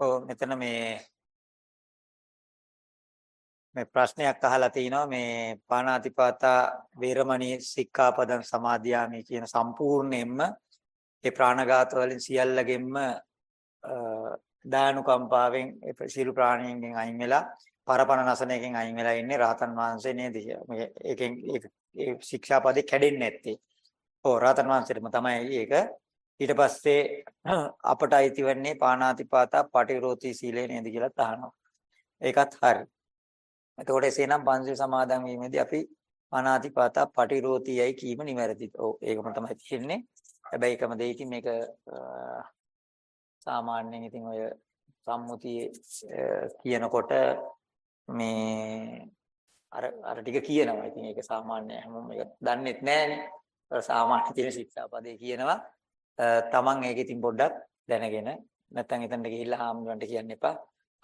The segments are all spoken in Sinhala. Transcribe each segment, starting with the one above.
ඔව් මෙතන මේ මේ ප්‍රශ්නයක් අහලා තිනවා මේ පාණාතිපාතා වේරමණී සික්ඛාපදං සමාදියාමි කියන සම්පූර්ණයෙන්ම ඒ ප්‍රාණඝාත වලින් සියල්ලගෙන්ම දානුකම්පාවෙන් සියලු ප්‍රාණීන්ගෙන් අයින් වෙලා පරපණ නසනයෙන් අයින් වෙලා ඉන්නේ රහතන් වහන්සේ නේද? මේ ඒකෙන් ඒ ශික්ෂාපදේ කැඩෙන්නේ නැත්තේ. ඔව් රහතන් වහන්සේටම තමයි ඒක. ඊට පස්සේ අපට අයිති වෙන්නේ පාණාතිපාතා පටිවිරෝධී සීලය නේද කියලා අහනවා. ඒකත් හරි. එතකොට එසේනම් පංචශීල සමාදන් වීමේදී අපි පාණාතිපාතා පටිවිරෝධීයයි කීම නිවැරදිද? ඔව් ඒකම තමයි තියෙන්නේ. හැබැයි එකම දෙයකින් මේක සාමාන්‍යයෙන් ඉතින් ඔය සම්මුතියේ කියනකොට මේ අර අර ටික කියනවා. ඉතින් ඒක සාමාන්‍ය හැමෝම ඒක දන්නෙත් නෑනේ. සාමාන්‍ය තියෙන ශික්ෂාපදේ කියනවා. තමන් ඒක ඉතින් පොඩ්ඩක් දැනගෙන නැත්තම් එතනට ගිහිල්ලා හාමුදුරන්ට කියන්න එපා.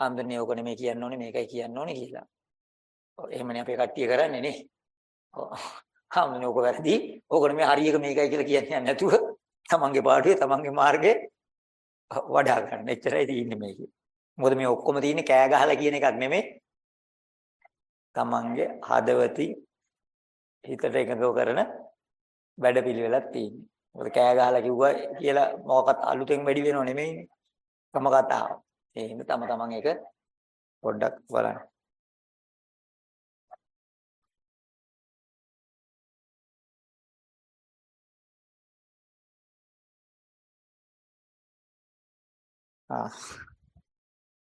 හාමුදුරනේ ඕක නෙමෙයි කියන්න ඕනේ මේකයි කියන්න ඕනේ කියලා. එහෙමනේ අපේ කට්ටිය කරන්නේ නේ. හාමුදුරනේ ඕක වැරදි. ඕක නෙමෙයි හරියක මේකයි කියලා කියන්නේ නැතුව තමන්ගේ පාඩුවේ තමන්ගේ මාර්ගේ වඩා ගන්න. එච්චරයි තියෙන්නේ මේකේ. මොකද මේ ඔක්කොම තියෙන්නේ කෑ ගහලා කියන එකක් නෙමෙයි. තමන්ගේ හදවතින් හිතට එකඟව කරන වැඩපිළිවෙලක් තියෙන්නේ. මොකද කෑ ගහලා කිව්වා කියලා මොකක්වත් අලුතෙන් වැඩි වෙනව නෙමෙයිනේ. තම කතාව. ඒ හින්දා තම තමන් ඒක පොඩ්ඩක් බලන්න.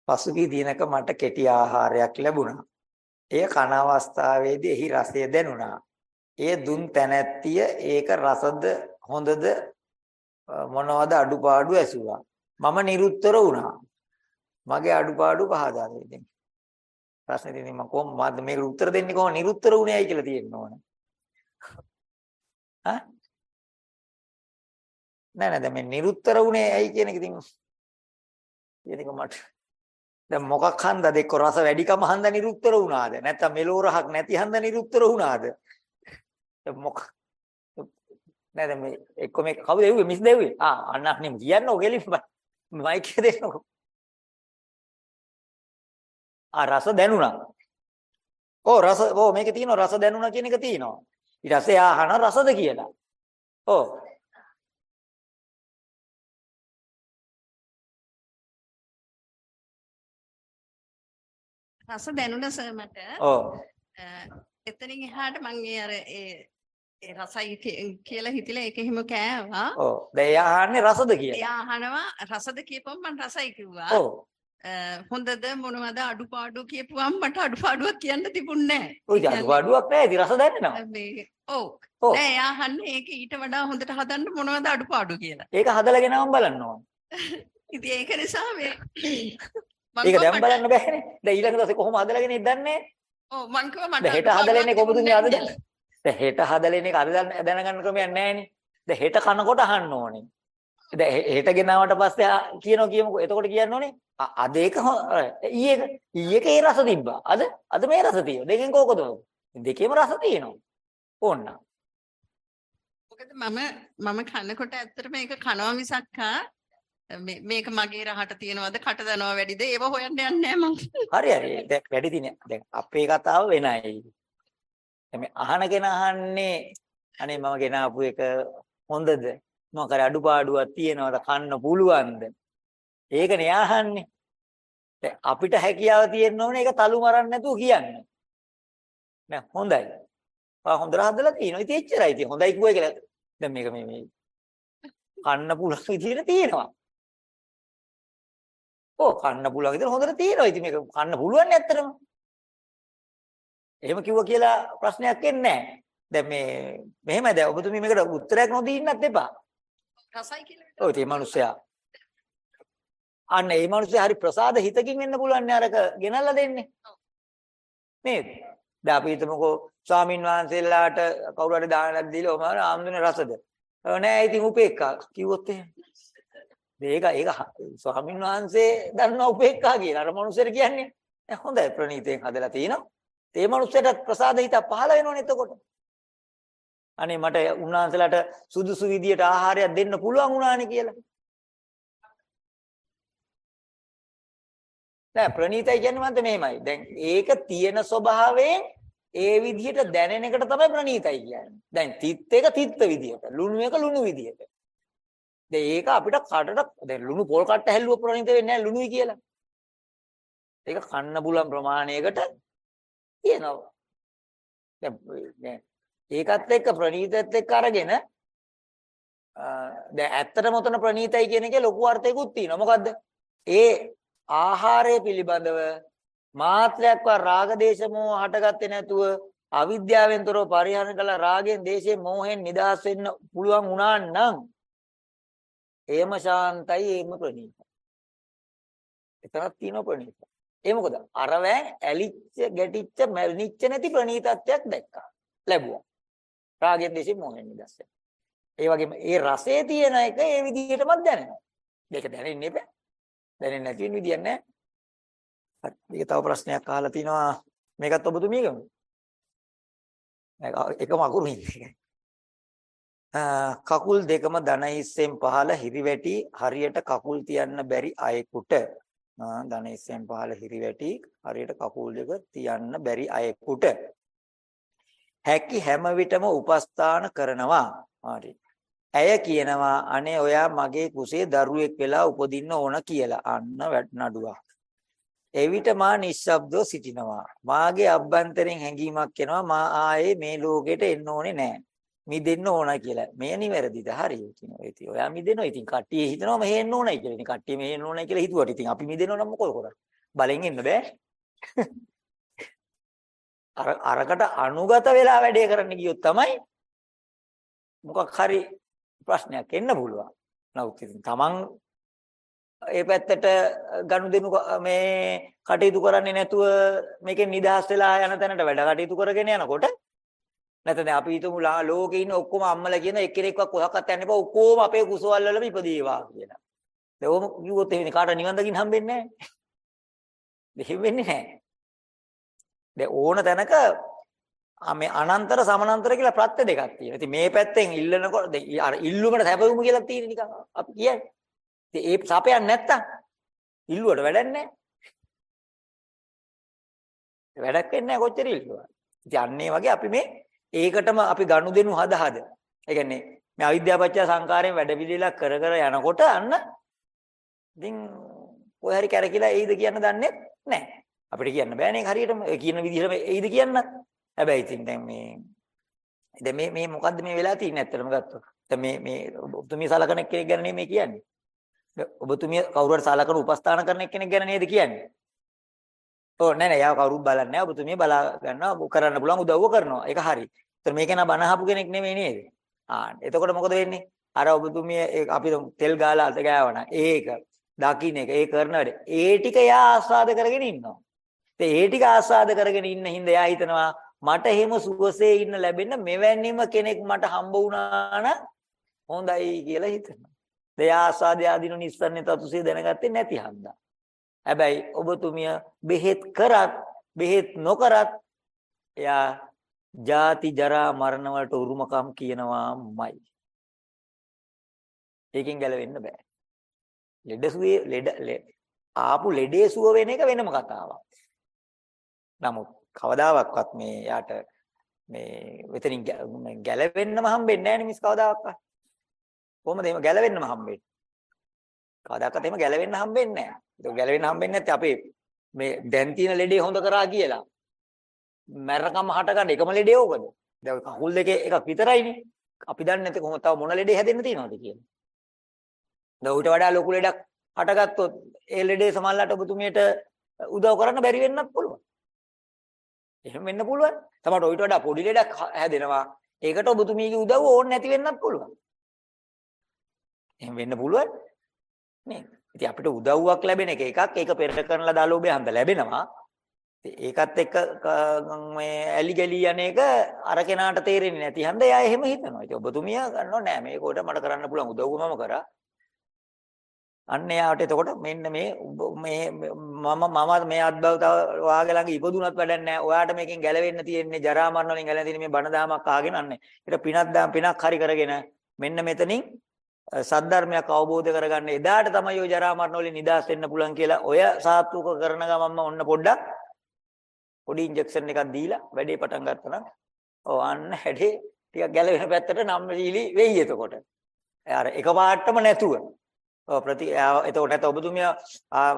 පසුගිය දිනක මට කෙටි ආහාරයක් ලැබුණා. එය කන අවස්ථාවේදී එහි රසය දැනුණා. එය දුන් තැනැත්තිය ඒක රසද හොඳද මොනවද අඩුපාඩු ඇසුවා. මම නිරුත්තර වුණා. මගේ අඩුපාඩු පහදා දෙන්න. ප්‍රශ්නේ තියෙන්නේ මම කොහොමද මේකට උත්තර දෙන්නේ කොහොම නිරුත්තර වුණේයි කියලා තියෙන්න ඕන. හා? නෑ නෑ දැන් මේ නිරුත්තර වුණේ ඇයි කියන එක ඉතින් කියන එක මට දැන් මොකක් හන්දද එක්ක රස වැඩිකම හන්ද නිරුත්තර වුණාද නැත්නම් මෙලෝ රහක් නැති හන්ද නිරුත්තර වුණාද මොක නෑ දැන් මේ එක්ක මේ කවුද එව්වේ මිස් දෙව්වේ ආ අන්න අනේ කියන්නෝ ගෙලින් මයික් එක දෙන්නකො ආ රස දැනුණා. ඔව් රස ඔව් මේකේ තියෙනවා රස දැනුණා කියන එක තියෙනවා. ඊට පස්සේ ආහන රසද කියලා. ඔව් රස දැනුණ සර් මට. ඔව්. එතනින් එහාට මම ඒ අර ඒ රසයි කියලා හිතලා ඒක එහෙම කෑවා. ඔව්. දැන් එයා අහන්නේ රසද කියලා. එයා අහනවා රසද කියපුවම මම රසයි කිව්වා. ඔව්. හොඳද මොනවද අඩුපාඩු කියපුවම මට අඩුපාඩුවක් කියන්න තිබුණේ නැහැ. ඔය අඩුපාඩුවක් නැහැ. ඉතින් රස දැනෙනවා. මේ ඔව්. නෑ එයා අහන්නේ ඒක ඊට වඩා හොඳට හදන්න මොනවද අඩුපාඩු කියලා. ඒක හදලා ගෙනවම් බලන්න ඕන. ඉතින් ඒක නිසා මේ ඒක දැන් බලන්න බෑනේ. දැන් ඊළඟ දවසේ කොහොම හදලාගෙන ඉදන්නේ? ඔව් මං කිව්වා මට දැන් හෙට හදලා ඉන්නේ කොහොමද මේ අද දැන්? දැන් හෙට හදලා ඉන්නේ අද දැනගන්න ක්‍රමයක් නැහැනේ. දැන් හෙට කනකොට අහන්න ඕනේ. දැන් හෙට ගෙනාවට පස්සේ කියනවා කියමුකෝ. එතකොට කියන්න ඕනේ අද ඒක ඊයේ ඊයේක ඒ රස තිබ්බා. අද අද මේ රස තියෙනවා. දෙකෙන් කෝකද? දෙකේම රස තියෙනවා. ඕන්න. මොකද මම මම කනකොට ඇත්තට මේක කනවා මිසක්කා මේක මගේ රහට තියනවද කට දනවා වැඩිද ඒව හොයන්න යන්නේ මං හරි හරි දැන් වැඩි දින දැන් අපේ කතාව වෙනයි මේ අහන කෙනා අහන්නේ අනේ මම ගෙනාපු එක හොඳද? මොකද අඩුපාඩුවක් තියනවද? කන්න පුළුවන්ද? ඒකනේ අහන්නේ. දැන් අපිට හැකියාව තියෙන්න ඕනේ ඒක තලු මරන්න නැතුව කියන්න. නෑ හොඳයි. ආ හොඳට හදලා තියෙනවා. ඉතින් එච්චරයි. ඉතින් හොඳයි කිව්වයි කියලා. දැන් මේක මේ මේ කන්න පුළුවන් විදිහට තියෙනවා. ඔව් කන්න පුළුවන් විදිහට හොඳට තියෙනවා. ඉතින් මේක කන්න පුළුවන් නේ ඇත්තටම. එහෙම කිව්වා කියලා ප්‍රශ්නයක් එන්නේ නැහැ. දැන් මේ මෙහෙමයි දැන් ඔබතුමී මේකට උත්තරයක් නොදී ඉන්නත් එපා. රසයි කියලා. ඔව් ඒ මිනිස්සයා. අන්න ඒ මිනිස්සයා හරි ප්‍රසාද හිතකින් වෙන්න පුළුවන් නේ අරක ගෙනල්ලා දෙන්නේ. නේද? දැන් අපි හිතමුකෝ ස්වාමින් වහන්සේලාට කවුරු හරි දානක් දීලා ඔම ආම්දුනේ රසද? නෑ ඉතින් උපේක්ඛා කිව්වොත් එහෙම. ඒක ඒක ස්වාමීන් වහන්සේ දන්න උපේක්ඛා කියන අර මනුස්සයට කියන්නේ හොඳයි ප්‍රණීතයෙන් හදලා තිනවා ඒ මනුස්සයට ප්‍රසාද හිත පහළ වෙනවනේ එතකොට අනේ මට උන්වහන්සේලාට සුදුසු විදියට ආහාරයක් දෙන්න පුළුවන් වුණානේ කියලා නෑ ප්‍රණීතයි කියන්නේ මන්ට මෙහෙමයි. දැන් ඒක තියෙන ස්වභාවයෙන් ඒ විදිහට දැනෙන එකට තමයි ප්‍රණීතයි කියන්නේ. දැන් තිත් එක තිත්ත විදිහට, ලුණු එක ලුණු විදිහට. දැන් ඒක අපිට කටට දැන් ලුණු පොල් කට්ට හැල්ලුව ප්‍රණීත වෙන්නේ නෑ ලුණුයි කියලා. ඒක කන්න බුලන් ප්‍රමාණයකට තියෙනවා. දැන් ඒකත් එක්ක ප්‍රණීතත් එක්ක අරගෙන දැන් ඇත්තටම උතන ප්‍රණීතයි කියන එකේ ලොකු අර්ථයකුත් තියෙනවා. මොකද්ද? ඒ ආහාරය පිළිබඳව මාත්‍රයක්වත් රාග දේශ මොහ හටගත්තේ නැතුව අවිද්‍යාවෙන් තොරව පරිහරණය කළ රාගෙන් දේශයෙන් මොහෙන් නිදහස් වෙන්න පුළුවන් වුණා නම් එයම ශාන්තයි එයම ප්‍රණීතයි. එතනක් තියෙන ප්‍රණීත. ඒ මොකද? අරවැන් ඇලිච්ච ගැටිච්ච මැනිච්ච නැති ප්‍රණීතත්වයක් දැක්කා. ලැබුවා. රාගෙන් දේශයෙන් මොහෙන් නිදහස් වෙන්න. ඒ වගේම ඒ රසයේ තියෙන එක ඒ විදිහටමත් දැනෙනවා. මේක දැනෙන්නේ බෑ. දැනෙන්නේ නැති වෙන විදියක් නැහැ. හරි. මේක තව ප්‍රශ්නයක් අහලා තිනවා. මේකත් ඔබතුමියගම. එකම අකුරු ඉන්නේ. කකුල් දෙකම දන හිස්සෙන් පහළ හිරිවැටි හරියට කකුල් තියන්න බැරි අයෙකුට දන හිස්සෙන් පහළ හිරිවැටි හරියට කකුල් දෙක තියන්න බැරි අයෙකුට හැකි හැම විටම උපස්ථාන කරනවා. හරි. ඇය කියනවා අනේ ඔයා මගේ කුසේ දරුවෙක් වෙලා උපදින්න ඕන කියලා. අන්න නඩුවක්. එවිට මා නිශ්ශබ්දව සිටිනවා. මාගේ අභ්‍යන්තරෙන් හැඟීමක් එනවා මා ආයේ මේ ලෝකෙට එන්න ඕනේ නැහැ. මිදෙන්න ඕන කියලා. මේ නිවැරදිද? හරි. ඉතින් ඉතින් ඔයා මිදෙනවා. ඉතින් කට්ටිය හිතනවා මෙහෙ එන්න ඕනයි කියලා. ඉතින් කට්ටිය මෙහෙ එන්න ඕනයි කියලා හිතුවට ඉතින් අපි මිදෙනව නම් මොකද කරන්නේ? බලෙන් එන්න බෑ. අර අරකට අනුගත වෙලා වැඩේ කරන්න ගියොත් තමයි මොකක් හරි ප්‍රශ්නයක් එන්න පුළුවන්. නමුත් ඉතින් Taman ඒ පැත්තට ගනුදෙනු මේ කටයුතු කරන්නේ නැතුව මේකෙන් නිදහස් වෙලා යන තැනට වැඩ කටයුතු කරගෙන යනකොට නැත්නම් අපි හිතමු ලෝකේ ඉන්න ඔක්කොම අම්මලා කියන එක්කෙනෙක්වත් කොහක්වත් යන්න එපා ඔක්කොම අපේ කුසවල් වලම ඉපදේවා කියලා. දැන් ඕම කිව්වොත් එහෙනම් කාට නිවන් දකින්න හම්බෙන්නේ නැහැ. දෙහිම් වෙන්නේ නැහැ. දැන් ඕන තැනක මේ අනන්තර සමානන්තර කියලා ප්‍රත්‍ය දෙකක් තියෙනවා. ඉතින් මේ පැත්තෙන් ඉල්ලනකොට අර ඉල්ලුමට සැපයුම කියලා තියෙන නිකන් අපි කියන්නේ. ඉතින් ඒ සපයන්නේ නැත්තම් ඉල්ලුවට වැඩක් නැහැ. වැඩක් වෙන්නේ නැහැ කොච්චර ඉල්ලුවා. ඉතින් අන්න ඒ වගේ අපි මේ ඒකටම අපි ගනුදෙනු හද හද. ඒ කියන්නේ මේ අවිද්‍යාපච්චය සංකාරයෙන් වැඩ පිළිලා කර කර යනකොට අන්න ඉතින් ඔය හරි කැරකිලා එයිද කියන්න දන්නේ නැහැ. අපිට කියන්න බෑනේ හරියටම කියන විදිහටම එයිද කියන්න. හැබැයි ඉතින් දැන් මේ දැන් මේ මේ මොකද්ද මේ වෙලා තියෙන්නේ ඇත්තටම ගත්තොත්. දැන් මේ මේ ඔබතුමිය සලකන කෙනෙක් ගැන නෙමෙයි කියන්නේ. ඔබතුමිය කවුරු හරි සලකන උපස්ථාන කරන කෙනෙක් ගැන නේද කියන්නේ? ඔව් නෑ නෑ යාව කවුරුත් බලන්නේ නෑ ඔබතුමිය බලා ගන්නවා කරන්න පුළුවන් උදව්ව කරනවා. ඒක හරි. ඒතර මේක නා බනහපු කෙනෙක් නෙමෙයි නේද? ආ එතකොට මොකද වෙන්නේ? අර ඔබතුමිය අපි තෙල් ගාලා අත ගෑවනා. ඒක දකින්න එක ඒ කරන වැඩ. ඒ ටික යා ආස්වාද කරගෙන ඉන්නවා. ඉතින් ඒ ටික ආස්වාද කරගෙන ඉන්න හින්දා එයා හිතනවා මට එහෙම සුවසේ ඉන්න ලැබෙන්න මෙවැනිම කෙනෙක් මට හම්බ වුණා නම් හොඳයි කියලා හිතනවා. දෙයා ආස්වාදය ආදීනු නිස්සන්නේ තතුසේ දැනගත්තේ නැති හන්දා. හැබැයි ඔබතුමිය බෙහෙත් කරත් බෙහෙත් නොකරත් එයා ජාති ජරා මරණ වලට උරුමකම් කියනවාමයි. ඒකෙන් ගැලවෙන්න බෑ. ලෙඩසුවේ ලෙඩ ආපු ලෙඩේ සුව වෙන එක වෙනම කතාවක්. නමුත් කවදාවත් මේ යාට මේ වෙතනින් ගැලවෙන්නම හම්බෙන්නේ නැහැ නේ මිස් කවදාවත්. කොහොමද එහෙම ගැලවෙන්නම හම්බෙන්නේ? කවදාකවත් එහෙම ගැලවෙන්න හම්බෙන්නේ නැහැ. ඒක ගැලවෙන්න හම්බෙන්නේ නැත්නම් අපේ මේ දැන් තියෙන ලෙඩේ හොඳ කරා කියලා. මැරකම හටගන්න එකම ලෙඩේ ඕකද? දැන් කකුල් දෙකේ එකක් විතරයිනේ. අපි දන්නේ නැති කොහොමද තව මොන ලෙඩේ හැදෙන්න තියෙනවද කියලා. දැන් ඌට වඩා ලොකු ලෙඩක් හටගත්තොත් ඒ ලෙඩේ සමහරලාට ඔබතුමියට උදව් කරන්න බැරි වෙන්නත් පුළුවන්. එහෙම වෙන්න පුළුවන්. තමයි ඔයිට වඩා පොඩි ලෙඩක් හැදෙනවා. ඒකට ඔබතුමීගේ උදව්ව ඕනේ නැති වෙන්නත් පුළුවන්. එහෙම වෙන්න පුළුවන්. නේද? ඉතින් අපිට උදව්වක් ලැබෙන එක එකක් ඒක පෙර කරන ලද අලෝභය හන්ද ලැබෙනවා. ඒකත් එක්ක මේ ඇලි ගලි යන එක අර කෙනාට තේරෙන්නේ නැති හන්ද එයා එහෙම හිතනවා. ඉතින් ඔබතුමිය ගන්නව නෑ මේකට මට කරන්න පුළුවන් උදව්ව මම කරා. අන්න එයාට එතකොට මෙන්න මේ මේ මම මම මේ අත්බව තව වාගේ ළඟ ඉපදුනත් වැඩක් නැහැ. ඔයාට මේකෙන් ගැලවෙන්න තියෙන්නේ ජරා මරණ වලින් ගැලවෙන්න තියෙන්නේ මේ බණ දාමක් ආගෙන අන්නේ. ඊට පිනක් දාම් පිනක් හරි කරගෙන මෙන්න මෙතනින් සද්ධර්මයක් අවබෝධ කරගන්න එදාට තමයි ඔය ජරා මරණ වලින් නිදහස් වෙන්න පුළුවන් කියලා ඔය සාත්තුක කරන ගමන්ම ඔන්න පොඩ්ඩක් පොඩි ඉන්ජෙක්ෂන් එකක් දීලා වැඩේ පටන් ගත්තා නම් ඔව් අන්න හැඩේ ටිකක් ගැලවෙන පැත්තට නම් සීලි වෙයි එතකොට. අර එකපාරටම නැතුව. ඔව් ප්‍රති එතකොට නැත ඔබතුමිය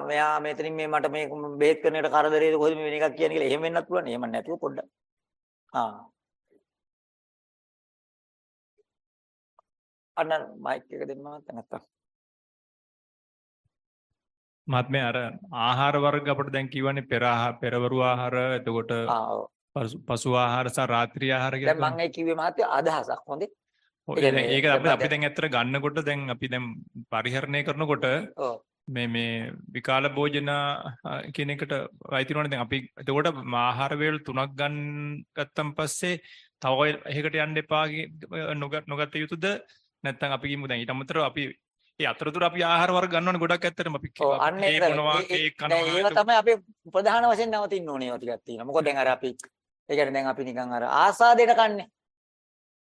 මෙයා මෙතනින් මේ මට මේ බෙහෙත් කරන එකට කරදරේද කොහෙද මේ වෙන එකක් කියන්නේ කියලා එහෙම වෙන්නත් පුළුවන්. එහෙම නැතුව පොඩ්ඩක්. ආ. අන්න මයික් එක දෙන්නවත් නැත්තම්. මහත්මයා අර ආහාර වර්ග අපිට දැන් කියවනේ පෙර පෙරවරු ආහාර එතකොට. පසු ආහාර සහ රාත්‍රී ආහාර දැන් කියලා. මම ඒ කිව්වේ මහත්තයා අදහසක් හොඳේ. ඒක දැන් අපි අපි දැන් ඇත්තට ගන්නකොට දැන් අපි දැන් පරිහරණය කරනකොට. මේ මේ විකාල භෝජන කියන එකට වයිතිනවනේ දැන් අපි එතකොට ආහාර වේල තුනක් ගන්න ගත්තන් පස්සේ තව එහෙකට යන්න එපා නොගත් යුතුද නැත්නම් අපි කියමු දැන් ඊට අමතරව අපි ඒ අතරතුර අපි ආහාර වර්ග ගන්නවනේ ගොඩක් ඇත්තටම අපි කේක් මොනවා ඒ- ඒ- දැන් ඒව කනවා තමයි අපි ප්‍රධාන වශයෙන් නවතින්න ඕනේ ඒවා ටිකක් තියෙනවා. මොකද දැන් අර අපි ඒ කියන්නේ දැන් අපි නිකන් අර ආසාදයට කන්නේ.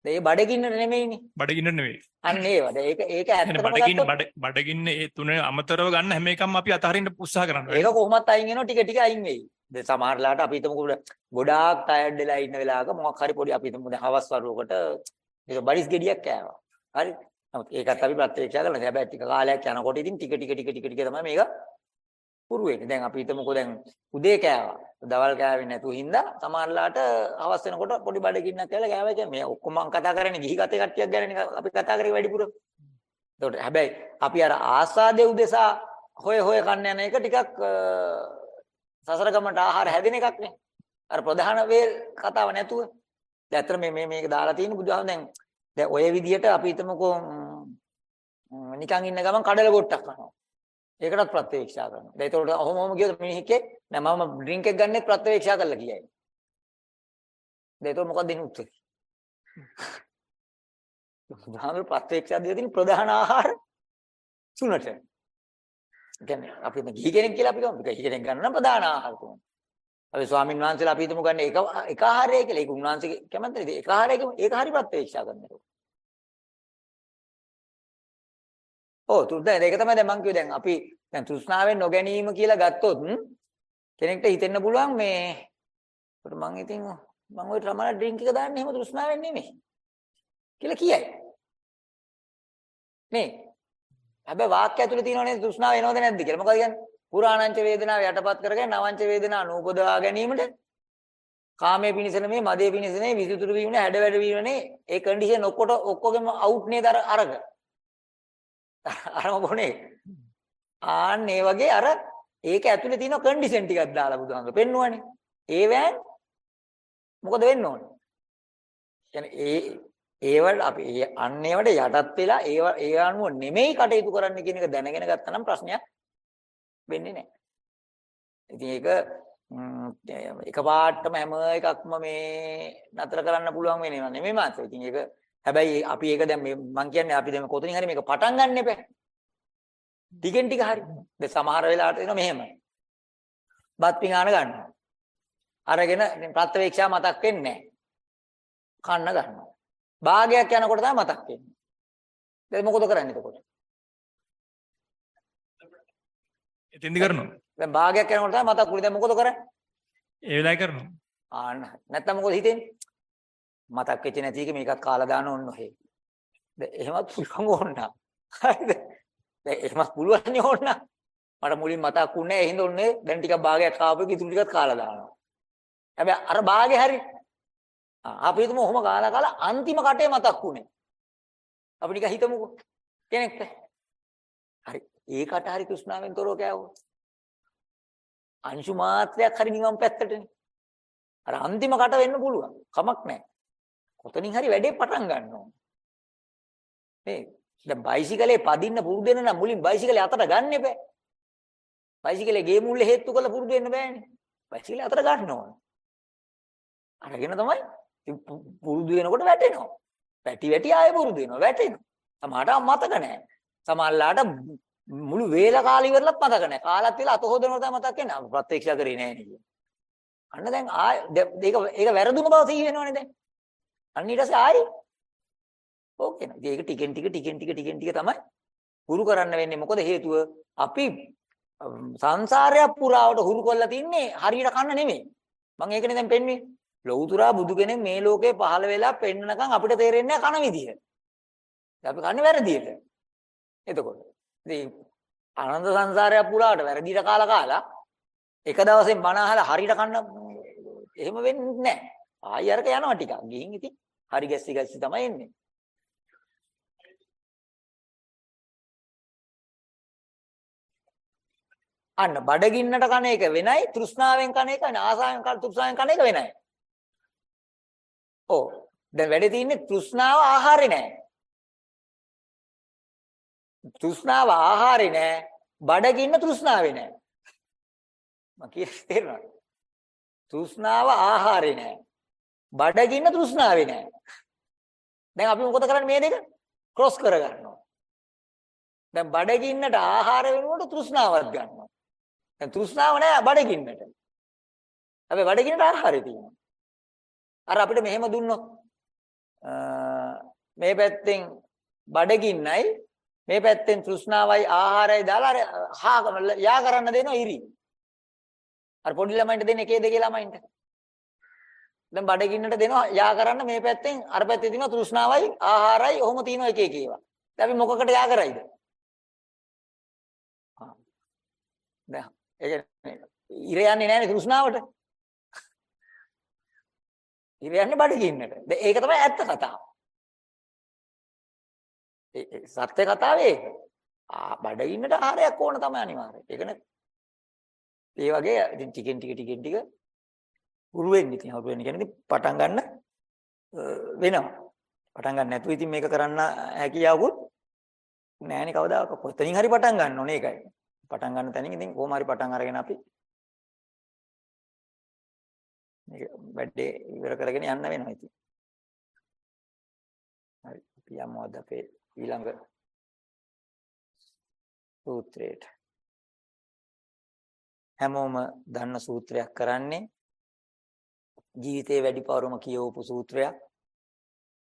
දැන් ඒ බඩගින්නට නෙමෙයිනේ. බඩගින්න නෙවෙයි අන්න ඒව. දැන් ඒක ඒක ඇත්තටම බඩගින්න බඩගින්න ඒ තුන අමතරව ගන්න හැම එකම අපි අතහරින්න උත්සාහ කරනවා ඒක කොහොමත් අයින් වෙනවා ටික ටික අයින් වෙයි. දැන් සමහරලාට අපි හිතමුකෝ ගොඩාක් ටයර්ඩ් වෙලා ඉන්න වෙලාවක මොකක් හරි පොඩි අපි හිතමු දැන් හවස් වරුවකට ඒක බඩිස් ගෙඩියක් කෑවා. හරි. නමුත් ඒකත් අපි ප්‍රත්‍යක්ෂ කරලා හැබැයි ටික කාලයක් යනකොට ඉතින් ටික ටික ටික ටික ටික තමයි මේක පුරු වෙන්නේ. දැන් අපි හිතමුකෝ දැන් උදේ කෑවා. දවල් කෑවේ නැතුව හින්දා සමහරලාට හවස් වෙනකොට පොඩි බඩගින්නක් කියලා කෑවා කියන්නේ මේ ඔක්කොම මම කතා කරන්නේ ගිහි ගතේ කට්ටියක් ගැන අපි කතා කරේ වැඩිපුර. ඒකට හැබැයි අපි අර ආස්වාදයේ උදෙසා හොය හොය කන්න යන එක ටිකක් අ, සසර ගමට ආහාර හැදෙන එකක් නේ. අර ප්‍රධාන වේ කතාව නැතුව. දැන් අතර මේ මේ මේක දාලා තියෙන බුදුහාම දැන් දැන් ඔය විදිහට අපි හිතමුකෝ ම්, ම්, නිකන් ඉන්න ගමන් කඩල ගොට්ටක් කනවා. ඒකටත් ප්‍රත්‍යක්ෂා කරනවා. දැන් ඒතකොට ඔහොම ඔහොම කියොත් මිනිහෙක්ගේ නෑ මම ඩ්‍රින්ක් එක ගන්නෙත් ප්‍රත්‍යක්ෂා කරලා කියයි. දැන් ඒතකොට මොකක්ද දෙන්නේ උත්තරේ? බුදුහාම ප්‍රත්‍යක්ෂා දෙන තියෙන ප්‍රධාන ආහාර තුනට. කියන්නේ අපි දැන් ගිහි කෙනෙක් කියලා අපි ගමු. ගිහි කෙනෙක් ගන්න නම් ප්‍රධාන ආහාර තුන. අපි ස්වාමීන් වහන්සේලා අපි හිතමු ගන්න එක එක ආහාරය කියලා. ඒක උන්වහන්සේගේ කැමැත්තද? ඒක ආහාරයක ඒක හරි ප්‍රත්‍යක්ෂා කරනවා. ඔව් තුන් දැන් ඒක තමයි දැන් මම කිව්වේ දැන් අපි දැන් තෘෂ්ණාවෙන් නොගැනීම කියලා ගත්තොත් කෙනෙක්ට හිතෙන්න පුළුවන් මේ ඒකට මම ඉතින් මම ওই රමණ ඩ්‍රින්ක් එක දාන්නේ එහෙම තෘෂ්ණාවෙන් නෙමෙයි කියලා කියයි. නේ හැබැයි වාක්‍ය ඇතුලේ තියෙනවනේ තෘෂ්ණාව එනවද නැද්ද කියලා. මොකද කියන්නේ? පුරාණංච වේදනාව යටපත් කරගෙන නවංච වේදනා නූපදවා ගැනීමට කාමයේ පිණිස නෙමෙයි මදයේ පිණිස නෙමෙයි විසුතුරු වීම නේ හැඩ වැඩ වීම නේ ඒ කන්ඩිෂන් ඔක්කොට ඔක්කොගෙම අවුට් නේද අර අරක. අරම බොනේ. ආන්න ඒ වගේ අර ඒක ඇතුලේ තියෙන කන්ඩිෂන් ටිකක් දාලා බුදුහාමුදුරු පෙන්නුවානේ. ඒවෙන් මොකද වෙන්න ඕනේ? කියන්නේ ඒ ඒවට අපි ඒ අන්න ඒවට යටත් වෙලා ඒව ඒ අනුව නෙමෙයි කටයුතු කරන්න කියන එක දැනගෙන ගත්තා නම් ප්‍රශ්නයක් වෙන්නේ නැහැ. ඉතින් ඒක ම්, එකපාරටම හැම එකක්ම මේ නතර කරන්න පුළුවන් වෙන්නේ නෙමෙයි මාත්. ඉතින් ඒක හැබැයි අපි ඒක දැන් මේ මම කියන්නේ අපි දැන් කොතනින් හරි මේක පටන් ගන්න එපා. ටිකෙන් ටික හරි. දැන් සමහර වෙලාවට එනවා මෙහෙම. බත් පිඟාන ගන්නවා. අරගෙන ඉතින් ප්‍රත්‍යවේක්ෂා මතක් වෙන්නේ නැහැ. කන්න ගන්නවා. භාගයක් යනකොට තමයි මතක් වෙන්නේ. දැන් මොකද කරන්නේ එතකොට? එතෙන්දි කරනවා දැන් භාගයක් යනකොට තමයි මතක් වුනේ. දැන් මොකද කරන්නේ? ඒ වෙලාවේ කරනවා ආන්න. නැත්තම් මොකද හිතෙන්නේ? මතක් වෙච්ච නැති එක මේකත් කාලා දාන ඕන ඔහෙ. දැන් එහෙමත් පුළුවන් ඕන. හරිද? දැන් එහෙමත් පුළුවන් නේ ඕන. මට මුලින් මතක් වුණේ ඒ හින්දා ඔන්නේ දැන් ටිකක් භාගයක් කාපු එක ඉතුරු ටිකත් කාලා දානවා. හැබැයි අර භාගේ හරි. අපි හිතමු ඔහොම කාලා කාලා අන්තිම කටේ මතක් වුණේ. අපි නිකන් හිතමුකෝ. කෙනෙක්ට. හරි. ඒකට හරි කෘෂ්ණාවෙන් තොරව කෑවොත්. අංශු මාත්‍රයක් හරි නිවන් පැත්තටනේ. අර අන්තිම කට වෙන්න පුළුවන්. කමක් නැහැ. කොතනින් හරි වැඩේ පටන් ගන්න ඕන. මේ දැන් බයිසිකලේ පදින්න පුරුදු වෙන නම් මුලින් බයිසිකලේ අතට ගන්න එපා. බයිසිකලේ ගේ මුල්ලේ හේතු කරලා පුරුදු වෙන්න බෑනේ. බයිසිකලේ අතට ගන්න ඕන. අරගෙන තමයි ඉතින් පු- පුරුදු වෙනකොට වැටෙනවා. වැටි වැටි ආයෙ පුරුදු වෙනවා වැටෙනවා. සමහරට මතක නැහැ. සමහරලාට මුළු වේල කාලය ඉවරලත් මතක නැහැ. කාලත් වෙලා අත හොදනකොට තමයි මතක් වෙන්නේ. ප්‍රත්‍යක්ෂ කරේ නැහැ නේ කියන්නේ. අන්න දැන් ආය දැන් ඒක ඒක වැරදුන බව සිහි වෙනවනේ දැන්. අන්න ඊට පස්සේ ආයි ඔව් එනවා. ඉතින් ඒක ටිකෙන් ටික ටිකෙන් ටික ටිකෙන් ටික තමයි හුරු කරන්න වෙන්නේ. මොකද හේතුව අපි සංසාරය පුරාවට හුරු කරලා තින්නේ හරියට කන්න නෙමෙයි. මම ඒකනේ දැන් පෙන්වන්නේ. ලෞතුරා බුදු කෙනෙක් මේ ලෝකේ පහළ වෙලා පෙන්නනකම් අපිට තේරෙන්නේ නැහැ කන විදිය. අපි කන්නේ වැරදියට. එතකොට ඉතින් ආනන්ද සංසාරය පුරාවට වැරදියට කාලා කාලා එක දවසෙන් බණ අහලා හරියට කන්න එහෙම වෙන්නේ නැහැ. ආයි අරක යනවා ටිකක්. ගිහින් ඉතින් හරි ගැස්සි ගැස්සි තමයි එන්නේ. අන්න බඩගින්නට කන එක වෙනයි තෘෂ්ණාවෙන් කන එක ආසාවෙන් කන තෘෂ්ණාවෙන් කන එක වෙනයි. ඔව්. දැන් වැඩේ තියෙන්නේ තෘෂ්ණාව ආහාරේ නෑ. තෘෂ්ණාව ආහාරේ නෑ. බඩගින්න තෘෂ්ණාවේ නෑ. මම කියන්නේ තේරෙනවද? තෘෂ්ණාව ආහාරේ නෑ. බඩගින්න තෘෂ්ණාවේ නෑ. දැන් අපි මොකද කරන්නේ මේ දෙක? ක්‍රොස් කර ගන්නවා. දැන් බඩගින්නට ආහාර වෙනකොට තෘෂ්ණාවක් ගන්නවා. දැන් තෘෂ්ණාව නෑ බඩගින්නට. හැබැයි බඩගින්නට ආහාරය තියෙනවා. අර අපිට මෙහෙම දුන්නොත් මේ පැත්තෙන් බඩගින්නයි මේ පැත්තෙන් තෘෂ්ණාවයි ආහාරයයි දාලා අර යා කරන්න දෙනවා ඉරි. අර පොඩි ළමයින්ට දෙන එකේ දෙකේ ළමයින්ට. දැන් බඩගින්නට දෙනවා යා කරන්න මේ පැත්තෙන් අර පැත්තේ දෙනවා තෘෂ්ණාවයි ආහාරයි ඔහොම තියෙනවා එක එක ඒවා. දැන් අපි මොකකට යා කරයිද? දැන් ඒ ඉර යන්නේ නැහැ තෘෂ්ණාවට. ඉර යන්නේ බඩගින්නට. දැන් ඒක තමයි ඇත්ත කතාව. ඒ සත්‍ය කතාවේ ඒක. ආ බඩගින්නට ආහාරයක් ඕන තමයි අනිවාර්යයෙන්. ඒක නේ. ඒ වගේ ඉතින් ටිකෙන් ටික ටිකෙන් ටික හුරු වෙන්න ඉතින් හුරු වෙන්න කියන්නේ පටන් ගන්න වෙනවා. පටන් ගන්න නැතුව ඉතින් මේක කරන්න හැකියාවකුත් නැහැනේ කවදාක. කොතනින් හරි පටන් ගන්න ඕනේ ඒකයි. පටන් ගන්න තැනින් ඉතින් කොහොම හරි පටන් අරගෙන අපි මේක වැඩේ ඉවර කරගෙන යන්න වෙනවා ඉතින්. හරි. අපි යමුද අපේ ඊළඟ සූත්‍රයට. හැමෝම දන්න සූත්‍රයක් කරන්නේ ජීවිතේ වැඩිපවරම කියවපු සූත්‍රයක්.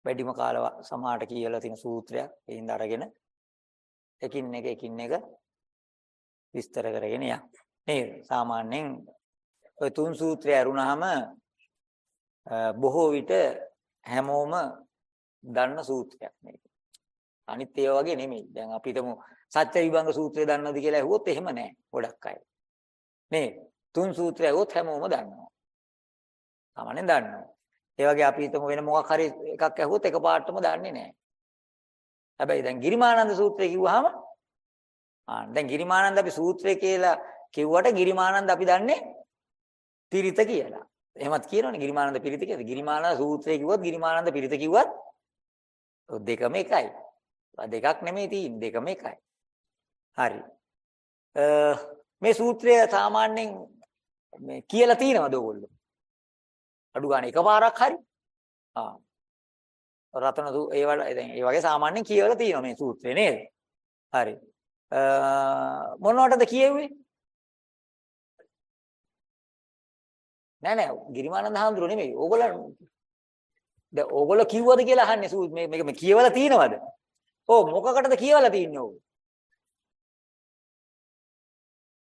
වැඩිම කාල සමාහට කියලා තියෙන සූත්‍රයක්. ඒින්ද අරගෙන එකින් එක එකින් එක විස්තර කරගෙන යන්න. නේද? සාමාන්‍යයෙන් ඔය තුන් සූත්‍රය අරුණාම බොහෝ විට හැමෝම දන්න සූත්‍රයක් මේක. අනිත් ඒවා වගේ නෙමෙයි. දැන් අපි හිතමු සත්‍ය විභංග සූත්‍රය දන්නවද කියලා ඇහුවොත් එහෙම නෑ. ගොඩක් අය. නේ තුන් සූත්‍රය ඇහුවොත් හැමෝම දන්නවා. සාමාන්‍යයෙන් දන්නවා. ඒ වගේ අපි හිතමු වෙන මොකක් හරි එකක් ඇහුවොත් එකපාරටම දන්නේ නෑ. හැබැයි දැන් ගිරිමානන්ද සූත්‍රය කිව්වහම ආ දැන් ගිරිමානන්ද අපි සූත්‍රය කියලා කිව්වට ගිරිමානන්ද අපි දන්නේ පිරිත කියලා. එහෙමත් කියනවනේ ගිරිමානන්ද පිරිත කියලා. ගිරිමානන්ද සූත්‍රය කිව්වොත් ගිරිමානන්ද පිරිත කිව්වත් දෙකම එකයි. දෙකක් නෙමෙයි තියෙන්නේ දෙකම එකයි. හරි. මේ සූත්‍රය සාමාන්‍යයෙන් මේ කියලා තියෙනවද ඕගොල්ලෝ? අඩු ගන්න එකපාරක් හරි. ආ. රතන ඒ වල දැන් ඒ වගේ සාමාන්‍යයෙන් කියවලා තියෙනවා මේ සූත්‍රය නේද? හරි. මොනවටද කියෙව්වේ? නෑ නෑ ගිරිමානන්ද හාමුදුරුවෝ නෙමෙයි. ඕගොල්ලෝ දැන් ඕගොල්ලෝ කිව්වද කියලා අහන්නේ මේ මේක මේ කියවලා තියෙනවද? ඔව් මොකකටද කියවලා තින්නේ ඕක?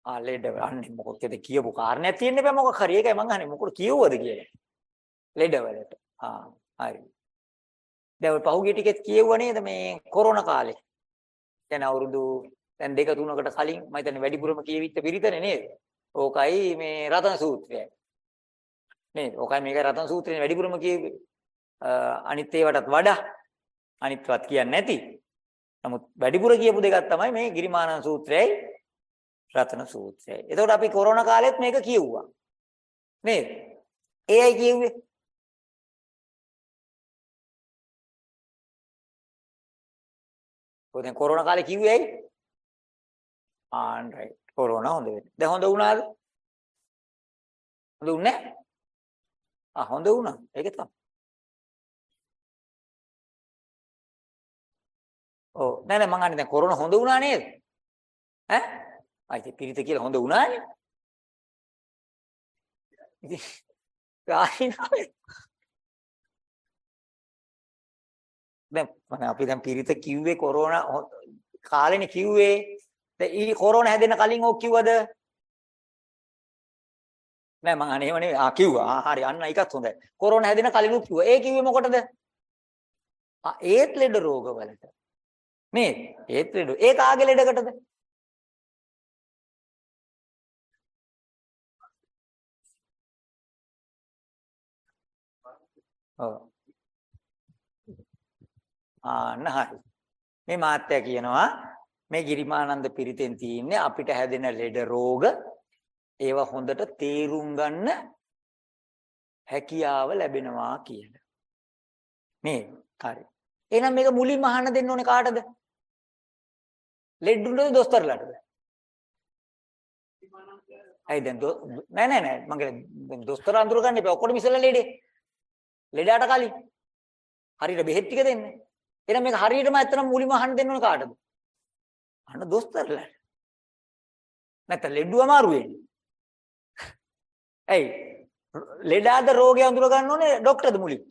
ආ ලෙඩ අන්නේ මොකකද කියපු කාරණයක් තියෙන්න බෑ මොකක් හරි. ඒකයි මං අහන්නේ මොකද කියවුවද කියලා. ලෙඩවලට. ආ හරි. දැන් ඔය පහුගිය ටිකෙත් කියෙව්ව නේද මේ කොරෝනා කාලේ. දැන් අවුරුදු දැන් දෙක තුනකට කලින් මම හිතන්නේ වැඩිපුරම කියවිච්ච පිරිතනේ නේද? ඕකයි මේ රතන සූත්‍රයයි. නේද? ඕකයි මේක රතන සූත්‍රේ වැඩිපුරම කියෙන්නේ. අනිත් ඒවටත් වඩා අනිත්වත් කියන්නේ නැති. නමුත් වැඩිපුර කියපු දෙකක් තමයි මේ ගිරිමානන්ද සූත්‍රයයි රතන සූත්‍රයයි. එතකොට අපි කොරෝනා කාලෙත් මේක කියෙව්වා. නේද? ඒ අය කියෙව්වේ ඔය දැන් කොරෝනා කාලේ කිව්වේ ඇයි? ආන් රයිට්. කොරෝනා හොඳ වෙන්නේ. දැන් හොඳ වුණාද? හොඳ වුණේ නැහැ? ආ හොඳ වුණා. ඒක තමයි. ඔව් නෑ නෑ මං අහන්නේ දැන් කොරෝනා හොඳ වුණා නේද? ඈ? ආයි පිරිත කියලා හොඳ වුණානේ. ඉතින් ආයිනාවේ දැන් මම අපි දැන් පිරිත කිව්වේ කොරෝනා හො- කාලෙනේ කිව්වේ. දැන් ඊ කොරෝනා හැදෙන්න කලින් ඕක කිව්වද? නෑ මං අනේ එහෙම නෙවෙයි. ආ කිව්වා. ආ හරි අන්න ඒකත් හොඳයි. කොරෝනා හැදෙන්න කලින් උත් කිව්වා. ඒ කිව්වේ මොකටද? ආ ඒත් ලෙඩ රෝගවලට. නේද? ඒත් ලෙඩ. ඒ කාගේ ලෙඩකටද? ඔව්. ආන්න හරි. මේ මාත්‍ය කියනවා මේ ගිරිමානන්ද පිරිතෙන් තියෙන්නේ අපිට හැදෙන ලෙඩ රෝග ඒවා හොඳට තේරුම් ගන්න හැකියාව ලැබෙනවා කියලා. නේද? හරි. එහෙනම් මේක මුලින්ම අහන්න දෙන්න ඕනේ කාටද? ලෙඩුන්ටද දොස්තරලාටද? ඇයි දැන් දො- නෑ නෑ නෑ මම කියන්නේ දොස්තර අඳුර ගන්න එපා. ඔක්කොටම ඉස්සෙල්ලා ලෙඩේ. ලෙඩාට කලින්. හරියට බෙහෙත් ටික දෙන්න. එහෙනම් මේක හරියටම ඇත්තටම මුලින්ම අහන්න දෙන්න ඕනේ කාටද? අන්න දොස්තරලාට. නැත්නම් ලෙඩුව අමාරු වෙන්නේ. ඇයි? ලෙඩාද රෝගය අඳුර ගන්න ඕනේ ડોක්ටර්ද මුලින්.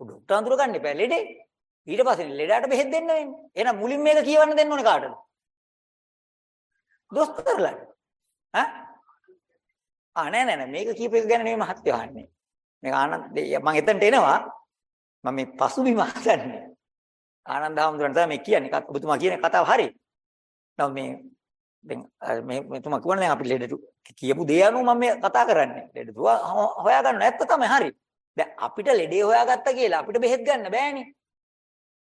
ડોක්ටර් අඳුර ගන්න එපා ලෙඩේ. ඊට පස්සේ ලෙඩාට බෙහෙත් දෙන්න වෙන්නේ. එහෙනම් මුලින් මේක කියවන්න දෙන්න ඕනේ කාටද? දොස්තරලාට. ඈ? ආ නෑ නෑ නෑ මේක කීප එක ගැන නෙමෙයි මහත්ය අහන්නේ. මේක ආනන්ද මම එතනට එනවා. මම මේ පසුබිම හදන්නේ. ආනන්ද හාමුදුරන් තමයි මේ කියන්නේ. කත්- ඔබතුමා කියන කතාව හරි. නමුත් මේ දැන් අර මේ මෙතුමා කියවනේ දැන් අපි ලෙඩ කියපු දේ අනුව මම මේ කතා කරන්නේ. ලෙඩ දුව හොයා ගන්න ඇත්ත තමයි හරි. දැන් අපිට ලෙඩේ හොයාගත්ත කියලා අපිට බෙහෙත් ගන්න බෑනේ.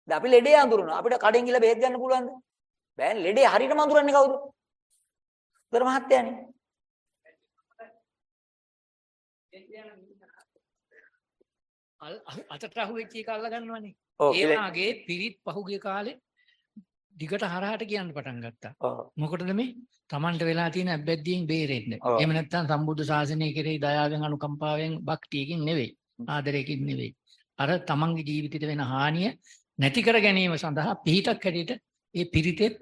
දැන් අපි ලෙඩේ අඳුරනවා. අපිට කඩෙන් ගිහලා බෙහෙත් ගන්න පුළුවන්ද? බෑනේ. ලෙඩේ හරියටම අඳුරන්නේ කවුද? උදේට මහත්තයානේ. අතට අහුවෙච්ච එක අල්ල ගන්නවනේ. ඒ වගේ පිරිත් පහුගිය කාලේ දිගට හරහට කියන්න පටන් ගත්තා. මොකටද මේ Tamanට වෙලා තියෙන අබ්බැද්දියෙන් බේරෙන්න. එහෙම නැත්නම් සම්බුද්ධ ශාසනය කෙරෙහි දයාවෙන් අනුකම්පාවෙන් භක්තියකින් නෙවෙයි. ආදරයකින් නෙවෙයි. අර තමන්ගේ ජීවිතේට වෙන හානිය නැති කර ගැනීම සඳහා පිහිටක් හැටියට ඒ පිරිතෙත්.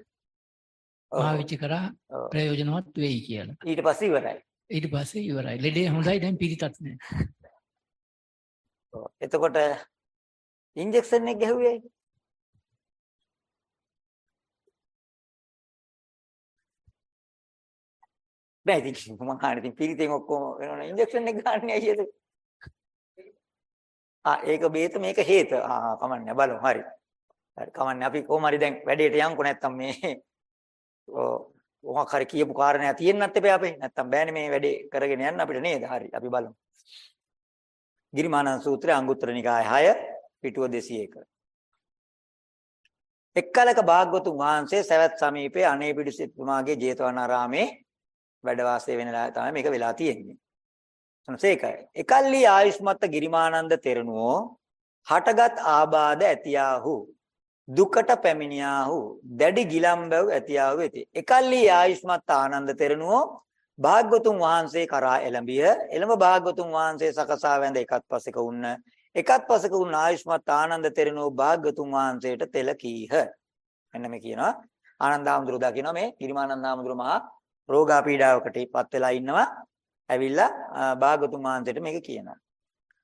පාවිච්චි කරා. ප්‍රයෝජනවත් වෙයි කියලා. ඊට පස්සේ ඉවරයි. ඊට පස්සේ ඉවරයි. ලෙඩේ හොඳයි දැන් පිරිතත් නෑ. ඔව්. එතකොට ඉන්ජෙක්ෂන් එක ගැහුවේ ඇයි? බෑ ඉතින් අහන්නේ ඉතින් පිරිතෙන් ඔක්කොම වෙනවනේ ඉන්ජෙක්ෂන් එක ගන්න ඇයිද? ආ ඒක බේත මේක හේත. ආ කමන්නේ බලමු හරි. හරි කමන්නේ අපි කොහොම හරි දැන් වැඩේට යන්කො නැත්තම් මේ ඔව් මොකක් හරි කියපු කාරණා තියෙන්නත් එපා අපේ. නැත්තම් බෑනේ මේ වැඩේ කරගෙන යන්න අපිට නේද? හරි අපි බලමු. ගිරිමානන්ද සූත්‍රය අංගුත්තර නිකාය 6 පිටුව 201. එක්කලක භාග්‍යවතුන් වහන්සේ සවැත් සමීපයේ අනේපිඩු සිටුමාගේ ජේතවනාරාමේ වැඩ වාසය වෙනලා තමයි මේක වෙලා තියෙන්නේ. එතනසේකයි. එකල්ලි ආයුෂ්මත් ගිරිමානන්ද තෙරණුවෝ හටගත් ආබාධ ඇතියාහු දුකට පැමිණියාහු දැඩි ගිලම්බැව් ඇතියාහු වෙති. එකල්ලි ආයුෂ්මත් ආනන්ද තෙරණුවෝ භාග්‍යවතුන් වහන්සේ කරා එළඹිය. එළඹ භාග්‍යවතුන් වහන්සේ සකසා වැඳ එකත් පසෙක උන්න. එකත් පසෙක උන්න ආයුෂ්මත් ආනන්ද තෙරණුවෝ භාග්‍යවතුන් වහන්සේට තෙල කීහ. මෙන්න මේ කියනවා ආනන්ද ආමඳුර දකිනවා මේ ගිරිමානන්ද ආමඳුර මහා රෝගා පීඩාවකට පත් වෙලා ඉන්නවා. ඇවිල්ලා අ, භාගතුන් වහන්සේට මේක කියනවා.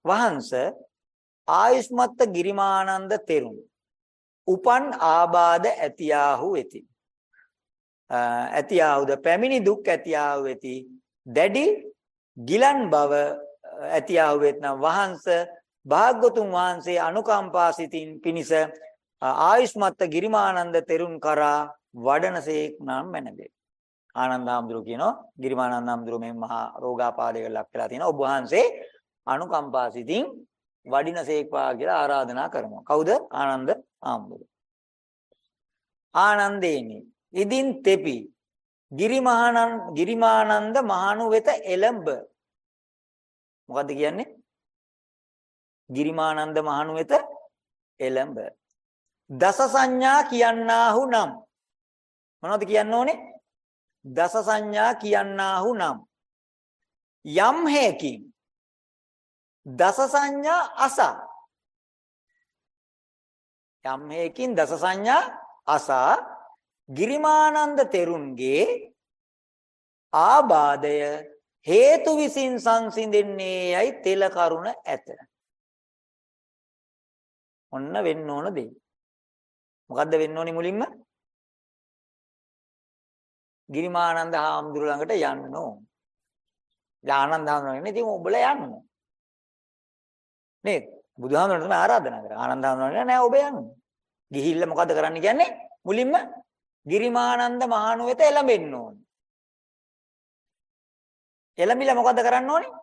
වහන්ස ආයුෂ්මත්ත ගිරිමානන්ද තෙරුන් උපන් ආබාධ ඇතියාහු වෙති. අ, ඇතියාහුද පැමිණි දුක් ඇතියාහු වෙති. දැඩි ගිලන් බව ඇතියාහු වෙත්නම් වහන්ස භාගතුන් වහන්සේ අනුකම්පා සිතින් පිනිස ආයුෂ්මත්ත ගිරිමානන්ද තෙරුන් කරා වඩනසේක් නම් මැනවේ. ආනන්ද හාමුදුරුවෝ කියනවා ගිරිමානන්ද හාමුදුරුවෝ මේ මහා රෝගාපාදයකට ලක් වෙලා තියෙනවා ඔබ වහන්සේ අනුකම්පා සිතින් වඩිනසේක්වා කියලා ආරාධනා කරනවා. කවුද? ආනන්ද හාමුදුරුවෝ ආනන්දේනි ඉදින් තෙපි ගිරිමානන් ගිරිමානන්ද මහණු වෙත එළඹ. මොකද්ද කියන්නේ? ගිරිමානන්ද මහණු වෙත එළඹ. දස සංඥා කියන්නාහු නම්. මොනවද කියන්න ඕනේ? දස සංඥා කියන්නාහු නම් යම් හේකින් දස සංඥා අසා යම් හේකින් දස සංඥා අසා ගිරිමානන්ද තෙරුන්ගේ ආබාධය හේතු විසින් සංසිඳෙන්නේ යයි තෙල කරුණ ඇත ඔන්න වෙන්න ඕන දේ. මොකද්ද වෙන්න ඕනි මුලින්ම? ගිරිමානන්ද හාමුදුරුවෝ ළඟට යන්න ඕන. ආනන්ද හාමුදුරුවෝ ඉතින් ඔබලා යන්න. නේද? බුදුහාමුදුරුවෝ තමයි ආරාධනා කරා. ආනන්ද හාමුදුරුවෝ නෑ ඔබ යන්න. ගිහිල්ලා මොකද කරන්න කියන්නේ? මුලින්ම ගිරිමානන්ද මහණුවෙත එළඹෙන්න ඕන. එළඹිලා මොකද කරන්න ඕනේ?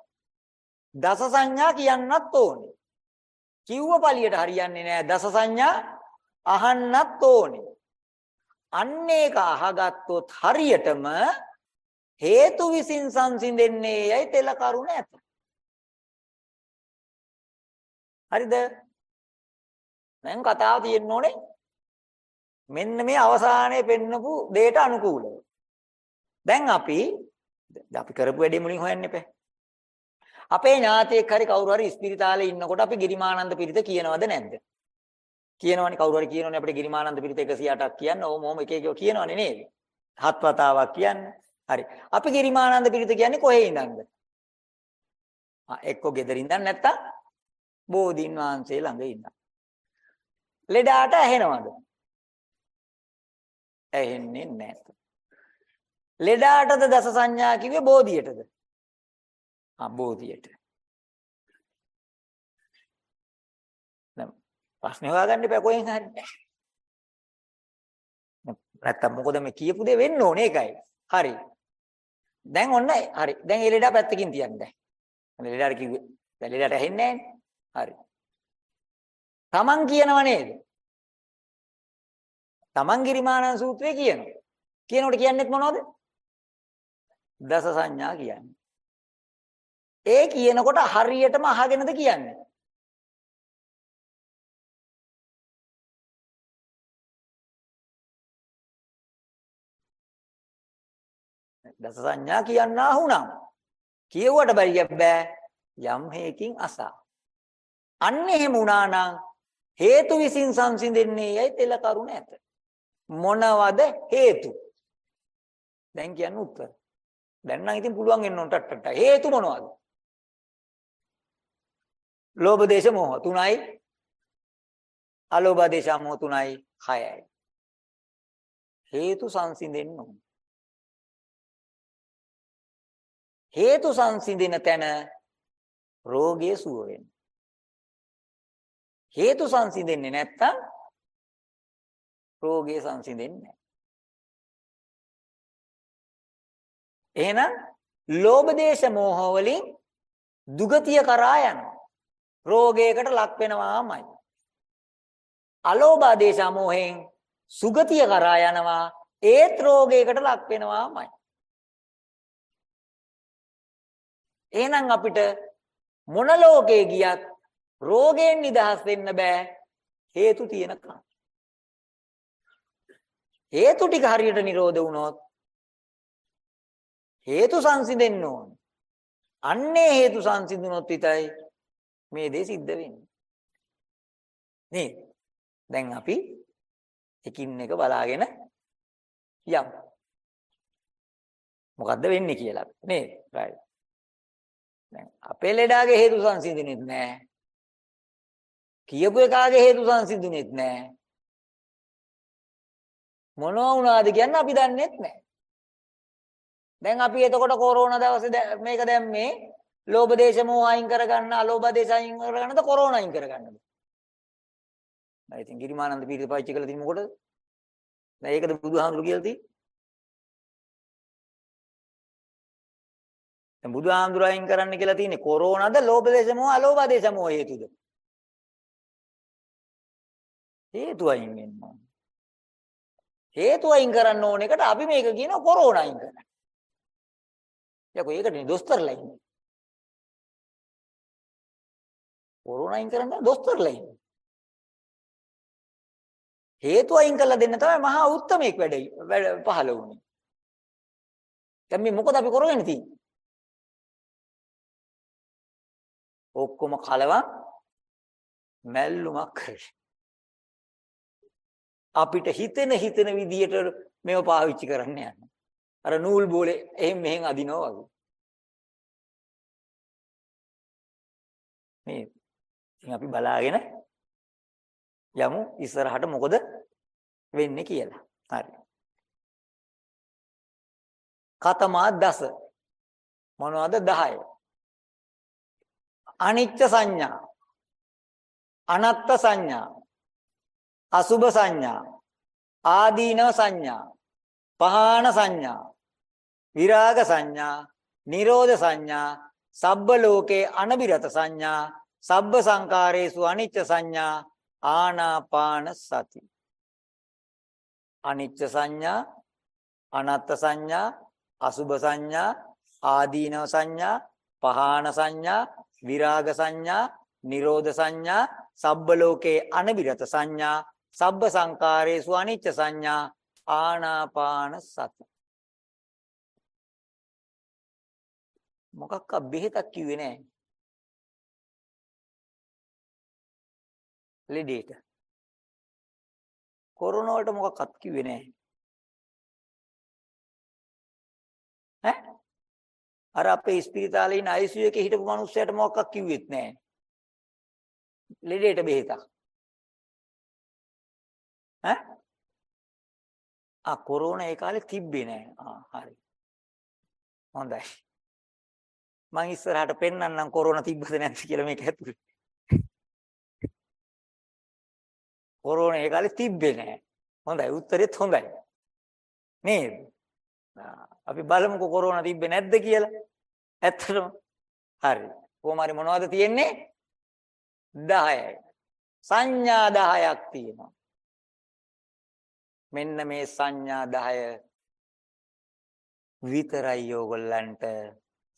දස සංඥා කියන්නත් ඕනේ. කිව්ව පළියට හරියන්නේ නැහැ. දස සංඥා අහන්නත් ඕනේ. අන්න ඒක අහගත්තොත් හරියටම හේතු විසින් සංසිඳෙන්නේ යයි තෙල කරුණ ඇත. හරිද? දැන් කතාව තියෙන්න ඕනේ මෙන්න මේ අවසානයේ පෙන්නපු දෙයට අනුකූලව. දැන් අපි අපි කරපු වැඩේ මුලින් හොයන්න එපා. අපේ ඥාතියෙක් හරි කවුරු හරි ස්පිරිතාලේ ඉන්නකොට අපි ගිරිමානන්ද පිරිත කියනවද නැද්ද? කියනවනේ කවුරු හරි කියනවනේ අපිට ගිරිමානන්ද පිරිත 108ක් කියන්න ඕම ඕම එක එක කියනවනේ නේද? හත් වතාවක් කියන්න. හරි. අපි ගිරිමානන්ද පිරිත කියන්නේ කොහේ ඉඳන්ද? ආ එක්ක ගෙදර ඉඳන් නැත්තම් බෝධීන් වහන්සේ ළඟ ඉඳන්. ලෙඩාට ඇහෙනවද? ඇහෙන්නේ නැහැ. ලෙඩාටද දස සංඥා කිව්වේ බෝධියටද? ආ බෝධියට. ප්‍රශ්නේ හොයාගන්න එපා කොහෙන් හරි. නැත්තම් මොකද මේ කියපු දේ වෙන්න ඕනේ ඒකයි. හරි. දැන් ඔන්න හරි. දැන් ඒ ලෙඩා පැත්තකින් තියන්න දැන්. ලෙඩාට කිව්වේ. දැන් ලෙඩාට ඇහෙන්නේ නැහැ හරි. Taman කියනව නේද? Taman ගිරිමානන් සූත්‍රයේ කියනවා. කියනකොට කියන්නේත් මොනවද? දස සංඥා කියන්නේ. ඒ කියනකොට හරියටම අහගෙනද කියන්නේ? දස සංඥා කියන්නා වුණා. කියුවට බැරියක් බෑ යම් හේකින් අසා. අන්න එහෙම වුණා නම් හේතු විසින් සංසිඳෙන්නේ යයි තෙල කරුණ ඇත. මොනවද හේතු? දැන් කියන්න උත්තර. දැන් නම් ඉතින් පුළුවන් වෙන්න උන්ට ටට හේතු මොනවද? ලෝභ දේශ මොහ තුනයි. අලෝභ දේශ මොහ තුනයි 6යි. හේතු සංසිඳෙන්න ඕන. හේතු සංසිඳින තැන රෝගය සුව වෙනවා. හේතු සංසිඳෙන්නේ නැත්තම් රෝගය සංසිඳෙන්නේ නැහැ. එහෙනම් ලෝභ දේශ මොහ වලින් දුගතිය කරා යනවා. රෝගයකට ලක් වෙනවාමයි. අලෝභ දේශ මොහෙන් සුගතිය කරා යනවා. ඒත් රෝගයකට ලක් වෙනවාමයි. එහෙනම් අපිට මොන ලෝකේ ගියත් රෝගයෙන් නිදහස් වෙන්න බෑ හේතු තියෙනකම්. හේතු ටික හරියට නිරෝධ වුණොත් හේතු සංසිඳෙන්න ඕන. අන්නේ හේතු සංසිඳුනොත් විතරයි මේ දේ සිද්ධ වෙන්නේ. නේද? දැන් අපි එකින් එක බලාගෙන යමු. මොකද්ද වෙන්නේ කියලා නේද? right. දැන් අපේ ලෙඩාගේ හේතු සංසිඳුනේත් නැහැ. කියපු එකාගේ හේතු සංසිඳුනේත් නැහැ. මොනවා වුණාද කියන්න අපි දන්නේත් නැහැ. දැන් අපි එතකොට කොරෝනා දවසේ මේක දැම්මේ ලෝභ දේශ මොහ අයින් කරගන්න අලෝභ දේශ අයින් කරගන්නද කොරෝනා අයින් කරගන්නද? දැන් ඉතින් ගිරිමානන්ද පීරිත පාවිච්චි කළා තියෙන්නේ මොකටද? දැන් ඒකද බුදුහාමුදුරු කියලා තියෙන්නේ? දැන් බුදුහාමුදුරු අයින් කරන්න කියලා තියෙන්නේ කොරෝනාද ලෝභ දේශ මොහ අලෝභ දේශ මොහ හේතුද? හේතු අයින් වෙන්න ඕන. හේතු අයින් කරන්න ඕන එකට අපි මේක කියනවා කොරෝනා අයින් කරන්න. යකෝ ඒකටනේ දොස්තරලා ඉන්නේ. කොරෝනා අයින් කරන්න දොස්තරලා ඉන්නේ. හේතු අයින් කරලා දෙන්න තමයි මහා උත්තමයෙක් වැඩ පහළ වුණේ. දැන් මේ මොකද අපි කරගෙන තියෙන්නේ? ඔක්කොම කලවම් මැල්ලුමක් කරේ. අපිට හිතෙන හිතෙන විදියට මේව පාවිච්චි කරන්න යනවා. අර නූල් බෝලේ එහෙන් මෙහෙන් අදිනවා වගේ. මේ ඉතින් අපි බලාගෙන යමු ඉස්සරහට මොකද වෙන්නේ කියලා. හරි. කතමා දස මොනවද 10 අනිච්ච සංඥා අනත්ත් සංඥා අසුභ සංඥා ආදීනව සංඥා පහාන සංඥා විරාග සංඥා නිරෝධ සංඥා සබ්බ ලෝකේ අනබිරත සංඥා සබ්බ සංකාරේසු අනිච්ච සංඥා ආනාපාන සති. අනිච්ච සංඥා අනත්ත් සංඥා අසුභ සංඥා ආදීනව සංඥා පහාන සංඥා විරාග සංඥා නිරෝධ සංඥා සබ්බ ලෝකේ අනබිරත සංඥා සබ්බ සංකාරේසු අනිච්ච සංඥා ආනාපාන සති. මොකක්ක බෙහෙතක් කිව්වේ නෑ. ලෙඩේට. කොරෝනා වලට මොකක්වත් කිව්වේ නෑ. ඈ? අර අපේ ස්පිරිතාලේ ඉන්න ICU එකේ හිටපු මිනිස්සයාට මොකක්වත් කිව්වෙත් නෑ. ලෙඩේට බෙහෙතක්. ඈ? ආ කොරෝනා ඒ කාලේ තිබ්බේ නෑ. ආ හරි. හොඳයි. මං ඉස්සරහට පෙන්නන්නම් කොරෝනා තිබ්බද නැද්ද කියලා මේක ඇතුලේ. කොරෝනා ඒ කාලේ තිබ්බේ නෑ. හොඳයි. උත්තරෙත් හොඳයි. නේද? අපි බලමුකෝ කොරෝනා තිබ්බේ නැද්ද කියලා. ඇත්තටම. හරි. කොහොම හරි මොනවද තියෙන්නේ? 10යි සංඥා 10ක් තියෙනවා. මෙන්න මේ සංඥා 10 විතරයි ඕගොල්ලන්ට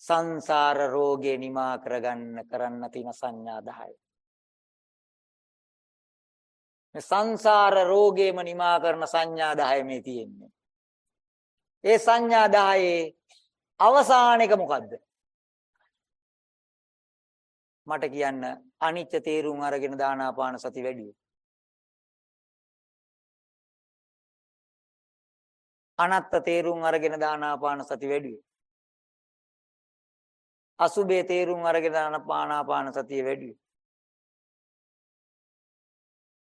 සංසාර රෝගේ නිමා කරගන්න කරන්න තියෙන සංඥා 10. මේ සංසාර රෝගේම නිමා කරන සංඥා 10 මේ තියෙන්නේ. ඒ සංඥා 10 අවසාන එක මොකද්ද? මට කියන්න අනිත්‍ය තේරුම් අරගෙන දානාපාන සති වැඩි. අනත්ත තේරුම් අරගෙන දානාපාන සති වැඩි. අසුබේ තේරුම් අරගෙන දානාපාන සතිය වැඩි.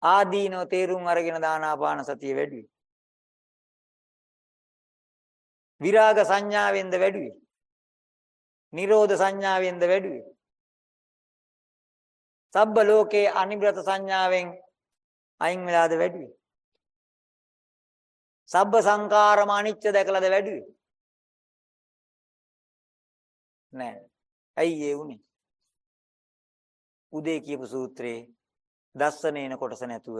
ආදීනෝ තේරුම් අරගෙන දානාපාන සතිය වැඩි. විරාග සංඥාවෙන්ද වැඩි. නිරෝධ සංඥාවෙන්ද වැඩි. සබ්බ ලෝකේ අනිබ්‍රත සංඥාවෙන් අයින් වෙලාද වැඩි. සබ්බ සංකාරම අනිච්ච දැකලාද වැඩි. නෑ. ඇයි ඒ උනේ? උදේ කියපු සූත්‍රේ දස්සනේන කොටස නැතුව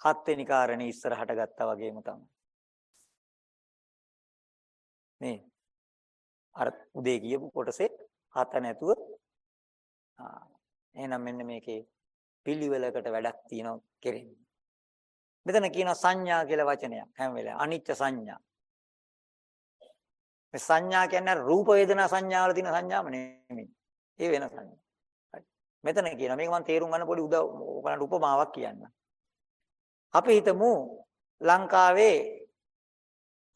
හත්වෙනි කාරණේ ඉස්සරහට ගත්තා වගේම තමයි. මේ අර උදේ කියපු කොටසේ හත නැතුව ආ එහෙනම් මෙන්න මේකේ පිළිවෙලකට වැඩක් තියෙනවා කෙරෙන්නේ. මෙතන කියනවා සංඥා කියලා වචනයක් හැම වෙලාවෙම අනිච්ච සංඥා. මේ සංඥා කියන්නේ රූප වේදනා සංඥාවල තියෙන සංඥාම නෙමෙයි. ඒ වෙන සංඥා. හරි. මෙතන කියනවා මේක මම තේරුම් ගන්න පොඩි උදව් ඔයගලන්ට උපමාවක් කියන්න. අපි හිතමු ලංකාවේ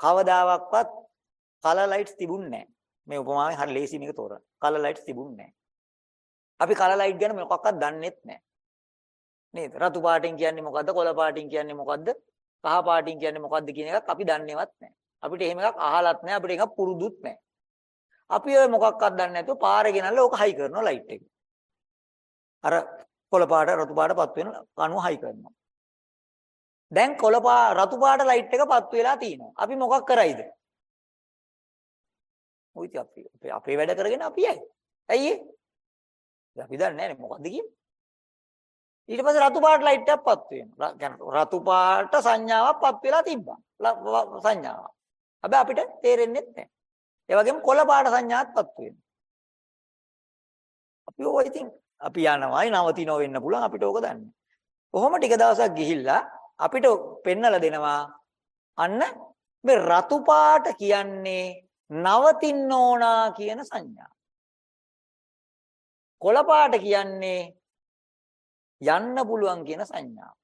කවදාවත් කලර් ලයිට්ස් තිබුණේ නැහැ. මේ උපමාවෙන් හරි ලේසි මේක තෝරන්න. කලර් ලයිට්ස් තිබුණේ නැහැ. අපි කලර් ලයිට් ගැන මොකක්වත් දන්නේත් නැහැ. නේද? රතු පාටින් කියන්නේ මොකද්ද? කොළ පාටින් කියන්නේ මොකද්ද? කහ පාටින් කියන්නේ මොකද්ද කියන එකක් අපි දන්නේවත් නැහැ. අපිට එහෙම එකක් අහලත් නැහැ. අපිට ඒක පුරුදුත් නැහැ. අපි ඔය මොකක්වත් දන්නේ නැතුව පාරේ ගෙනල්ලා ඕක හයි කරනවා ලයිට් එක. අර කොළ පාට රතු පාටපත් වෙන කණුව හයි කරනවා. දැන් කොළ පා රතු පාට ලයිට් එක පත් වෙලා තිනවා. අපි මොකක් කරයිද? ඔය ඉතින් අපි අපේ වැඩ කරගෙන අපි යයි. ඇයි ඒ? අපි දන්නේ නැහැ මොකද්ද කියන්නේ. ඊට පස්සේ රතු පාට ලයිට් එකක් පත් වෙනවා. කියන්නේ රතු පාට සංඥාවක් පත් වෙලා තිබ්බා. සංඥාවක්. හැබැයි අපිට තේරෙන්නේ නැහැ. ඒ වගේම කොළ පාට සංඥාවක් පත් වෙනවා. අපි ඕක ඉතින් අපි යනවායි නවතිනව වෙන්න පුළුවන් අපිට ඕක දන්නේ. කොහොම ටික දවසක් ගිහිල්ලා අපිට පෙන්නලා දෙනවා අන්න මේ රතු පාට කියන්නේ නවතින්න ඕනා කියන සංඥා. කොළ පාට කියන්නේ යන්න පුළුවන් කියන සංඥාව.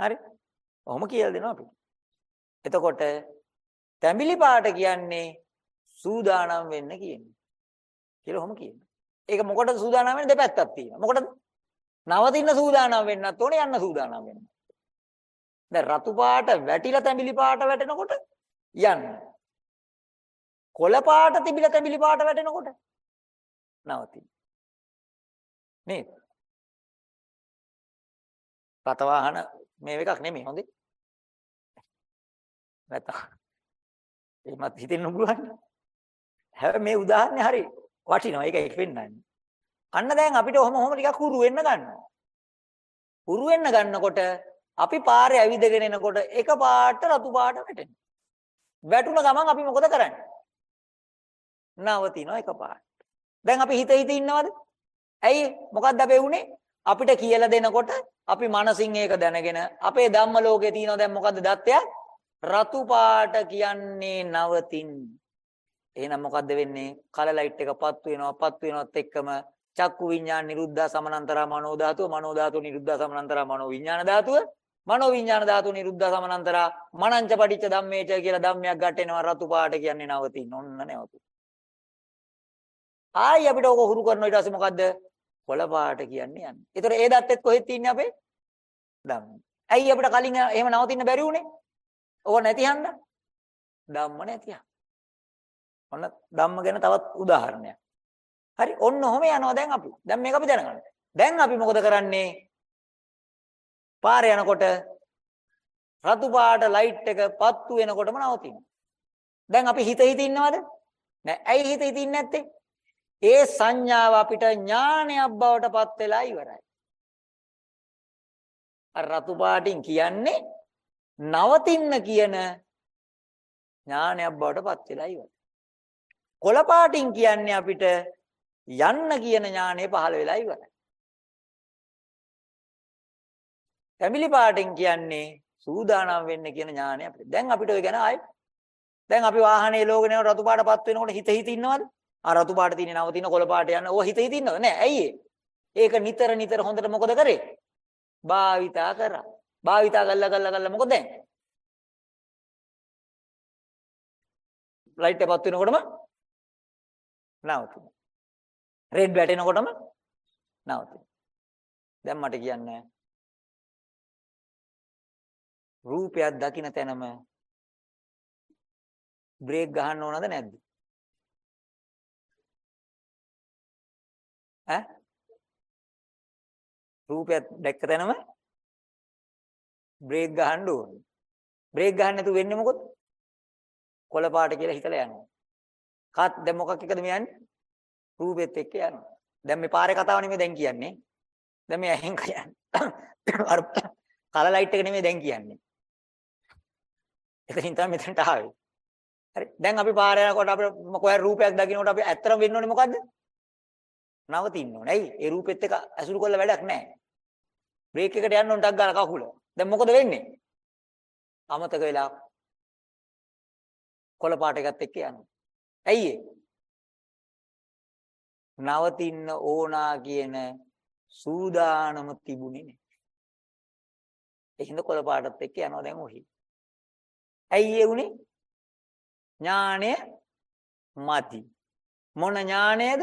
හරි? ඔහොම කියලා දෙනවා අපිට. එතකොට තැඹිලි පාට කියන්නේ සූදානම් වෙන්න කියන්නේ. කියලා ඔහොම කියනවා. ඒක මොකටද සූදානම් වෙන්නේ දෙපැත්තක් තියෙනවා. මොකටද? නවතින්න සූදානම් වෙන්නත් ඕනේ යන්න සූදානම් වෙන්න. දැන් රතු පාට වැටිලා තැඹිලි පාට වැටෙනකොට යන්න. කොළ පාට තිබිලා තැඹිලි පාට වැටෙනකොට නවතින්න. නේද? රත වාහන මේ එකක් නෙමෙයි හොඳේ. නැත්නම් එහෙමත් හිතෙන්න පුළුවන්. හැබැයි මේ උදාහරණේ හරි වටිනවා. ඒකයි පෙන්නන්නේ. අන්න දැන් අපිට ඔහොම ඔහොම ටිකක් හුරු වෙන්න ගන්නවා. හුරු වෙන්න ගන්නකොට අපි පාරේ ඇවිදගෙන එනකොට එක පාට රතු පාට වැටෙනවා. වැටුණ ගමන් අපි මොකද කරන්නේ? නවතිනවා එක පාට. දැන් අපි හිත හිත ඉන්නවද? ඇයි මොකක්ද අපේ උනේ? අපිට කියලා දෙනකොට අපි මනසින් ඒක දැනගෙන අපේ ධම්ම ලෝකේ තියෙනවා දැන් මොකද්ද දත්තයක්? රතු පාට කියන්නේ නවතින්. එහෙනම් මොකද්ද වෙන්නේ? කල ලයිට් එක පත් වෙනවා පත් වෙනවත් එක්කම චක්කු විඤ්ඤාණ නිරුද්ධා සමනන්තරා මනෝ ධාතුව මනෝ ධාතුව නිරුද්ධා සමනන්තරා මනෝ විඤ්ඤාණ ධාතුව මනෝ විඤ්ඤාණ ධාතුව නිරුද්ධා සමනන්තරා මනංච පටිච්ච ධම්මේච කියලා ධම්මයක් ගැටෙනවා රතු පාට කියන්නේ නවතින් ඔන්න නැවතු ආයි අපිට ඕක හුරු කරනවා ඊට පස්සේ මොකද්ද කොළ පාට කියන්නේ යන්නේ. ඒතර ඒ දත්තෙත් කොහෙද තින්නේ අපේ? ධම්ම. ඇයි අපිට කලින් එහෙම නවතින්න බැරි වුනේ? ඕක නැති හන්ද? ධම්ම නැතිය. ඔන්න ධම්ම ගැන තවත් උදාහරණයක්. හරි ඔන්න ඔහොම යනවා දැන් අපි. දැන් මේක අපි දැනගන්න. දැන් අපි මොකද කරන්නේ? පාරේ යනකොට රතු පාට ලයිට් එක පත්තු වෙනකොටම නවතිනවා. දැන් අපි හිත හිත ඉන්නවද? නෑ. ඇයි හිත හිත ඉන්නේ නැත්තේ? ඒ සංඥාව අපිට ඥානයක් බවට පත් වෙලා ඉවරයි. අර රතු පාටින් කියන්නේ නවතින්න කියන ඥානයක් බවට පත් වෙලා ඉවරයි. කොළ පාටින් කියන්නේ අපිට යන්න කියන ඥානය පහළ වෙලා ඉවරයි. ෆැමිලි පාටින් කියන්නේ සූදානම් වෙන්න කියන ඥානය අපිට. දැන් අපිට ඔය ගැන ආයි දැන් අපි වාහනේ ලෝගෙන යන රතු පාටපත් වෙනකොට හිත හිත ඉන්නවද? ආ රතු පාට තියෙන නවතින කොළ පාට යන ඕව හිත හිත ඉන්නවද? නෑ. ඇයි ඒක නිතර නිතර හොඳට මොකද කරේ? භාවිතා කරා. භාවිතා කළා කළා කළා මොකද දැන්? ලයිට් එකපත් වෙනකොටම නවතින. රෙඩ් වැටෙනකොටම නවතින. දැන් මට කියන්න රූපයක් දකින්න තැනම බ්‍රේක් ගහන්න ඕනද නැද්ද? ඈ රූපයක් දැක්ක තැනම බ්‍රේක් ගහන්න ඕනේ. බ්‍රේක් ගහන්න නැතුව වෙන්නේ මොකද? කොළ පාට කියලා හිතලා යනවා. කාත් දැන් මොකක් එකද මේ යන්නේ? රූපෙත් එක්ක යනවා. දැන් මේ පාරේ කතාව නෙමෙයි දැන් කියන්නේ. දැන් මේ ඇහෙන් කියන්නේ. අර කල ලයිට් එක නෙමෙයි දැන් කියන්නේ. එතනින් තමයි මෙතනට ආවේ. හරි. දැන් අපි පාරේ යනකොට අපිට කොහේ රූපයක් දකින්නකොට අපි ඇත්තටම වෙන්න ඕනේ මොකද්ද? නවතින්න ඕනේ. ඇයි? ඒ රූපෙත් එක ඇසුරු කරලා වැඩක් නැහැ. බ්‍රේක් එකට යන්න ඕන ටක් ගාලා කකුල. දැන් මොකද වෙන්නේ? අමතක වෙලා කොළ පාට එකත් එක්ක යනවා. ඇයි ඒ? නවතින්න ඕනා කියන සූදානම තිබුණේ නැහැ. ඒකින්ද කොළ පාටත් එක්ක යනවා දැන් ඔහි. ඇයි ඒ උනේ? ඥාණය මදි. මොන ඥාණයද?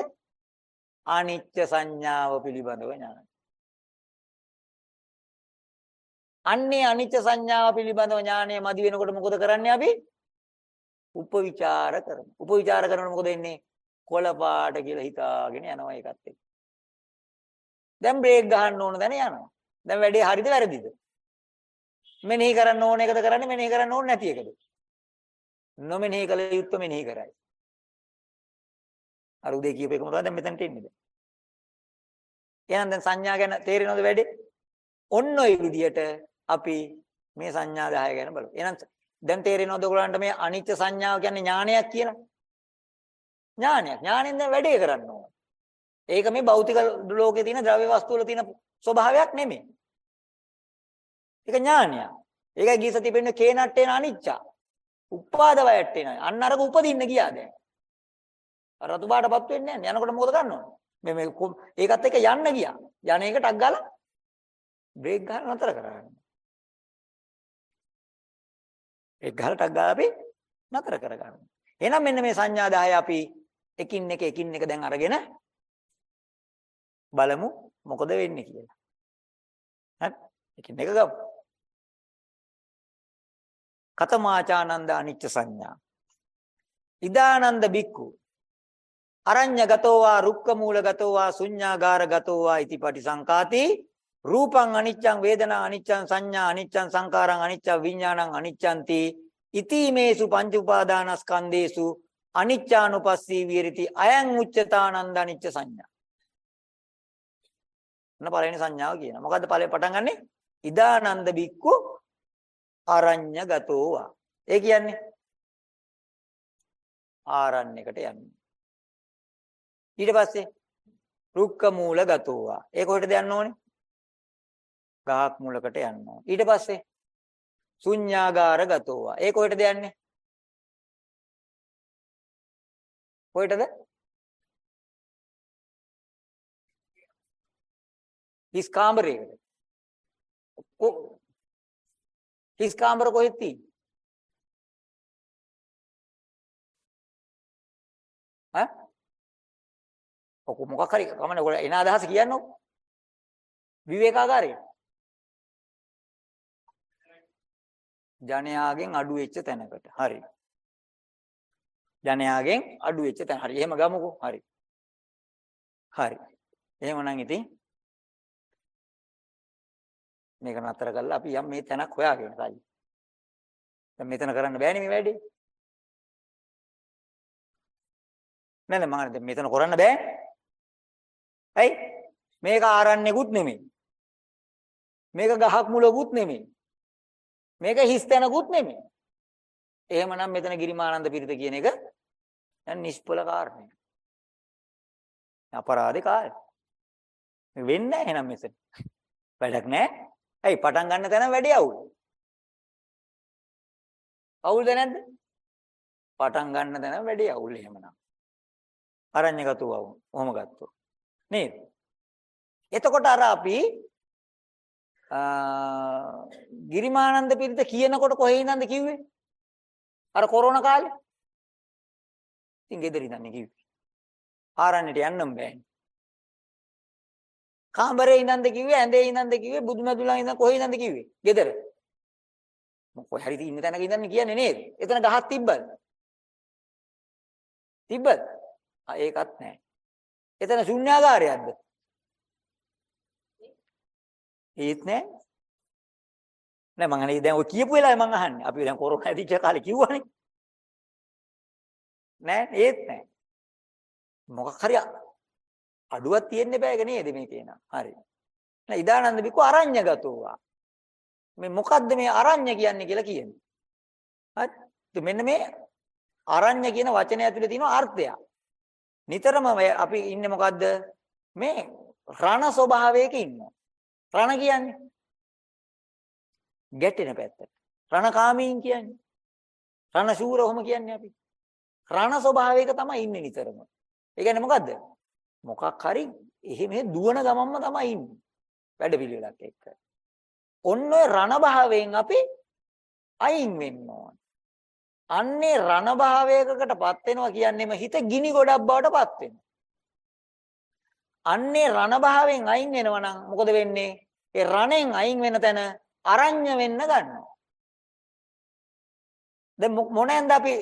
අනිත්‍ය සංඥාව පිළිබඳව ඥානය. අන්නේ අනිත්‍ය සංඥාව පිළිබඳව ඥානය මදි වෙනකොට මොකද කරන්නේ අපි? උපවිචාර කරමු. උපවිචාර කරනකොට මොකද වෙන්නේ? කොළ පාට කියලා හිතාගෙන යනවා ඒකත් එක්ක. දැන් බ්‍රේක් ගහන්න ඕන දැන යනවා. දැන් වැඩේ හරිද වැරදිද? මෙනෙහි කරන්න ඕන එකද කරන්නේ මෙනෙහි කරන්න ඕනේ නැති එකද? නොමෙනෙහි කළ යුත්තේ මෙනෙහි කරයි. අර උදේ කියපු එකම තමයි දැන් මෙතනට එන්නේ දැන්. එහෙනම් දැන් සංඥා ගැන තේරෙනවද වැඩි? ඔන්න ඔය විදිහට අපි මේ සංඥා 10 ගැන බලමු. එහෙනම් දැන් තේරෙනවද ඔයගොල්ලන්ට මේ අනිත්‍ය සංඥාව කියන්නේ ඥානයක් කියලා? ඥානයක්. ඥාණයෙන් දැන් වැඩේ කරන්න ඕන. ඒක මේ භෞතික ලෝකේ තියෙන ද්‍රව්‍ය වස්තු වල තියෙන ස්වභාවයක් නෙමෙයි. ඒක ඥානයක්. ඒකයි ගීසති පෙන්නේ කේනට්ටේන අනිච්චා. උපාද වයට්ටේන. අන්න අරක උපදින්න ගියා දැන්. අර රතු පාටපත් වෙන්නේ නැහැ. යනකොට මොකද කරන්න ඕන? මේ මේ ඒකත් එක්ක යන්න ගියා. යන එක ටක් ගාලා බ්‍රේක් ගහලා නතර කරගන්න. ඒක ගහලා ටක් ගාලා අපි නතර කරගන්න. එහෙනම් මෙන්න මේ සංඥා 10 අපි එකින් එක එකින් එක දැන් අරගෙන බලමු මොකද වෙන්නේ කියලා. හරි එකින් එක ගමු කතමාචානන්ද අනිච්ච සංඥා ඉදානන්ද බික්කු අරඤ්‍යගතෝ වා රුක්ක මූලගතෝ වා ශුඤ්ඤාගාරගතෝ වා ඉති පටිසංකාති. රූපං අනිච්චං වේදනා අනිච්චං සංඥා අනිච්චං සංකාරං අනිච්චං විඥානං අනිච්චಂತಿ ඉතිමේසු පංච උපාදානස්කන්ධේසු අනිච්චානුපස්සී විහෙරති. අයං උච්චතානන්ද අනිච්ච සංඥා. මොන පළවෙනි සංඥාව කියන මොකද්ද පළවෙනි පටන් ගන්නෙ? ඉදානන්ද බික්කු අරඤ්‍යගතෝ වා ඒ කියන්නේ ආරණ්‍යකට යන්නේ. ඊට පස්සේ රුක්ක මූල ගතෝවා. ඒක කොහෙටද යන්න ඕනේ? ගහක් මූලකට යන්න ඕනේ. ඊට පස්සේ ශුඤ්ඤාගාර ගතෝවා. ඒක කොහෙටද යන්නේ? කොහෙටද? හිස් කාමරයකට. හිස් කාමර කොහෙද තියෙන්නේ? ඈ ඔක මොකක් හරි කමන්නේ ඔයගොල්ලෝ එන අදහස කියන්නකො. විවේකාගාරය. ජනයාගෙන් අඩු වෙච්ච තැනකට. හරි. ජනයාගෙන් අඩු වෙච්ච තැන. හරි. එහෙම ගමුකෝ. හරි. හරි. එහෙමනම් ඉතින් මේක නතර කරලා අපි යම් මේ තැනක් හොයාගෙන සයි. දැන් මෙතන කරන්න බෑනේ මේ වැඩේ. නෑ නෑ මම මෙතන කරන්න බෑ. ඇයි? මේක ආරණ්‍යකුත් නෙමෙයි. මේක ගහක් මුලකුත් නෙමෙයි. මේක හිස් තැනකුත් නෙමෙයි. එහෙමනම් මෙතන ගිරිමානන්ද පිරිත කියන එක දැන් නිෂ්පල කාරණය. අපරාධේ කාර්ය. වෙන්නේ නැහැ එහෙනම් මෙතන. වැඩක් නැහැ. ඇයි පටන් ගන්න තැන වැඩි අවුල්. අවුල්ද නැද්ද? පටන් ගන්න තැන වැඩි අවුල් එහෙමනම්. අරඤ්‍යගතව වුණ. ඔහොම ගත්තොත්. නේද? එතකොට අර අපි ගිරිමානන්ද පිරිත කියනකොට කොහේ ඉඳන්ද කිව්වේ? අර කොරෝනා කාලේ. ඉතින් ගෙදර ඉඳන් කිව්වේ. ආරණ්‍යට යන්නම් බෑනේ. කාමරේ ඉඳන්ද කිව්වේ ඇඳේ ඉඳන්ද කිව්වේ බුදුමැදුලා ඉඳන් කොහේ ඉඳන්ද කිව්වේ? ගෙදර. මොකෝ හරි ඉන්න තැනක ඉඳන් කියන්නේ නේද? එතන ගහක් තිබ්බද? තිබ්බද? ආ ඒකත් නැහැ. එතන ශුන්‍යාගාරයක්ද? ඒත් නෑ. නෑ මං අනේ දැන් ඔය කියපු වෙලාවේ මං අහන්නේ. අපි දැන් කොරෝනා ඇදිච්ච කාලේ කිව්වනේ. නෑ ඒත් නෑ. මොකක් හරි අඩුවක් තියෙන්න බෑක නේද මේ කියන. හරි. නෑ ඉදානන්ද බිකු අරඤ්‍යගතෝවා. මේ මොකද්ද මේ අරඤ්‍ය කියන්නේ කියලා කියන්නේ. හරි. මෙන්න මේ අරඤ්‍ය කියන වචනය ඇතුලේ තියෙන අර්ථය. නිතරම අපි ඉන්නේ මොකද්ද? මේ රණ ස්වභාවයක ඉන්නවා. රණ කියන්නේ ගැටෙන පැත්තට. රණකාමීන් කියන්නේ. රණ ශූර ඔහොම කියන්නේ අපි. රණ ස්වභාවයක තමයි ඉන්නේ නිතරම. ඒ කියන්නේ මොකද්ද? මොකක් හරි එහෙ මෙහෙ දුවන ගමන්ම තමයි ඉන්නේ. වැඩ පිළිවෙලක් එක්ක. ඔන්න ඔය රණ භාවයෙන් අපි අයින් වෙන්න ඕන. අන්නේ රණ භාවයකකටපත් වෙනවා කියන්නේම හිත ගිනි ගොඩක් බවටපත් වෙනවා. අන්නේ රණ භාවයෙන් අයින් වෙනවා නම් මොකද වෙන්නේ? ඒ රණෙන් අයින් වෙන තැන අරඤ්‍ය වෙන්න ගන්නවා. දැන් මොනෙන්ද අපි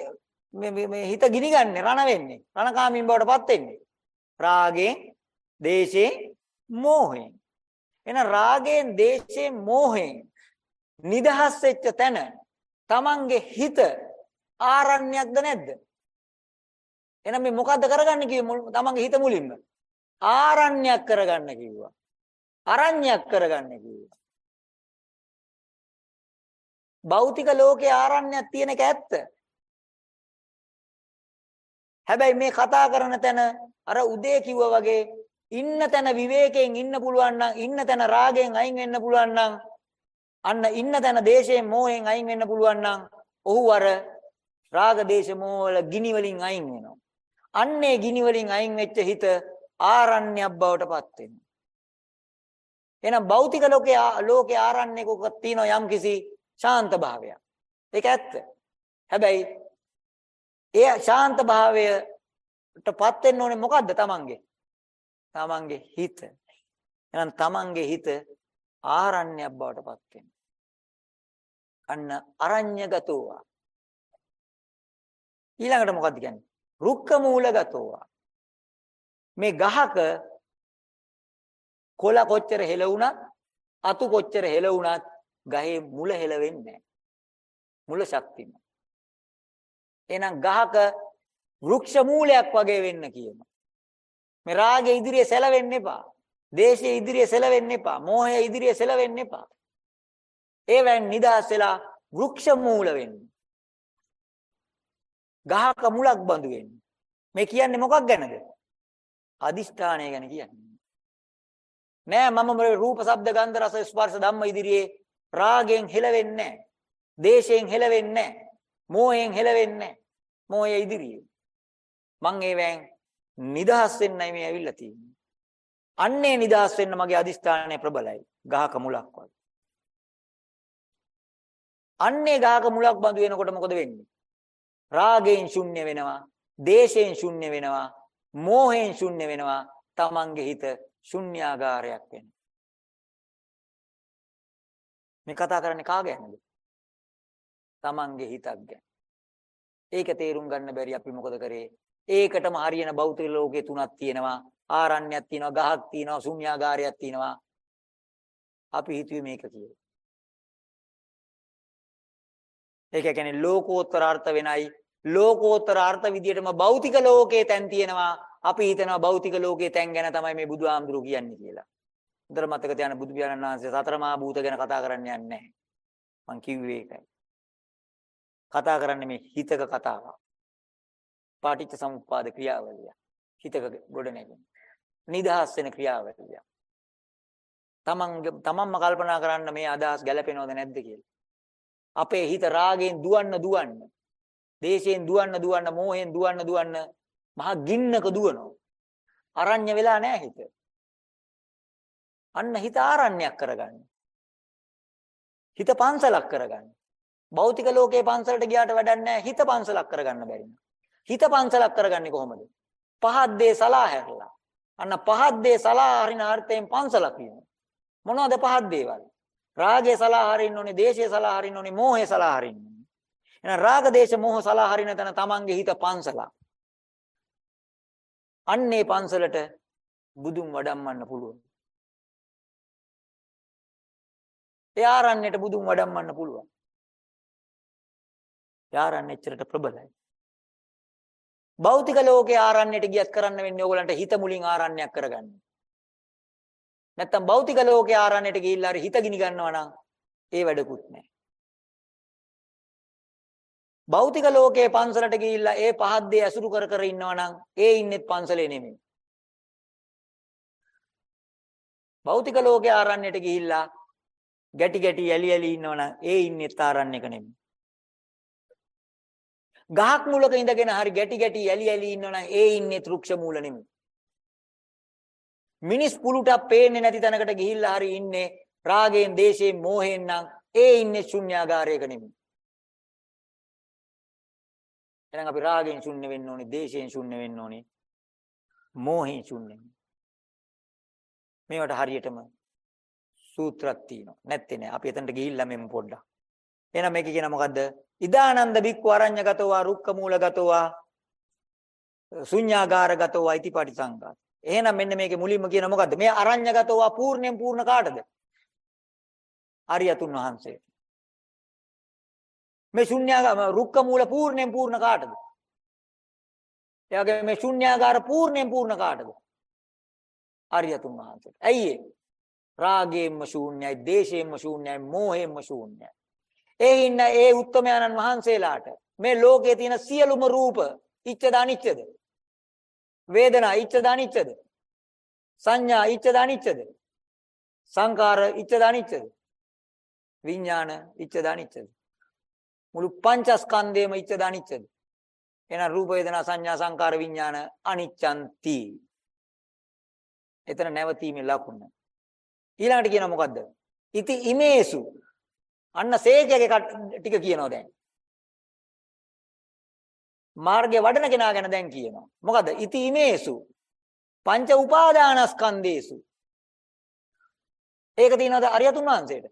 මේ මේ හිත ගිනි ගන්නෙ රණ වෙන්නේ? රණකාමීන් බවටපත් වෙන්නේ. රාගෙන්, දේශයෙන්, මෝහයෙන්. එන රාගෙන්, දේශයෙන්, මෝහයෙන් නිදහස් වෙච්ච තැන තමන්ගේ හිත ආරණ්‍යයක්ද නැද්ද? එහෙනම් මේ මොකද්ද කරගන්න කිව්වේ තමන්ගේ හිත මුලින්ම? ආරණ්‍යයක් කරගන්න කිව්වා. අරණ්‍යයක් කරගන්න කිව්වා. භෞතික ලෝකේ ආරණ්‍යයක් තියෙන එක ඇත්ත. හැබැයි මේ කතා කරන තැන අර උදේ කිව්වා වගේ ඉන්න තැන විවේකයෙන් ඉන්න පුළුවන් නම් ඉන්න තැන රාගයෙන් අයින් වෙන්න පුළුවන් නම් අන්න ඉන්න තැන දේශයෙන් මෝහයෙන් අයින් වෙන්න පුළුවන් නම් ඔහු අර රාග දේශ මෝහ වල ගිනි වලින් අයින් වෙනවා. අන්නේ ගිනි වලින් අයින් වෙච්ච හිත ආරණ්‍යයක් බවට පත් වෙනවා. එහෙනම් භෞතික ලෝකයේ ලෝකේ ආරණ්‍යකක තියෙන යම්කිසි ශාන්ත භාවයක්. ඒක ඇත්ත. හැබැයි ඒ ශාන්ත භාවයටපත් වෙන්න ඕනේ මොකද්ද තමන්ගේ? තමන්ගේ හිත. එහෙනම් තමන්ගේ හිත ආරණ්‍යයක් බවට පත් වෙනවා. අන්න අරඤ්‍යගතෝවා. ඊළඟට මොකක්ද කියන්නේ? රුක්ක මූලගතෝවා. මේ ගහක කොළ කොච්චර හෙල වුණත් අතු කොච්චර හෙල වුණත් ගහේ මුල හෙල වෙන්නේ නැහැ. මුල ශක්තිම. එහෙනම් ගහක වෘක්ෂ මූලයක් වගේ වෙන්න කියනවා. මේ රාගය ඉදිරියේ සැලවෙන්න එපා. දේශය ඉදිරියේ සැලවෙන්න එපා. මෝහය ඉදිරියේ සැලවෙන්න එපා. ඒවෙන් නිදහස් වෙලා වෘක්ෂ මූල වෙන්න. ගහක මුලක් බඳු වෙන්න. මේ කියන්නේ මොකක් ගැනද? අදිෂ්ඨානය ගැන කියන්නේ. නෑ මම මේ රූප, ශබ්ද, ගන්ධ, රස, ස්පර්ශ ධම්ම ඉදිරියේ රාගෙන් හෙලවෙන්නේ නෑ. දේශයෙන් හෙලවෙන්නේ නෑ. මෝහයෙන් හෙලවෙන්නේ නෑ. මෝහය ඉදිරියේ. මං ඒවෙන් නිදහස් වෙන්නයි මේ ඇවිල්ලා තියෙන්නේ. අන්නේ නිදහස් වෙන්න මගේ අදිස්ථානය ප්‍රබලයි. ගහක මුලක් වගේ. අන්නේ ගහක මුලක් බඳු වෙනකොට මොකද වෙන්නේ? රාගයෙන් ශුන්‍ය වෙනවා, දේශයෙන් ශුන්‍ය වෙනවා, මෝහයෙන් ශුන්‍ය වෙනවා. තමන්ගේ හිත ශුන්‍යාගාරයක් වෙනවා. මේ කතා කරන්නේ කා ගැනද? තමන්ගේ හිතක් ගැන. ඒක තේරුම් ගන්න බැරි අපි මොකද කරේ? ඒකටම හරියන භෞතික ලෝකේ තුනක් තියෙනවා. ආරණ්‍යයක් තියෙනවා, ගහක් තියෙනවා, ශුන්‍යාගාරයක් තියෙනවා. අපි හිතුවේ මේක කියලා. ඒක කියන්නේ ලෝකෝත්තර අර්ථ වෙනයි. ලෝකෝත්තර අර්ථ විදියටම භෞතික ලෝකේ තැන් තියෙනවා. අපි හිතනවා භෞතික ලෝකේ තැන් ගැන තමයි මේ බුදුහාමුදුරු කියන්නේ කියලා. උදර මතක තියාන බුදු පියාණන් වහන්සේ සතර මහා භූත ගැන කතා කරන්න යන්නේ නැහැ. මං කිව්වේ ඒකයි. කතා කරන්නේ මේ හිතක කතාවක්. පාටිච්ච සමුප්පාද ක්‍රියාවලිය. හිතක ගොඩනැගෙන. නිදහස් වෙන ක්‍රියාවලිය. තමන් තමන්ම කල්පනා කරන්න මේ අදහස් ගැලපෙනවද නැද්ද කියලා. අපේ හිත රාගයෙන් දුවන්න දුවන්න, දේශයෙන් දුවන්න දුවන්න, මෝහයෙන් දුවන්න දුවන්න මහා ගින්නක දුවනවා. අරඤ්‍ය වෙලා නැහැ හිත. අන්න හිත ආරණ්‍යයක් කරගන්න. හිත පන්සලක් කරගන්න. භෞතික ලෝකේ පන්සලට ගියාට වැඩක් නැහැ හිත පන්සලක් කරගන්න බැරි හිත පන්සලක් කරගන්නේ කොහොමද? පහත් දේ සලා හැරලා. අන්න පහත් දේ සලා හරින අර්ථයෙන් පන්සලක් කියනවා. මොනවද පහත් දේවල්? රාගය සලා හරින්න ඕනේ, දේශය සලා හරින්න ඕනේ, මෝහය සලා හරින්න ඕනේ. එහෙනම් රාග දේශ මෝහ සලා හරින තැන තමන්ගේ හිත පන්සලක්. අන්නේ පන්සලට බුදුන් වඩම්මන්න පුළුවන්. ඒ ආරණ්‍යට බුදුන් වඩම්මන්න පුළුවන්. ඒ ආරණ්‍ය එච්චරට ප්‍රබලයි. භෞතික ලෝකේ ආරණ්‍යයට ගියත් කරන්න වෙන්නේ ඕගලන්ට හිත මුලින් ආරණ්‍යයක් කරගන්න. නැත්තම් භෞතික ලෝකේ ආරණ්‍යයට ගිහිල්ලා හරි හිත ගිනි ගන්නවා නම් ඒ වැඩකුත් නැහැ. භෞතික ලෝකයේ පන්සලට ගිහිල්ලා ඒ පහත් දේ ඇසුරු කර කර ඉන්නවා නම් ඒ ඉන්නෙත් පන්සලේ නෙමෙයි. භෞතික ලෝකයේ ආරණ්‍යයට ගිහිල්ලා ගැටි ගැටි යලි යලි ඉන්නවා නම් ඒ ඉන්නෙත් ආරණ්‍යක නෙමෙයි. ගහක් මුලක ඉඳගෙන හරි ගැටි ගැටි යලි යලි ඉන්නවා නම් ඒ ඉන්නෙත් වෘක්ෂ මූල නෙමෙයි. මිනිස් පුලුටක් පේන්නේ නැති තැනකට ගිහිල්ලා හරි ඉන්නේ රාගයෙන්, දේශයෙන්, මෝහයෙන් නම් ඒ ඉන්නේ ශුන්‍යාගාරයක නෙමෙයි. එහෙනම් අපි රාගයෙන් ශුන්‍ය වෙන්න ඕනේ, දේශයෙන් ශුන්‍ය වෙන්න ඕනේ, මෝහයෙන් ශුන්‍ය වෙන්න. මේවට හරියටම සූත්‍රයක් තියෙනවා. නැත්තේ නෑ. අපි එතනට ගිහිල්ලා මෙමු පොඩ්ඩක්. එහෙනම් මේක කියන මොකද්ද? ඉදානන්ද බික්ඛු අරඤ්‍යගතෝ වා රුක්ක මූලගතෝ වා ශුන්‍යාගාරගතෝ වා ඉතිපටි සංඝාත. එහෙනම් මෙන්න මේකේ මුලින්ම කියන මොකද්ද? මේ අරඤ්‍යගතෝ වා පූර්ණයෙන් පූර්ණ කාටද? ආර්යතුන් වහන්සේට. මේ ශුන්‍යාගාර රුක්ක මූල පූර්ණයෙන් පූර්ණ කාටද? එයාගේ මේ ශුන්‍යාගාර පූර්ණයෙන් පූර්ණ කාටද? ආර්යතුන් වහන්සේට. ඇයි ඒ? රාගයෙන්ම ශූන්‍යයි, දේශයෙන්ම ශූන්‍යයි, මෝහයෙන්ම ශූන්‍යයි. ඒ ඉන්න ඒ උත්තමයන්න් වහන්සේලාට මේ ලෝකයේ තියෙන සියලුම රූප ඉච්ඡද අනිච්ඡද? වේදනා ඉච්ඡද අනිච්ඡද? සංඥා ඉච්ඡද අනිච්ඡද? සංකාර ඉච්ඡද අනිච්ඡද? විඥාන ඉච්ඡද අනිච්ඡද? මුළු පංචස්කන්ධයම ඉච්ඡද අනිච්ඡද? එහෙනම් රූප වේදනා සංඥා සංකාර විඥාන අනිච්ඡන්ති. එතන නැවතීමේ ලකුණ. ඊළඟට කියනවා මොකද්ද? ඉති ඉමේසු. අන්න සේකයේ ටික කියනවා දැන්. මාර්ගයේ වඩන කෙනා ගැන දැන් කියනවා. මොකද ඉති ඉමේසු පංච උපාදානස්කන්ධේසු ඒක තියෙනවද අරියතුන් වහන්සේට?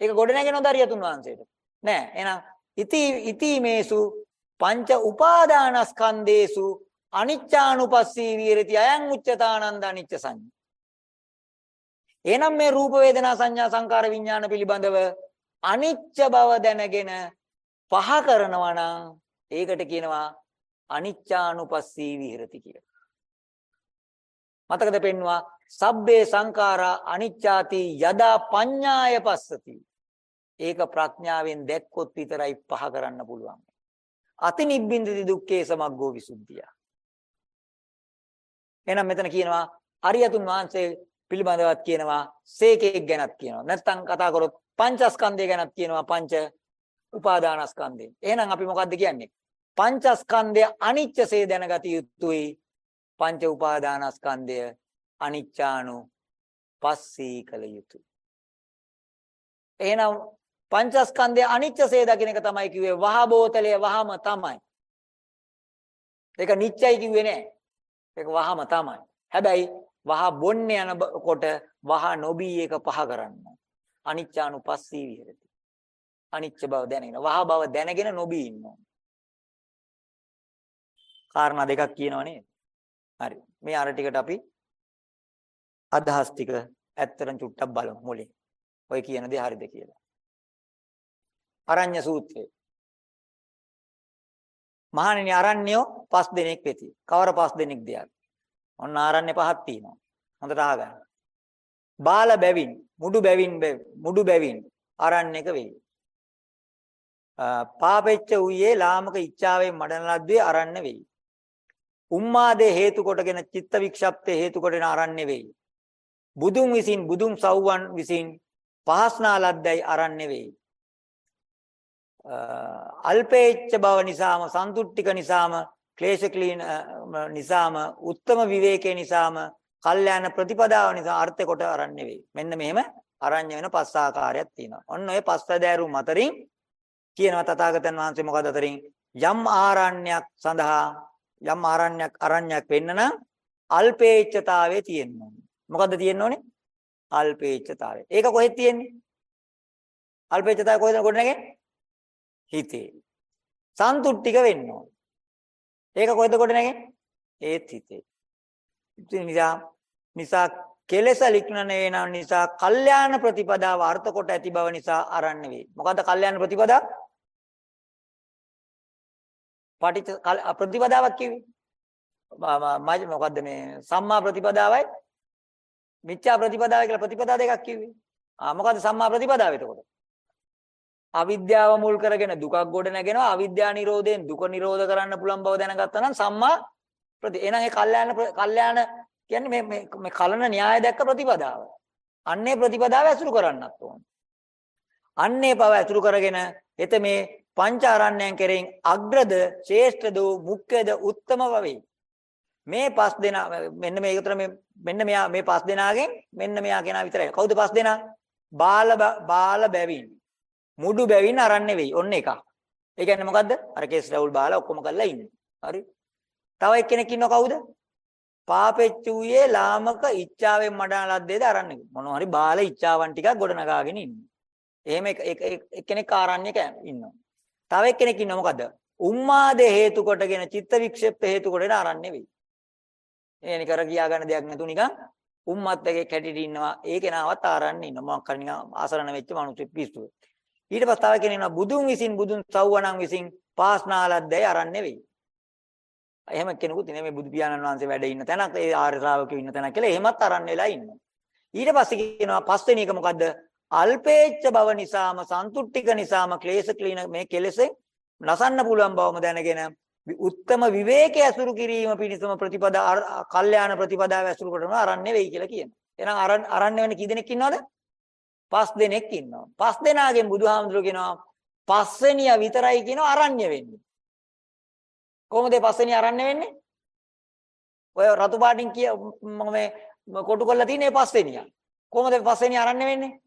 ඒක ගොඩ නැගෙනවද අරියතුන් වහන්සේට? නෑ. එහෙනම් ඉති ඉතිමේසු පංච උපාදානස්කන්ධේසු අනිච්චානුපස්සී විහෙරති අයං උච්චතානන්ද අනිච්ච සංඥා. එහෙනම් මේ රූප වේදනා සංඥා සංකාර විඥාන පිළිබඳව අනිච්ච බව දැනගෙන පහ කරනවා නම් ඒකට කියනවා අනිච්චානුපස්සී විහෙරති කියලා. මතකද පෙන්නවා සබ්බේ සංඛාරා අනිච්චාති යදා පඤ්ඤාය පස්සති. ඒක ප්‍රඥාවෙන් දැක්කොත් විතරයි පහ කරන්න පුළුවන්. අතිනිබ්බින්දති දුක්ඛේ සමග්ගෝ විසුද්ධිය. එහෙනම් මෙතන කියනවා අරියතුන් වහන්සේ පිළිබඳවත් කියනවා සේකෙක් ගැනත් කියනවා. නැත්නම් කතා කරොත් පංචස්කන්ධය ගැනත් කියනවා පංච උපාදානස්කන්ධය. එහෙනම් අපි මොකද්ද කියන්නේ? පංචස්කන්ධය අනිච්චසේ දැනගත යුතුයි. පංච උපාදානස්කන්ධය අනිච්චානු පස්සී කළ යුතුයි. එහෙනම් පංචස්කන්ධය අනිච්චසේ දකින්න එක තමයි කිව්වේ වහ බෝතලය වහම තමයි. ඒක නිච්චයි කිව්වේ නෑ. ඒක වහම තමයි. හැබැයි වහ බොන්න යනකොට වහ නොබී ඒක පහ කරන්න. අනිච්චානුපස්සී විහෙරති. අනිච්ච බව දැනගෙන වහ බව දැනගෙන නොබී ඉන්නවා. කාරණා දෙකක් කියනව නේද? හරි. මේ අර ටිකට අපි අදහස් ටික ඇත්තටම චුට්ටක් බලමු මුලින්. ඔය කියන දේ හරිද කියලා. අරඤ්‍ය සූත්‍රය. මහණෙනි අරණ්‍යෝ පස් දෙනෙක් වෙති. කවර පස් දෙනෙක් දෙයක්? ඔන්න ආරණ්‍ය පහක් තියෙනවා. හොඳට අහගන්න. බාල බැවින්, මුඩු බැවින් මුඩු බැවින් ආරණ්‍යක වෙයි. පාපෙච්ච උයේ ලාමක ඉච්ඡාවෙන් මඩන ලද්දේ ආරණ්‍ය වෙයි. උම්මාදේ හේතු කොටගෙන චිත්ත වික්ෂප්තේ හේතු කොටගෙන ආරණ්‍ය වෙයි. බුදුන් විසින් බුදුන් සව්වන් විසින් පහස්නා ලද්දයි ආරණ්‍ය වෙයි. අල්පේච්ඡ බව නිසාම සන්තුට්ඨික නිසාම ක්ලේශ ක්ලීන නිසාම උත්තම විවේකේ නිසාම කල්යාණ ප්‍රතිපදාව නිසා අර්ථ කොට අරන් නෙවෙයි. මෙන්න මෙහෙම අරඤ්‍ය වෙන පස් ආකාරයක් තියෙනවා. ඔන්න ඔය පස් පැදෑරුම් අතරින් කියනවා තථාගතයන් වහන්සේ මොකද අතරින් යම් ආරණ්‍යයක් සඳහා යම් ආරණ්‍යයක් අරණ්‍යයක් වෙන්න නම් අල්පේච්ඡතාවයේ තියෙන්න ඕනේ. මොකද්ද තියෙන්න ඕනේ? අල්පේච්ඡතාවය. ඒක කොහෙද තියෙන්නේ? අල්පේච්ඡතාවය කොහෙද ගොඩනගන්නේ? හිතේ. සන්තුට්ඨික වෙන්න ඕනේ. ඒක කොහෙද ගොඩනගන්නේ? ඒත් හිතේ. ඉතින් නිසා නිසා කෙලෙස ලික්නන වෙන නිසා කල්යාණ ප්‍රතිපදාව අර්ථ කොට ඇති බව නිසා අරන්නේ වේ. මොකද්ද කල්යාණ ප්‍රතිපදාව? පටිච්ච ප්‍රතිපදාවක් කිව්වේ. මම මොකද්ද මේ සම්මා ප්‍රතිපදාවයි මිච්ඡා ප්‍රතිපදාවයි කියලා ප්‍රතිපදා දෙකක් කිව්වේ. ආ මොකද්ද සම්මා ප්‍රතිපදාව එතකොට? අවිද්‍යාව මුල් කරගෙන දුකක් ගොඩ නැගෙනවා අවිද්‍යා නිරෝධයෙන් දුක නිරෝධ කරන්න පුළුවන් බව දැනගත්තා නම් සම්මා ප්‍රති එහෙනම් ඒ කල්යාණ කල්යාණ කියන්නේ මේ මේ මේ කලන න්‍යාය දැක්ක ප්‍රතිපදාව. අන්නේ ප්‍රතිපදාව ඇසුරු කරන්නත් ඕන. අන්නේ බව ඇසුරු කරගෙන එත මේ පංච ආරණ්‍යයන් කෙරෙහින් අග්‍රද ශ්‍රේෂ්ඨද මුඛ්‍යද උත්තම වෙයි. මේ පස් දෙනා මෙන්න මේ උතර මේ මෙන්න මෙයා මේ පස් දෙනාගෙන් මෙන්න මෙයා කෙනා විතරයි. කවුද පස් දෙනා? බාල බාල බැවින්. මුඩු බැවින් අරන් නෙවෙයි. ඔන්න එකක්. ඒ කියන්නේ මොකද්ද? අර කේස් රවුල් බාලා ඔක්කොම කරලා ඉන්නේ. හරි. තව එක්කෙනෙක් ඉන්නව කවුද? පාපෙච්චුයේ ලාමක ඉච්ඡාවෙන් මඩන ලද්දේද අරන් නෙවෙයි. මොනවා හරි බාල ඉච්ඡාවන් ටිකක් ගොඩ නගාගෙන ඉන්නේ. එහෙම එක්කෙනෙක් ආරණ්‍යක ඉන්නවා. තව එක්කෙනෙක් ඉන්නව මොකද්ද? උම්මාදේ හේතු කොටගෙන චිත්ත වික්ෂේප හේතු කොටගෙන අරන් නෙවෙයි. ඒ නිකර කියා ගන්න දෙයක් නැතු නිකන් උම්මත් එකේ කැටිට ඉන්නවා. ඒ කෙනාවත් ආරන්න ඉන්නවා. මොකක් හරි නිකන් ආසරණ වෙච්ච මිනිස්සු පිස්සු ඊට පස්සේ තව කෙනෙක් ඉන්නවා. බුදුන් විසින් බුදුන් සව්වණන් විසින් පාස්නාලද්දයි අරන් නෙවෙයි. එහෙම කෙනෙකුත් නෙමෙයි බුදු පියාණන් වහන්සේ වැඩ ඉන්න තැනක්. ඒ ආර්ය ශ්‍රාවකයෝ ඉන්න තැනක් කියලා එහෙමත් අරන් වෙලා ඉන්නවා. ඊට පස්සේ කියනවා පස්වෙනි එක මොකද්ද? අල්පේච්ඡ බව නිසාම සන්තුට්ඨික නිසාම ක්ලේශ ක්ලීන මේ කෙලෙසෙන් නසන්න පුළුවන් බවම දැනගෙන උත්තම විවේකයේ ඇසුරු කිරීම පිණිසම ප්‍රතිපදා කල්යාණ ප්‍රතිපදාව ඇසුරු කරන අරන්නේ වෙයි කියලා කියනවා. එහෙනම් අරන් අරන්නේ වෙන කී දෙනෙක් ඉන්නවද? පස් දෙනෙක් ඉන්නවා. පස් දෙනාගෙන් බුදුහාමුදුරුවෝ කියනවා පස්වෙනියා විතරයි කියනවා අරණ්‍ය වෙන්නේ. කොහොමද පස්වෙනියා අරණ්‍ය වෙන්නේ? ඔය රතු පාටින් කිය මම මේ කොටු කරලා තියෙන්නේ පස්වෙනියා. කොහොමද පස්වෙනියා අරණ්‍ය වෙන්නේ?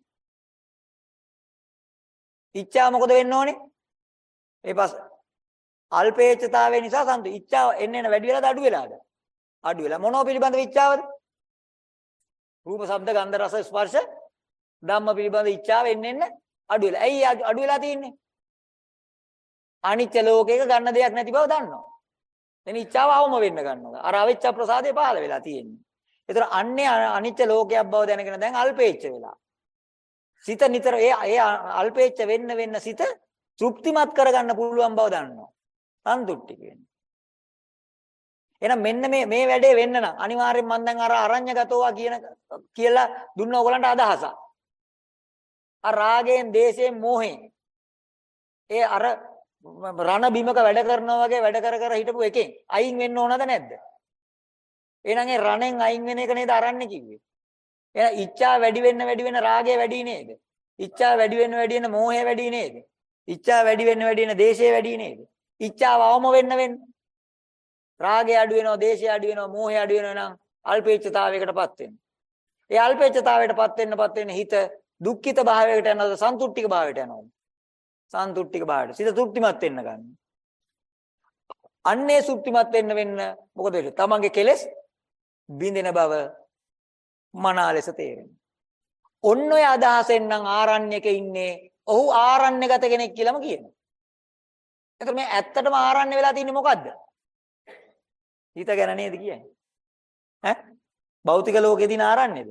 ඉච්ඡා මොකද වෙන්න ඕනේ? ඒ පස් අල්පේච්ඡතාවය නිසා සන්තු ඉච්ඡාව එන්න එන වැඩි වෙලාද අඩු වෙලාද? අඩු වෙලා මොනෝ පිළිබඳව ඉච්ඡාවද? රූප, ශබ්ද, ගන්ධ, රස, ස්පර්ශ ධම්ම පිළිබඳ ඉච්ඡාව එන්න එන්න අඩු වෙලා. ඇයි අඩු වෙලා තියෙන්නේ? අනිත්‍ය ලෝකයක ගන්න දෙයක් නැති බව දන්නවා. එන ඉච්ඡාව අවම වෙන්න ගන්නවා. අර අවිච්ඡ ප්‍රසාදේ පහළ වෙලා තියෙන්නේ. ඒතර අන්නේ අනිත්‍ය ලෝකයක් බව දැනගෙන දැන් අල්පේච්ච වෙලා. සිත නිතර ඒ ඒ අල්පේච්ච වෙන්න වෙන්න සිත තෘප්තිමත් කරගන්න පුළුවන් බව දන්නවා. සන්තුට්ටි කියන්නේ. එහෙනම් මෙන්න මේ මේ වැඩේ වෙන්න නම් අනිවාර්යෙන් මම දැන් අර අරඤ්‍යගතෝවා කියන කියලා දුන්න ඕගලන්ට අදහසක්. අර රාගයෙන්, දේශයෙන්, මෝහයෙන් ඒ අර රණ බිමක වැඩ කරනවා වගේ වැඩ කර කර හිටපු එකෙන් අයින් වෙන්න ඕනද නැද්ද? එහෙනම් ඒ රණෙන් අයින් වෙන එක නේද අරන්නේ කිව්වේ. එහෙනම් ඉච්ඡා වැඩි වෙන්න වැඩි වෙන්න රාගය වැඩි නේද? ඉච්ඡා වැඩි වෙන්න වැඩි වෙන්න මෝහය වැඩි නේද? ඉච්ඡා වැඩි වෙන්න වැඩි වෙන්න දේශය වැඩි නේද? ඉච්ඡාව අවම වෙන්න වෙන්න. රාගය අඩු වෙනවා, දේශය අඩු වෙනවා, මෝහය අඩු වෙනවා නම් අල්පේච්ඡතාවයකටපත් වෙනවා. ඒ අල්පේච්ඡතාවයටපත් වෙන්නපත් වෙන්න හිත දුක්ඛිත භාවයකට යනවද සන්තුට්ඨික භාවයට යනවද? සන්තුට්ඨික භාවයට. සිත තෘප්තිමත් වෙන්න ගන්න. අන්නේ සුප්තිමත් වෙන්න වෙන්න මොකද වෙන්නේ? තමන්ගේ කෙලෙස් බින්දෙන බව මනා ලෙස තේරෙනවා. ඔන්න ඔය අදහසෙන් නම් ආරණ්‍යක ඉන්නේ ඔහු ආරණ්‍යගත කෙනෙක් කියලාම කියනවා. එතකොට මේ ඇත්තටම ආරණ්‍ය වෙලා තින්නේ මොකද්ද? හිත ගැන නේද කියන්නේ? ඈ? භෞතික ලෝකේ දින ආරණ්‍යද?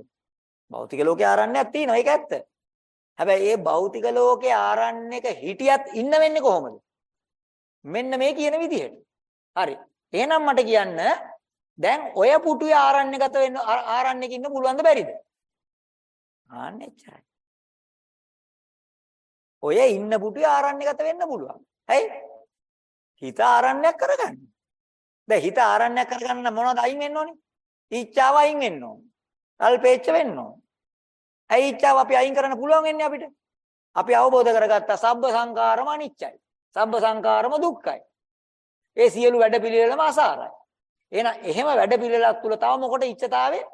භෞතික ලෝකේ ආරණ්‍යයක් තියෙනවා ඒක ඇත්ත. හැබැයි ඒ භෞතික ලෝකේ ආරණ්‍යක හිටියත් ඉන්න වෙන්නේ කොහොමද? මෙන්න මේ කියන විදිහට. හරි. එහෙනම් මට කියන්න දැන් ඔය පුටුවේ ආරණ්‍යගත වෙන්න ආරණ්‍යක ඉන්න පුළුවන්ද බැරිද? ආන්න එච්චරයි. ඔය ඉන්න පුටුවේ ආරණ්‍යගත වෙන්න පුළුවන්. ඇයි? හිත ආරණ්‍යයක් කරගන්න. දැන් හිත ආරණ්‍යයක් කරගන්න මොනවද අයින් වෙන්න ඕනේ? ઈච්ඡාව අයින් වෙන්න ඕනේ. අල්පේච්ඡ වෙන්න ඕනේ. ඇයි ઈච්ඡාව අපි අයින් කරන්න පුළුවන් වෙන්නේ අපිට? අපි අවබෝධ කරගත්තා සබ්බ සංකාරම අනිච්චයි. සබ්බ සංකාරම දුක්ඛයි. ඒ සියලු වැඩපිළිවෙලම අසාරයි. එහෙනම් එහෙම වැඩපිළිවෙලක් තුල තව මොකට ඉච්ඡතාවේ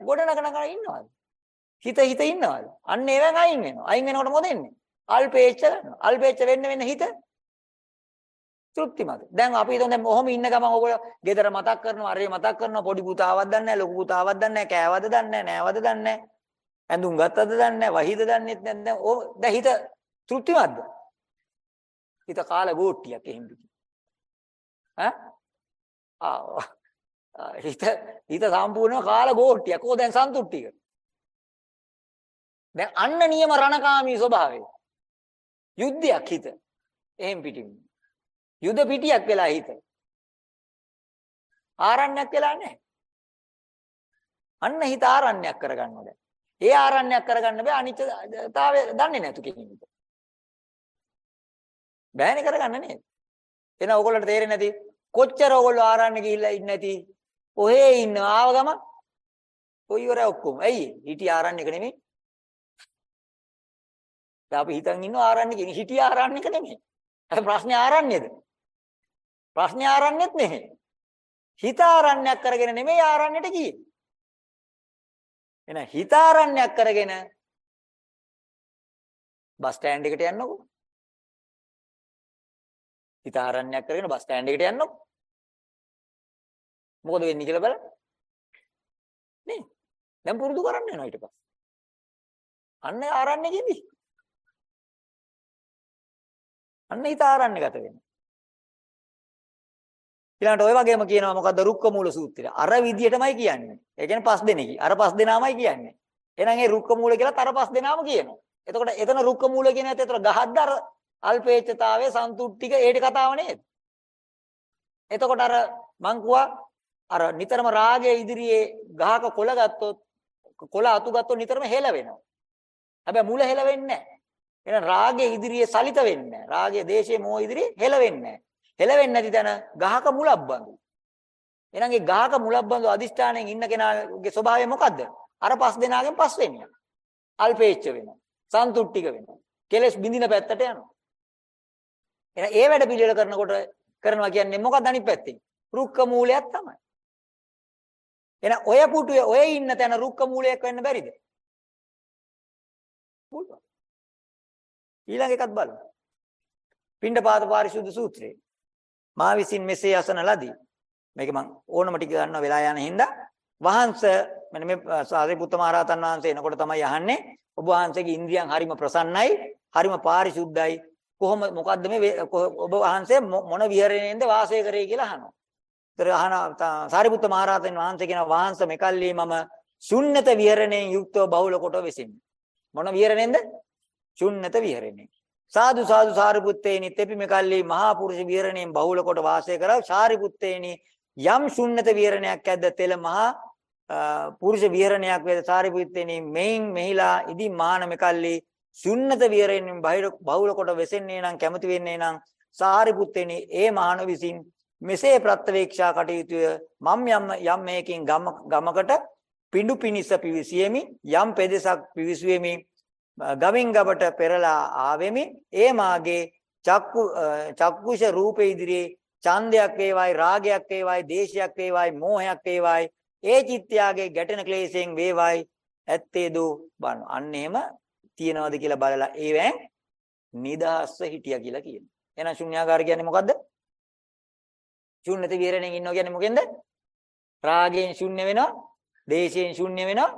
ගොඩනගනගෙන ඉන්නවද? හිත හිත ඉන්නවද? අන්න ඒවෙන් අයින් වෙනවා. අයින් වෙනකොට මොකද වෙන්නේ? අල්පේච්ඡ ගන්නවා. අල්පේච්ඡ වෙන්න වෙන්න හිත තෘප්තිමත්. දැන් අපි හිතමු දැන් ඔහොම ඉන්න ගමන් ඔයගොල්ලෝ ගෙදර මතක් කරනවා, අරේ මතක් කරනවා, පොඩි පුතාවක් දන්නේ නැහැ, ලොකු පුතාවක් දන්නේ නැහැ, කෑවද දන්නේ නැහැ, නෑවද දන්නේ නැහැ. ඇඳුම් ගත්තද දන්නේ නැහැ, වහිද දන්නේත් නැහැ. දැන් ඕ දැන් හිත තෘප්තිමත්ද? හිත කාල ගෝට්ටියක් එහෙම පිටි. ඈ? ආ හිත හිත සම්පූර්ණව කාල ගෝට්ටියක්. ඕ දැන් සන්තුට්ටික. දැන් අන්න නියම රණකාමී ස්වභාවය. යුද්ධයක් හිත. එහෙම් පිටින්. යුද පිටියක් වෙලා හිත. ආරණ්‍යයක් වෙලා නැහැ. අන්න හිත ආරණ්‍යයක් කරගන්න ඕනේ. ඒ ආරණ්‍යයක් කරගන්න බෑ අනිත්‍යතාවය දන්නේ නැතු කෙනෙකුට. බෑනේ කරගන්න නේද? එහෙනම් ඕගොල්ලන්ට තේරෙන්නේ නැති කොච්චර ඕගොල්ලෝ ආරණ්‍ය ගිහිල්ලා ඉන්නේ නැති ඔහේ ඉන්න ආව ගම කොයි වර ඔක්කොම. ඇයි? හිටි ආරණ්‍යක නෙමෙයි. දැන් අපි හිතන් ඉන්නවා ආරණ්‍යක හිටි ආරණ්‍යක නෙමෙයි. අර ප්‍රශ්නේ ආරණ්‍යද? ප්‍රශ්නේ ආරණ්‍යෙත් නෙමෙයි. හිත ආරණ්‍යයක් කරගෙන නෙමෙයි ආරණ්‍යට ගියේ. එහෙනම් හිත ආරණ්‍යයක් කරගෙන බස් ස්ටෑන්ඩ් එකට යන්නකෝ. හිත ආරණ්‍යයක් කරගෙන බස් ස්ටෑන්ඩ් එකට යන්නකෝ. මොකද වෙන්නේ කියලා බලන්න. නේ? දැන් පුරුදු කරන්න වෙනවා ඊට පස්සේ. අන්න ආරණ්‍යකෙදී. අන්න හිත ආරණ්‍යගත වෙනවා. ඊළඟට ඔය වගේම කියනවා මොකද්ද රුක්ක මූල සූත්‍රය. අර විදියටමයි කියන්නේ. ඒ කියන්නේ පස් දෙනෙකි. අර පස් දෙනාමයි කියන්නේ. එහෙනම් ඒ රුක්ක මූල කියලාත් අර පස් දෙනාම කියනවා. එතකොට එතන රුක්ක මූල කියන ඇත්ත එතන ගහද්ද අර අල්පේච්ඡතාවයේ සන්තුට්ඨික ඒටි කතාව නේද? එතකොට අර මං කිව්වා අර නිතරම රාගයේ ඉදිරියේ ගහක කොළ ගත්තොත් කොළ අතු ගත්තොත් නිතරම හෙල වෙනවා. හැබැයි මුල හෙල වෙන්නේ නැහැ. එහෙනම් රාගයේ ඉදිරියේ සලිත වෙන්නේ නැහැ. රාගයේ දේශයේ මෝහ ඉදිරියේ හෙල වෙන්නේ නැහැ. හෙල වෙන්නේ නැති තැන ගහක මුලක් බඳු. එහෙනම් ඒ ගහක මුලක් බඳු අදිෂ්ඨාණයෙන් ඉන්න කෙනාගේ ස්වභාවය මොකද්ද? අර පස් දෙනාගෙන් පස් වෙන්නේ. අල්පේච්ඡ වෙනවා. සන්තුට්ඨික වෙනවා. කෙලස් බින්දින පැත්තට යනවා. එහෙනම් ඒ වැඩ පිළිවෙල කරනකොට කරනවා කියන්නේ මොකක්ද අනිත් පැත්තේ? රුක්ක මූලයක් තමයි. එහෙනම් ඔය පුටුවේ ඔය ඉන්න තැන රුක්ක මූලයක් වෙන්න බැරිද? පුළුවන්. ඊළඟ එකත් බලමු. පිණ්ඩපාත පාරිශුද්ධ සූත්‍රය. මා විසින් මෙසේ අසන ලදී. මේක මම ඕනම ටික ගන්නවා වෙලා යන හින්දා වහන්සේ මෙන්න මේ සාරිපුත්ත මහරහතන් වහන්සේ එනකොට තමයි අහන්නේ ඔබ වහන්සේගේ ඉන්ද්‍රියන් හරිම ප්‍රසන්නයි හරිම පාරිශුද්ධයි කොහොම මොකද්ද මේ වේ- කො- ඔබ වහන්සේ මො- මොන විහරණයෙන්ද වාසය කරේ කියලා අහනවා. ඒතර අහන තා- සාරිපුත්ත මහරහතන් වහන්සේ කියන වහන්සේ මෙකල්ලි මම ශුන්්‍යත විහරණයෙන් යුක්තව බහුල කොට වෙසින්නේ. මොන විහරණයෙන්ද? ශුන්්‍යත විහරණයෙන්. සාදු සාදු සාරිපුත්තේනි තෙපි මෙකල්ලි මහා පුරුෂ විහරණයෙන් බහුල කොට වාසය කරව සාරිපුත්තේනි යම් ශුන්්‍යත විහරණයක් ඇද්ද තෙල මහා අ, පුරුෂ විහරණයක් වේද සාරිපුත්තේනි මෙයින් මෙහිලා ඉදි මාන මෙකල්ලි ශුන්්‍යත විහරණයෙන් බහිර බහුල කොට වෙසෙන්නේ නම් කැමති වෙන්නේ නම් සාරිපුත්තේනි ඒ මහණ විසින් මෙසේ ප්‍රත්‍යවේක්ෂා කටයුතුය මම් යම් යම් මේකින් ගම ගමකට පිඬු පිනිස පිවිසියෙමි යම් පෙදෙසක් පිවිසුවෙමි ගමින් ගබට පෙරලා ආවෙමි. ඒ මාගේ චක්කු අ, චක්කුෂ රූපේ ඉදිරියේ ඡන්දයක් වේවායි රාගයක් වේවායි දේශයක් වේවායි මෝහයක් වේවායි ඒ චිත්තයාගේ ගැටෙන ක්ලේශයෙන් වේවායි ඇත්තේ දෝ බන. අන්න එහෙම තියනවාද කියලා බලලා ඒවෙන් නිදහස්ව හිටියා කියලා කියනවා එහෙනම් ශුන්‍යාකාර කියන්නේ මොකද්ද ශුන්‍යත විහරණයෙන් ඉන්නවා කියන්නේ මොකෙන්ද රාගයෙන් ශුන්‍ය වෙනවා දේශයෙන් ශුන්‍ය වෙනවා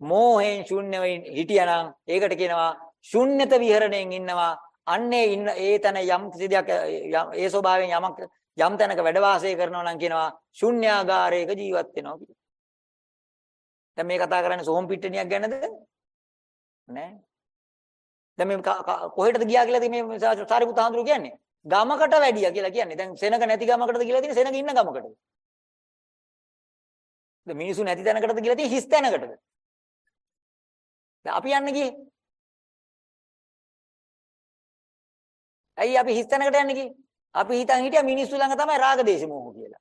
මෝහයෙන් ශුන්‍ය වෙයි හිටියානම් ඒකට කියනවා ශුන්‍යත විහරණයෙන් ඉන්නවා අන්නේ ඉන්න ඒ තැන යම් කිසි දෙයක් යම්- ඒ ස්වභාවයෙන් යමක් යම් තැනක වැඩ වාසය කරනවා නම් කියනවා ශුන්‍යාගාරයක ජීවත් වෙනවා කියලා. දැන් මේ කතා කරන්නේ සෝම් පිට්ටනියක් ගැනද? නෑ. දැන් මේ ක- ක- කොහෙටද ගියා කියලාද මේ සා- සාරිපුත් හාමුදුරුවෝ කියන්නේ? ගමකට වැඩියා කියලා කියන්නේ. දැන් සෙනග නැති ගමකටද කියලා තියෙන්නේ සෙනග ඉන්න ගමකටද? දැන් මිනිසු නැති තැනකටද කියලා තියෙන්නේ හිස් තැනකටද? දැන් අපි යන්න ගියේ. ඇයි අපි හිස් තැනකට යන්නේ ගියේ? අපි හිතන් හිටියා මිනිස්සු ළඟ තමයි රාග දේශ මොහ කියලා.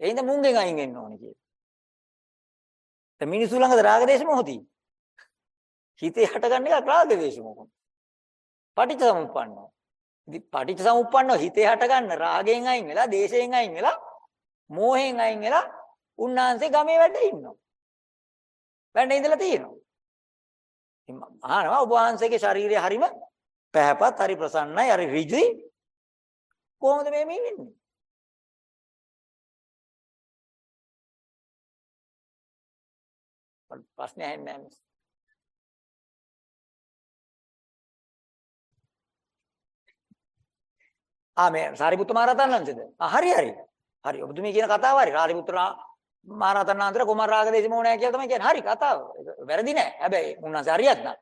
ඒ හින්දා මුංගෙන් අයින් වෙන්න ඕනේ කියලා. දැන් මිනිස්සු ළඟද රාග දේශ මොහ තියෙන්නේ? හිතේ හටගන්න එක රාග දේශ මොහ. පටිච්චසමුප්පන්නෝ. ඉතින් පටිච්චසමුප්පන්නෝ හිතේ හටගන්න රාගයෙන් අයින් වෙලා, දේශයෙන් අයින් වෙලා, මෝහයෙන් අයින් වෙලා උන්නාන්සේ ගමේ වැඩ ඉන්නවා. වැඩ ඉඳලා තියෙනවා. ඉතින් මම අහනවා ඔබ වහන්සේගේ ශරීරය හරීම පැහැපත්, හරි ප්‍රසන්නයි, හරි ඍජුයි. කොහොමද මේ මේ වෙන්නේ? ප්‍රශ්නේ ඇහෙන්නේ නැහැ. ආ මේ සාරිපුත්ත මහරහතන් වහන්සේද? ආ හරි හරි. හරි ඔබතුමී කියන කතාව හරි. සාරිපුත්‍ර මහරහතන් වහන්සේ කුමාර රාගදේශ මොණෑ කියලා තමයි කියන්නේ. හරි කතාව. ඒක වැරදි නෑ. හැබැයි උන්වහන්සේ හරියක් නෑ.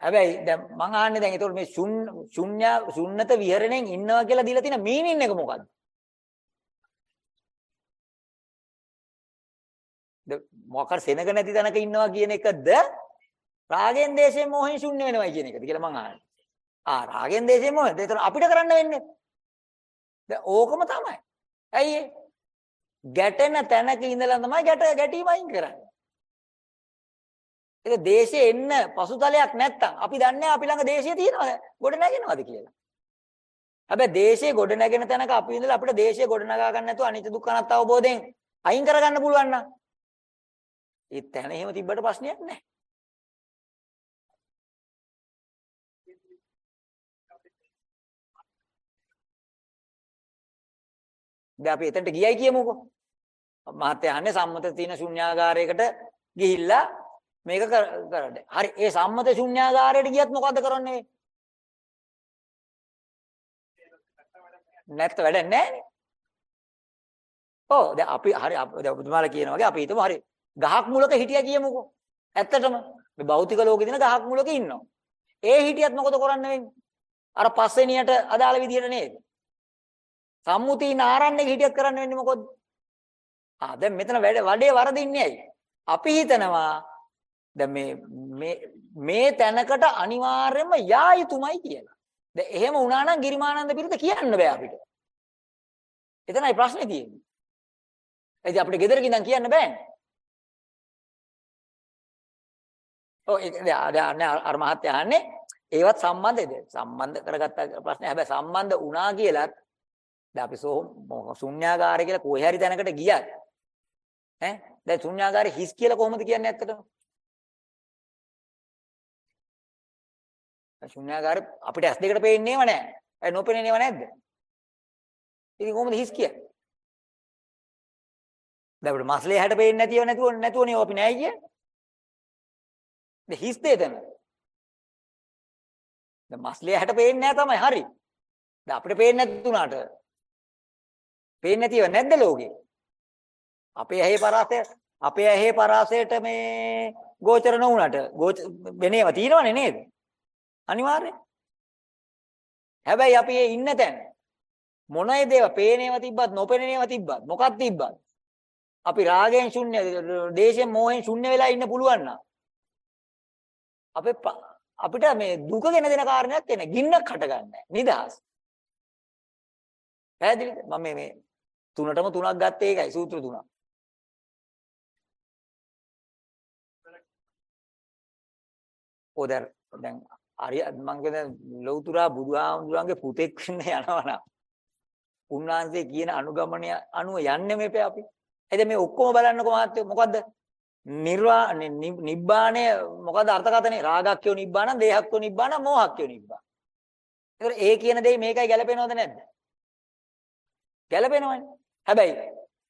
හැබැයි දැන් මං අහන්නේ දැන් ඒතකොට මේ ශුන්‍ය ශුන්නත විහරණයෙන් ඉන්නවා කියලා දීලා තියෙන මීනින් එක මොකද්ද? ද මොකක් හරි සෙනග නැති තැනක ඉන්නවා කියන එකද රාගෙන් දේශයෙන් මොහෙන් ශුන්‍ය වෙනවයි කියන එකද කියලා මං අහන්නේ. ආ රාගෙන් දේශයෙන් මොහෙන්. ඒතර අපිට කරන්න වෙන්නේ. දැන් ඕකම තමයි. ඇයි ඒ? ගැටෙන තැනක ඉඳලා තමයි ගැට ගැටීම අයින් කරන්නේ. ඒක දේශේ එන්න පසුතලයක් නැත්තම් අපි දන්නේ අපි ළඟ දේශය තියෙනවද? ගොඩ නැගෙනවද කියලා. හැබැයි දේශේ ගොඩ නැගෙන තැනක අපි ඉඳලා අපිට දේශය ගොඩ නගා ගන්න නැතුව අනිත්‍ය දුක්ඛ අනාත්ම අවබෝධයෙන් අයින් කරගන්න පුළුවන් නම් ඒ තැන එහෙම තිබ්බට ප්‍රශ්නයක් නැහැ. දැන් අපි එතනට ගියයි කියමුකෝ. මහත්ය අහන්නේ සම්මත තියෙන ශුන්‍යාගාරයකට ගිහිල්ලා මේක කරන්න. හරි ඒ සම්මත ශුන්‍යාගාරයට ගියත් මොකද කරන්නේ? නැත්ත වැඩක් නැහැ ඔව් දැන් අපි හරි දැන් ඔබතුමාලා කියන වගේ අපි හිතමු හරි ගහක් මුලක හිටියා කියමුකෝ. ඇත්තටම මේ භෞතික ලෝකේ දින ගහක් මුලක ඉන්නවා. ඒ හිටියත් මොකද කරන්න වෙන්නේ? අර පස්වෙනියට අදාළ විදිහට නේද? සම්මුතිය නාරන්නේ හිටියත් කරන්න වෙන්නේ මොකද? ආ දැන් මෙතන වැඩ වඩේ වරදින්නේ ඇයි? අපි හිතනවා දැන් මේ මේ මේ තැනකට අනිවාර්යයෙන්ම යා යුතුමයි කියලා. දැන් එහෙම වුණා නම් ගිරිමානන්ද පිරිත කියන්න බෑ අපිට. එතනයි ප්‍රශ්නේ තියෙන්නේ. ඒ ඉතින් අපිට ගෙදරක ඉඳන් කියන්න බෑනේ. ඔව් ඒක දැන් අර මහත්ය අහන්නේ ඒවත් සම්බන්ධද? සම්බන්ධ කරගත්ත ප්‍රශ්නේ. හැබැයි සම්බන්ධ වුණා කියලත් දැන් අපි සෝ ශුන්‍යාගාරය කියලා කොහේ හරි තැනකට ගියත් ඈ දැන් ශුන්‍යාගාරේ හිස් කියලා කොහොමද කියන්නේ ඇත්තටම? ශුන්‍යාගාරේ අපිට ඇස් දෙකට පේන්නේව නැහැ. ඒ නොපෙනෙනේව නැද්ද? ඉතින් කොහොමද හිස් කියන්නේ? දැන් අපිට මස්ලේ හැට පේන්නේ නැතිව නැතුව නැතුවනේ අපි නෑ කියන්නේ. දැන් හිස් දෙතන. දැන් මස්ලේ හැට පේන්නේ නෑ තමයි හරි. දැන් අපිට පේන්නේ නැතුණාට පේන්නේ නැතිව නැද්ද ලෝකේ? අපේ ඇහි පරාසය අපේ ඇහි පරාසයට මේ ගෝචර නොවුනට වෙනේව තියෙනවනේ නේද? අනිවාර්යෙන්. හැබැයි අපි ඒ ඉන්න තැන මොනයි දේව පේනේව තිබ්බත් නොපෙනෙනේව තිබ්බත් මොකක් තිබ්බත් අපි රාගයෙන් ශුන්‍ය දේශයෙන් මෝහෙන් ශුන්‍ය වෙලා ඉන්න පුළුවන් නම් අපේ අපිට මේ දුක ගෙන දෙන කාරණයක් එන ගින්නක් හටගන්නේ නිදහස් පැහැදිලිද මම මේ මේ තුනටම තුනක් ගත්තේ ඒකයි සූත්‍ර තුනක් ඔදර දැන් අරිය මං කියන ලෞතුරා බුදුහාමුදුරන්ගේ පුතෙක් වෙන්න යනවා නම් උන්වහන්සේ කියන අනුගමනය අනුව යන්නේ මේපේ අපි. එද මේ ඔක්කොම බලන්නකො මහත්තයෝ මොකද්ද? නිර්වා නිබ්බාණය මොකද්ද අර්ථකථනේ? රාගක්ඛයෝ නිබ්බාණං, දේහක්ඛයෝ නිබ්බාණං, මෝහක්ඛයෝ නිබ්බාණං. ඒතර ඒ කියන දේ මේකයි ගැලපෙනවද නැද්ද? ගැලපෙනවනේ. හැබැයි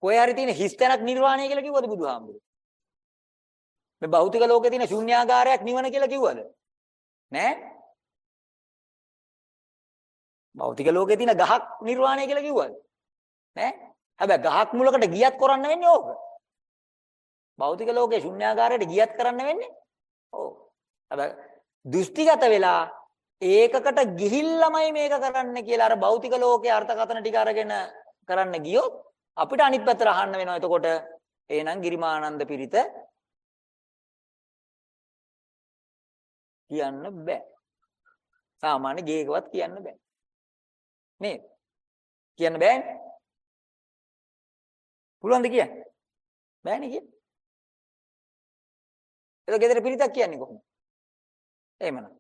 කොහේ හරි තියෙන හිස් තැනක් නිර්වාණය කියලා කිව්වද බුදුහාමුදුරුවෝ? මේ භෞතික ලෝකේ තියෙන ශුන්‍යාකාරයක් නිවන කියලා කිව්වද? නෑ. භෞතික ලෝකේ තියෙන ගහක් නිර්වාණය කියලා කිව්වද? නෑ. හැබැයි ගහක් මුලකට ගියත් කරන්න වෙන්නේ ඕක. භෞතික ලෝකේ ශුන්‍යාකාරයට ගියත් කරන්න වෙන්නේ. ඔව්. හැබැයි දෘෂ්ටිගත වෙලා ඒකකට ගිහිල්ලාමයි මේක කරන්න කියලා අර භෞතික ලෝකයේ අර්ථකථන ටික අරගෙන කරන්න ගියොත් අපිට අනිත් පැත්තට අහන්න වෙනවා. එතකොට එහෙනම් ගිරිමානන්ද පිරිත කියන්න බෑ. සාමාන්‍ය ගේකවත් කියන්න බෑ. නේද? කියන්න බෑනේ. පුළුවන්ද කියන්න? බෑනේ කියන්න. ඒක ගෙදර පිරිතක් කියන්නේ කොහොමද? එහෙමනම්.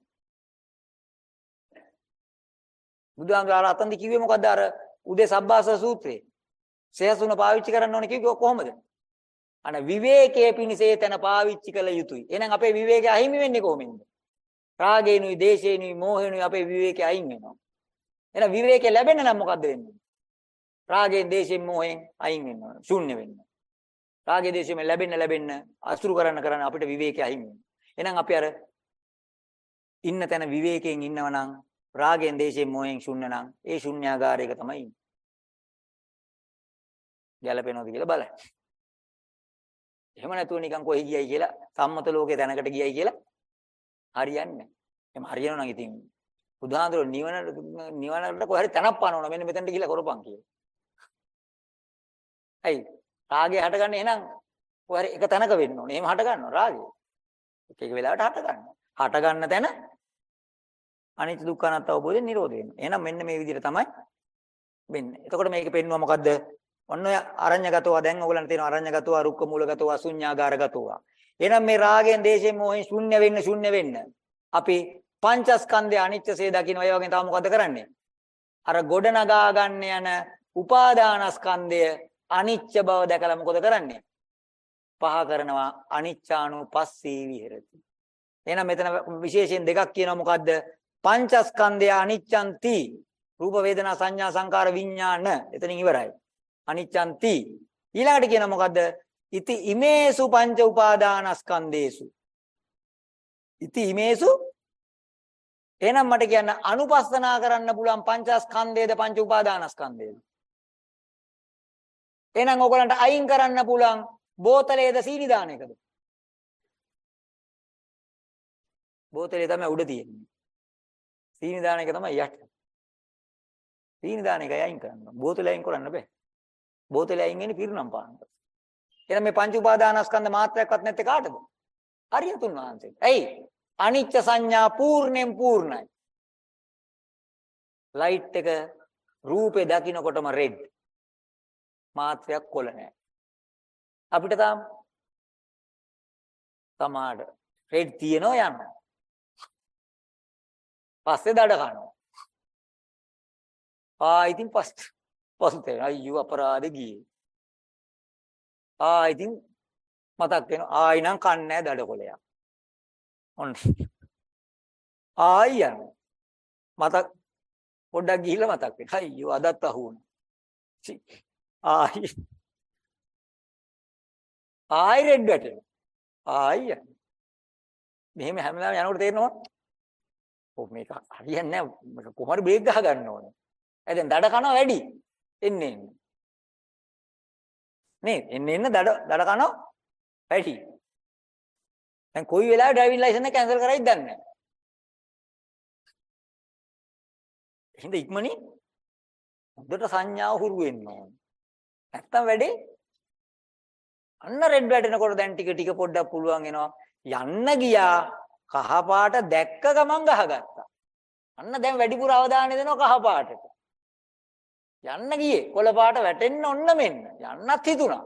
බුදුහාමුදුරුවෝ අතන්දි කිව්වේ මොකද්ද අර උදේ සබ්බාස සූත්‍රයේ? සේසුන පාවිච්චි කරන්න ඕනේ කිව්වේ කොහොමද? අන විවේකයේ පිණිසේ තන පාවිච්චි කළ යුතුයි. එහෙනම් අපේ විවේකය අහිමි වෙන්නේ කොහොමද? රාගේනුයි, දේශේනුයි, මෝහේනුයි අපේ විවේකේ අයින් වෙනවා. එහෙනම් විවේකේ ලැබෙන්න නම් මොකද්ද වෙන්නේ? රාගයෙන්, දේශයෙන්, මෝහෙන් අයින් වෙන්න ඕන. ශූන්‍ය වෙන්න. රාගේ දේශයෙන් ලැබෙන්න ලැබෙන්න අසුරු කරන්න කරන්න අපිට විවේකේ අයින් වෙනවා. එහෙනම් අපි අර ඉන්න තැන විවේකයෙන් ඉන්නව නම් රාගයෙන්, දේශයෙන්, මෝහෙන් ශුන්‍ය නම් ඒ ශුන්‍යාගාරයක තමයි ඉන්නේ. ගැලපෙනවද කියලා බලන්න. එහෙම නැතුව නිකන් කොහි ගියයි කියලා සම්මත ලෝකේ දැනකට ගියයි කියලා හරියන්නේ නැහැ. එහෙම හරියනවා නම් ඉතින් බුදුහාඳුර නිවන නිවනට කොහරි තැනක් පානවන මෙන්න මෙතනට ගිහිල්ලා කරපන් කියලා. ඇයි? රාගය හටගන්නේ එහෙනම් කොහරි එක තැනක වෙන්න ඕනේ. එහෙම හට ගන්නවා රාගය. එක එක වෙලාවට හට ගන්නවා. හට ගන්න තැන අනිත්‍ය දුක්ඛ අනාත්ම අවබෝධයෙන් නිරෝධ වෙනවා. එහෙනම් මෙන්න මේ විදිහට තමයි වෙන්නේ. එතකොට මේක පෙන්වුවා මොකද්ද? ඔන්න ඔය අරඤ්‍යගතව දැන් ඔයගලන්ට තියෙන අරඤ්‍යගතව රුක්ක මූලගතව අසුඤ්ඤාගාරගතව එහෙනම් මේ රාගයෙන්, දේශයෙන්, මොහෙන් ශුන්‍ය වෙන්න ශුන්‍ය වෙන්න අපි පංචස්කන්ධය අනිත්‍යසේ දකින්න ඔය වගේ තව මොකද කරන්නේ? අර ගොඩ නගා ගන්න යන උපාදානස්කන්ධය අනිච්ච බව දැකලා මොකද කරන්නේ? පහ කරනවා අනිච්චානුපස්සී විහෙරති. එහෙනම් මෙතන විශේෂයෙන් දෙකක් කියනවා මොකද්ද? පංචස්කන්ධය අනිච්ඡන්ති රූප වේදනා සංඥා සංකාර විඥාන එතනින් ඉවරයි. අනිච්ඡන්ති. ඊළඟට කියනවා මොකද්ද? ඉති ඉමේසු පංච උපාදානස්කන්ධේසු. ඉති ඉමේසු? එහෙනම් මට කියන්න අනුපස්සනා කරන්න පුළුවන් පංචස්කන්ධයේද පංච උපාදානස්කන්ධයේද එහෙනම් ඔයගලන්ට අයින් කරන්න පුළුවන් බෝතලයේද සීනි දාන එකද බෝතලේ තමයි උඩ තියෙන්නේ. සීනි දාන එක තමයි යට. සීනි දාන එකයි අයින් කරන්න. බෝතලේ අයින් කරන්න බෑ. බෝතලේ අයින් වෙන්නේ පිරුණම් පානකට එහෙනම් මේ පංච උපාදානස්කන්ධ මාත්‍රයක්වත් නැත්තේ කාටද? අරියතුන් වහන්සේට. ඇයි? අනිච්ච සංඥා පූර්ණයෙන් පූර්ණයි. ලයිට් එක රූපේ දකින්නකොටම රෙඩ්. මාත්‍රයක් කොළ නැහැ. අපිට තාම තමාඩ රෙඩ් තියනවා යන්න. පස්සේ දඩ කනවා. ආ ඉතින් පස්සේ පස්සේ අයියෝ අපරාධ ගියේ. ආ ඉතින් මතක් වෙනවා ආයි නම් කන්නේ දඩ කොලයක්. ඔන්න. ආයි යන. මතක් පොඩ්ඩක් ගිහිල්ලා මතක් වෙනවා. අයියෝ අදත් අහු වුණා. ආයි ආයි රෙඩ් වැටෙනවා. ආයි යනවා. මෙහෙම හැමදාම යනකොට තේරෙනවා. ඔව් මේක හරියන්නේ නැහැ. මේක කොහොමද බ්‍රේක් ගහ ගන්න ඕනේ. ඒ දැන් දඩ කනවා වැඩි. එන්නේ එන්නේ. නේද? එන්නේ එන්න දඩ දඩ කනවා වැඩි. දැන් කොයි වෙලාවෙ ඩ්‍රයිවිං ලයිසන් එක කැන්සල් කරයිද දන්නේ නැහැ. එහෙනම් ඉක්මනින් හොඳට සංඥාව හුරු වෙන්න ඕනේ. නැත්තම් වැඩේ අන්න රෙඩ් වැටෙනකොට දැන් ටික ටික පොඩ්ඩක් පුළුවන් එනවා. යන්න ගියා කහ පාට දැක්ක ගමන් ගහගත්තා. අන්න දැන් වැඩිපුර අවධානය දෙනවා කහ පාටට. යන්න ගියේ කොළ පාට වැටෙන්න ඔන්න මෙන්න. යන්නත් හිතුණා.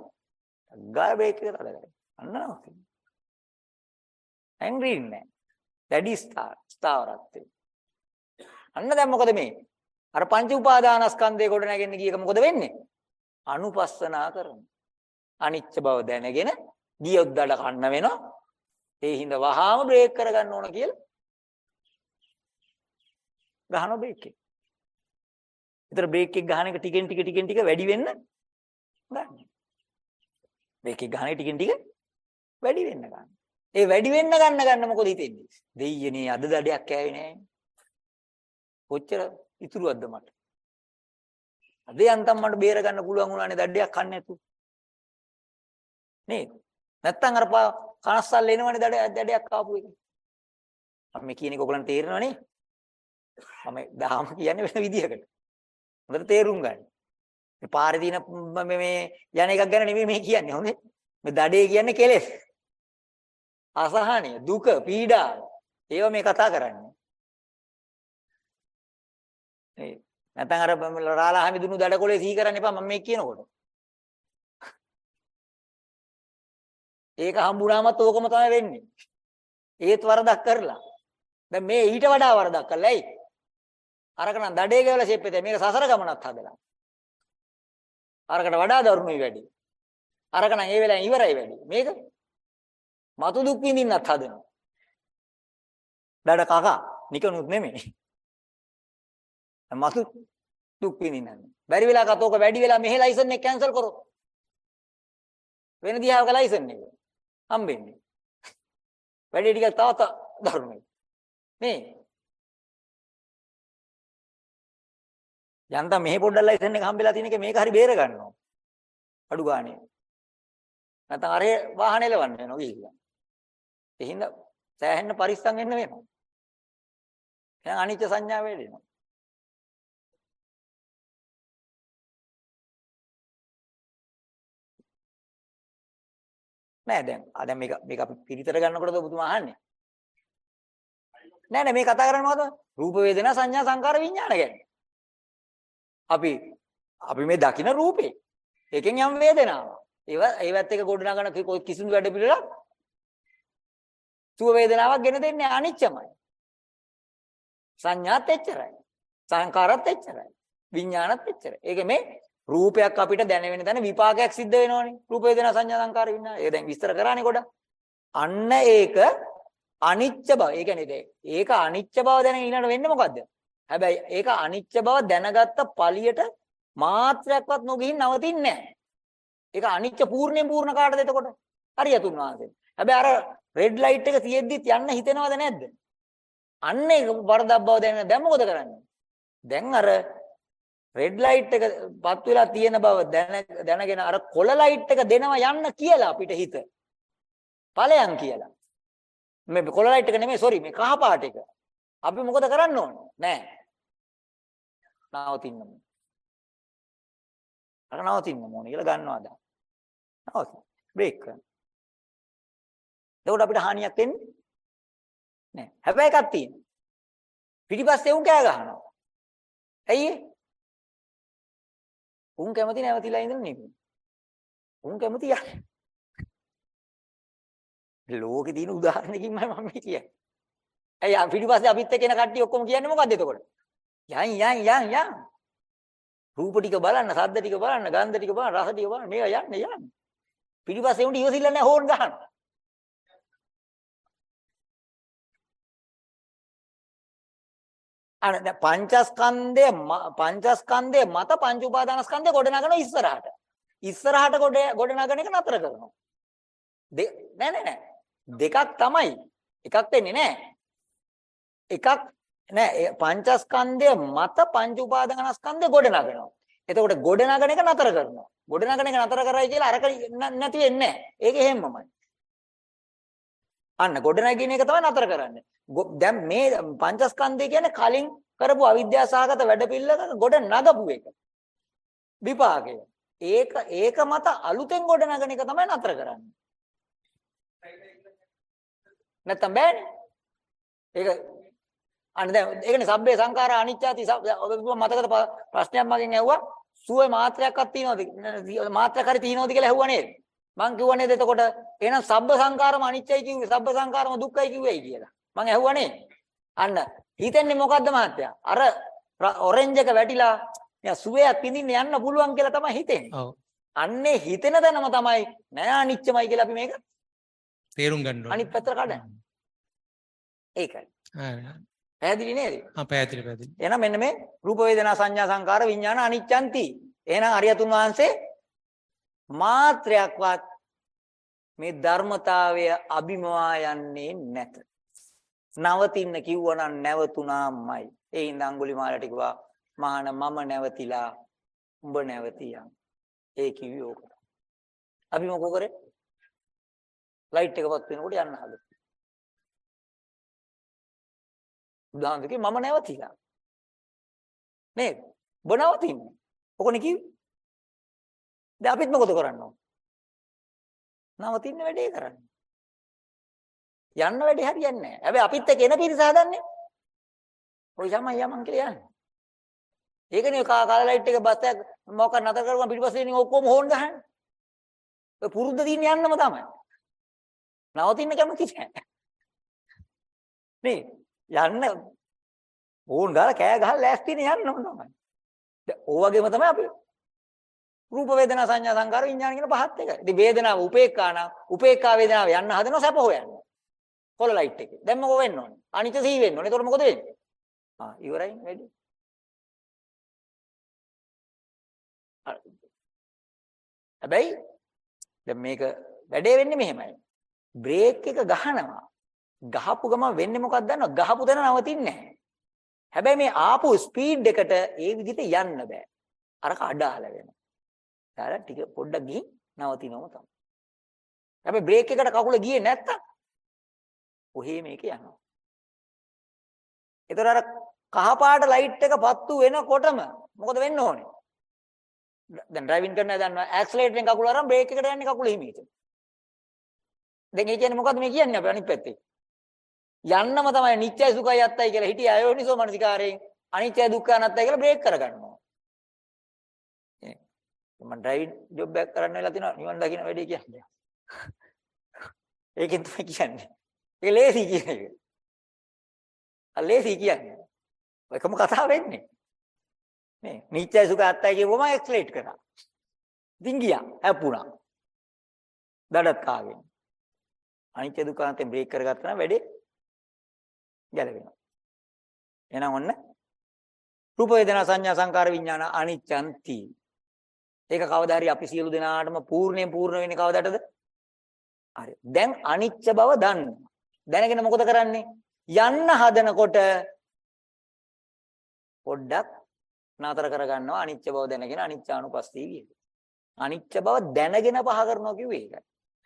ගාය බ්‍රේක් එක තදගයි. අන්න නවතින. ඇංග්‍රි නෑ. දැඩි ස්ථාවරත්වේ. අන්න දැන් මොකද මේ? අර පංච උපාදානස්කන්ධය කොට නැගෙන්න ගියක මොකද වෙන්නේ? අනුපස්සනා කරනවා. අනිච්ච බව දැනගෙන ගියොත් දඩ කන්න වෙනවා. ඒ හින්දා වහාම බ්‍රේක් කරගන්න ඕන කියලා ගහන බ්‍රේක් එක. ඒතර බ්‍රේක් එක ගහන එක ටිකෙන් ටික ටිකෙන් ටික වැඩි වෙන්න ගන්න. බ්‍රේක් එක ගහන එක ටිකෙන් ටික වැඩි වෙන්න ගන්න. ඒ වැඩි වෙන්න ගන්න ගන්න මොකද හිතෙන්නේ? දෙයියනේ අද දඩයක් කෑවේ නෑ. කොච්චර ඉතුරුවක්ද මට? අද යන්තම් මට බේර ගන්න පුළුවන් වුණානේ දඩයක් කන්නේ නැතුව. නේද? නැත්තම් අර කනස්සල් එනවනේ දඩ දඩයක් ආපු එක. මම මේ කියන එක ඔයගලන්ට තේරෙනවනේ? මම දහම කියන්නේ වෙන විදිහකට. හොඳට තේරුම් ගන්න. මේ පාරේ තියෙන මේ යන එකක් ගැන නෙමෙයි මේ කියන්නේ හොඳේ. මේ දඩේ කියන්නේ කෙලෙස්. අසහනය, දුක, පීඩාව. ඒවා මේ කතා කරන්නේ. ඒ නැත්නම් අර රාලා හැමිදුණු දඩකොලේ සිහි කරන්න එපා මම මේ කියනකොට. ඒක හම්බුනාමත් ඕකම තමයි වෙන්නේ. ඒත් වරදක් කරලා. දැන් මේ ඊට වඩා වරදක් කළා ඇයි? අරක නම් දඩේ ගෙවලා ෂේප් එකේ මේක සසර ගමනක් හදලා. අරකට වඩා දරුණුයි වැඩි. අරක නම් ඒ වෙලාවෙන් ඉවරයි වැඩි. මේක මතු දුක් විඳින්නත් හදනවා. දඩ කකා නිකනුත් නෙමෙයි. මතු දුක් විඳින්නන්නේ. බැරි වෙලා කතෝක වැඩි වෙලා මෙහෙ ලයිසන් එක කැන්සල් කරොත්. වෙන දිහාවක ලයිසන් එක. හම්බෙන්නේ. වැඩි ටිකක් තවත් දරුණුයි. මේ යන්තම් මෙහි පොඩ්ඩක් ලයිසන් එක හම්බෙලා තියෙන එක මේක හරි බේර ගන්නවා. අඩු ගානේ. නැත්නම් අරේ වාහනේ ලවන්න වෙනවා ගිහිල්ලා. ඒ හින්දා සෑහෙන්න පරිස්සම් වෙන්න වෙනවා. එහෙනම් අනිච්ච සංඥා වේදෙනවා. නෑ දැන් ආ දැන් මේක මේක අපි පිළිතර ගන්නකොටද ඔබතුමා අහන්නේ නෑ නෑ මේ කතා කරන්නේ මොකද රූප වේදනා සංඥා සංකාර විඥාන ගැන අපි අපි මේ දකින රූපේ ඒකෙන් යම් වේදනාවක් ඒව ඒවත් එක ගොඩනගන කිසිදු වැඩ පිළිලක් සුව වේදනාවක් ගෙන දෙන්නේ අනිච්චමයි සංඥාත් එච්චරයි සංකාරත් එච්චරයි විඥානත් එච්චරයි ඒක මේ රූපයක් අපිට දැනෙන තැන විපාකයක් සිද්ධ වෙනවනේ. රූප වේදනා සංඥා සංකාර විඤ්ඤාණ. ඒක දැන් විස්තර කරානේ ගොඩක්. අන්න ඒක අනිච්ච බව. ඒ කියන්නේ ඒක අනිච්ච බව දැනගෙන ඊළඟට වෙන්නේ මොකද්ද? හැබැයි ඒක අනිච්ච බව දැනගත්ත පළියට මාත්‍රයක්වත් නොගිහින් නවතින්නේ නැහැ. ඒක අනිච්ච පූර්ණයෙන් පූර්ණ කාටද එතකොට? හරියතුන් වහන්සේ. හැබැයි අර රෙඩ් ලයිට් එක තියෙද්දිත් යන්න හිතෙනවද නැද්ද? අන්න ඒක වරදක් බව දැනගෙන දැන් මොකද කරන්නේ? දැන් අර රෙඩ් ලයිට් එක පත් වෙලා තියෙන බව දැනගෙන අර කොළ ලයිට් එක දෙනවා යන්න කියලා අපිට හිත. ඵලයන් කියලා. මේ කොළ ලයිට් එක නෙමෙයි සෝරි මේ කහ පාට එක. අපි මොකද කරන්න ඕන? නෑ. නවතින්න ඕන. අර නවතින්න ඕන කියලා ගන්නවා දැන්. නවතින. බ්‍රේක් කරන. එතකොට අපිට හානියක් වෙන්නේ නෑ. හැබැයි එකක් තියෙනවා. පිටිපස්සේ උන් කෑ ගහනවා. ඇයි ඒ? උන් කැමති නැවතිලා ඉඳලා නෙමෙයි. උන් කැමති යන්න. ලෝකේ තියෙන උදාහරණකින්මයි මම මේ කියන්නේ. ඇයි පිටිපස්සේ අපිත් එක්ක එන කට්ටිය ඔක්කොම කියන්නේ මොකද්ද එතකොට? යන් යන් යන් යන්. රූප ටික බලන්න, ශබ්ද ටික බලන්න, ගන්ධ ටික බලන්න, රස ටික බලන්න, මේවා යන්න යන්න. පිටිපස්සේ උන්ට ඉවසිල්ල නැහැ හෝන් ගහනවා. අර දැන් පංචස්කන්ධය පංචස්කන්ධය මත පංච උපාදානස්කන්ධය ගොඩනගන ඉස්සරහට. ඉස්සරහට ගොඩ ගොඩනගන එක නතර කරනවා. නෑ නෑ නෑ. දෙකක් තමයි. එකක් වෙන්නේ නෑ. එකක් නෑ ඒ පංචස්කන්ධය මත පංච උපාදානස්කන්ධය ගොඩ නගනවා. එතකොට ගොඩ නගන එක නතර කරනවා. ගොඩ නගන එක නතර කරයි කියලා අරක න- නැති වෙන්නේ නෑ. ඒක එහෙම්මමයි. අන්න ගොඩ නැගින එක තමයි නතර කරන්නේ. ගො- දැන් මේ පංචස්කන්ධය කියන්නේ කලින් කරපු අවිද්‍යාසහගත වැඩපිළිවෙලක ගොඩ නගපු එක. විපාකය. ඒක ඒක මත අලුතෙන් ගොඩ නගන එක තමයි නතර කරන්නේ. නැත්තම් බෑනේ. ඒක අන්න දැන් ඒකනේ සබ්බේ සංඛාරා අනිච්චාති මතකද ප්‍රශ්නයක් මගෙන් ඇහුවා? සුවේ මාත්‍රයක්වත් තියනවද? මාත්‍රයක් හරි තියනවද කියලා ඇහුවා නේද? මං කිව්වා නේද එතකොට? එහෙනම් සබ්බ සංඛාරම අනිච්චයි කිව්වේ සබ්බ සංඛාරම දුක්ඛයි කිව්වයි කියලා. මං ඇහුවා නේ අන්න හිතෙන්නේ මොකද්ද මහත්තයා අර ඔරෙන්ජ් එක වැටිලා මෙයා සුවයක් පිඳින්න යන්න පුළුවන් කියලා තමයි හිතෙන්නේ. ඔව්. අන්නේ හිතෙන තැනම තමයි නෑ අනිච්චමයි කියලා අපි මේක තේරුම් ගන්න ඕනේ. අනිත් පැත්තට කඩන්නේ. ඒකයි. හරි. පැහැදිලි නේද ආ පැහැදිලි පැහැදිලි. එහෙනම් මෙන්න මේ රූප වේදනා සංඥා සංකාර විඥාන අනිච්ඡන්ති. එහෙනම් අරියතුන් වහන්සේ මාත්‍රයක්වත් මේ ධර්මතාවය අභිමවා යන්නේ නැත. නවතින්න කිව්වනම් නැවතුණාමයි. ඒ හින්දා අඟුලිමාලට කිව්වා මහාන මම නැවතිලා උඹ නැවතියන්. ඒ කිව්වේ ඕක. අපි මොකෝ කරේ? ලයිට් එකපත් වෙනකොට යන්න හදලා. උදාහරණයක් මම නැවතිලා. නේද? ඔබ නවතින්නේ. ඔකනේ කිව්වේ. දැන් අපිත් මොකද කරන්න ඕන? නවතින්න වැඩේ කරන්න. යන්න වැඩේ හරියන්නේ නැහැ. හැබැයි අපිත් එක්ක එන පිරිස හදන්නේ. ඔය යමන් යමන් කියලා යන්නේ. ඒකනේ කා කාල ලයිට් එක බස් එකක් මොකක් නතර කරුවම පිටිපස්සේ ඉන්නේ ඔක්කොම හෝන් ගහන්නේ. ඔය පුරුද්ද දින්න යන්නම තමයි. නවතින්න කැමති නැහැ. නේ යන්න ඕන් ගාලා කෑ ගහලා ලෑස්තිනේ යන්න ඕන තමයි. දැන් ඕ වගේම තමයි අපි. රූප වේදනා සංඥා සංකාර විඥාන කියන පහත් එක. ඉතින් වේදනාව උපේක්ඛා නම් උපේක්ඛා වේදනාව යන්න හදනවා සැප හොයන්න. කොළ ලයිට් එකේ. දැන් මොකෝ වෙන්න ඕනේ? අනිත්‍ය සී වෙන්න ඕනේ. එතකොට මොකද වෙන්නේ? ආ ඉවරයි වැඩි. හැබැයි දැන් මේක වැඩේ වෙන්නේ මෙහෙමයි. බ්‍රේක් එක ගහනවා. ගහපු ගම වෙන්නේ මොකක්ද දන්නවද? ගහපු තැන නවතින්නේ නැහැ. හැබැයි මේ ආපු ස්පීඩ් එකට ඒ විදිහට යන්න බෑ. අරක අඩාල වෙනවා. ඊට ටික පොඩ්ඩක් ගිහින් නවතිනවම තමයි. හැබැයි බ්‍රේක් එකට කකුල ගියේ නැත්තම් ඔහේ මේක යනවා. ඒතර අර කහපාට ලයිට් එක පත්තු වෙනකොටම මොකද වෙන්න ඕනේ? දැන් ඩ්‍රයිවිං කරන දන්නවා ඇක්සලරේටරෙන් කකුල අරන් බ්‍රේක් එකට යන්නේ කකුල හිමීට. දැන් ඒ කියන්නේ මොකද්ද මේ කියන්නේ අපි අනිත් පැත්තේ? යන්නම තමයි නිත්‍යයි සුඛයි අත්තයි කියලා හිටිය අයෝනිසෝ මනසිකාරයෙන් අනිත්‍ය දුක්ඛ අනාත්තයි කියලා බ්‍රේක් කරගන්නවා. මම ඩ්‍රයිවිං ජොබ් එකක් කරන්න වෙලා තිනවා නිවන් දකින්න වැඩේ කියන්නේ. ඒකෙන් තමයි කියන්නේ. ඒක ලේසි කියන එක. අ ලේසි කියන්නේ. ඔයකම කතාව වෙන්නේ. නේ නිත්‍යයි සුඛ අත්තයි කියවම එක්ස්ලේට් කරා. ඉතින් ගියා හැප්පුණා. දඩත් කාගෙන. අනිත්‍ය දුක්ඛ අනාත්තෙන් බ්‍රේක් කරගත්තා නම් වැඩේ ගැලවෙනවා. එහෙනම් ඔන්න රූප වේදනා සංඥා සංකාර විඥාන අනිච්ඡන්ති. ඒක කවදා හරි අපි සියලු දෙනාටම පූර්ණයෙන් පූර්ණ වෙන්නේ කවදාටද? හරි. දැන් අනිච්ච බව දන්න. දැනගෙන මොකද කරන්නේ? යන්න හදනකොට පොඩ්ඩක් නතර කරගන්නවා අනිච්ච බව දැනගෙන අනිච්චානුපස්සී කියන්නේ. අනිච්ච බව දැනගෙන පහ කරනවා කිව්වේ ඒකයි.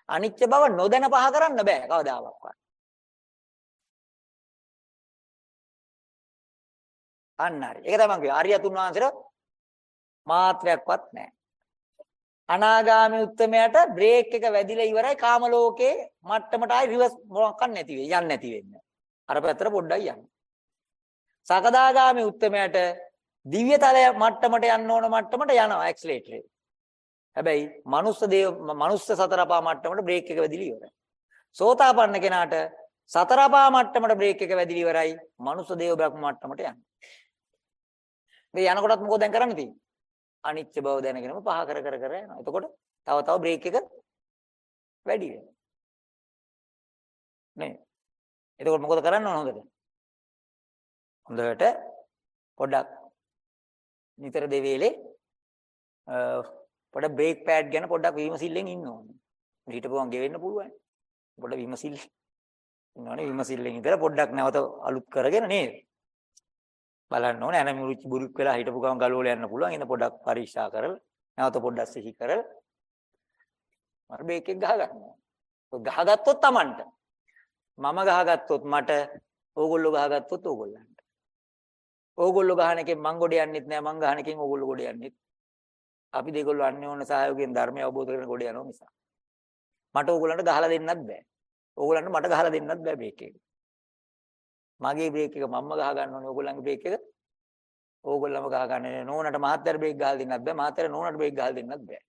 අනිච්ච බව නොදැන පහ කරන්න බෑ කවදාවත්. අන්න හරි. ඒක තමයි කිව්වේ. ආර්යතුන් වහන්සේට මාත්‍රයක්වත් නැහැ. අනාගාමී උත්තමයාට බ්‍රේක් එක වැදිලා ඉවරයි කාම ලෝකේ මට්ටමට ආයි රිවර්ස් මොකක් නැති වෙයි. යන්නේ නැති වෙන්නේ. අර පැත්තට පොඩ්ඩක් යන්න. සකදාගාමී උත්තමයාට දිව්‍ය තලය මට්ටමට යන්න ඕන මට්ටමට යනවා ඇක්සලරේටරේ. හැබැයි මනුස්ස දේව මනුස්ස සතරපා මට්ටමට බ්‍රේක් එක වැදිලා ඉවරයි. සෝතාපන්න කෙනාට සතරපා මට්ටමට බ්‍රේක් එක වැදිලා ඉවරයි. මනුස්ස දේව බ්‍රහ්ම මට්ටමට යනවා. මේ යනකොටත් මොකද දැන් කරන්න තියෙන්නේ? අනිච්ච බව දැනගෙනම පහ කර කර කර යනවා. එතකොට තව තව බ්‍රේක් එක වැඩි වෙනවා. නේ. එතකොට මොකද කරන්න ඕන හොඳට? හොඳට පොඩ්ඩක් නිතර දෙවේලේ පොඩ බ්‍රේක් පෑඩ් ගැන පොඩ්ඩක් විමසිල්ලෙන් ඉන්න ඕනේ. හිටපුවම ගෙවෙන්න පුළුවන්. පොඩ විමසිල්ල. ඉන්නවනේ විමසිල්ලෙන් ඉඳලා පොඩ්ඩක් නැවත අලුත් කරගෙන නේද? බලන්න ඕනේ අනම මුරුච්ච බුරුක් වෙලා හිටපු ගමන් ගලවල යන්න පුළුවන්. ඉතින් පොඩ්ඩක් පරීක්ෂා කරලා නැවත පොඩ්ඩක් සිහි කරලා මර බ්‍රේක් එක ගහගන්නවා. ගහගත්තොත් Tamanට. මම ගහගත්තොත් මට ඕගොල්ලෝ ගහගත්තොත් ඕගොල්ලන්ට. ඕගොල්ලෝ ගහන එකෙන් මං ගොඩ යන්නෙත් නෑ මං ගහන එකෙන් ඕගොල්ලෝ ගොඩ යන්නෙත්. අපි දෙගොල්ලෝ අන්‍යෝන්‍ය සහයෝගයෙන් ධර්මය අවබෝධ කරගෙන ගොඩ යනවා නිසා. මට ඕගොල්ලන්ට ගහලා දෙන්නත් බෑ. ඕගොල්ලන්ට මට ගහලා දෙන්නත් බෑ බ්‍රේක් එක. මගේ බ්‍රේක් එක මම්ම ගහ ගන්න ඕනේ ඕගොල්ලන්ගේ බ්‍රේක් එක. ඕගොල්ලම ගහ ගන්න නෝනට මහත්තයාට බ්‍රේක් ගහලා දෙන්නත් බෑ මහත්තයාට නෝනට බ්‍රේක් ගහලා දෙන්නත් බෑ.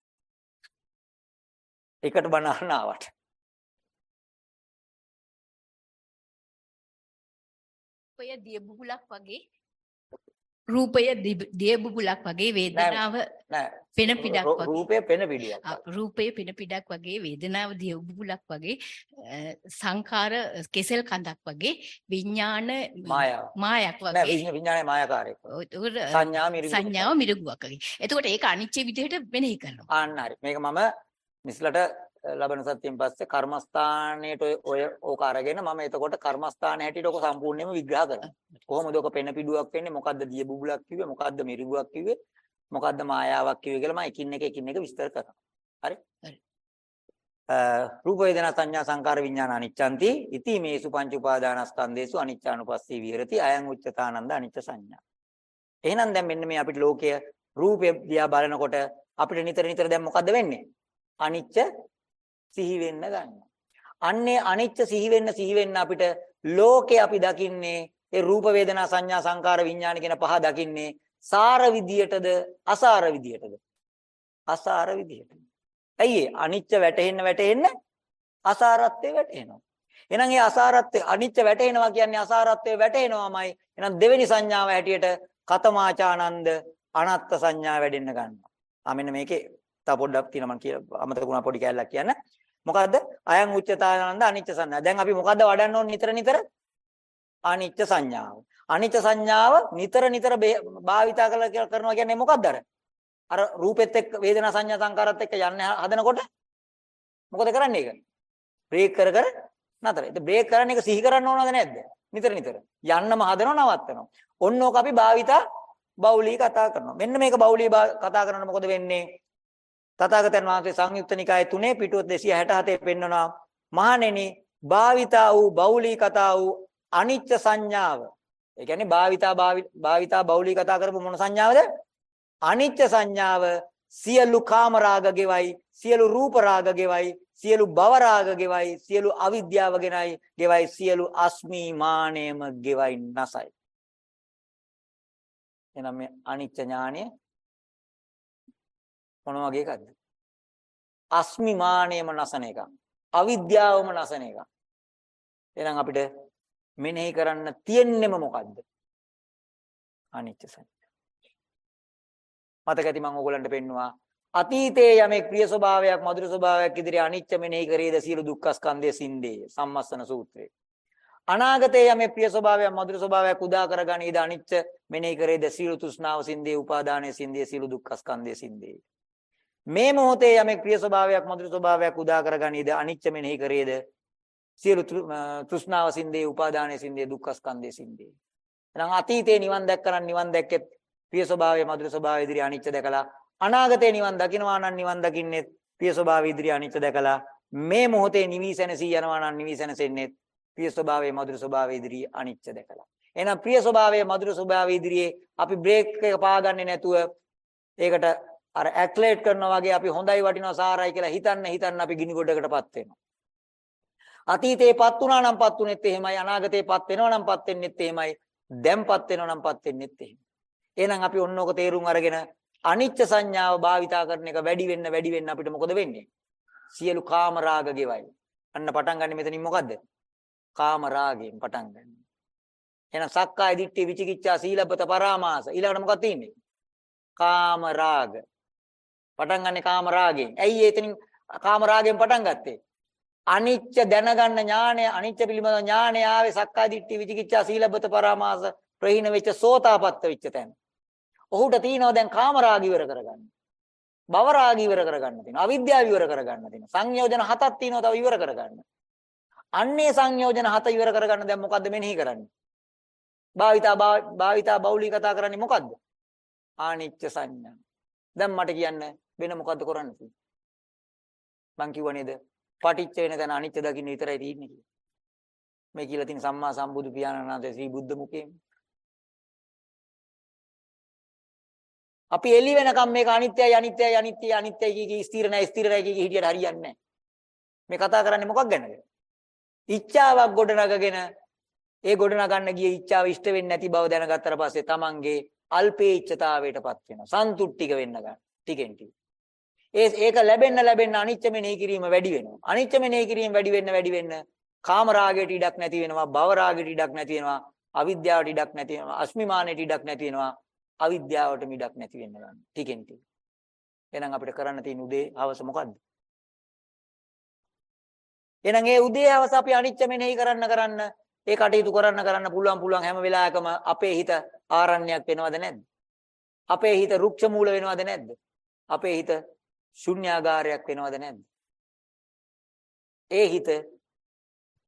එකට බණ අහන්න ආවට. රූපය දිය බුබුලක් වගේ රූපය දිය බුබුලක් වගේ වේදනාව පෙන පිටක් වගේ රූපය පෙන පිටියක්. රූපය පෙන පිටක් වගේ වේදනාව දිය බුබුලක් වගේ සංඛාර කෙසෙල් කඳක් වගේ විඥාන. මායක් වගේ විඥානයේ මායාකාරයක්. එතකොට අ, සංඥා මිරිඟු. සංඥාව මිරිගුවක් වගේ. එතකොට ඒක අනිච්ච විදිහට මෙනෙහි කරනවා. ආන්න හරි. මේක මම මිස්ලට ලබන සත්‍යයෙන් පස්සේ කර්මස්ථානයේට ඔය- ඕක අරගෙන මම එතකොට කර්මස්ථාන හැටියට ඕක සම්පූර්ණයෙන්ම විග්‍රහ කරනවා. කොහොමද ඕක පෙන පිඩුවක් වෙන්නේ? මොකද්ද දිය බුබුලක් කිව්වේ? මොකද්ද මිරිඟුවක් කිව්වේ? මොකද්ද මායාවක් කිව්වේ කියලා මම එකින් එක එකින් එක විස්තර කරනවා. හරි? හරි. රූප වේදනා සංඥා සංකාර විඥාන අනිච්ඡන්ති ඉති මේසු පංච උපාදානස්කන්ධේසු අනිච්චානුපස්සී විහෙරති අයං උච්චතානන්ද අනිච්ච සංඥා. එහෙනම් දැන් මෙන්න මේ අපිට ලෝකය රූපය දිහා බලනකොට අපිට නිතර නිතර දැන් මොකද්ද වෙන්නේ? අනිච්ච සිහි වෙන්න ගන්නවා. අන්නේ අනිච්ච සිහි වෙන්න සිහි වෙන්න අපිට ලෝකේ අපි දකින්නේ ඒ රූප වේදනා සංඥා සංකාර විඥාන කියන පහ දකින්නේ සාර විදියටද අසාර විදියටද? අසාර විදියට. ඇයි ඒ අනිච්ච වැටෙන්න වැටෙන්න අසාරත්වයේ වැටෙනවා. එහෙනම් ඒ අසාරත්වයේ අනිච්ච වැටෙනවා කියන්නේ අසාරත්වයේ වැටෙනවාමයි. එහෙනම් දෙවෙනි සංඥාව හැටියට කතමාචානන්ද අනත්ත් සංඥා වැඩෙන්න ගන්නවා. ආ මෙන්න මේකේ තව පොඩ්ඩක් තියෙනවා මම කියලා අමතක වුණා පොඩි කැලලක් කියන්න. මොකද්ද? අයං උච්චතානන්ද අනිච්ච සංඥා. දැන් අපි මොකද්ද වඩන්න ඕනේ නිතර නිතර? අනිච්ච සංඥාව. අනිච්ච සංඥාව නිතර නිතර බේ- භාවිතා කරලා කියලා කරනවා කියන්නේ මොකද්ද අර? අර රූපෙත් එක්ක වේදනා සංඥා සංකාරات එක්ක යන්න හදනකොට මොකද කරන්නේ ඒක? බ්‍රේක් කර කර නතර. ඒක බ්‍රේක් කරන එක සිහි කරන්න ඕනද නැද්ද? නිතර නිතර. යන්නම හදනව නවත්තනවා. ඔන්න ඕක අපි භාවිතා බෞලී කතා කරනවා. මෙන්න මේක බෞලී භා- කතා කරනකොට මොකද වෙන්නේ? තථාගතයන් වහන්සේ සංයුක්ත නිකායේ 3 පිටුව 267 පෙන්වනවා. මහණෙනි භාවිතා වූ බෞලී කතා වූ අනිච්ච සංඥාව. ඒ කියන්නේ භාවිතා භාවි- භාවිතා බෞලී කතා කරපු මොන සංඥාවද? අනිච්ච සංඥාව සියලු කාම රාග ගෙවයි, සියලු රූප රාග ගෙවයි, සියලු භව රාග ගෙවයි, සියලු අවිද්‍යාව ගෙනයි, ගෙවයි සියලු අස්මිමාණයම ගෙවයි නැසයි. එහෙනම් මේ අනිච්ච ඥානය මොන වගේ එකක්ද? අස්මිමාණයම නැසන එක. අවිද්‍යාවම නැසන එක. එහෙනම් අපිට මෙනෙහි කරන්න තියෙන්නෙම මොකද්ද? අනිච්ච සංඥා. මතක ඇති මම ඕගලන්ට පෙන්නවා අතීතයේ යමෙක් ප්‍රිය ස්වභාවයක් මధుර ස්වභාවයක් ඉදිරියේ අනිච්ච මෙනෙහි කරේද සියලු දුක්ඛ ස්කන්ධය සින්දේ සම්මස්සන සූත්‍රයේ අනාගතයේ යමෙක් ප්‍රිය ස්වභාවයක් මధుර ස්වභාවයක් උදා කරගනීද අනිච්ච මෙනෙහි කරේද සියලු තෘෂ්ණාව සින්දේ උපාදානයේ සින්දේ සියලු දුක්ඛ ස්කන්ධය සින්දේ මේ මොහොතේ යමෙක් ප්‍රිය ස්වභාවයක් මధుර ස්වභාවයක් උදා කරගනීද අනිච්ච මෙනෙහි කරේද? සියලු තෘෂ්ණාව සින්දේ උපාදානයේ සින්දේ දුක්ඛ ස්කන්ධයේ සින්දේ. එහෙනම් අතීතේ නිවන් දැක්කනම් නිවන් දැක්කෙත් ප්‍රිය ස්වභාවය මధుර ස්වභාවය ඉදිරි අනිච්ච දැකලා අනාගතේ නිවන් දකින්නවා නම් නිවන් දකින්නේ ප්‍රිය ස්වභාවය ඉදිරි අනිච්ච දැකලා මේ මොහොතේ නිවි සැනසී යනවා නම් නිවි සැනසෙන්නේ ප්‍රිය ස්වභාවයේ මధుර ස්වභාවය ඉදිරි අනිච්ච දැකලා. එහෙනම් ප්‍රිය ස්වභාවයේ මధుර ස්වභාවය ඉදිරියේ අපි බ්‍රේක් එක පාගන්නේ නැතුව ඒකට අර ඇක්ලේට් කරනවා වගේ අපි හොඳයි වටිනවා සාරයි කියලා හිතන්න හිතන්න අපි ගිනි ගොඩකටපත් වෙනවා අතීතේපත් වුණා නම්පත් උනේත් එහෙමයි අනාගතේපත් වෙනවා නම්පත් වෙන්නෙත් එහෙමයි දැන්පත් වෙනවා නම්පත් වෙන්නෙත් එහෙමයි එහෙනම් අපි ඔන්නෝක තේරුම් අරගෙන අනිච්ච සංඥාව භාවිතා කරන එක වැඩි වෙන්න වැඩි වෙන්න අපිට මොකද වෙන්නේ? සියලු කාම රාග ගෙවයි. අන්න පටන් ගන්න මෙතනින් මොකද්ද? කාම රාගයෙන් පටන් ගන්න. එහෙනම් සක්කාය දිට්ඨි විචිකිච්ඡා සීලබ්බත පරාමාස ඊළඟට මොකක්ද තියෙන්නේ? කාම රාග. පටන් ගන්නේ කාම රාගයෙන්. ඇයි එතනින් කාම රාගයෙන් පටන් ගත්තේ? අනිච්ච දැනගන්න ඥානය අනිච්ච පිළිබඳ ඥානය ආවේ සක්කාය දිට්ඨි විචිකිච්ඡා සීලබ්බත පරාමාස ප්‍රහීන වෙච්ච සෝතාපට්ට වෙච්ච තැන. ඔහුට තියෙනවා දැන් කාමරාග ඉවර කරගන්න. භව රාග ඉවර කරගන්න තියෙනවා. අවිද්‍යාව ඉවර කරගන්න තියෙනවා. සංයෝජන හතක් තියෙනවා තව ඉවර කරගන්න. අන්නේ සංයෝජන හත ඉවර කරගන්න දැන් මොකද්ද මෙනෙහි කරන්නේ? භාවිතා භාවිතා බෞලී කතා කරන්නේ මොකද්ද? ආනිච්ච සංඥා. දැන් මට කියන්න වෙන මොකද්ද කරන්න තියෙන්නේ? මං කිව්ව නේද? පටිච්ච වෙන තැන අනිච්ච දකින්න විතරයි තියෙන්නේ කියලා. මේ කියලා තියෙන සම්මා සම්බුදු පියාණන් වහන්සේ ශ්‍රී බුද්ධ මුඛයෙන්. අපි එළි වෙනකම් මේක අනිත්‍යයි අනිත්‍යයි අනිත්‍යයි අනිත්‍යයි කී කී ස්ථිර නැහැ ස්ථිර නැහැ කී කී හිටියට හරියන්නේ නැහැ. මේ කතා කරන්නේ මොකක් ගැනද? ඉච්ඡාවක් ගොඩනගගෙන ඒ ගොඩනගන්න ගිය ඉච්ඡාව ඉෂ්ට වෙන්නේ නැති බව දැනගත්තට පස්සේ තමන්ගේ අල්පේච්ඡතාවයටපත් වෙනවා. සන්තුට්ටික වෙන්න ගන්න. ටිකෙන් ටික. ඒ ඒක ලැබෙන්න ලැබෙන්න අනිච්ච මෙනෙහි කිරීම වැඩි වෙනවා. අනිච්ච මෙනෙහි කිරීම වැඩි වෙන්න වැඩි වෙන්න කාම රාගයට ඉඩක් නැති වෙනවා, භව රාගයට ඉඩක් නැති වෙනවා, අවිද්‍යාවට ඉඩක් නැති වෙනවා, අස්මිමානයට ඉඩක් නැති වෙනවා, අවිද්‍යාවට ඉඩක් නැති වෙන්න ගන්න. ටිකෙන් ටික. එහෙනම් අපිට කරන්න තියෙන උදේ හවස මොකද්ද? එහෙනම් ඒ උදේ හවස අපි අනිච්ච මෙනෙහි කරන්න කරන්න ඒ කටයුතු කරන්න කරන්න පුළුවන් පුළුවන් හැම වෙලාවකම අපේ හිත ආරණ්‍යයක් වෙනවද නැද්ද? අපේ හිත රුක්ෂ මූල වෙනවද නැද්ද? අපේ හිත ශුන්‍යාගාරයක් වෙනවද නැද්ද? ඒ හිත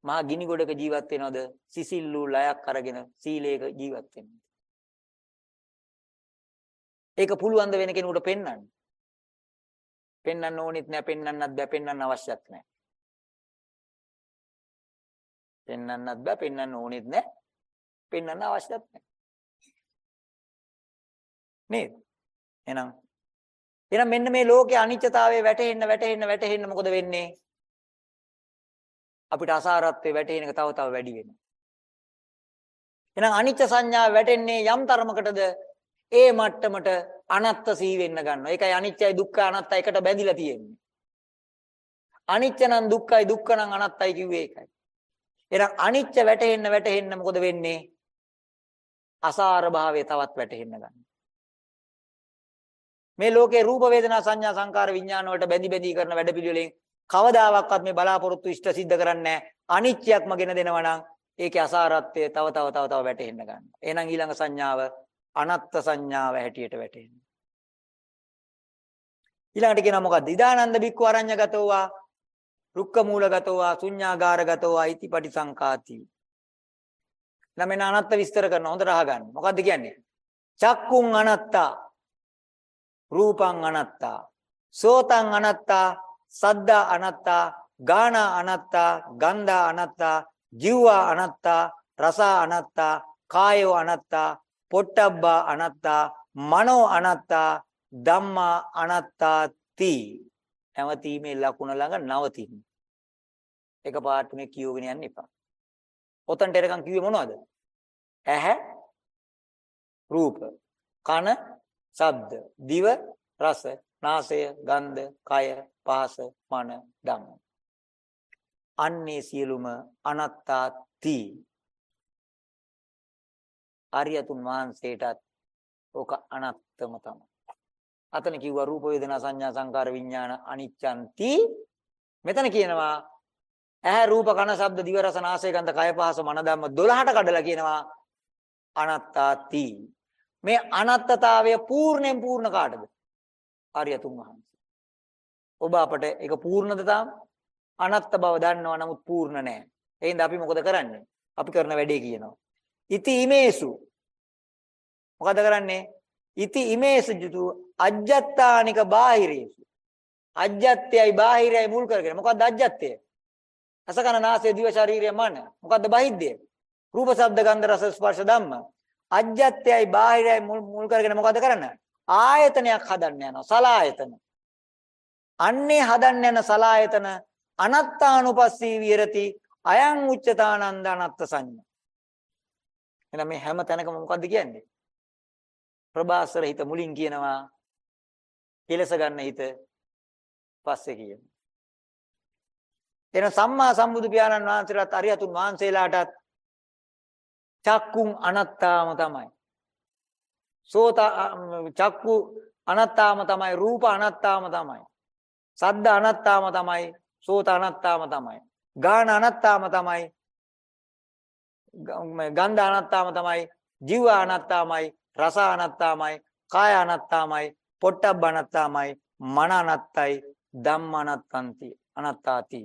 මහා ගිනි ගොඩක ජීවත් වෙනවද? සිසිල්ලු ලයක් අරගෙන සීලයක ජීවත් වෙනවද? ඒක පුළුවන් ද වෙන කෙනෙකුට පෙන්වන්න? පෙන්වන්න ඕනෙත් නෑ පෙන්වන්නත් බෑ පෙන්වන්න අවශ්‍යත් නෑ. පෙන්වන්නත් බෑ පෙන්වන්න ඕනෙත් නෑ. පෙන්වන්න අවශ්‍යත් නෑ. නේද? එහෙනම් එහෙනම් මෙන්න මේ ලෝකයේ අනිත්‍යතාවය වැටහෙන්න වැටහෙන්න වැටහෙන්න මොකද වෙන්නේ? අපිට අසාරත්වයේ වැටෙන එක තව තව වැඩි වෙනවා. එහෙනම් අනිත්‍ය සංඥාව වැටෙන්නේ යම් තරමකටද ඒ මට්ටමට අනත්ත සී වෙන්න ගන්නවා. ඒකයි අනිත්‍යයි දුක්ඛ අනත්තයි එකට බැඳිලා තියෙන්නේ. අනිත්‍ය නම් දුක්ඛයි දුක්ඛ නම් අනත්තයි කිව්වේ ඒකයි. එහෙනම් අනිත්‍ය වැටෙන්න වැටෙන්න මොකද වෙන්නේ? අසාර භාවය තවත් වැටෙන්න ගන්නවා. මේ ලෝකේ රූප වේදනා සංඥා සංකාර විඥාන වලට බැඳි බැඳි කරන වැඩපිළිවෙලෙන් කවදාවත් මේ බලාපොරොත්තු ඉෂ්ට සිද්ධ කරන්නේ නැහැ. අනිත්‍යක්ම ගෙන දෙනවා නම් ඒකේ අසාරත්වය තව තව තව තව වැටෙන්න ගන්නවා. එහෙනම් ඊළඟ සංඥාව අනත්ත් සංඥාව හැටියට වැටෙනවා. ඊළඟට කියනවා මොකද්ද? ඉදානන්ද බික්කු අරඤ්‍යගතෝවා රුක්ක මූලගතෝවා ශුඤ්ඤාගාරගතෝවා ඉතිපටි සංකාති. ළමෙන අනත්ත විස්තර කරන හොඳට අහගන්න. මොකද්ද කියන්නේ? චක්කුං අනත්තා රූපං අනත්තා. සෝතං අනත්තා සද්දා අනත්තා ගාන අනත්තා ගන්ධා අනත්තා ජීවා අනත්තා රස අනත්තා කායෝ අනත්තා පොට්ටබ්බා අනත්තා මනෝ අනත්තා ධම්මා අනත්තාති. නැවතීමේ ලකුණ ළඟ නවතින්න. එක පාට මේ කියෝගෙන යන්න එපා. ඔතනට එරකන් කිව්වේ මොනවද? ඇහැ රූප කන ශබ්ද දිව රස නාසය ගන්ධ කය පහස මන ධම්ම අන්නේ සියලුම අනත්තාති ආර්යතුන් වහන්සේටත් ඕක අනත්තම තමයි. අතන කිව්වා රූප වේදනා සංඥා සංකාර විඥාන අනිච්ඡන්ති. මෙතන කියනවා ඇහැ රූප කන ශබ්ද දිව රස නාසය ගන්ධ කය පහස මන ධම්ම 12ට කඩලා කියනවා අනත්තාති. මේ අනත්තතාවය පූර්ණයෙන් පූර්ණ කාටද? ආර්යතුන් වහන්සේ. ඔබ අපට ඒක පූර්ණද තාම? අනත්ත බව දන්නවා නමුත් පූර්ණ නැහැ. එහෙනම් අපි මොකද කරන්නේ? අපි කරන වැඩේ කියනවා. ඉති ඉමේසු මොකද කරන්නේ? ඉති ඉමේසු ජුතු අජ්ජත්තානික බාහිරේසු. අජ්ජත්යයි බාහිරයයි මුල් කරගෙන. මොකද්ද අජ්ජත්ය? අසකන නාසය දිව ශරීරය මන. මොකද්ද බහිද්දය? රූප ශබ්ද ගන්ධ රස ස්පර්ශ ධම්ම. අජ්ජත්යයි බාහිරයයි මුල් කරගෙන මොකද කරන්නේ? ආයතනයක් හදන්න යනවා. සලායතන. අන්නේ හදන්න යන සලායතන අනත්තානුපස්සී විහෙරති අයං උච්චතානන්ද අනත්ත සංඥා. එහෙනම් මේ හැම තැනකම මොකද්ද කියන්නේ? ප්‍රබාසර හිත මුලින් කියනවා කෙලස ගන්න හිත පස්සේ කියනවා. එන සම්මා සම්බුදු පියාණන් වහන්සේලාට අරියතුන් වහන්සේලාටත් චක්කුන් අනත්තාම තමයි. සෝත චක්කු අනත්තාම තමයි රූප අනත්තාම තමයි. සද්ද අනත්තාම තමයි සෝත අනත්තාම තමයි. ගාන අනත්තාම තමයි. ගන්ධ අනත්තාම තමයි. ජීව අනත්තාමයි. රස අනත්තාමයි. කාය අනත්තාමයි. පොට්ටබ්බ අනත්තාමයි. මන අනත්තයි ධම්ම අනත්තන්ති අනත්තාති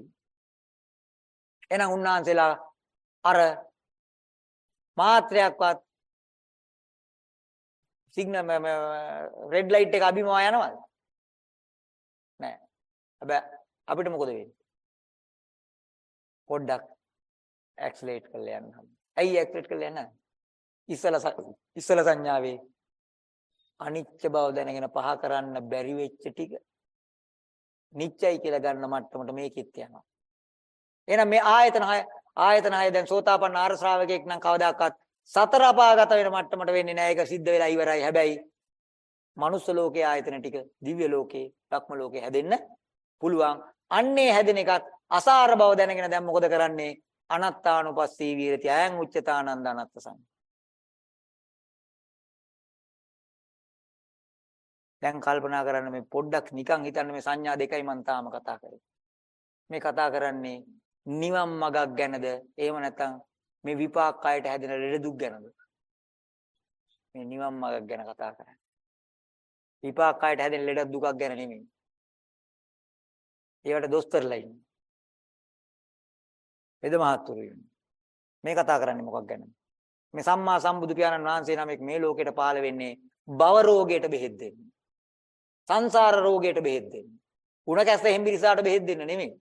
එහෙනම් උන්වහන්සේලා අර මාත්‍රයක්වත් සිග්නල් රෙඩ් ලයිට් එක අභිමවා යනවද? නෑ. හැබැයි අපිට මොකද වෙන්නේ? පොඩ්ඩක් ඇක්සලරේට් කරලා යන්න හම් ඇයි ඇක්සලරේට් කරලා යන්නේ? ඉස්සල ඉස්සල සංඥාවේ අනිච්ච බව දැනගෙන පහ කරන්න බැරි වෙච්ච ටික නිච්චයි කියලා ගන්න මට්ටමට මේකෙත් යනවා. එහෙනම් මේ ආයතන හය ආයතන හය දැන් සෝතාපන්න ආර ශ්‍රාවකෙක් නම් කවදාකවත් සතර අපාගත වෙන මට්ටමට වෙන්නේ නැහැ. ඒක සිද්ධ වෙලා ඉවරයි. හැබැයි මනුස්ස ලෝකයේ ආයතන ටික දිව්‍ය ලෝකේ, ධක්ම ලෝකේ හැදෙන්න පුළුවන්. අන්නේ හැදෙන එකත් අසාර බව දැනගෙන දැන් මොකද කරන්නේ? අනත්තානුපස්සී වීරති අයං උච්චතානන්ද අනත්ත සංඥා. දැන් කල්පනා කරන්න මේ පොඩ්ඩක් නිකන් හිතන්න මේ සංඥා දෙකයි මම තාම කතා කරේ. මේ කතා කරන්නේ නිවන් මගක් ගැනද එහෙම නැත්නම් මේ විපාක කයට හැදෙන ලෙඩ දුක් ගැනද? මේ නිවන් මගක් ගැන කතා කරන්නේ. විපාක කයට හැදෙන ලෙඩ දුකක් ගැන නෙමෙයි. ඒවට දොස්තරලා ඉන්නේ. එද මහත්තුරු ඉන්නේ. මේ කතා කරන්නේ මොකක් ගැනද? මේ සම්මා සම්බුදු පියාණන් වහන්සේ නමෙක් මේ ලෝකෙට පහළ වෙන්නේ භව රෝගයට බෙහෙත් දෙන්න. සංසාර රෝගයට බෙහෙත් දෙන්න. උණ කැස්ස හෙම්බිරිසාට බෙහෙත් දෙන්න නෙමෙයි.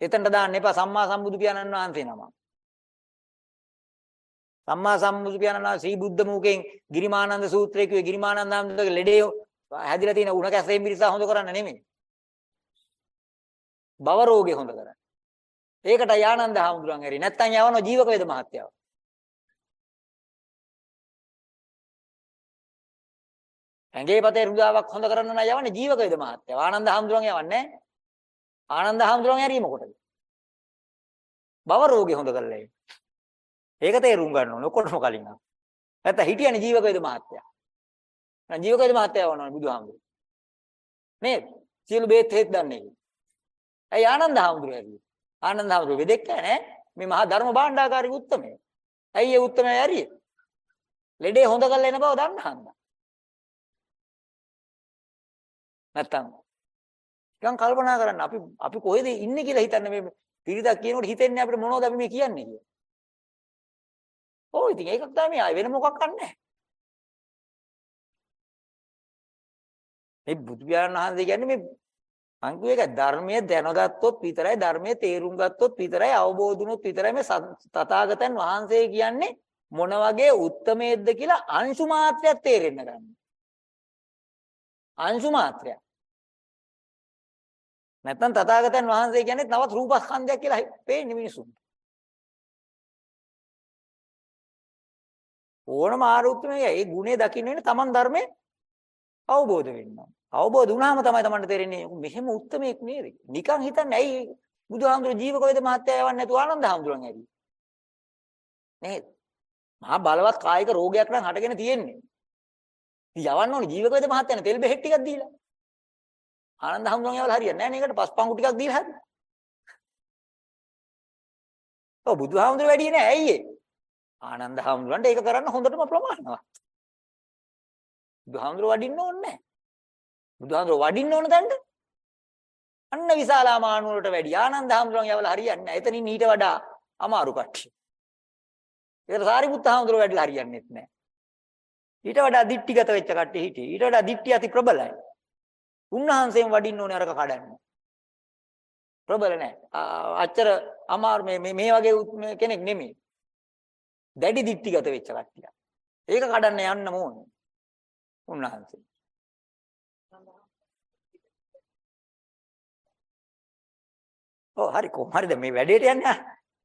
එතනට දාන්න එපා සම්මා සම්බුදු පියාණන් වහන්සේ නම. සම්මා සම්බුදු පියාණන් වහන්සේ ශ්‍රී බුද්ධ මූකෙන් ගිරිමානන්ද සූත්‍රයේ කිව්වේ ගිරිමානන්ද හඳුනගේ ලෙඩේ හැදිලා තියෙන උණ කැස්ස හෙම්බිරිසා හොඳ කරන්න නෙමෙයි. භව රෝගේ හොඳ කරන්න. ඒකට ආනන්ද හාමුදුරන් ඇරි නැත්තම් යවන ජීවක වේද මහත්තයව. ඇඟේ පතේ රුදාවක් හොඳ කරන්න නම් යවන්නේ ජීවක වේද මහත්තයා. ආනන්ද හාමුදුරන් යවන්නේ ආනන්ද හාමුදුරන් ඇරීම කොටද? බව රෝගේ හොඳ කරලා ඒක තේරුම් ගන්න ඕනේ ඔක්කොටම කලින්. නැත්නම් හිටියනේ ජීවක වේද මහත්තයා. නම් ජීවක වේද මහත්තයා වුණා බුදුහාමුදුරන්. නේද? සියලු බේත් හේත් දන්නේ. ඇයි ආනන්ද හාමුදුරුවෝ ඇරියේ? ආනන්ද හාමුදුරුවෝ වෙදෙක් නෑ මේ මහා ධර්ම භාණ්ඩාකාරී උත්තමය. ඇයි ඒ උත්තමය ඇරියේ? ලෙඩේ හොඳ කරලා එන බව දන්න හන්දා. නැත්තම් නිකන් කල්පනා කරන්න අපි අපි කොහෙද ඉන්නේ කියලා හිතන්න මේ පිරිතක් කියනකොට හිතෙන්නේ අපිට මොනවද අපි මේ කියන්නේ කියලා. ඔව් ඉතින් ඒකක් තමයි ආය වෙන මොකක් නැහැ. මේ බුදු පියාණන් වහන්සේ කියන්නේ මේ මං කිව්ව එක ධර්මයේ දැනගත්තොත් විතරයි ධර්මයේ තේරුම් ගත්තොත් විතරයි අවබෝධ වුණොත් විතරයි මේ තථාගතයන් වහන්සේ කියන්නේ මොන වගේ උත්මේද්ද කියලා අංශු මාත්‍රයක් තේරෙන්න ගන්න. අංශු මාත්‍රයක්. නැත්නම් තථාගතයන් වහන්සේ කියන්නේ තවත් රූපස්කන්ධයක් කියලා පේන්නේ මිනිසුන්ට. ඕනම ආරුත්මයේ ඒ ගුණේ දකින්න වෙන තමන් ධර්මයේ අවබෝධ වෙන්න. අවබෝධ වුණාම තමයි තමන්ට තේරෙන්නේ මෙහෙම උත්මයක් නේද? නිකන් හිතන්නේ ඇයි බුදුහාමුදුරු ජීවක වේද මහත්තයා යවන්නේ නැතුව ආනන්ද හාමුදුරන් ඇරි. නේද? මහා බලවත් කායික රෝගයක් නම් හටගෙන තියෙන්නේ. යවන්න ඕනේ ජීවක වේද මහත්තයනේ තෙල් බෙහෙත් ටිකක් දීලා. ආනන්ද හම්දුන් යවල හරියන්නේ නැහැ නේකට පස්පංගු ටිකක් දීලා හරි. ඔව් බුදුහාමුදුර වැඩි නෑ ඇයි ඒ? ආනන්ද හම්දුරන්ට ඒක කරන්න හොඳටම ප්‍රමාණවත්. බුදුහාමුදුර වඩින්න ඕනේ නැහැ. බුදුහාමුදුර වඩින්න ඕන තැනට අන්න විශාලාමාන වලට වැඩි ආනන්ද හම්දුරන් යවල හරියන්නේ නැහැ. එතනින් ඊට වඩා අමාරු කට්ටිය. ඒකට සාරිපුත්ත හාමුදුර වැඩිලා හරියන්නේත් නැහැ. ඊට වඩා දික්ටිගත වෙච්ච කට්ටිය හිටියේ. ඊට වඩා දික්ටි අති ප්‍රබලයි. උන්වහන්සේම වඩින්න ඕනේ අරක කඩන්න. ප්‍රබල නැහැ. අච්චර අමාරු මේ මේ වගේ කෙනෙක් නෙමෙයි. දැඩි දික්ටිගත වෙච්ච කට්ටිය. ඒක කඩන්න යන්න ඕනේ. උන්වහන්සේ. ඔව් හරි කොහොම හරිද මේ වැඩේට යන්නේ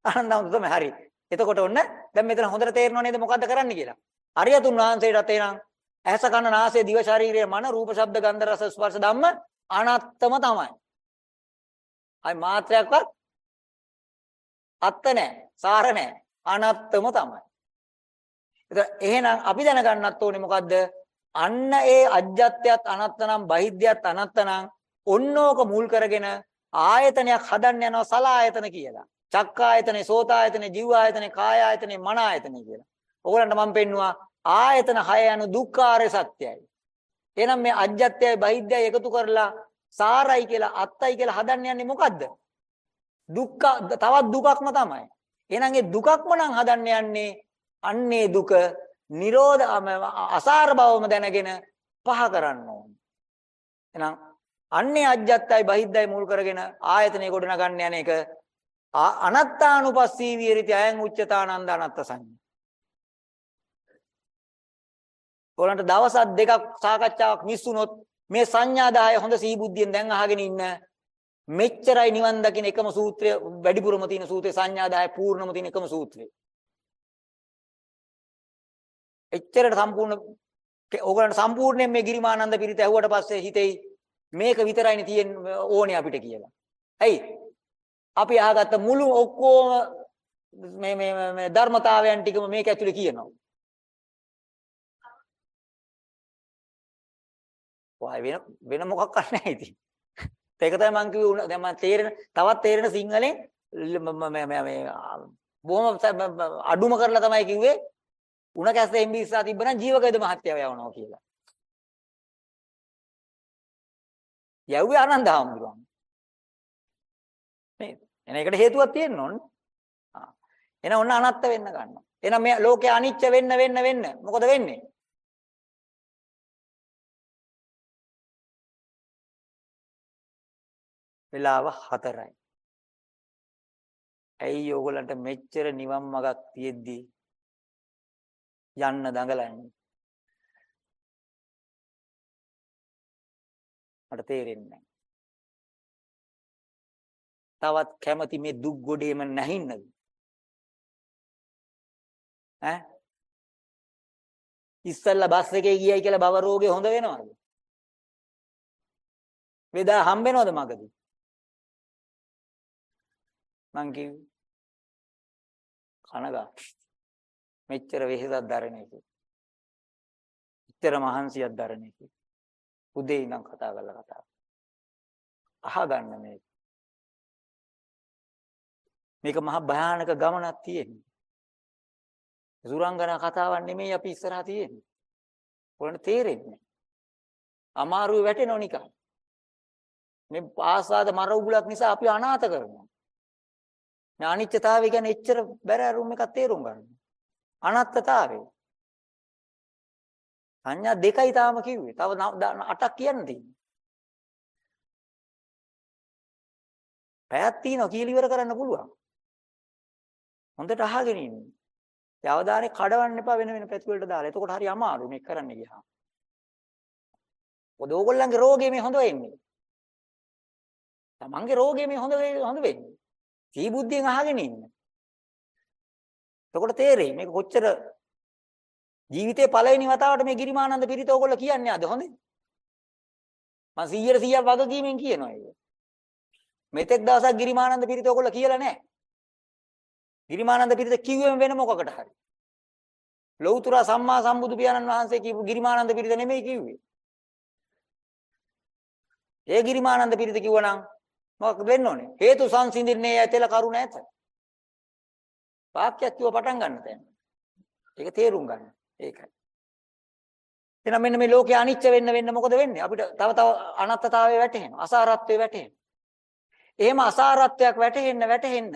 ආනන්දවන්ත තමයි හරි. එතකොට ඔන්න දැන් මෙතන හොඳට තේරෙනව නේද මොකද්ද කරන්න කියලා. අරියතුන් වහන්සේටත් එනම් ඇස කන නාසය දිව ශරීරය මන රූප ශබ්ද ගන්ධ රස ස්පර්ශ ධම්ම අනාත්ම තමයි. අයි මාත්‍රයක්වත් අත්ත නැහැ, සාර නැහැ. අනාත්ම තමයි. එතකොට එහෙනම් අපි දැනගන්නත් ඕනේ මොකද්ද? අන්න ඒ අජ්ජත්‍යත් අනත්තනම් බහිද්‍යත් අනත්තනම් ඔන්නෝක මුල් කරගෙන ආයතනයක් හදන්න යනවා සලායතන කියලා. චක්කායතනේ, සෝතායතනේ, ජීවායතනේ, කායායතනේ, මනායතනේ කියලා. ඕගලන්ට මම පෙන්නවා ආයතන 6 යන දුක්ඛාරය සත්‍යයි. එහෙනම් මේ අජ්ජත්‍යයි බහිද්දයයි එකතු කරලා සාරයි කියලා අත්තයි කියලා හදන්න යන්නේ මොකද්ද? දුක්ඛ තවත් දුකක්ම තමයි. එහෙනම් ඒ දුකක්ම නම් හදන්න යන්නේ අන්නේ දුක නිරෝධ අසාර බවම දැනගෙන පහ කරන්න ඕන. එහෙනම් අන්නේ අජ්ජත්තයි බහිද්දයි මුල් කරගෙන ආයතනෙ ගොඩ නගන්න යන එක අනත්තානුපස්සී විහෙරති අයං උච්චතානන්ද අනත්ත සංඥා. ඔයගලන්ට දවස් දෙකක් සාකච්ඡාවක් මිස් වුණොත් මේ සංඥා 10 හොඳ සීබුද්ධියෙන් දැන් අහගෙන ඉන්න මෙච්චරයි නිවන් දකින්න එකම සූත්‍රය වැඩිපුරම තියෙන සූත්‍රය සංඥා 10 පූර්ණම තියෙන එකම සූත්‍රය. එච්චරට සම්පූර්ණ ඕගලන්ට සම්පූර්ණයෙන් මේ ගිරිමානන්ද පිරිත ඇහුවට පස්සේ හිතෙයි මේක විතරයිනේ තියෙන ඕනේ අපිට කියලා. ඇයි? අපි අහගත්ත මුළු ඔක්කොම මේ මේ මේ ධර්මතාවයන් ටිකම මේක ඇතුලේ කියනවා. ඔය වෙන වෙන මොකක් නැහැ ඉතින්. ඒක තමයි මම කිව්වේ දැන් මම තේරෙන තවත් තේරෙන සිංහලෙන් මේ මේ බොහොම අඩුම කරලා තමයි කිව්වේ උණ කැස්ස එම්බි ඉස්සා තිබ්බනම් ජීවකයද මහත්යව යවනවා කියලා. යව්වේ ආනන්ද හාමුදුරුවෝ. නේද? එන එකට හේතුවක් තියෙන්න ඕනේ. ආ. එන ඔන්න අනත්ත වෙන්න ගන්නවා. එහෙනම් මේ ලෝකේ අනිච්ච වෙන්න වෙන්න වෙන්න මොකද වෙන්නේ? වෙලාව 4යි. ඇයි ඕගලන්ට මෙච්චර නිවන් මගක් තියෙද්දි යන්න දඟලන්නේ? මට තේරෙන්නේ තවත් කැමති මේ දුක් ගොඩේම නැහින්නද? ඈ? ඉස්සල්ලා බස් එකේ ගියයි කියලා බව රෝගේ හොඳ වෙනවද? වේදා හම්බෙනවද මගදී? මං කිව්වේ කනගාටු. මෙච්චර වෙහෙසක් දරන එක. මෙච්චර මහන්සියක් දරන එක. උදේ ඉඳන් කතා කරලා කතා. අහගන්න මේක. මේක මහා භයානක ගමනක් තියෙන්නේ. සුරංගනා කතාවක් නෙමෙයි අපි ඉස්සරහා තියෙන්නේ. ඔයගොල්ලන්ට තේරෙන්නේ. අමාරුවේ වැටෙනව නිකන්. මේ ආසාද මර උගලක් නිසා අපි අනාථ කරනවා. මේ අනිත්‍යතාවය කියන්නේ එච්චර බැරෑරුම් එකක් තේරුම් ගන්න. අනත්තතාවය. සංඥා දෙකයි තාම කිව්වේ. තව 8ක් කියන්න තියෙනවා. පැයක් තියෙනවා කියලා ඉවර කරන්න පුළුවන්. හොඳට අහගෙන ඉන්න. ඒ අවධානය කඩවන්න එපා වෙන වෙන පැති වලට දාලා. එතකොට හරි අමාරු මේක කරන්න ගියාම. මොකද ඕගොල්ලන්ගේ රෝගේ මේ හොඳ වෙන්නේ. තමන්ගේ රෝගේ මේ හොඳ හොඳ වෙන්නේ. සී බුද්ධියෙන් අහගෙන ඉන්න. එතකොට තේරෙයි මේක කොච්චර ජීවිතේ පළවෙනි වතාවට මේ ගිරිමානන්ද පිරිත ඕගොල්ලෝ කියන්නේ අද හොඳේ. මම 100ට 100ක් වගකීමෙන් කියනවා ඒක. මෙතෙක් දවසක් ගිරිමානන්ද පිරිත ඕගොල්ලෝ කියලා නැහැ. ගිරිමානන්ද පිරිත කිව්වෙම වෙන මොකකට හරි. ලෞතර සම්මා සම්බුදු පියාණන් වහන්සේ කියපු ගිරිමානන්ද පිරිත නෙමෙයි කිව්වේ. ඒ ගිරිමානන්ද පිරිත කිව්වනම් මොකක්ද වෙන්න ඕනේ? හේතු සංසිඳින්නේ ඇතෙල කරුණ ඇත. වාක්‍යයක් කිව්ව පටන් ගන්න තැන. ඒක තේරුම් ගන්න. ඒකයි. එහෙනම් මෙන්න මේ ලෝකේ අනිච්ච වෙන්න වෙන්න මොකද වෙන්නේ? අපිට තව තව අනත්තතාවය වැටහෙනවා. අසාරත්වය වැටහෙනවා. එහෙම අසාරත්වයක් වැටහෙන්න වැටහෙන්න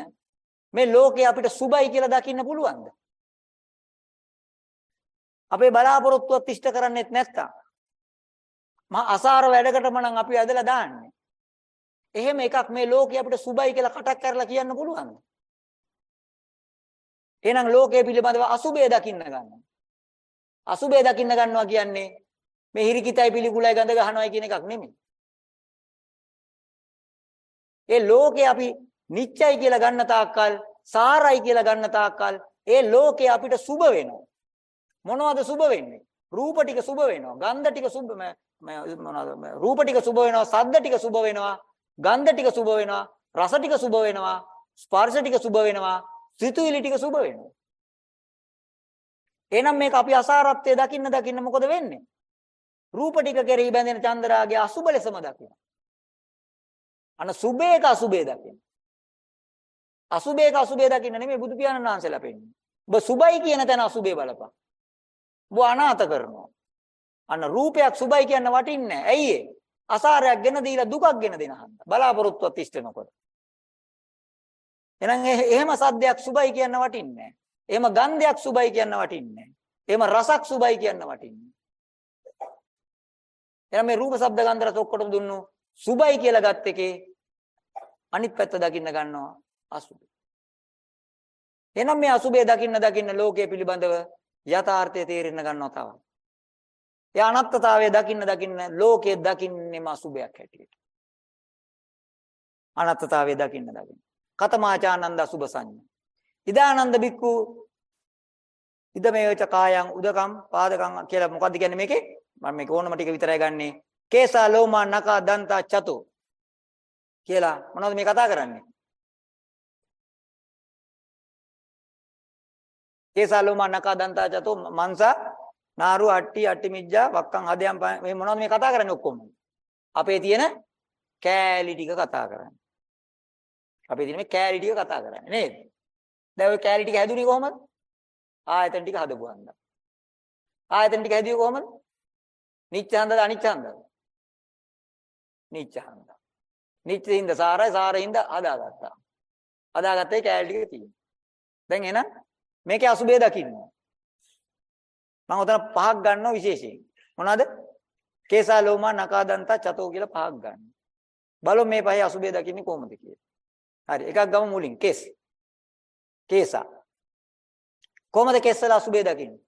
මේ ලෝකේ අපිට සුබයි කියලා දකින්න පුළුවන්ද? අපේ බලාපොරොත්තුවත් ඉෂ්ට කරන්නේත් නැත්තම් මහා අසාර වැඩකටම නම් අපි ඇදලා දාන්නේ. එහෙම එකක් මේ ලෝකේ අපිට සුබයි කියලා කටක් කරලා කියන්න පුළුවන්ද? එහෙනම් ලෝකයේ පිළිබඳව අසුබය දකින්න ගන්නවා. අසුබය දකින්න ගන්නවා කියන්නේ මේ හිරිකිතයි පිළිකුලයි ගඳ ගහනවා කියන එකක් නෙමෙයි. ඒ ලෝකේ අපි නිච්චයි කියලා ගන්න තාක්කල් සාරයි කියලා ගන්න තාක්කල් ඒ ලෝකේ අපිට සුබ වෙනවා. මොනවද සුබ වෙන්නේ? රූප ටික සුබ වෙනවා. ගන්ධ ටික සුබ මොනවද? රූප ටික සුබ වෙනවා. සද්ද ටික සුබ වෙනවා. ගන්ධ ටික සුබ වෙනවා. රස ටික සුබ වෙනවා. ස්පර්ශ ටික සුබ වෙනවා. සිතුවිලි ටික සුබ වෙනවා. එහෙනම් මේක අපි අසාරත්වයේ දකින්න දකින්න මොකද වෙන්නේ? රූප ටික කෙරෙහි බැඳෙන චන්දරාගය අසුබ ලෙසම දකින්න. අන සුබේක අසුබේ දකින්න. අසුබේක අසුබේ දකින්න නෙමෙයි බුදු පියාණන් වහන්සේලා පෙන්නේ. ඔබ සුබයි කියන තැන අසුබේ බලපන්. ඔබ අනාථ කරනවා. අන්න රූපයක් සුබයි කියන්න වටින්නේ නැහැ. ඇයි ඒ? අසාරයක් ගෙන දීලා දුකක් ගෙන දෙන හන්ද. බලාපොරොත්තුවක් ඉෂ්ටනකොට. එහෙනම් එහෙම සද්දයක් සුබයි කියන්න වටින්නේ නැහැ. එහෙම ගන්ධයක් සුබයි කියන්න වටින්නේ නැහැ. එහෙම රසක් සුබයි කියන්න වටින්නේ නැහැ. එහෙනම් මේ රූප, ශබ්ද, ගන්ධ, රස ඔක්කොටම දුන්නු සුබයි කියලා ගත් එකේ අනිත් පැත්ත දකින්න ගන්නවා අසුබ. එහෙනම් මේ අසුබේ දකින්න දකින්න ලෝකයේ පිළිබඳව යථාර්ථය තේරෙන්න ගන්නවා තව. ඒ අනත්තතාවය දකින්න දකින්න ලෝකයේ දකින්නේම අසුබයක් හැටියට. අනත්තතාවය දකින්න දකින්න. කතමාචානන්ද අසුබ සංඥා. ඉදානන්ද බික්කු ඉද මේවච කායං උදකම් පාදකම් කියලා මොකද්ද කියන්නේ මේකේ? මම මේක ඕනම ටික විතරයි ගන්නෙ. කේසා ලෝමා නකා දන්තා චතු කියලා මොනවද මේ කතා කරන්නේ? කේසා ලෝමා නකා දන්තා චතු මන්සා නාරු අට්ටි අට්ටි මිජ්ජා වක්කම් හදයන් මේ මොනවද මේ කතා කරන්නේ ඔක්කොම? අපේ තියෙන කෑලි ටික කතා කරන්නේ. අපේ තියෙන මේ කෑලි ටික කතා කරන්නේ නේද? දැන් ওই කෑලි ටික හැදුනේ කොහමද? ආයතන ටික හදපුවාන්ද. ආයතන ටික හැදුවේ කොහමද? නිච්ඡාන්දද අනිච්ඡාන්දද? නිච්ඡාන්ද. නිච්චින්ද සාරයි සාරින්ද හදාගත්තා. හදාගත්තේ කෑලි ටික තියෙනවා. දැන් එහෙනම් මේකේ අසුබේ දකින්න. මම උතන පහක් ගන්නවා විශේෂයෙන්. මොනවාද? කේසා ලෝමා නකාදන්ත චතෝ කියලා පහක් ගන්න. බලමු මේ පහේ අසුබේ දකින්නේ කොහොමද කියලා. හරි එකක් ගමු මුලින් කේස්. කේසා. කොහොමද කේස්සල අසුබේ දකින්නේ?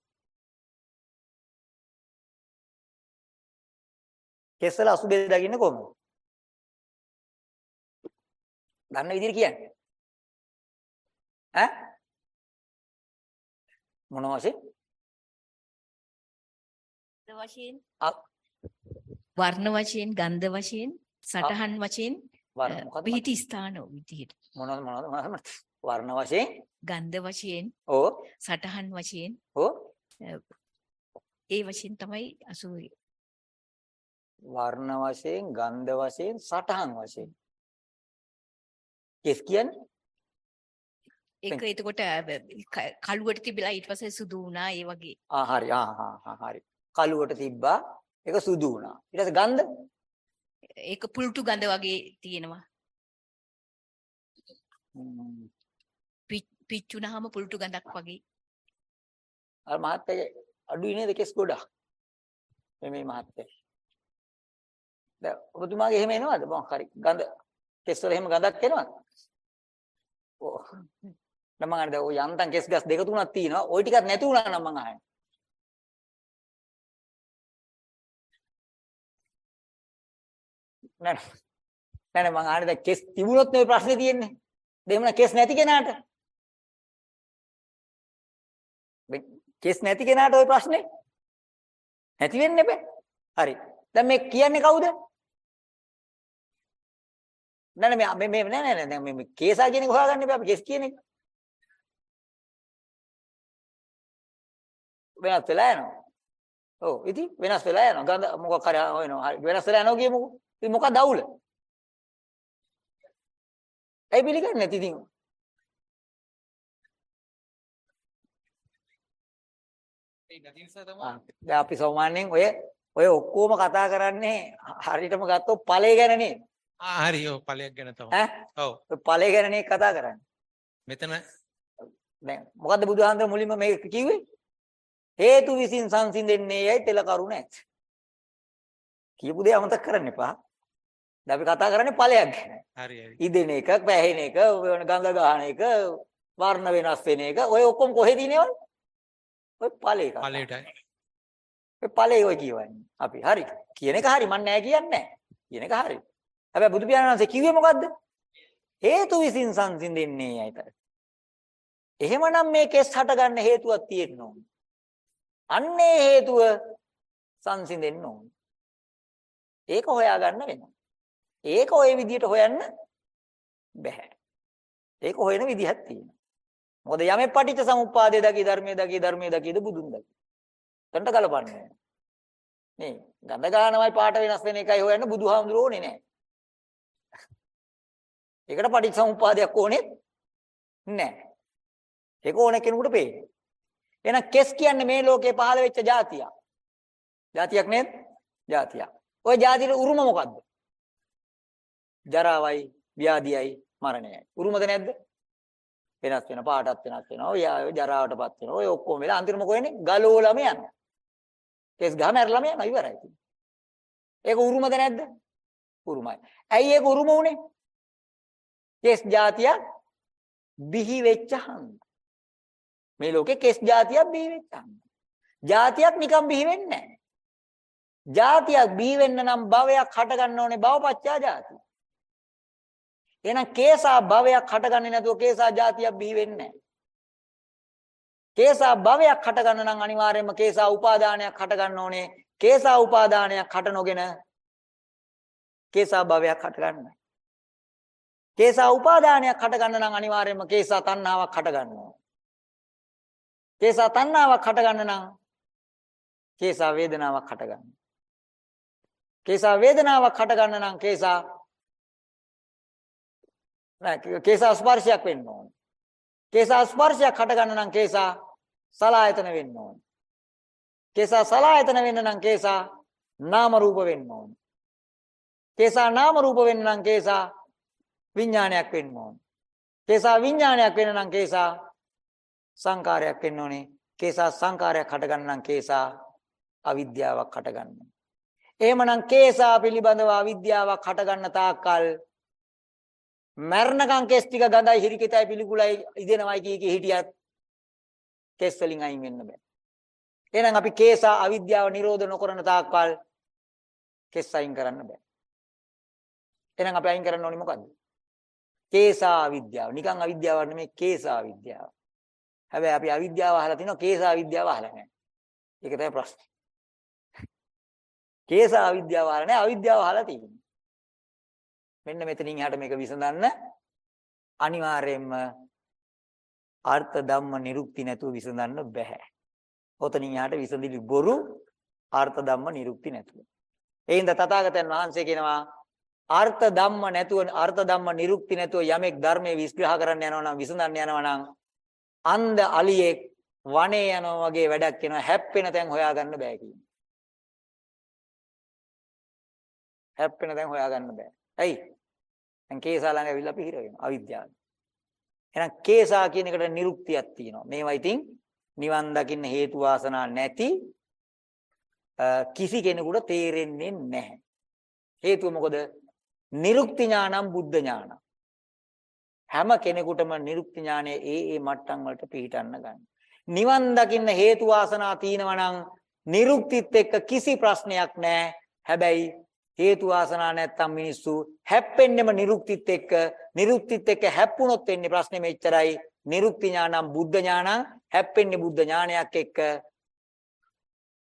කේස්සල අසුබේ දකින්නේ කොහොමද? දන්න විදිහට කියන්නේ. ඈ? මොන වශයෙන්? වශයෙන්. වර්ණ වශයෙන් ගන්ධ වශයෙන් සටහන් වශයෙන්? පිහිටි ස්ථාන විදිහට. මොනවද මොනවද? වර්ණ වශයෙන්? ගන්ධ වශයෙන් ඕ සටහන් වශයෙන් ඕ ඒ වශයෙන් තමයි අසුවේ. වර්ණ වශයෙන් ගන්ධ වශයෙන් සටහන් වශයෙන්. කෙස් කියන්නේ? ඒක එතකොට කළුවට තිබිලා ඊට පස්සේ සුදු වුණා ඒ වගේ. ආ හරි. ආ ආ ආ, හරි කළුවට තිබ්බා. ඒක සුදු වුණා. ඊට පස්සේ ගන්ධ? ඒක පුල්ටු ගඳ වගේ තියෙනවා. පිච්චුනහම පුල්ටු ගඳක් වගේ. අර මහත්තයාගේ අඩුයි නේද කෙස් ගොඩක්? මේ මේ මහත්තයා දැන් ඔබතුමාගේ එහෙම එනවද? මොකක් හරි ගඳ කෙස් වල එහෙම ගඳක් එනවද? ඔව්. නම් මම අහන්නේ දැන් ඔය යන්තම් කෙස් ගස් දෙක තුනක් තියෙනවා. ওই ටිකක් නැති වුණා නම් මම අහන්නේ නෑ නෑ නෑ මම අහන්නේ දැන් කෙස් තිබුණොත් නේ ප්‍රශ්නේ තියෙන්නේ දෙහෙම කෙස් නැති කෙනාට කෙස් නැති කෙනාට ওই ප්‍රශ්නේ නැති වෙන්න බෑ. හරි. දැන් මේ කියන්නේ කවුද? නෑ නෑ මේ මේ නෑ නෑ නෑ මේ කේසා කියන එක හොයාගන්න බෑ අපි කෙස් කියන එක. වෙනස් වෙලා යනවා. ඔව් ඉතින් වෙනස් වෙලා යනවා. ගඳ මොකක් හරි හොයනවා. හරි වෙනස් වෙලා යනවා කියමුකෝ. ඉතින් මොකක්ද අවුල? ඇයි පිළිගන්නේ නැති ඉතින්? දැන් අපි සාමාන්‍යයෙන් ඔය ඔය ඔක්කොම කතා කරන්නේ හරියටම ගත්තොත් ඵලය ගැන නේ. ආ හරි ඔව් ඵලයක් ගැන තමයි. ඈ? ඔව් ඵලය ගැන නේ කතා කරන්නේ. මෙතන දැන් මොකද්ද බුදුහාඳුර මුලින්ම මේක කිව්වේ? හේතු විසින් සංසිඳෙන්නේ යයි තෙල කරුණ ඇත. කියපු දේ අමතක කරන්න එපා. දැන් අපි කතා කරන්නේ ඵලයක් ගැන. හරි හරි. ඉදෙන එක, පැහෙන එක, ගඳ ගන්න එක, වර්ණ වෙනස් වෙන එක, ඔය ඔක්කොම කොහෙද ඉනේවද? ඔය ඵලේ කතා. ඵලයටයි. ඔය ඵලේ ඔය කියවන්නේ. අපි හරි. කියන එක හරි මම නෑ කියන්නේ නෑ. කියන එක හරි. හැබැයි බුදු පියාණන් වහන්සේ කිව්වේ මොකද්ද? හේතු විසින් සංසිඳෙන්නේ යයිතර. එහෙමනම් මේ කෙස් හටගන්න හේතුවක් තියෙන්න ඕනේ. අන්නේ හේතුව සංසිඳෙන්න ඕනේ. ඒක හොයාගන්න වෙනවා. ඒක ওই විදිහට හොයන්න බෑ. ඒක හොයන විදිහක් තියෙනවා. මොකද යමේ පටිච්ච සමුප්පාදයේ දකි ධර්මයේ දකි ධර්මයේ දකිද බුදුන් දකි. එතනට ගලපන්නේ නේ. ගඳ ගන්නවයි පාට වෙනස් වෙන එකයි හොයන්න බුදුහාමුදුරෝ ඕනේ නෑ. ඒකට පටිච්ච සමුප්පාදයක් ඕනේ නෑ. ඒක ඕන කෙනෙකුට පේන්නේ. එහෙනම් කෙස් කියන්නේ මේ ලෝකේ පහළ වෙච්ච જાතියක්. જાතියක් නේද? જાතියක්. ওই જાතියේ උරුම මොකද්ද? ජරාවයි, ව්‍යාධියයි, මරණයයි. උරුමද නැද්ද? වෙනස් වෙන පාටත් වෙනස් වෙනවා. ඔය ජරාවටපත් වෙනවා. ඔය ඔක්කොම වෙලා අන්තිමට කොහෙන්නේ? ගලෝලම යනවා. කේස් ගහම ඇරලම යනවා ඉවරයි. ඒක උරුමද නැද්ද? උරුමයි. ඇයි ඒක උරුම උනේ? කේස් જાතිය බිහි වෙච්ච හන්ද. මේ ලෝකේ කේස් જાතියක් බිහි වෙච්ච හන්ද. જાතියක් නිකන් බිහි වෙන්නේ නැහැ. જાතියක් බිහි වෙන්න නම් භවයක් හට ගන්න ඕනේ භවපච්චා જાතිය. එහෙනම් කේසා භවයක් හටගන්නේ නැතුව කේසා જાතියක් බිහි වෙන්නේ නැහැ. කේසා භවයක් හට ගන්න නම් අනිවාර්යයෙන්ම කේසා උපාදානයක් හට ගන්න ඕනේ. කේසා උපාදානයක් හට නොගෙන කේසා භවයක් හට ගන්න. කේසා උපාදානයක් හට ගන්න නම් අනිවාර්යයෙන්ම කේසා තණ්හාවක් හට ගන්න ඕනේ. කේසා තණ්හාවක් හට ගන්න නම් කේසා වේදනාවක් හට ගන්න. කේසා වේදනාවක් හට ගන්න නම් කේසා නෑ කේසා ස්පර්ශයක් වෙන්න ඕනේ. කේසා ස්පර්ශයක් හට ගන්න නම් කේසා සලායතන වෙන්න ඕනේ. කේසා සලායතන වෙන්න නම් කේසා නාම රූප වෙන්න ඕනේ. කේසා නාම රූප වෙන්න නම් කේසා විඥානයක් වෙන්න ඕනේ. කේසා විඥානයක් වෙන්න නම් කේසා සංකාරයක් වෙන්න ඕනේ. කේසා සංකාරයක් හට ගන්න නම් කේසා අවිද්‍යාවක් හට ගන්නවා. එහෙමනම් කේසා පිළිබඳව අවිද්‍යාවක් හට ගන්න තාක්කල් මරණකම් කෙස් ටික ගඳයි හිරිකිතයි පිළිකුලයි ඉදෙනවයි කී කී හිටියත් කෙස් වලින් අයින් වෙන්න බෑ. එහෙනම් අපි කේසා අවිද්‍යාව නිරෝධ නොකරන තාක්කල් කෙස් අයින් කරන්න බෑ. එහෙනම් අපි අයින් කරන්න ඕනේ මොකද්ද? කේසා අවිද්‍යාව. නිකන් අවිද්‍යාවක් නෙමෙයි කේසා අවිද්‍යාව. හැබැයි අපි අවිද්‍යාව අහලා තිනවා කේසා අවිද්‍යාව අහලා නැහැ. ඒක තමයි ප්‍රශ්නේ. කේසා අවිද්‍යාව අහලා නැහැ අවිද්‍යාව අහලා තියෙනවා. මෙන්න මෙතනින් එහාට මේක විසඳන්න අනිවාර්යයෙන්ම අර්ථ ධම්ම නිරුක්ති නැතුව විසඳන්න බෑ. ඔතනින් එහාට විසඳිලි බොරු අර්ථ ධම්ම නිරුක්ති නැතුව. ඒ හින්දා තථාගතයන් වහන්සේ කියනවා අර්ථ ධම්ම නැතුව අර්ථ ධම්ම නිරුක්ති නැතුව යමෙක් ධර්මයේ විස්ග්‍රහ කරන්න යනවා නම් විසඳන්න යනවා නම් අන්ධ අලියෙක් වනේ යනවා වගේ වැඩක් වෙනවා හැප්පෙන තැන් හොයාගන්න බෑ කියනවා. හැප්පෙන තැන් හොයාගන්න බෑ. ඇයි? දැන් කේසා ළඟ ඇවිල්ලා පිහිර වෙනවා අවිද්‍යාව. එහෙනම් කේසා කියන එකට නිරුක්තියක් තියෙනවා. මේවා ඉතින් නිවන් දකින්න හේතු වාසනා නැති කිසි කෙනෙකුට තේරෙන්නේ නැහැ. හේතුව මොකද? නිරුක්ති ඥානම් බුද්ධ ඥානම්. හැම කෙනෙකුටම නිරුක්ති ඥානය ඒ ඒ මට්ටම් වලට පිහිටන්න ගන්න. නිවන් දකින්න හේතු වාසනා තියෙනවා නම් නිරුක්තිත් එක්ක කිසි ප්‍රශ්නයක් නැහැ. හැබැයි හේතු වාසනා නැත්තම් මිනිස්සු හැප්පෙන්නෙම නිරුක්තිත් එක්ක නිරුක්තිත් එක්ක හැප්පුණොත් වෙන්නේ ප්‍රශ්නේ මෙච්චරයි නිරුක්ති ඥානම් බුද්ධ ඥානම් හැප්පෙන්නේ බුද්ධ ඥානයක් එක්ක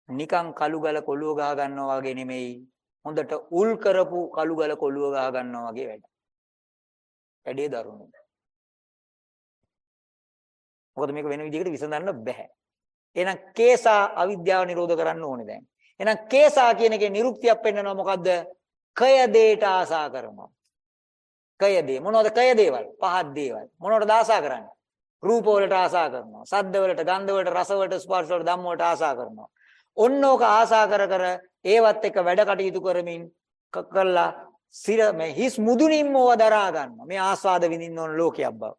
නිකන් කළු ගල කොළුව ගහ ගන්නවා වගේ නෙමෙයි හොඳට උල් කරපු කළු ගල කොළුව ගහ ගන්නවා වගේ වැඩ. වැඩේ දරුණු. මොකද මේක වෙන විදිහකට විසඳන්න බෑ. එහෙනම් කේසා අවිද්‍යාව නිරෝධ කරන්න ඕනේ දැන්. එහෙනම් කේසා කියන එකේ නිරුක්තියක් පෙන්වනවා මොකද්ද? කය දේට ආසා කරනවා. කය දේ මොනවද කය දේවල්? පහත් දේවල්. මොනවටද ආසා කරන්නේ? රූප වලට ආසා කරනවා. සද්ද වලට, ගන්ධ වලට, රස වලට, ස්පර්ශ වලට, ධම්ම වලට ආසා කරනවා. ඔන්නෝක ආසා කර කර ඒවත් එක්ක වැඩ කටයුතු කරමින් කළා සිර මේ හිස් මුදුනින්ම ඕව දරා ගන්නවා. මේ ආස්වාද විඳින්න ඕන ලෝකයක් බව.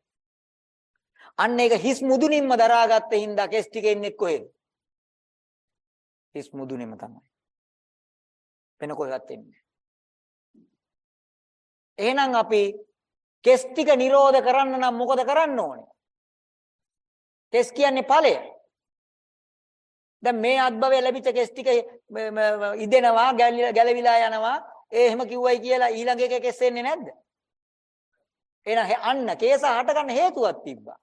අන්න ඒක හිස් මුදුනින්ම දරාගත්තේ හින්දා කෙස් ටික ඉන්නේ කොහෙද? හිස් මුදුනේම තමයි. වෙන කොහෙවත් එන්නේ එහෙනම් අපි කෙස් ටික නිරෝධ කරන්න නම් මොකද කරන්න ඕනේ? කෙස් කියන්නේ ඵලය. දැන් මේ අත්භවය ලැබිච්ච කෙස් ටික ඉදෙනවා ගැලවිලා යනවා ඒ එහෙම කිව්වයි කියලා ඊළඟ එක කෙස් එන්නේ නැද්ද? එහෙනම් අන්න කේස හටගන්න හේතුවක් තිබ්බා.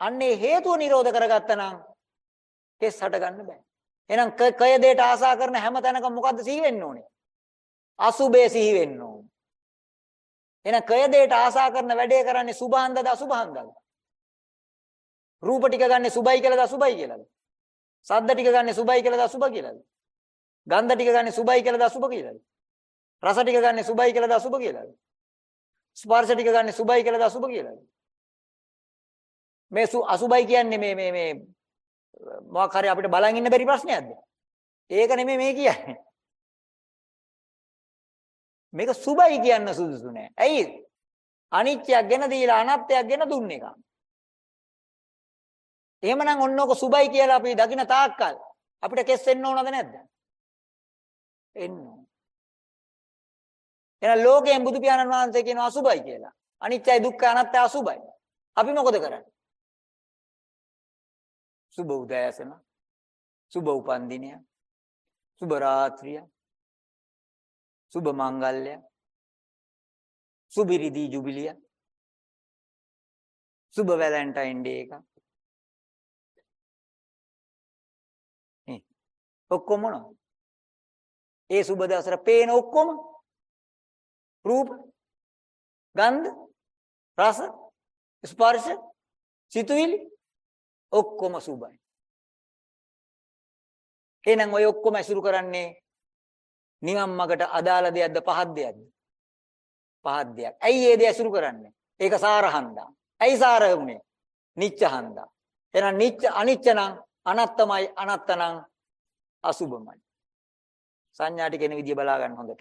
අන්නේ හේතුව නිරෝධ කරගත්තා නම් කෙස් හටගන්න බෑ. එහෙනම් කය දෙයට ආසා කරන හැම තැනකම මොකද්ද සිහි වෙන්න ඕනේ? අසුබේ සිහි වෙන්න ඕනේ. එහෙනම් කය දෙයට ආසා කරන වැඩේ කරන්නේ සුභාන්දද අසුභාන්දද? රූප ටික ගන්න සුභයි කියලාද අසුභයි කියලාද? සද්ද ටික ගන්න සුභයි කියලාද අසුභ කියලාද? ගන්ධ ටික ගන්න සුභයි කියලාද අසුභ කියලාද? රස ටික ගන්න සුභයි කියලාද අසුභ කියලාද? ස්පර්ශ ටික ගන්න සුභයි කියලාද අසුභ කියලාද? මේ අසුභයි කියන්නේ මේ මේ මේ මොකක් හරි අපිට බලන් ඉන්න බැරි ප්‍රශ්නයක්ද? ඒක නෙමෙයි මේ කියන්නේ. මේක සුබයි කියන්න සුදුසු නෑ. ඇයි? අනිත්‍යයක් ගෙන දීලා අනත්‍යයක් ගෙන දුන්න එක. එහෙමනම් ඔන්නෝක සුබයි කියලා අපි දකින තාක්කල් අපිට කෙස් වෙන්න ඕනද නැද්ද? එන්න ඕන. එහෙනම් ලෝකයෙන් බුදු පියාණන් වහන්සේ කියනවා අසුබයි කියලා. අනිත්‍යයි දුක්ඛයි අනාත්තයි අසුබයි. අපි මොකද කරන්නේ? සුබ උදෑසන සුබ උපන්දිනය සුබ රාත්‍රිය සුබ මංගල්‍ය සුබිරිදී ජුබිලිය සුබ වැලන්ටයින් ඩේ එක. නේ ඔක්කොම මොනවද ඒ සුබ දවසට පේන ඔක්කොම රූප ගන්ධ රස ස්පර්ශ සිතුවිලි ඔක්කොම සුබයි එහෙනම් ඔය ඔක්කොම ඇසුරු කරන්නේ නිවන් මාර්ගට අදාළ දෙයක්ද පහත් දෙයක්ද? පහත් දෙයක්. ඇයි ඒ දේ ඇසුරු කරන්නේ? ඒක සාරහන්දා. ඇයි සාර වුනේ? නිච්චහන්දා. එහෙනම් නිච්ච අනිච්ච නම් අනත්තමයි අනත්ත නම් අසුබමයි. සංඥා ටික එන විදිය බලා ගන්න හොඳට.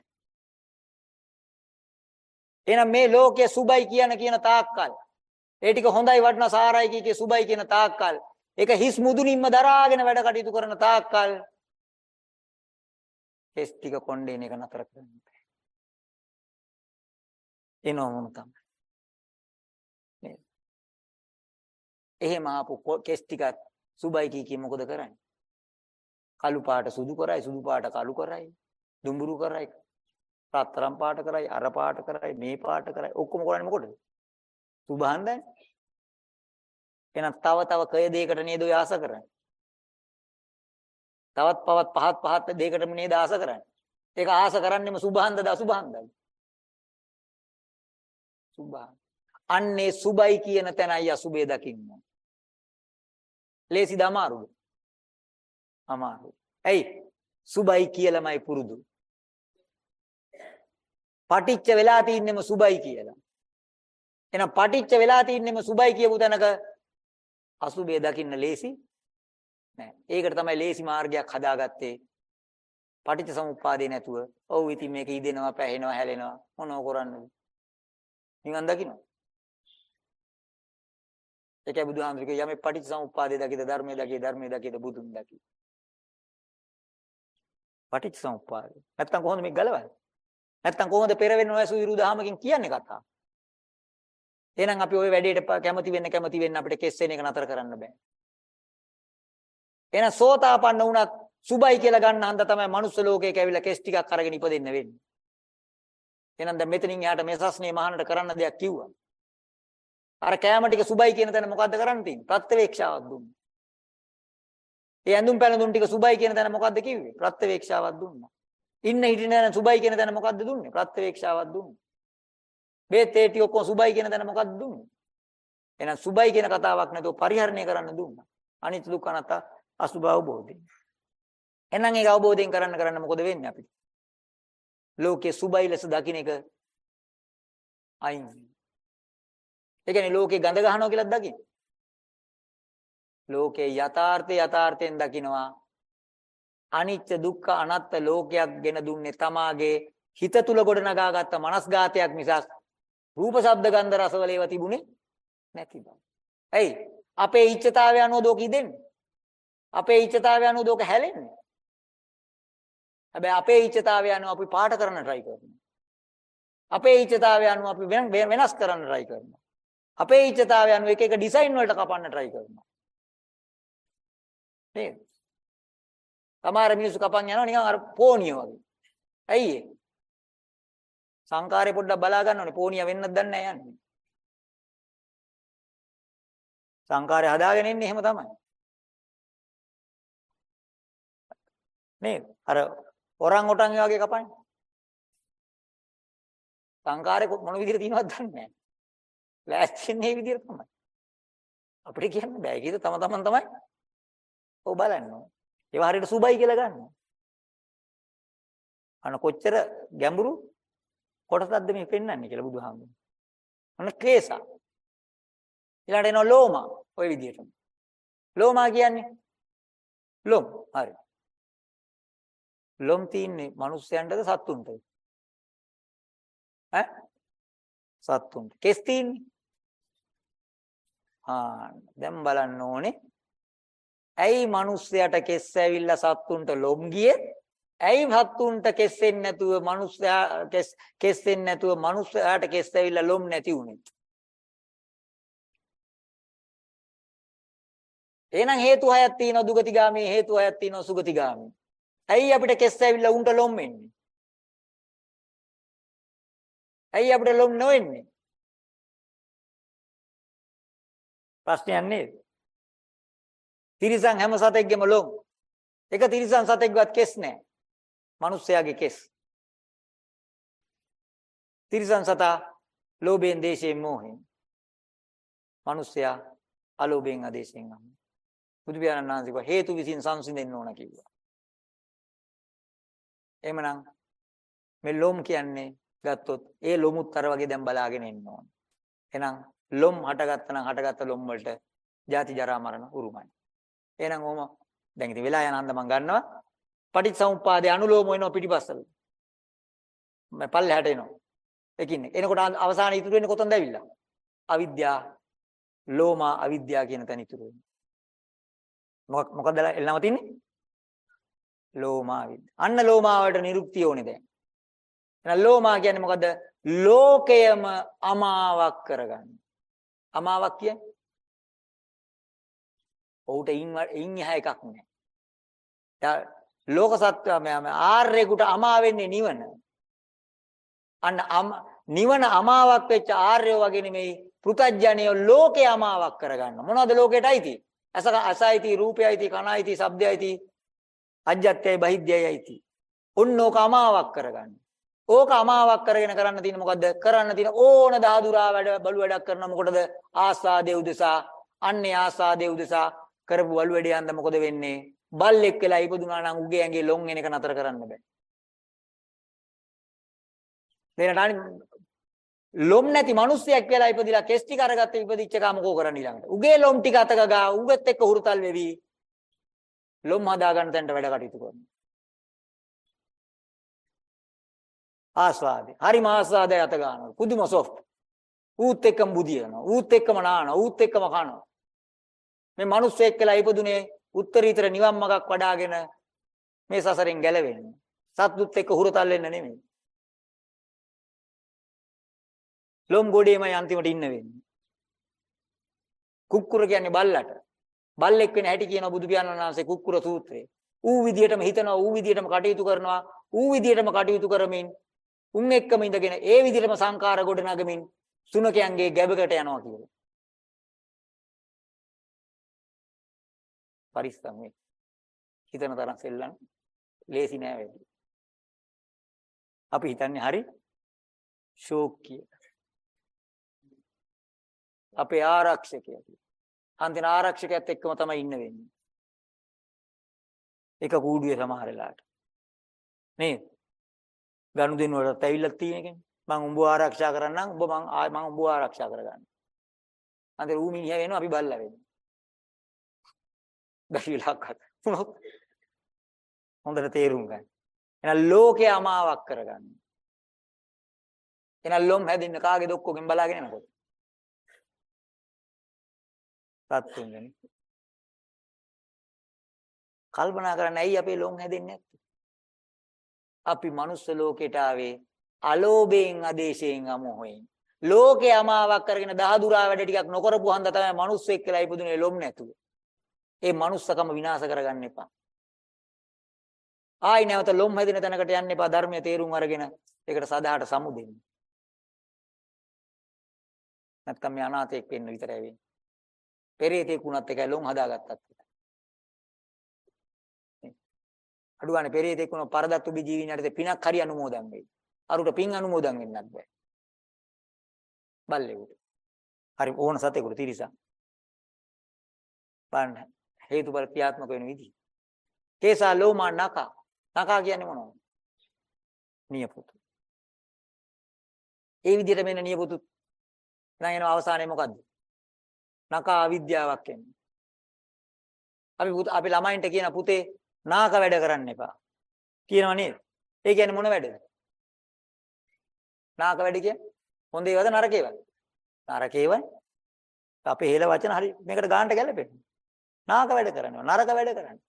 එහෙනම් මේ ලෝකයේ සුබයි කියන කියන තාක්කල් ඒ ටික හොඳයි වටන සාරයි කීකේ සුබයි කියන තාක්කල් ඒක හිස් මුදුනින්ම දරාගෙන වැඩ කටයුතු කරන තාක්කල් කෙස් ටික කොණ්ඩේන එක නතර කරන්න බෑ. එනෝම තමයි. නේද? එහෙම ආපු කෙස් ටිකත් සුබයි කී කී මොකද කරන්නේ? කළු පාට සුදු කරයි සුදු පාට කළු කරයි දුඹුරු කරයි රත්තරන් පාට කරයි අර පාට කරයි මේ පාට කරයි ඔක්කොම කරන්නේ මොකටද? සුභහන්දන්නේ. එහෙනම් තව තව කය දෙයකට නේද ඔය ආස කරන්නේ? තවත් පවත් පහත් පහත් දෙයකටම නේද ආස කරන්නේ. ඒක ආස කරන්නේම සුභහන්දද අසුභහන්දද? සුභා. අන්නේ සුබයි කියන තැනයි අසුබේ දකින්න. ලේසිද අමාරුද? අමාරුයි. ඇයි? සුබයි කියලාමයි පුරුදු. පටිච්ච වෙලා තින්නෙම සුබයි කියලා. එහෙනම් පටිච්ච වෙලා තින්නෙම සුබයි කියපු තැනක අසුබේ දකින්න ලේසි නෑ. ඒකට තමයි ලේසි මාර්ගයක් හදාගත්තේ. පටිච්ච සමුප්පාදේ නැතුව. ඔව් ඉතින් මේක ඉදෙනවා, පැහෙනවා, හැලෙනවා. මොනව කරන්නද? නිවන් දකින්න. ඒකයි බුදුහාමුදුරු කිය යමේ පටිච්ච සමුප්පාදේ දකිද ධර්මයේ දකිද ධර්මයේ දකිද බුදුන් දකි. පටිච්ච සමුප්පාදේ. නැත්තම් කොහොමද මේක ගලවන්නේ? නැත්තම් කොහොමද පෙර වෙන ඔය සුවිරු දහමකින් කියන්නේ කතා? එහෙනම් අපි ওই වැඩේට කැමති වෙන්න කැමති වෙන්න අපිට කෙස් වෙන එක නතර කරන්න බෑ. එහෙනම් සෝතාපන්න වුණත් සුබයි කියලා ගන්න හන්ද තමයි මනුස්ස ලෝකයක ඇවිල්ලා කෙස් ටිකක් අරගෙන ඉපදෙන්න වෙන්නේ. එහෙනම් දැන් මෙතනින් එහාට මේ සස්නේ මහානට කරන්න දෙයක් කිව්වා. අර කෑම ටික සුබයි කියන තැන මොකද්ද කරන්න තියෙන්නේ? ප්‍රත්‍යවේක්ෂාවක් දුන්නා. ඒ ඇඳුම් පැළඳුම් ටික සුබයි කියන තැන මොකද්ද කිව්වේ? ප්‍රත්‍යවේක්ෂාවක් දුන්නා. ඉන්න හිටින තැන සුබයි කියන තැන මොකද්ද දුන්නේ? ප්‍රත්‍යවේක්ෂාවක් දුන්නා. බේත් ඒ ටික ඔක්කොම සුබයි කියන තැන මොකද්ද දුන්නේ? එහෙනම් සුබයි කියන කතාවක් නැතුව පරිහරණය කරන්න දුන්නා. අනිත්‍ය දුක්ඛ අනාත්ම අසුභ අවබෝධය. එහෙනම් ඒක අවබෝධයෙන් කරන්න කරන්න මොකද වෙන්නේ අපිට? ලෝකයේ සුබයි ලෙස දකින්න එක අයින් වෙනවා. ඒ කියන්නේ ලෝකේ ගඳ ගහනවා කියලාත් දකින්න. ලෝකේ යථාර්ථය යථාර්ථයෙන් දකින්නවා. අනිත්‍ය දුක්ඛ අනාත්ම ලෝකයක් ගෙන දුන්නේ තමාගේ හිත තුල ගොඩනගාගත්ත මනස්ගාතයක් මිසක් රූප ශබ්ද ගන්ධ රස වල ඒවා තිබුණේ නැති බව. ඇයි? අපේ ඉච්ඡතාවය අනුව දෝක ඉදෙන්නේ. අපේ ඉච්ඡතාවය අනුව දෝක හැලෙන්නේ. හැබැයි අපේ ඉච්ඡතාවය අනුව අපි පාට කරන්න try කරනවා. අපේ ඉච්ඡතාවය අනුව අපි වෙනස් කරන්න try කරනවා. අපේ ඉච්ඡතාවය අනුව එක එක ඩිසයින් වලට කපන්න try කරනවා. නේද? සමහර මිනිස්සු කපන් යනවා නිකන් අර පෝනිය වගේ. ඇයි ඒ? සංකාරේ පොඩ්ඩක් බලා ගන්න ඕනේ පෝනිය වෙන්නත් දන්නේ නැහැ යන්නේ. සංකාරය හදාගෙන ඉන්නේ එහෙම තමයි. නේද? අර ඔරන් ඔටන් වගේ කපන්නේ. සංකාරේ මොන විදිහට තියෙනවද දන්නේ නැහැ. ලෑස්තින්නේ මේ විදිහට තමයි. අපිට කියන්න බෑ. ඒක තම තමන් තමයි. ඔව් බලන්න ඕනේ. ඒවා හරියට සුබයි කියලා ගන්න. අන කොච්චර ගැඹුරු කොටසක්ද මේ පෙන්වන්නේ කියලා බුදුහාමුදුරුවෝ. අන්න ක්ලේශා. ඊළඟට එනවා ලෝමා ওই විදිහටම. ලෝමා කියන්නේ ලොම්. හරි. ලොම් තින්නේ මිනිස්යන්ටද සත්තුන්ටද? ඈ? සත්තුන්ට. කෙස් තින්නේ? ආ දැන් බලන්න ඕනේ. ඇයි මිනිස්යාට කෙස් ඇවිල්ලා සත්තුන්ට ලොම් ගියේ? ඇයි සත්තුන්ට කෙස් එන්නේ නැතුව මිනිස්යා කෙස් කෙස් එන්නේ නැතුව මිනිස්යාට කෙස් ඇවිල්ලා ලොම් නැති උනේ? එහෙනම් හේතු හයක් තියෙනවා දුගතිගාමී හේතු හයක් තියෙනවා සුගතිගාමී. ඇයි අපිට කෙස් ඇවිල්ලා උන්ට ලොම් වෙන්නේ? ඇයි අපිට ලොම් නොවෙන්නේ? ප්‍රශ්නයක් නේද? තිරිසන් හැම සතෙක්ගෙම ලොම්. එක තිරිසන් සතෙක්වත් කෙස් නැහැ. මිනිස්යාගේ කෙස්. තිරිසන් සතා ලෝභයෙන්, දේශයෙන්, මෝහයෙන්. මිනිස්යා අලෝභයෙන්, ආදේශයෙන් අහනවා. බුදු පියාණන් වහන්සේ කිව්වා හේතු විසින් සංසිඳෙන්න ඕන කිව්වා. එහෙමනම් මේ ලොම් කියන්නේ ගත්තොත් ඒ ලොමුත් අර වගේ දැන් බලාගෙන ඉන්න ඕන. එහෙනම් ලොම් හටගත්තා නම් හටගත්ත ලොම් වලට ජාති ජරා මරණ උරුමයි. එහෙනම් ඕම දැන් ඉතින් වෙලා යන හන්ද මම ගන්නවා. පටිච්චසමුප්පාදේ අනුලෝම වෙනවා පිටිපස්සට. මම පල්ලෙහාට එනවා. එකින් එනකොට අවසානයේ ඉතුරු වෙන්නේ කොතනද ඇවිල්ලා? අවිද්‍යා ලෝමා අවිද්‍යා කියන තැන ඉතුරු වෙනවා. මොකක් මොකද එල්ලම තින්නේ? ලෝමා විද්ද. අන්න ලෝමාවට නිරුක්තිය ඕනේ දැන්. එහෙනම් ලෝමා කියන්නේ මොකද? ලෝකයම අමාවක් කරගන්න. අමාවක් කියන්නේ? ඔහුට ඉන් ඉන් එහා එකක් නැහැ. යා ලෝක සත්‍යය මම ආර්යෙකුට අමා වෙන්නේ නිවන. අන්න නිවන අමාවක් වෙච්ච ආර්යෝ වගේ නෙමෙයි පෘතජ්ජනිය ලෝකේ අමාවක් කරගන්න. මොනවද ලෝකෙටයි තියෙන්නේ? අස අසයිති රූපයයිති කනයිති ශබ්දයයිති අජ්ජත්‍යයි බහිද්‍යයයිති ඔන්න ඕක අමාවක් කරගන්න. ඕක අමාවක් කරගෙන කරන්න තියෙන මොකද්ද? කරන්න තියෙන ඕන දහදුරා වැඩ බලු වැඩක් කරන මොකටද? ආස්වාදේ උදෙසා. අන්නේ ආස්වාදේ උදෙසා කරපු බලු වැඩේ යන්ද මොකද වෙන්නේ? බල්ලෙක් වෙලා ඉපදුනා නම් උගේ ඇඟේ ලොන් එන එක නතර කරන්න බෑ දෙනට ලොම් නැති මිනිස්සෙක් වෙලා ඉපදිලා කෙස් ටික අරගත්ත ඉපදිච්ච එක මොකෝ කරන්නේ ඊළඟට. උගේ ලොම් ටික අතක ගා උගෙත් එක්ක හුරුතල් වෙවි. ලොම් හදා ගන්න තැනට වැඩ කටයුතු කරනවා. ආස්වාදේ. හරිම ආස්වාදය අත ගන්නවා. පුදුම සොෆ්ට්. ඌත් එක්කම බුදියනවා. ඌත් එක්කම නානවා. ඌත් එක්කම කනවා. මේ මිනිස්සෙක් වෙලා ඉපදුනේ උත්තරීතර නිවන් මාර්ගක් වඩාගෙන මේ සසරෙන් ගැලවෙන්න. සත්තුත් එක්ක හුරුතල් වෙන්න නෙමෙයි. ලොම් ගොඩේමයි අන්තිමට ඉන්න වෙන්නේ. කුක්කුර කියන්නේ බල්ලට. බල්ලෙක් වෙන හැටි කියන බුදු පියාණන් වහන්සේ කුක්කුර සූත්‍රයේ. ඌ විදියටම හිතනවා ඌ විදියටම කටයුතු කරනවා ඌ විදියටම කටයුතු කරමින් උන් එක්කම ඉඳගෙන ඒ විදියටම සංකාර ගොඩ නගමින් සුනකයන්ගේ ගැබකට යනවා කියලා. පරිස්සම් මේ. හිතන තරම් සෙල්ලම් ලේසි නෑ වැඩි. අපි හිතන්නේ හරි ෂෝක් කියලා. අපේ ආරක්ෂකයා කියලා. අන්තිම ආරක්ෂකයාත් එක්කම තමයි ඉන්න වෙන්නේ. එක කූඩුවේ සමහර වෙලාවට. නේද? ගනුදෙනු වලට ඇවිල්ලා තියෙන එකනේ. මම උඹව ආරක්ෂා කරන්නම් උඹ මං මං උඹව ආරක්ෂා කරගන්න. අන්තිම ඌ මිනිහා වෙනවා අපි බල්ලා වෙනවා. බැරිලාකත් වුණොත් හොඳට තේරුම් ගන්න. එහෙනම් ලෝකේ අමාවක් කරගන්න. එහෙනම් ලොම් හැදින්න කාගේ දොක්කෝගෙන් බලාගෙන යනකොට. සත්තුන්ගනේ. කල්පනා කරන්න ඇයි අපේ ලොම් හැදෙන්නේ නැත්තේ? අපි මනුස්ස ලෝකෙට ආවේ අලෝභයෙන් ආදේශයෙන් අමෝහයෙන්. ලෝකේ අමාවක් කරගෙන දහදුරා වැඩ ටිකක් නොකරපු හන්ද තමයි මනුස්සෙක් කියලා ඉපදුනේ ලොම් නැතුව. ඒ මනුස්සකම විනාශ කරගන්න එපා. ආයි නැවත ලොම් හැදෙන තැනකට යන්න එපා ධර්මයේ තේරුම් අරගෙන ඒකට සදාට සමු දෙන්න. නැත්නම් මේ අනාථයෙක් වෙන්න විතරයි වෙන්නේ. පෙරේතෙක් වුණත් එකයි ලොම් හදාගත්තත් එකයි. අඩුවානේ පෙරේතෙක් වුණ පරදත්තු බි ජීවිනයට පිනක් හරි අනුමෝදන් වෙයි. අරුට පින් අනුමෝදන් වෙන්නත් බෑ. බල්ලෙකුට. හරි ඕන සතෙකුට තිරිසන්. බලන්න හේතුඵල ක්‍රියාත්මක වෙන විදිහ. කේසා ලෝමා නකා. නකා කියන්නේ මොනවද? නියපොතු. ඒ විදිහට මෙන්න නියපොතු දැන් එනවා අවසානයේ මොකද්ද? නකා අවිද්‍යාවක් එන්නේ. අපි අපි ළමයින්ට කියන පුතේ නාක වැඩ කරන්න එපා. කියනවා නේද? ඒ කියන්නේ මොන වැඩද? නාක වැඩ කියන්නේ හොඳ ඒවද නරක ඒවද? නරක ඒවයි. අපේ හේල වචන හරි මේකට ගන්නට ගැලපෙන්නේ. නාක වැඩ කරනවා නරක වැඩ කරන්නේ.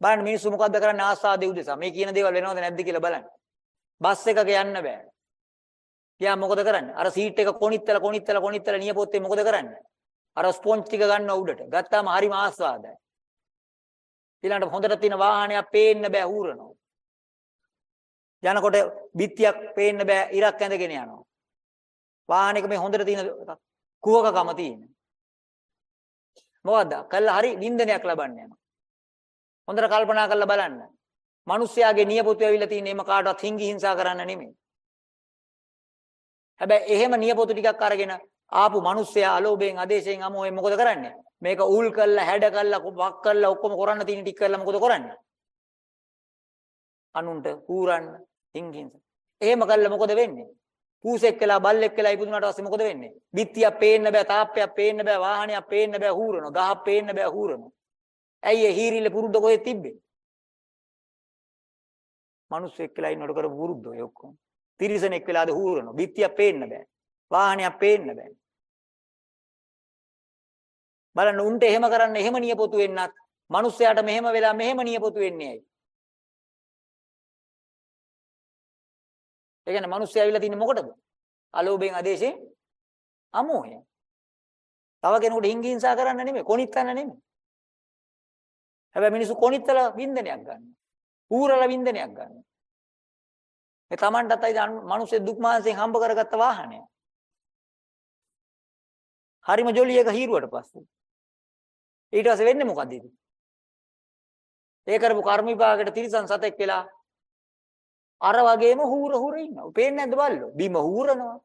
බලන්න මිනිස්සු මොකද්ද කරන්නේ ආස්වාදේ උදෙසා. මේ කියන දේවල් වෙනවද නැද්ද කියලා බලන්න. බස් එකක යන්න බෑ. ගියා මොකද කරන්නේ? අර සීට් එක කොනිත්තල කොනිත්තල කොනිත්තල නියපොත්තේ මොකද කරන්නේ? අර ස්පොන්ජ් ටික ගන්නවා උඩට. ගත්තාම හරිම ආස්වාදයි. ඊළඟට හොඳට තියෙන වාහනයක් පේන්න බෑ ඌරනවා. යනකොට බිත්තියක් පේන්න බෑ ඉරක් ඇඳගෙන යනවා. වාහනයක මේ හොඳට තියෙන කුවකකම තියෙන. මොකද්ද? කළා හරි නින්දනයක් ලබන්න යනවා. හොඳට කල්පනා කරලා බලන්න. මිනිස්යාගේ නියපොතු ඇවිල්ලා තියෙන එම කාටවත් හිංගි හිංසා කරන්න නෙමෙයි. හැබැයි එහෙම නියපොතු ටිකක් අරගෙන ආපු මිනිස්සයා අලෝභයෙන් ආදේශයෙන් අමෝයෙන් මොකද කරන්නේ? මේක උල් කළා, හැඩ කළා, වක් කළා ඔක්කොම කරන්න තියෙන ටික කළා මොකද කරන්නේ? අනුන්ට හූරන්න, හිංගින්ස. එහෙම කළා මොකද වෙන්නේ? පූසෙක් වෙලා බල්ලෙක් වෙලා ඉපදුනාට පස්සේ මොකද වෙන්නේ? බිත්තියක් පේන්න බෑ, තාප්පයක් පේන්න බෑ, වාහනයක් පේන්න බෑ, හූරනවා. ගහක් පේන්න බෑ, හූරනවා. ඇයි ඒ හීරිල්ල පුරුද්ද කොහෙද තිබ්බේ? මිනිස්සෙක් වෙලා ඉන්නකොට කරපු පුරුද්ද ඔය ඔක්කොම. තිරිසනෙක් වෙලාද හූරනවා. බිත්තියක් පේන්න බෑ. වාහනයක් පේන්න බෑ. බලන්න උන්ට එහෙම කරන්න එහෙම නියපොතු වෙන්නත් මිනිස්සයාට මෙහෙම වෙලා මෙහෙම නියපොතු වෙන්නේ ඇයි? ඒ කියන්නේ මිනිස්සයා ඇවිල්ලා තින්නේ මොකටද? අලෝභයෙන් ආදේශයෙන් අමෝහයෙන්. තව කෙනෙකුට හිංගින්සා කරන්න නෙමෙයි, කොනිත්තන්න නෙමෙයි. හැබැයි මිනිස්සු කොනිත්තල වින්දනයක් ගන්න. ඌරල වින්දනයක් ගන්න. මේ Tamanටත් අයිද මිනිස්සු දුක් මාංශයෙන් හම්බ කරගත්ත වාහනය. හරිම ජොලි එක හීරුවට පස්සේ. ඊට පස්සේ වෙන්නේ මොකද්ද ඉතින්? ඒ කරපු කර්ම විපාකයට තිරිසන් සතෙක් වෙලා අර වගේම හූර හූර ඉන්නවා. පේන්නේ නැද්ද බල්ලෝ? බිම හූරනවා.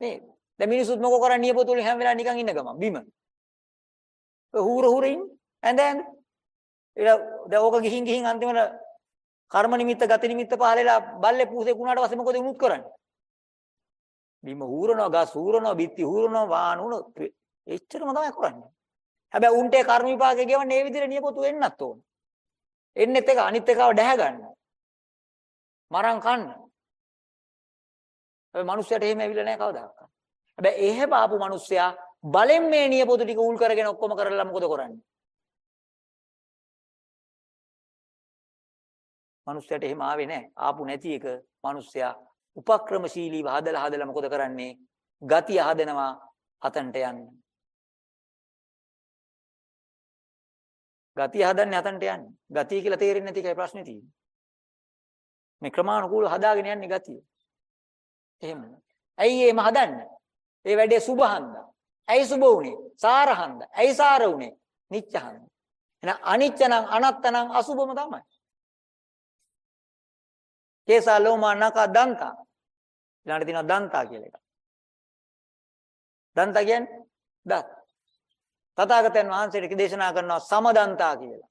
නේද? දැන් මිනිස්සුත් මොකෝ කරන්නේ නියපොතු වලින් හැම වෙලාවෙම නිකන් ඉන්න ගමන් බිම. ඔය හූර හූර ඉන්නේ. ඇඳ ඇඳ. ඒක දැන් ඕක ගිහින් ගිහින් අන්තිමට කර්ම නිමිත්ත ගති නිමිත්ත පහලලා බල්ලේ පූසෙක් වුණාට පස්සේ මොකද උනුත් කරන්නේ? බිම හූරනවා, ගස් හූරනවා, බිත්ති හූරනවා, වාහන උන එච්චරම තමයි කරන්නේ. හැබැයි උන්ට ඒ කර්ම විපාකේ ගෙවන්නේ ඒ විදිහට නියපොතු වෙන්නත් ඕන. එන්නෙත් එක අනිත් එකව දැහැ ගන්න. මරන් කන්න. හැබැයි මිනිස්සයාට එහෙම ඇවිල්ලා නැහැ කවදාවත්. හැබැයි එහෙම ආපු මිනිස්සයා බලෙන් මේ නියපොතු ටික උල් කරගෙන ඔක්කොම කරලා මොකද කරන්නේ? මිනිස්සයාට එහෙම ආවේ නැහැ. ආපු නැති එක මිනිස්සයා උපක්‍රමශීලීව හදලා හදලා මොකද කරන්නේ? ගතිය හදනවා අතන්ට යන්න. ගතිය හදන්නේ අතන්ට යන්නේ. ගතිය කියලා තේරෙන්නේ නැති එකයි ප්‍රශ්නේ තියෙන්නේ. මේ ක්‍රමානුකූලව හදාගෙන යන්නේ ගතිය. එහෙම. ඇයි එහෙම හදන්නේ? ඒ වැඩේ සුභහන්ද. ඇයි සුභ උනේ? සාරහන්ද. ඇයි සාර උනේ? නිච්චහන්ද. එහෙනම් අනිච්ච නම් අනත්ත නම් අසුභම තමයි. කේසා ලෝමා නක දන්තා. ඊළඟට තියෙනවා දන්තා කියලා එකක්. දන්තා කියන්නේ දත්. තථාගතයන් වහන්සේට දේශනා කරනවා සමදන්තා කියලා.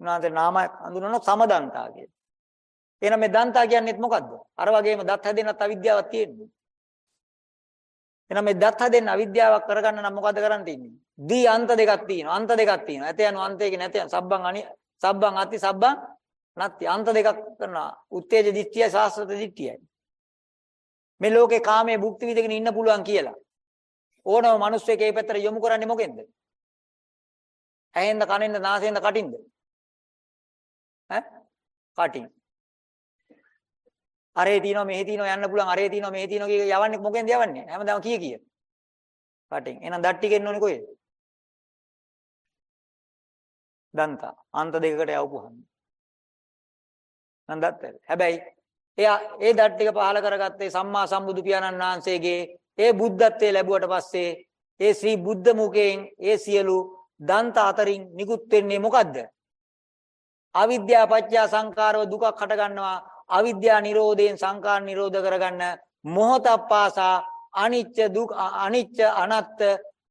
උන්වහන්සේ නාමයක් හඳුන්වනවා සමදන්තා කියලා. එහෙනම් මේ දන්තා කියන්නේත් මොකද්ද? අර වගේම දත් හැදෙන්නත් අවිද්‍යාවක් තියෙනවා. එහෙනම් මේ දත් හැදෙන්න අවිද්‍යාවක් කරගන්න නම් මොකද්ද කරන්න තියෙන්නේ? දී අන්ත දෙකක් තියෙනවා. අන්ත දෙකක් තියෙනවා. ඇත යන අන්තයක නැත යන සබ්බං අනි සබ්බං අති සබ්බං නැත්ති අන්ත දෙකක් කරනවා. උත්තේජ දිට්ඨියයි සාස්ත්‍රත දිට්ඨියයි. මේ ලෝකේ කාමයේ භුක්ති විඳගෙන ඉන්න පුළුවන් කියලා. ඕනම මිනිස්සෙක් ඒ පැත්තට යොමු කරන්නේ මොකෙන්ද? ඇහෙන්ද කනෙන්ද නාසයෙන්ද කටින්ද? ඈ? කටින්. අරේ තියනවා මෙහෙ තියනවා යන්න පුළුවන් අරේ තියනවා මෙහෙ තියනවා කිය යවන්නේ මොකෙන්ද යවන්නේ? හැමදාම කීය කීය. කටින්. එහෙනම් දත් ටික එන්න ඕනේ කොහෙද? දන්තා. අන්ත දෙකකට යවපුවාම. නම් දත් හැබැයි එයා ඒ දත් ටික පහල කරගත්තේ සම්මා සම්බුදු පියාණන් වහන්සේගේ ඒ බුද්ධත්වයේ ලැබුවට පස්සේ ඒ ශ්‍රී බුද්ධ මුඛයෙන් ඒ සියලු දන්ත අතරින් නිකුත් වෙන්නේ මොකද්ද? අවිද්‍යාව පත්‍ය සංකාරව දුකක් හට ගන්නවා. අවිද්‍යා නිරෝධයෙන් සංකාර නිරෝධ කරගන්න මොහතක් පාසා අනිච්ච දුක් අනිච්ච අනත්ත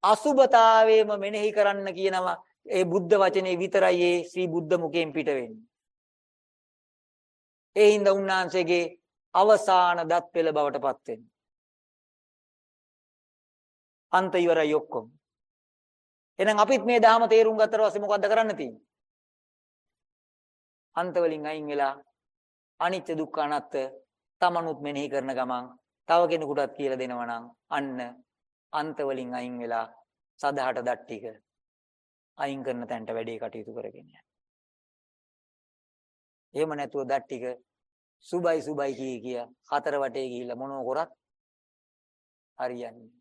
අසුබතාවේම මෙනෙහි කරන්න කියනවා. ඒ බුද්ධ වචනේ විතරයි ඒ ශ්‍රී බුද්ධ මුඛයෙන් පිට වෙන්නේ. ඒ හින්දා උන්වහන්සේගේ අවසාන දත් පෙළ බවට පත් වෙනවා. අන්ත ඉවරයි ඔක්කොම. එහෙනම් අපිත් මේ ධහම තේරුම් ගත්තට පස්සේ මොකද්ද කරන්න තියෙන්නේ? අන්ත වලින් අයින් වෙලා අනිත්‍ය දුක්ඛ අනාත්ත තමනුත් මෙනෙහි කරන ගමන් තව කෙනෙකුටත් කියලා දෙනවා නම් අන්න අන්ත වලින් අයින් වෙලා සදහට දත් ටික අයින් කරන තැනට වැඩේ කටයුතු කරගෙන යන්න. එහෙම නැතුව දත් ටික සුබයි සුබයි කී කිය හතර වටේ ගිහිල්ලා මොනෝ කරත් හරියන්නේ.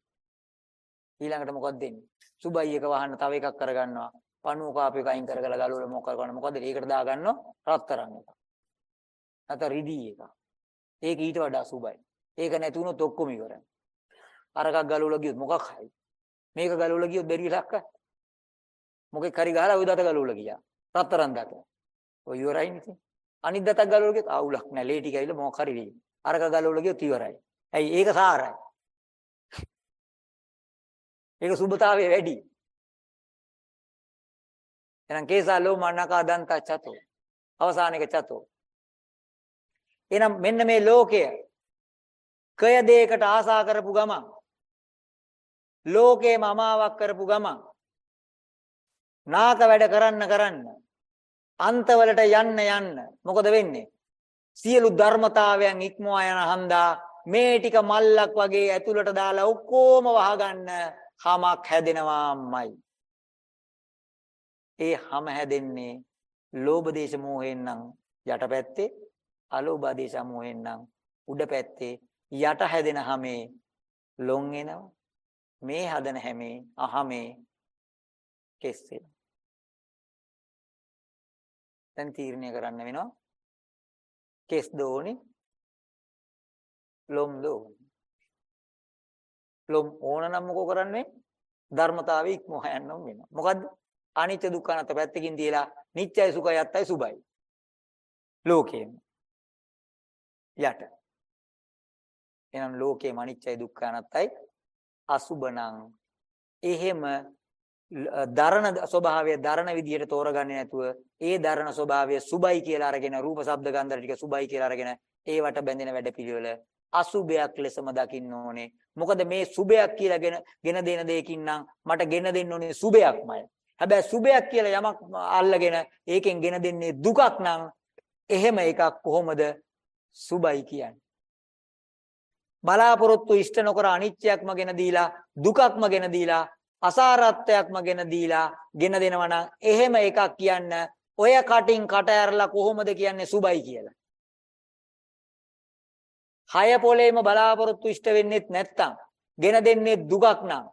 ඊළඟට මොකක්ද දෙන්නේ? සුබයි එක වහන්න තව එකක් කරගන්නවා. පණුව කාප් එක අයින් කරගලා ගලවලා මොකක් කරගන්න මොකද ඒකට දාගන්නවා රත්තරන් එක. නැත්නම් රිදී එක. ඒක ඊට වඩා සුබයි. ඒක නැති වුණොත් ඔක්කොම ඉවරයි. අරකක් ගලවලා ගියොත් මොකක් හරි. මේක ගලවලා ගියොත් බැරි ලක්ක. මොකෙක් හරි ගහලා ওই දත ගලවලා ගියා. රත්තරන් දත. ඔය ඉවරයි නේ. අනිත් දතක් ගලවලා ගියොත් අවුලක් නැහැ. ලේ ටික ඇවිල්ලා මොකක් හරි වෙයි. අරක ගලවලා ගියොත් ඉවරයි. ඇයි ඒක සාරයි. ඒක සුබතාවය වැඩි. එහෙනම් කේසා ලෝමනකා දන්ත චතෝ. අවසාන එක චතෝ. එහෙනම් මෙන්න මේ ලෝකය කය දෙයකට ආසා කරපු ගමන් ලෝකේම අමාවක් කරපු ගමන් නාක වැඩ කරන්න කරන්න අන්තවලට යන්න යන්න මොකද වෙන්නේ? සියලු ධර්මතාවයන් ඉක්මවා යන හන්දා මේ ටික මල්ලක් වගේ ඇතුළට දාලා ඔක්කොම වහගන්න හමක් හැදෙනවාමයි. ඒ හම හැදෙන්නේ ලෝභ දේශ මොහෙන් නම් යටපැත්තේ අලෝභ දේශ මොහෙන් නම් උඩ පැත්තේ යට හැදෙන හැමේ ලොන් එනවා. මේ හදන හැමේ අහමේ කෙස් වෙනවා. දැන් තීරණය කරන්න වෙනවා. කෙස් දෝනි ලොම් දෝනි. ලොම් ඕන නම් මොකෝ කරන්නේ? ධර්මතාවය ඉක්මව යන්නම් වෙනවා. මොකද්ද? අනිත්‍ය දුක්ඛ අනාත්ම පැත්තකින් තියලා නිත්‍යයි සුඛයි අත්තයි සුභයි. ලෝකේම. යට. එහෙනම් ලෝකේ අනිත්‍යයි දුක්ඛ අනාත්තයි අසුබණං එහෙම දරණ ස්වභාවය දරණ විදියට තෝරගන්නේ නැතුව ඒ දරණ ස්වභාවය සුබයි කියලා අරගෙන රූප ශබ්ද ගන්ධ ටික සුබයි කියලා අරගෙන ඒවට බැඳෙන වැඩපිළිවෙල අසුබයක් ලෙසම දකින්න ඕනේ. මොකද මේ සුබයක් කියලා ගෙන ගෙන දෙන දෙයකින් නම් මට ගෙන දෙන්න ඕනේ සුබයක්මයි. හැබැයි සුබයක් කියලා යමක් අල්ලගෙන ඒකෙන් ගෙන දෙන්නේ දුකක් නම් එහෙම එකක් කොහොමද? සුබයි කියන්නේ බලාපොරොත්තු ඉෂ්ට නොකර අනිත්‍යයක්ම ගෙන දීලා දුකක්ම ගෙන දීලා අසාරත්වයක්ම ගෙන දීලා ගෙන දෙනවා නම් එහෙම එකක් කියන්න ඔය කටින් කට ඇරලා කොහොමද කියන්නේ සුබයි කියලා. හය පොලේම බලාපොරොත්තු ඉෂ්ට වෙන්නෙත් නැත්තම් ගෙන දෙන්නේ දුකක් නම්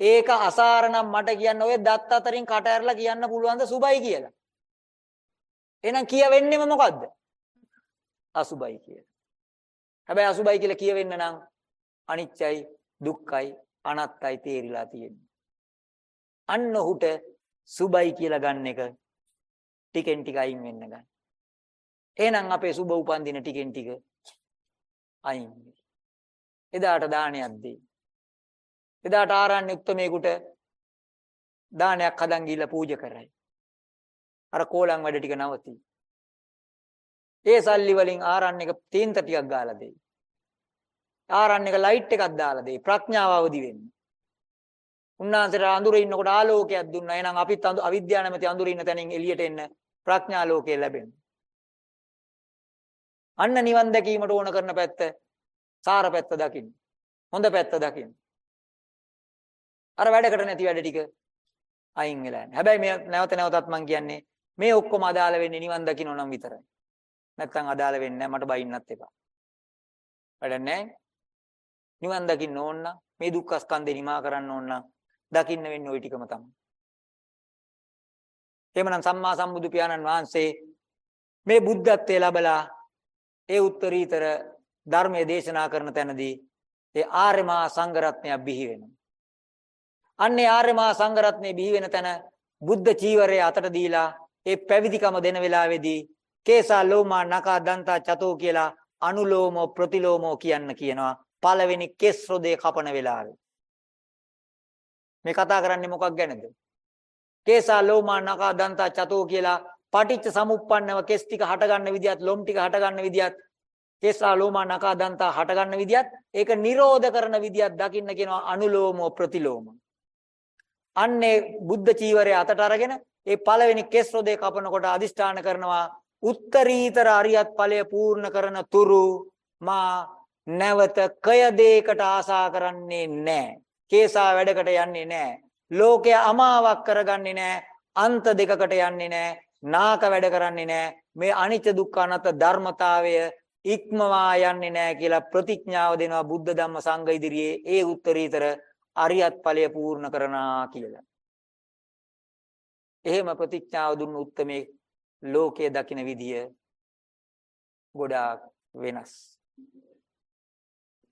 ඒක අසාර නම් මට කියන්න ඔය දත් අතරින් කට ඇරලා කියන්න පුළුවන් ද සුබයි කියලා. එහෙනම් කියවෙන්නේම මොකද්ද? අසුබයි කියලා. හැබැයි අසුබයි කියලා කියවෙන්න නම් අනිත්‍යයි දුක්ඛයි අනාත්තයි තේරිලා තියෙන්නේ. අන්න ඔහුට සුබයි කියලා ගන්න එක ටිකෙන් ටික අයින් වෙන්න ගන්න. එහෙනම් අපේ සුබ උපන්දින ටිකෙන් ටික අයින් එදාට දානයක් දෙයි. එදාට ආරණ්‍ය උත්තමේකට දානයක් හදන් ගිහිල්ලා පූජා කරයි. අර කෝලම් වැඩ ටික නවතී. ඒ සල්ලි වලින් ආරණ්‍යක තීන්ත ටිකක් ගාලා දෙයි. ආරණ්‍යක ලයිට් එකක් දාලා දෙයි. ප්‍රඥාව අවදි වෙන්න. උන්වහන්සේට අඳුරේ ඉන්නකොට ආලෝකයක් දුන්නා. එහෙනම් අපිත් අවිද්‍යාව නැමැති අඳුරේ ඉන්න තැනින් එළියට එන්න ප්‍රඥා ලෝකය ලැබෙන්න. අන්න නිවන් දැකීමට ඕන කරන පැත්ත සාර පැත්ත දකින්න. හොඳ පැත්ත දකින්න. අර වැඩකට නැති වැඩ ටික අයින් වෙලා යනවා. හැබැයි මේ නැවත නැවතත් මම කියන්නේ මේ ඔක්කොම අදාළ වෙන්නේ නිවන් දකින්න නම් විතරයි. නැත්තම් අදාළ වෙන්නේ නැහැ මට බයින්නත් එපා. වැඩක් නැහැ. නිවන් දකින්න ඕන නම් මේ දුක්ඛ ස්කන්ධේ නිමා කරන්න ඕන නම් දකින්න වෙන්නේ ওই ටිකම තමයි. එhmenan සම්මා සම්බුදු පියාණන් වහන්සේ මේ බුද්ධත්වයේ ලැබලා ඒ උත්තරීතර ධර්මයේ දේශනා කරන තැනදී ඒ ආර්ය මහා සංඝරත්නය බිහි වෙනවා. අන්නේ ආර්ය මහා සංඝරත්නය බිහි වෙන තැන බුද්ධ චීවරය අතට දීලා ඒ පැවිදිකම දෙන වෙලාවේදී කේසා ලෝමා නකා දන්තා චතෝ කියලා අනුලෝමෝ ප්‍රතිලෝමෝ කියන්න කියනවා. පළවෙනි කෙස් රොදේ කපන වෙලාවේ. මේ කතා කරන්නේ මොකක් ගැනද? කේසා ලෝමා නකා දන්තා චතෝ කියලා පටිච්ච සමුප්පන්නව කෙස් ටික හට ගන්න විදියත් ලොම් ටික හට ගන්න විදියත් කේසා ලෝමා නකා දන්තා හට ගන්න විදියත් ඒක නිරෝධ කරන විදියත් දකින්න කියනවා අනුලෝමෝ ප්‍රතිලෝමෝ. අන්නේ බුද්ධ චීවරය අතට අරගෙන ඒ පළවෙනි කෙස් රොදේ කපනකොට අදිෂ්ඨාන කරනවා උත්තරීතර අරියත් ඵලය පූර්ණ කරන තුරු මා නැවත කය දෙයකට ආසා කරන්නේ නැහැ. කේසා වැඩකට යන්නේ නැහැ. ලෝකය අමාවක් කරගන්නේ නැහැ. අන්ත දෙකකට යන්නේ නැහැ. නාක වැඩ කරන්නේ නැහැ. මේ අනිත්‍ය දුක්ඛ අනාත්ම ධර්මතාවය ඉක්මවා යන්නේ නැහැ කියලා ප්‍රතිඥාව දෙනවා බුද්ධ ධම්ම සංඝ ඉදිරියේ ඒ උත්තරීතර අරියත් ඵලය පූර්ණ කරනා කියලා. එහෙම ප්‍රතිඥාව දුන්න උත්මේ ලෝකයේ දකින විදිය ගොඩාක් වෙනස්.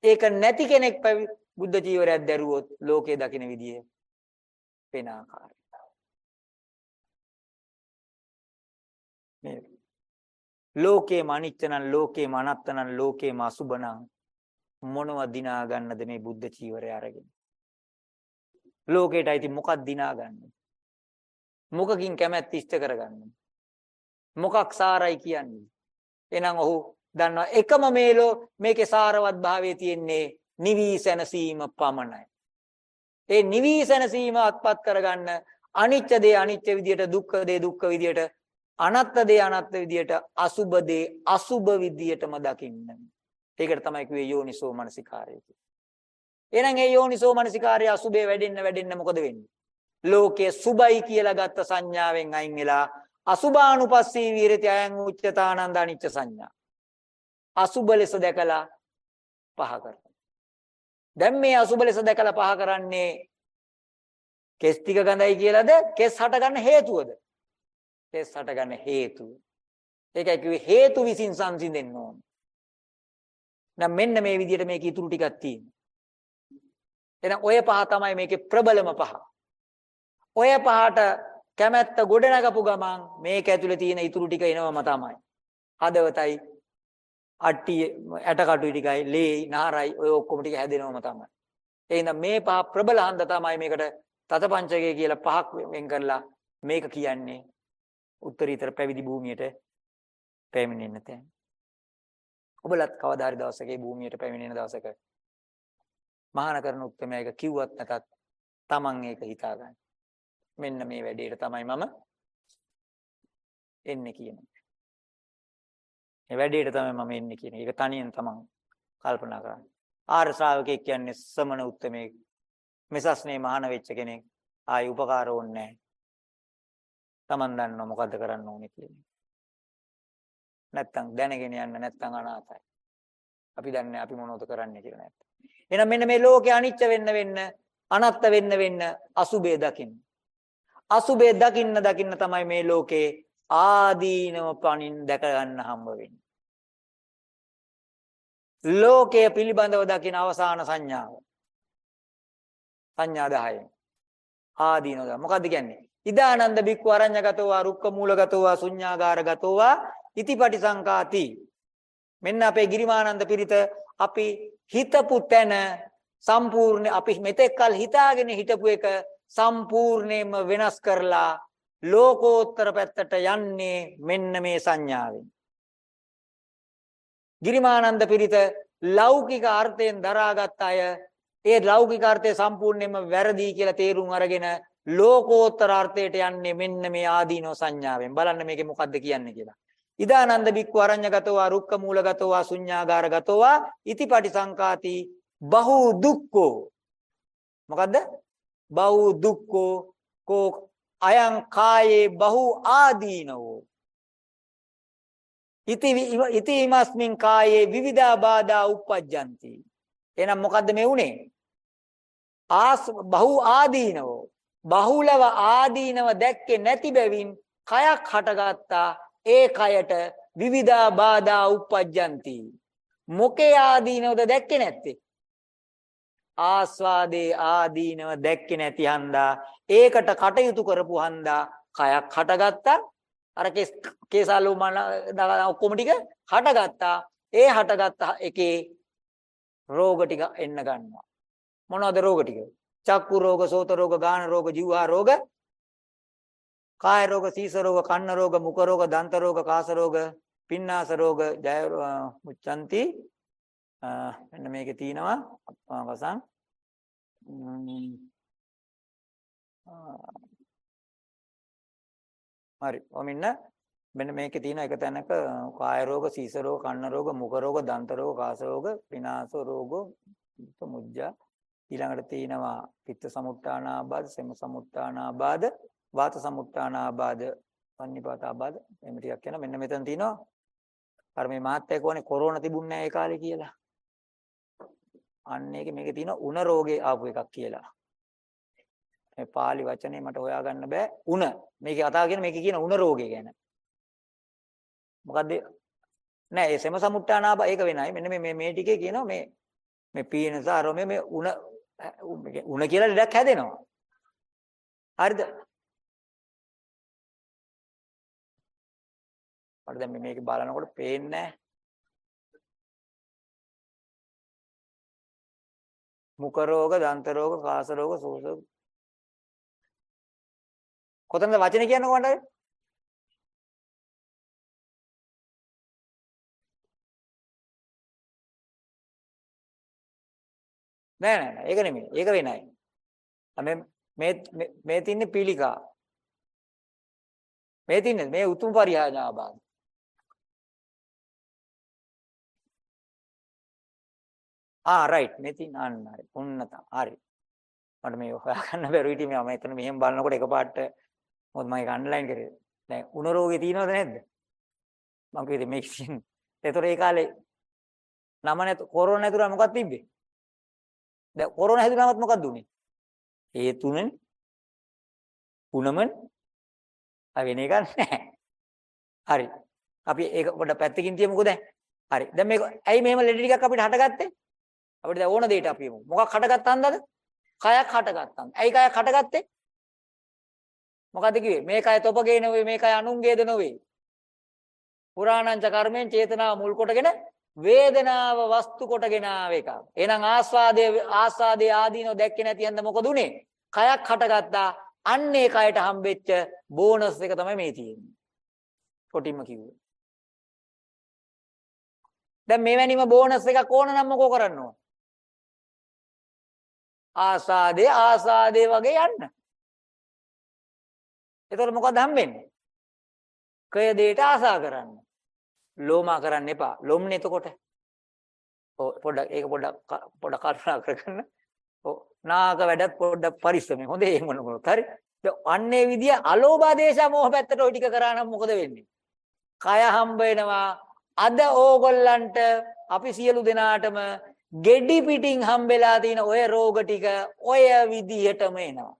ඒක නැති කෙනෙක් බුද්ධ ජීවරයක් දැරුවොත් ලෝකයේ දකින විදිය වෙන ආකාරයි. නේද? ලෝකේ අනිත්‍ය නම් ලෝකේ අනත්ත නම් ලෝකේ අසුබ නම් මොනව දිනා ගන්නද මේ බුද්ධ චීවරය අරගෙන ලෝකේට අයිති මොකක් දිනා ගන්නද මොකකින් කැමැත්ත ඉෂ්ට කරගන්නද මොකක් සාරයි කියන්නේ එහෙනම් ඔහු දන්නවා එකම මේලෝ මේකේ සාරවත් භාවයේ තියෙන්නේ නිවිසනසීම පමණයි ඒ නිවිසනසීම අත්පත් කරගන්න අනිත්‍ය දේ අනිත්‍ය විදියට දුක්ඛ දේ දුක්ඛ විදියට අනත්ත දේ අනත්ත විදියට අසුබ දේ අසුබ විදියටම දකින්න. ඒකට තමයි කිව්වේ යෝනිසෝ මනසිකාරය කියන්නේ. එහෙනම් ඒ යෝනිසෝ මනසිකාරය අසුබේ වැඩෙන්න වැඩෙන්න මොකද වෙන්නේ? ලෝකයේ සුබයි කියලා ගත්ත සංඥාවෙන් අයින් වෙලා අසුභානුපස්සී විරති අයං උච්චතානන්ද අනිච්ච සංඥා. අසුබ ලෙස දැකලා පහ කරනවා. දැන් මේ අසුබ ලෙස දැකලා පහ කරන්නේ කෙස් ටික ගඳයි කියලාද? කෙස් හටගන්න හේතුවද? කෙස් හටගන්න හේතුව. ඒකයි කිව්වේ හේතු විසින් සංසිඳෙන්න ඕන. දැන් මෙන්න මේ විදිහට මේක ඉතුරු ටිකක් තියෙනවා. එහෙනම් ඔය පහ තමයි මේකේ ප්‍රබලම පහ. ඔය පහට කැමැත්ත ගොඩනගපු ගමන් මේක ඇතුලේ තියෙන ඉතුරු ටික එනවම තමයි. හදවතයි අට්ටි ඇටකටු ටිකයි ලේයි නාරයි ඔය ඔක්කොම ටික හැදෙනවම තමයි. එහෙනම් මේ පහ ප්‍රබල හන්ද තමයි මේකට තතපංචකය කියලා පහක් වෙන් කරලා මේක කියන්නේ උත්තරීතර පැවිදි භූමියට පැමිණෙන්න තැන. ඔබලත් කවදා හරි දවසක මේ භූමියට පැමිණෙන දවසක මහාන කරන උත්මයක කිව්වත් නැතත් Taman ඒක හිතා ගන්න. මෙන්න මේ වැඩේට තමයි මම එන්නේ කියන්නේ. මේ වැඩේට තමයි මම එන්නේ කියන. ඒක තනියෙන් Taman කල්පනා කරන්න. ආර්ය ශ්‍රාවකෙක් කියන්නේ සමන උත්මේ මෙසස්නේ මහාන වෙච්ච කෙනෙක් ආයි උපකාර ඕනේ නැහැ. Taman දන්නවා මොකද්ද කරන්න ඕනේ කියලා. නැත්තම් දැනගෙන යන්න නැත්තම් අනාතයි. අපි දන්නේ අපි මොනවද කරන්නේ කියලා නැත්තම්. එහෙනම් මෙන්න මේ ලෝකේ අනිත්‍ය වෙන්න වෙන්න අනත්ත වෙන්න වෙන්න අසුබේ දකින්න. අසුබේ දකින්න දකින්න තමයි මේ ලෝකේ ආදීනව පණින් දැක ගන්න හම්බ වෙන්නේ. ලෝකය පිළිබඳව දකින අවසාන සංඥාව. සංඥා 10. ආදීනව. මොකද්ද කියන්නේ? ඉදානන්ද බික්කු අරඤ්‍යගතෝ වා රුක්ක මූලගතෝ වා ශුඤ්ඤාගාරගතෝ වා ඉතිපටි සංකාති මෙන්න අපේ ගිරිමානන්ද පිරිත අපි හිතපු තැන සම්පූර්ණ අපි මෙතෙක් කල හිතාගෙන හිටපු එක සම්පූර්ණයෙන්ම වෙනස් කරලා ලෝකෝත්තර පැත්තට යන්නේ මෙන්න මේ සංඥාවෙන්. ගිරිමානන්ද පිරිත ලෞකික අර්ථයෙන් දරාගත් අය ඒ ලෞකික අර්ථය සම්පූර්ණයෙන්ම වැරදි කියලා තේරුම් අරගෙන ලෝකෝත්තර අර්ථයට යන්නේ මෙන්න මේ ආදීනෝ සංඥාවෙන්. බලන්න මේකේ මොකද්ද කියන්නේ කියලා. ඉදානන්ද බික්කු අරඤ්‍යගතෝ වා රුක්ක මූලගතෝ වා ශුඤ්ඤාගාරගතෝ වා ඉතිපටි සංකාති බහු දුක්ඛෝ. මොකද්ද? බහු දුක්ඛෝ කෝ අයං කායේ බහු ආදීනෝ ඉති ඉති ඉමස්මින් කායේ විවිධා බාධා uppajjanti එහෙනම් මොකද්ද මේ උනේ ආස් බහු ආදීනෝ බහුලව ආදීනව දැක්කේ නැති බැවින් කයක් හටගත්තා. ඒ කයට විවිධා බාධා uppajjanti මොකේ ආදීනවද දැක්කේ නැත්තේ? ආස්වාදේ ආදීනව දැක්කේ නැති හන්දා. ඒකට කටයුතු කරපු හන්දා කයක් හටගත්තා. අර කේසාලු මන ඔක්කොම ටික හටගත්තා. ඒ හටගත්ත එකේ රෝග ටික එන්න ගන්නවා. මොනවද රෝග ටික? චක්කු රෝග සෝත රෝග ගාන රෝග ජීවහා රෝග කාය රෝග, සීස රෝග, කන්න රෝග, මුඛ රෝග, දන්ත රෝග, කාස රෝග, පින්නාස රෝග, ජය මුච්ඡanti මෙන්න මේකේ තියෙනවා. වසන්. හරි. ඔමින්න මෙන්න. මේකේ තියෙන එක තැනක කාය රෝග, සීස රෝග, කන්න රෝග, මුඛ රෝග, දන්ත රෝග, කාස රෝග, විනාශ රෝග, මුජ්ජා. ඊළඟට තියෙනවා පිත්ත සමුත්ථානාබාධ, සෙම සමුත්ථානාබාධ, වාත සමුත්ථානාබාධ, පන්නිපාතාබාධ එහෙම ටිකක් යනවා. මෙන්න මෙතන තියෙනවා. අර මේ මාත්‍ය කෝනේ කොරෝනා තිබුණේ නැහැ ඒ කාලේ කියලා. අන්න ඒකේ මේකේ තියෙන උණ රෝගේ ආපු එකක් කියලා. මේ pāli වචනේ මට හොයාගන්න බෑ. උණ. මේකේ කතාව කියන මේකේ කියන උණ රෝගේ ගැන. මොකද්ද? නෑ ඒ සෙම සමුට්ටානාබ ඒක වෙනයි. මෙන්න මේ මේ මේ ටිකේ කියනවා මේ මේ පීනස අරෝමේ මේ උණ උණ කියලා ලඩක් හැදෙනවා. හරිද? මට දැන් මේක බලනකොට පේන්නේ නැහැ. මුඛ රෝග, දන්ත රෝග, කාස රෝග, සෝස කොතනද වචනේ කියන්නේ කොහොමද? නෑ නෑ නෑ ඒක නෙමෙයි. ඒක වෙනයි. මේ මේ මේ තින්නේ පීලිකා. මේ තින්නේ මේ උතුම් පරිහාඥාබාධ. ආ රයිට් මේ තින් අන්න හරි. උන්නත හරි. මට මේ හොයාගන්න බැරුව හිටියේ මම එතන මෙහෙම බලනකොට එකපාරට මොකද මම ඒක අන්ලයින් කරේ. දැන් උණ රෝගේ තියෙනවද නැද්ද? මම කිව්වේ මේක තියෙන. ඒතර ඒ කාලේ නම නැතු කොරෝනා නැතුව මොකක්ද තිබ්බේ? දැන් කොරෝනා හැදුනමත් මොකක්ද උනේ? ඒ තුනනේ. උණමනේ. ආ වෙන එකක් නැහැ. හරි. අපි ඒක පොඩ්ඩක් පැත්තකින් තියමුකෝ දැන්. හරි. දැන් මේක ඇයි මෙහෙම ලෙඩ ටිකක් අපිට හටගත්තේ? අපිට දැන් ඕන දෙයට අපි යමු. මොකක් හටගත්තන්දද? කයක් හටගත්තන්. ඇයි කයක් හටගත්තේ? මොකද්ද කිව්වේ? මේ කය තොපගේ නෙවෙයි මේ කය අනුන්ගේද නෙවෙයි. පුරාණංච කර්මෙන් චේතනාව මුල් කොටගෙන වේදනාව වස්තු කොටගෙන ආව එක. එහෙනම් ආස්වාදයේ ආස්වාදයේ ආදීනෝ දැක්කේ නැති හන්ද මොකද උනේ? කයක් හටගත්තා. අන්නේ කයට හම්බෙච්ච බෝනස් එක තමයි මේ තියෙන්නේ. කොටින්ම කිව්වේ. දැන් මෙවැනිම බෝනස් එකක් ඕන නම් මොකෝ කරන්න ඕන? ආසාදේ ආසාදේ වගේ යන්න. එතකොට මොකද හම්බෙන්නේ? කය දෙයට ආසා කරන්න. ලෝමා කරන්න එපා. ලොම්නේ එතකොට. ඔව් පොඩ්ඩක් ඒක පොඩ්ඩක් පොඩ්ඩක් කල්පනා කරගන්න. ඔව් නාග වැඩත් පොඩ්ඩක් පරිස්සමෙන්. හොඳේ එහෙම මොනකොට. හරි. දැන් අන්නේ විදිය අලෝභ දේශ මොහ පැත්තට ওই ටික කරා නම් මොකද වෙන්නේ? කය හම්බ වෙනවා. අද ඕගොල්ලන්ට අපි සියලු දෙනාටම ගෙඩි පිටින් හම්බෙලා තියෙන ඔය රෝග ටික ඔය විදිහටම එනවා.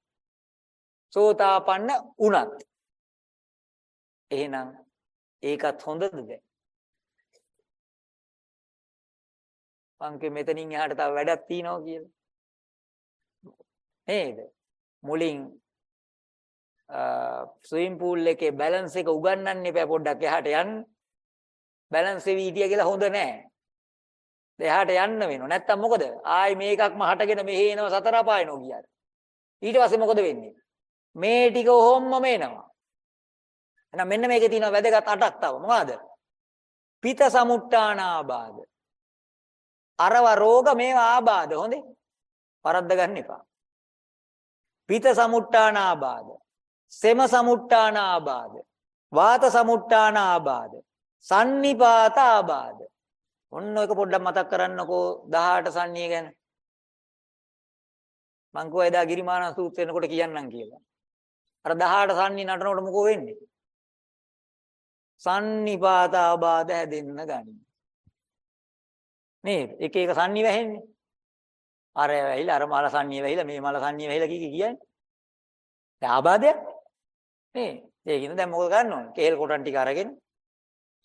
සෝතාපන්න උනත්. එහෙනම් ඒකත් හොඳද දැන්? පංකේ මෙතනින් එහාට තව වැඩක් තියෙනවා කියලා. නේද? මුලින් ස්විම් පූල් එකේ බැලන්ස් එක උගන්වන්න එපා පොඩ්ඩක් එහාට යන්න. බැලන්ස් වෙවි හිටියා කියලා හොඳ නෑ. එහාට යන්න වෙනවා. නැත්තම් මොකද? ආයි මේකක්ම හටගෙන මෙහෙ එනවා සතර අපායනෝ කියාද. ඊට පස්සේ මොකද වෙන්නේ? මේ ටික ඔහොම්මම එනවා. එහෙනම් මෙන්න මේකේ තියෙන වැදගත් අටක් තව. මොනවාද? පිත සමුට්ටානාබාධ. අරව රෝග මේවා ආබාධ හොඳේ. වරද්ද ගන්න එපා. පිත සමුට්ටානාබාධ. සෙම සමුට්ටානාබාධ. වාත සමුට්ටානාබාධ. සන්නිපාත ආබාධ. ඔන්න ඔක පොඩ්ඩක් මතක් කරන්නකෝ 18 සන්නිය ගැන. මං කිව්වා එදා ගිරිමාන සූත්‍රය එනකොට කියන්නම් කියලා. අර 18 සන්නි නටනකොට මොකෝ වෙන්නේ? සන්නිපාත ආබාධ හැදෙන්න ගනි. නේද? එක එක සන්නි වැහෙන්නේ. අර වැහිලා අර මල සන්නිය වැහිලා මේ මල සන්නිය වැහිලා කී කී කියන්නේ. දැන් ආබාධයක් නේ. ඒකින් දැන් මොකද ගන්න ඕනේ? කේල් කොටන් ටික අරගෙන,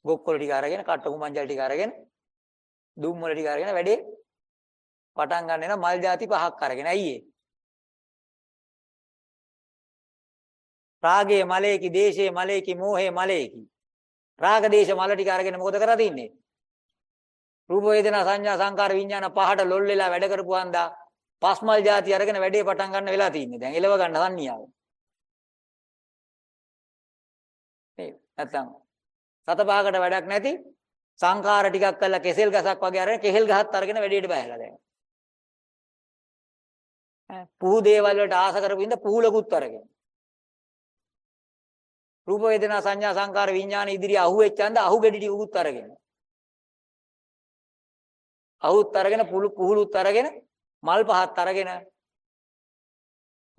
ගොක්කොල ටික අරගෙන, කට්ටු මංජල් ටික අරගෙන, දුම් වල ටික අරගෙන වැඩේ පටන් ගන්න එන මල් ಜಾති පහක් අරගෙන. ඇයි ඒ? රාගයේ මලේකි, දේශයේ මලේකි, මෝහයේ මලේකි. රාග දේශ මල ටික අරගෙන මොකද කරලා තින්නේ? රූප වේදනා සංඥා සංකාර විඥාන පහට ලොල් වෙලා වැඩ කරපුවාන්දා පස්මල් ಜಾති අරගෙන වැඩේ පටන් ගන්න වෙලා තින්නේ. දැන් එලව ගන්න සංනියාව. මේ නැත්තම් සත පහකට වැඩක් නැති සංඛාර ටිකක් කරලා කෙසෙල් ගසක් වගේ අරගෙන කෙහෙල් ගහත් අරගෙන වැඩේට බහැලා දැන්. පුහු දේවල් වලට ආස කරපු ඉඳ පුහුලකුත් අරගෙන. රූප වේදනා සංඥා සංකාර විඥාන ඉදිරිය අහුවෙච්ච අන්ද අහු ගෙඩි ටික උත් අරගෙන. අහුත් අරගෙන පුහුලුත් අරගෙන මල් පහත් අරගෙන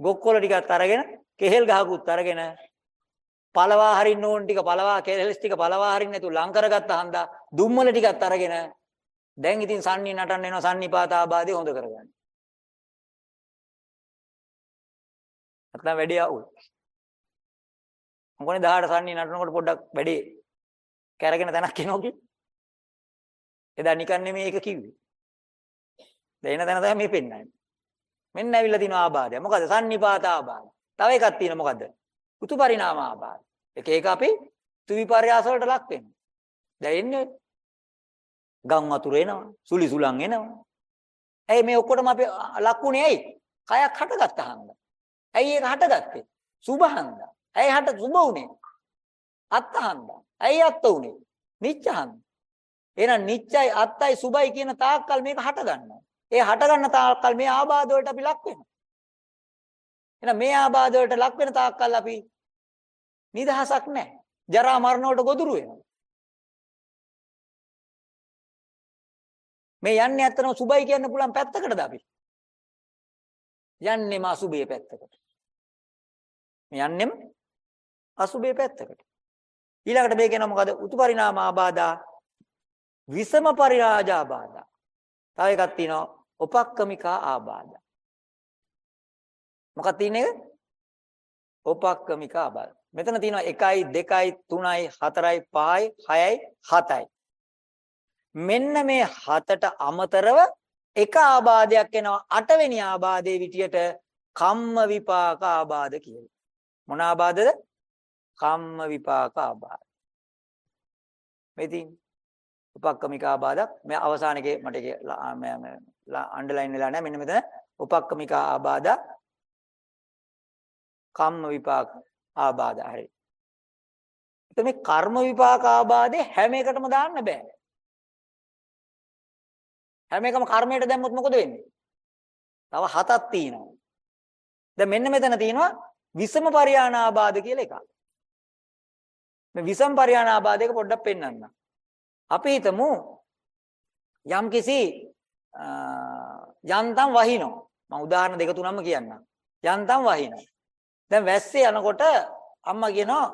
ගොක්කොල ටිකත් අරගෙන කෙහෙල් ගහකුත් අරගෙන පළවා හරින්න ඕන ටික පළවා කෙහෙල්ස් ටික පළවා හරින්න නැතුව ලං කරගත්ත හන්දා දුම්මල ටිකත් අරගෙන දැන් ඉතින් සන්නි නටන්න එනවා සන්නිපාත ආබාධය හොඳ කරගන්න. නැත්නම් වැඩි අවුල්. මොකනේ 18 සන්නි නටනකොට පොඩ්ඩක් වැඩි කැරගෙන තැනක් එනවා කි. එදා නිකන් නෙමෙයි ඒක කිව්වේ. දැන් එන තැන තමයි මේ පෙන්නන්නේ. මෙන්න ඇවිල්ලා තිනවා ආබාධය. මොකද සන්නිපාත ආබාධය. තව එකක් තියෙන මොකද්ද? උතු පරිණාම ආබාධය. එක එක අපි ත්‍රිවිපර්යාස වලට ලක් වෙනවා. දැන් එන්නේ ගම් වතුර එනවා, සුලි සුලං එනවා. ඇයි මේ ඔක්කොටම අපි ලක්ුණේ ඇයි? කයක් හටගත්තා හන්ද. ඇයි ඒක හටගත්තේ? සුභහන්ද. ඇයි හට සුභ උනේ? අත්තහන්ද. ඇයි අත්ත උනේ? නිච්චහන්ද. එහෙනම් නිච්චයි අත්තයි සුභයි කියන තාක්කල් මේක හට ගන්නවා. ඒ හට ගන්න තාක්කල් මේ ආබාධ වලට අපි ලක් වෙනවා. එහෙනම් මේ ආබාධ වලට ලක් වෙන තාක්කල් අපි නිදහසක් නැහැ. ජරා මරණ වලට ගොදුරු වෙනවා. මේ යන්නේ ඇත්තටම සුබයි කියන්න පුළුවන් පැත්තකටද අපි? යන්නේම අසුබේ පැත්තකට. මේ යන්නේම අසුබේ පැත්තකට. ඊළඟට මේ කියනවා මොකද? උතුපරිණාම ආබාධා විසම පරිරාජා ආබාධා. තව එකක් තියෙනවා උපක්කමිකා ආබාධා. මොකක්ද තියෙන්නේ? උපක්කමිකා ආබාධ. මෙතන තියෙනවා 1යි 2යි 3යි 4යි 5යි 6යි 7යි. මෙන්න මේ හතට අමතරව එක ආබාධයක් එනවා අටවෙනි ආබාධයේ විටියට කම්ම විපාක ආබාධ කියලා. මොන ආබාධද? කම්ම විපාක ආබාධ. මේ තියෙන උපක්කමික ආබාධක් මේ අවසානයේ මට ඒක අන්ඩර්ලයින් වෙලා නැහැ මෙන්න මෙතන උපක්කමික ආබාධ කම්ම විපාක ආබාධ හරි. එතකොට මේ කර්ම විපාක ආබාධේ හැම එකටම දාන්න බෑ. හැම එකම කර්මයට දැම්මොත් මොකද වෙන්නේ? තව හතක් තියෙනවා. දැන් මෙන්න මෙතන තියෙනවා විසම පරියාණාබාධ කියලා එකක්. මේ විසම පරියාණාබාධයක පොඩ්ඩක් පෙන්වන්න. අපි හිතමු යම්කිසි යන්තම් වහිනවා. මම උදාහරණ දෙක තුනක්ම කියන්නම්. යන්තම් වහිනවා. දැන් වැස්සේ යනකොට අම්මා කියනවා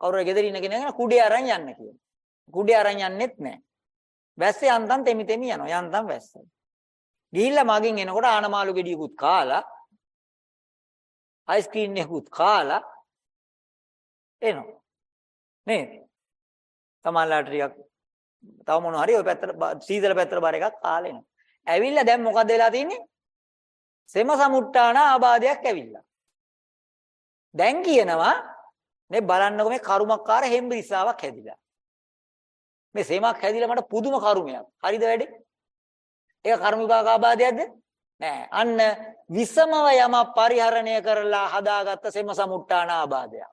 කවුරු ගෙදර ඉන්න කෙනෙක් කුඩේ අරන් යන්න කියලා. කුඩේ අරන් යන්නෙත් නැහැ. වැස්සේ යන්තම් තෙමි තෙමි යනවා. යන්තම් වැස්ස. ගිහිල්ලා මගෙන් එනකොට ආනමාළු ගෙඩියකුත් කාලා අයිස්ක්‍රීම් එකකුත් කාලා එනවා. නේද? තමන්ලාට ටිකක් තව මොන හරි ওই පැත්තට සීතල පැත්තට බාර එකක් කාලා එනවා. ඇවිල්ලා දැන් මොකද වෙලා තියෙන්නේ? සෙම සමුට්ටාන ආබාධයක් ඇවිල්ලා. දැන් කියනවා මේ බලන්නකො මේ කරුමක්කාර හෙම්බිරිස්සාවක් හැදිලා. මේ සේමක් හැදිලා මට පුදුම කරුමයක්. හරිද වැඩේ? ඒක කර්ම විපාක ආබාධයක්ද? නෑ. අන්න විසමව යම පරිහරණය කරලා හදාගත්ත සෙම සමුට්ටාන ආබාධයක්.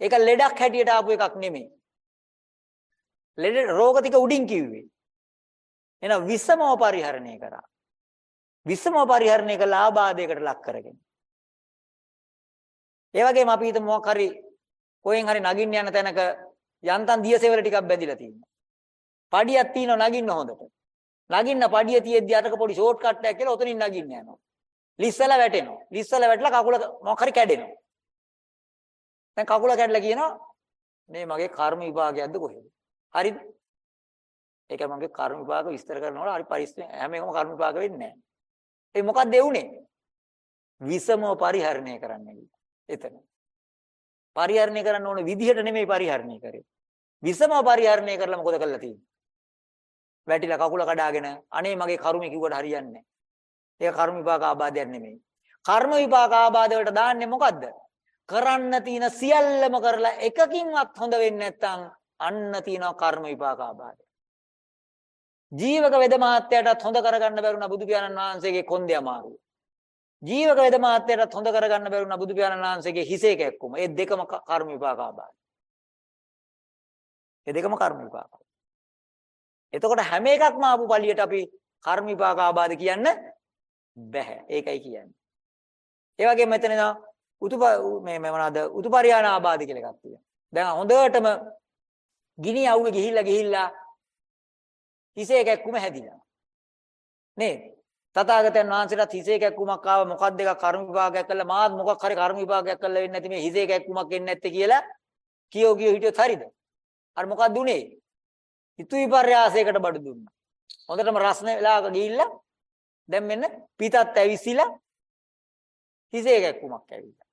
ඒක ලෙඩක් හැටියට ආපු එකක් නෙමෙයි. ලෙඩ රෝග ටික උඩින් කිව්වේ. එහෙනම් විසමව පරිහරණය කරා. විසමව පරිහරණය කළා ආබාධයකට ලක් කරගෙන. ඒ වගේම අපි හිතමු මොකක් හරි කොහෙන් හරි නගින්න යන තැනක යන්තම් දියසෙවල ටිකක් බැඳිලා තියෙනවා. පඩියක් තියෙනවා නගින්න හොඳට. නගින්න පඩිය තියෙද්දි අතක පොඩි ෂෝට් කට් එකක් කියලා ඔතනින් නගින්න යනවා. ලිස්සලා වැටෙනවා. ලිස්සලා වැටලා කකුල මොකක් හරි කැඩෙනවා. දැන් කකුල කැඩලා කියනවා මේ මගේ කර්ම විභාගයක්ද කොහෙද? හරිද? ඒක මගේ කර්ම විභාග විස්තර කරනකොට හරි පරිස්සම් හැම එකම කර්ම විභාග වෙන්නේ නැහැ. ඒ මොකක්ද ඒ උනේ? විසමව පරිහරණය කරන්න එතන. පරිහරණය කරන්න ඕන විදිහට නෙමෙයි පරිහරණය කරේ. විසමව පරිහරණය කරලා මොකද කරලා තියෙන්නේ? වැටිලා කකුල කඩාගෙන අනේ මගේ කර්ම කිව්වට හරියන්නේ නැහැ. ඒක කර්ම විපාක ආබාධයක් නෙමෙයි. කර්ම විපාක ආබාධ වලට දාන්නේ මොකද්ද? කරන්න තියෙන සියල්ලම කරලා එකකින්වත් හොඳ වෙන්නේ නැත්නම් අන්න තියෙනවා කර්ම විපාක ආබාධය. ජීවක වෙද මහත්යටත් හොඳ කරගන්න බැරුණා බුදු පියාණන් වහන්සේගේ කොන්දේ අමාරුව. ජීවක වෙද මහත්යටත් හොඳ කරගන්න බැරුණා බුදු පියාණන් වහන්සේගේ හිසේ කැක්කුම. ඒ දෙකම කර්ම විපාක ආබාධය. ඒ දෙකම කර්ම විපාක. එතකොට හැම එකක්ම ආපු පළියට අපි කර්ම විපාක ආබාධ කියන්න බෑ. ඒකයි කියන්නේ. ඒ වගේම මෙතන උතුප මේ මොනවාද උතුපරියාණ ආබාධ කියලා එකක් තියෙනවා. දැන් හොඳටම ගිනි අවුවේ ගිහිල්ලා ගිහිල්ලා හිසේ කැක්කුම හැදිලා. නේද? තථාගතයන් වහන්සේලාත් හිසේ කැක්කුමක් ආව මොකක්ද එක කර්ම විභාගයක් කළා මාත් මොකක් හරි කර්ම විභාගයක් කළා වෙන්නේ නැති මේ හිසේ කැක්කුමක් එන්නේ නැත්තේ කියලා කියෝ කියෝ හිටියොත් හරිද? අර මොකක්ද උනේ? හිතු විපර්යාසයකට බඩු දුන්නා. හොඳටම රස්න වෙලාවක ගිහිල්ලා දැන් මෙන්න පිටත් ඇවිසිලා හිසේ කැක්කුමක් ඇවිල්ලා.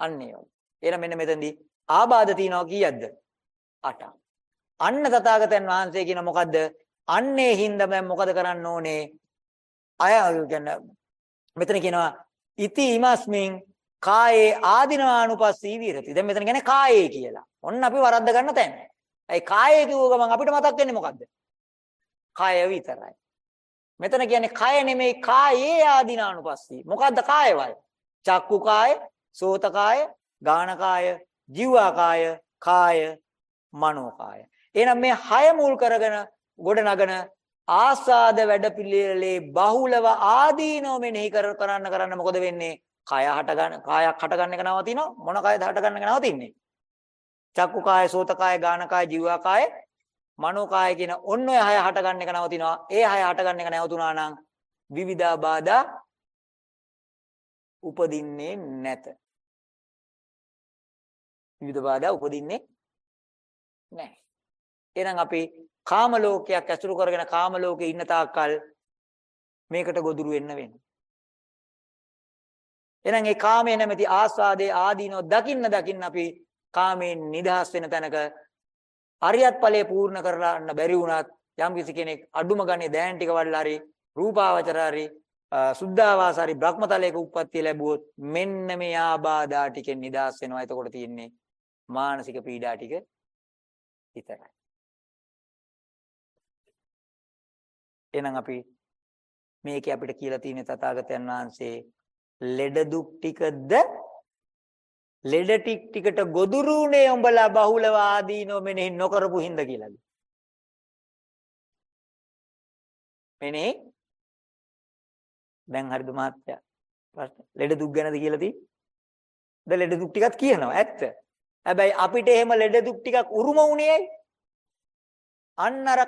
අන්න ඒ වගේ. එහෙනම් මෙන්න මෙතනදී ආබාධ තියනවා කීයක්ද? 8ක්. අන්න තථාගතයන් වහන්සේ කියන මොකද්ද? අන්නේ හින්දා මම මොකද කරන්න ඕනේ? අය කියන්නේ මෙතන කියනවා ඉති ඉමස්මින් කායේ ආධිනවානුපස්සී විරති. දැන් මෙතන කියන්නේ කායේ කියලා. ඔන්න අපි වරද්ද ගන්න තැන. ඒ කායේ කිව්ව ගමන් අපිට මතක් වෙන්නේ මොකද්ද? කාය විතරයි. මෙතන කියන්නේ කය නෙමෙයි කායේ ආධිනානුපස්සී. මොකද්ද කාය වල? චක්කු කාය, සෝත කාය, ගාන කාය, ජීවා කාය, කාය, මනෝ කාය. එහෙනම් මේ හය මුල් කරගෙන ගොඩනගන ආස්වාද වැඩපිළිවෙලේ බහුලව ආදීනෝ මෙනෙහි කර කරන්න කරන්න මොකද වෙන්නේ? කය හට ගන්න කායක් හට ගන්න එක නවතිනවා. මොන කයද හට ගන්න එක නවතින්නේ? චක්කු කාය, සෝත කාය, ගාන කාය, ජීවා කාය, මනෝ කාය කියන ඔන්න ඔය හය හට ගන්න එක නවතිනවා. ඒ හය හට ගන්න එක නැවතුණා නම් විවිධා බාධා උපදින්නේ නැත. විවිධ බාධා උපදින්නේ නැහැ. එහෙනම් අපි කාම ලෝකයක් ඇසුරු කරගෙන කාම ලෝකේ ඉන්න තාක්කල් මේකට ගොදුරු වෙන්න වෙනවා. එහෙනම් ඒ කාමයේ නැමැති ආස්වාදයේ ආදීනෝ දකින්න දකින්න අපි කාමයෙන් නිදහස් වෙන තැනක අරියත් ඵලයේ පූර්ණ කරන්න බැරි වුණත් යම් කිසි කෙනෙක් අඩුම ගන්නේ දෑන් ටික වඩලා හරි රූපාවචර හරි සුද්ධාවාස හරි බ්‍රහ්මතලයක උප්පත්තිය ලැබුවොත් මෙන්න මේ ආබාධා ටිකෙන් නිදහස් වෙනවා. එතකොට තියෙන්නේ මානසික පීඩා ටික විතරයි. එහෙනම් අපි මේකේ අපිට කියලා තියෙන තථාගතයන් වහන්සේ ලෙඩ දුක් ටිකද? ලෙඩ ටික ටිකට ගොදුරුනේ උඹලා බහුලව ආදීනෝ මෙනෙහි නොකරපු හින්දා කියලාද? මෙනෙහි? දැන් හරිද මහත්තයා? ප්‍රශ්න. ලෙඩ දුක් ගැනද කියලා තියෙන්නේ? ද ලෙඩ දුක් ටිකක් කියනවා. ඇත්ත. හැබැයි අපිට එහෙම ලෙඩ දුක් ටිකක් උරුම වුණේ ඇයි? අන්න අර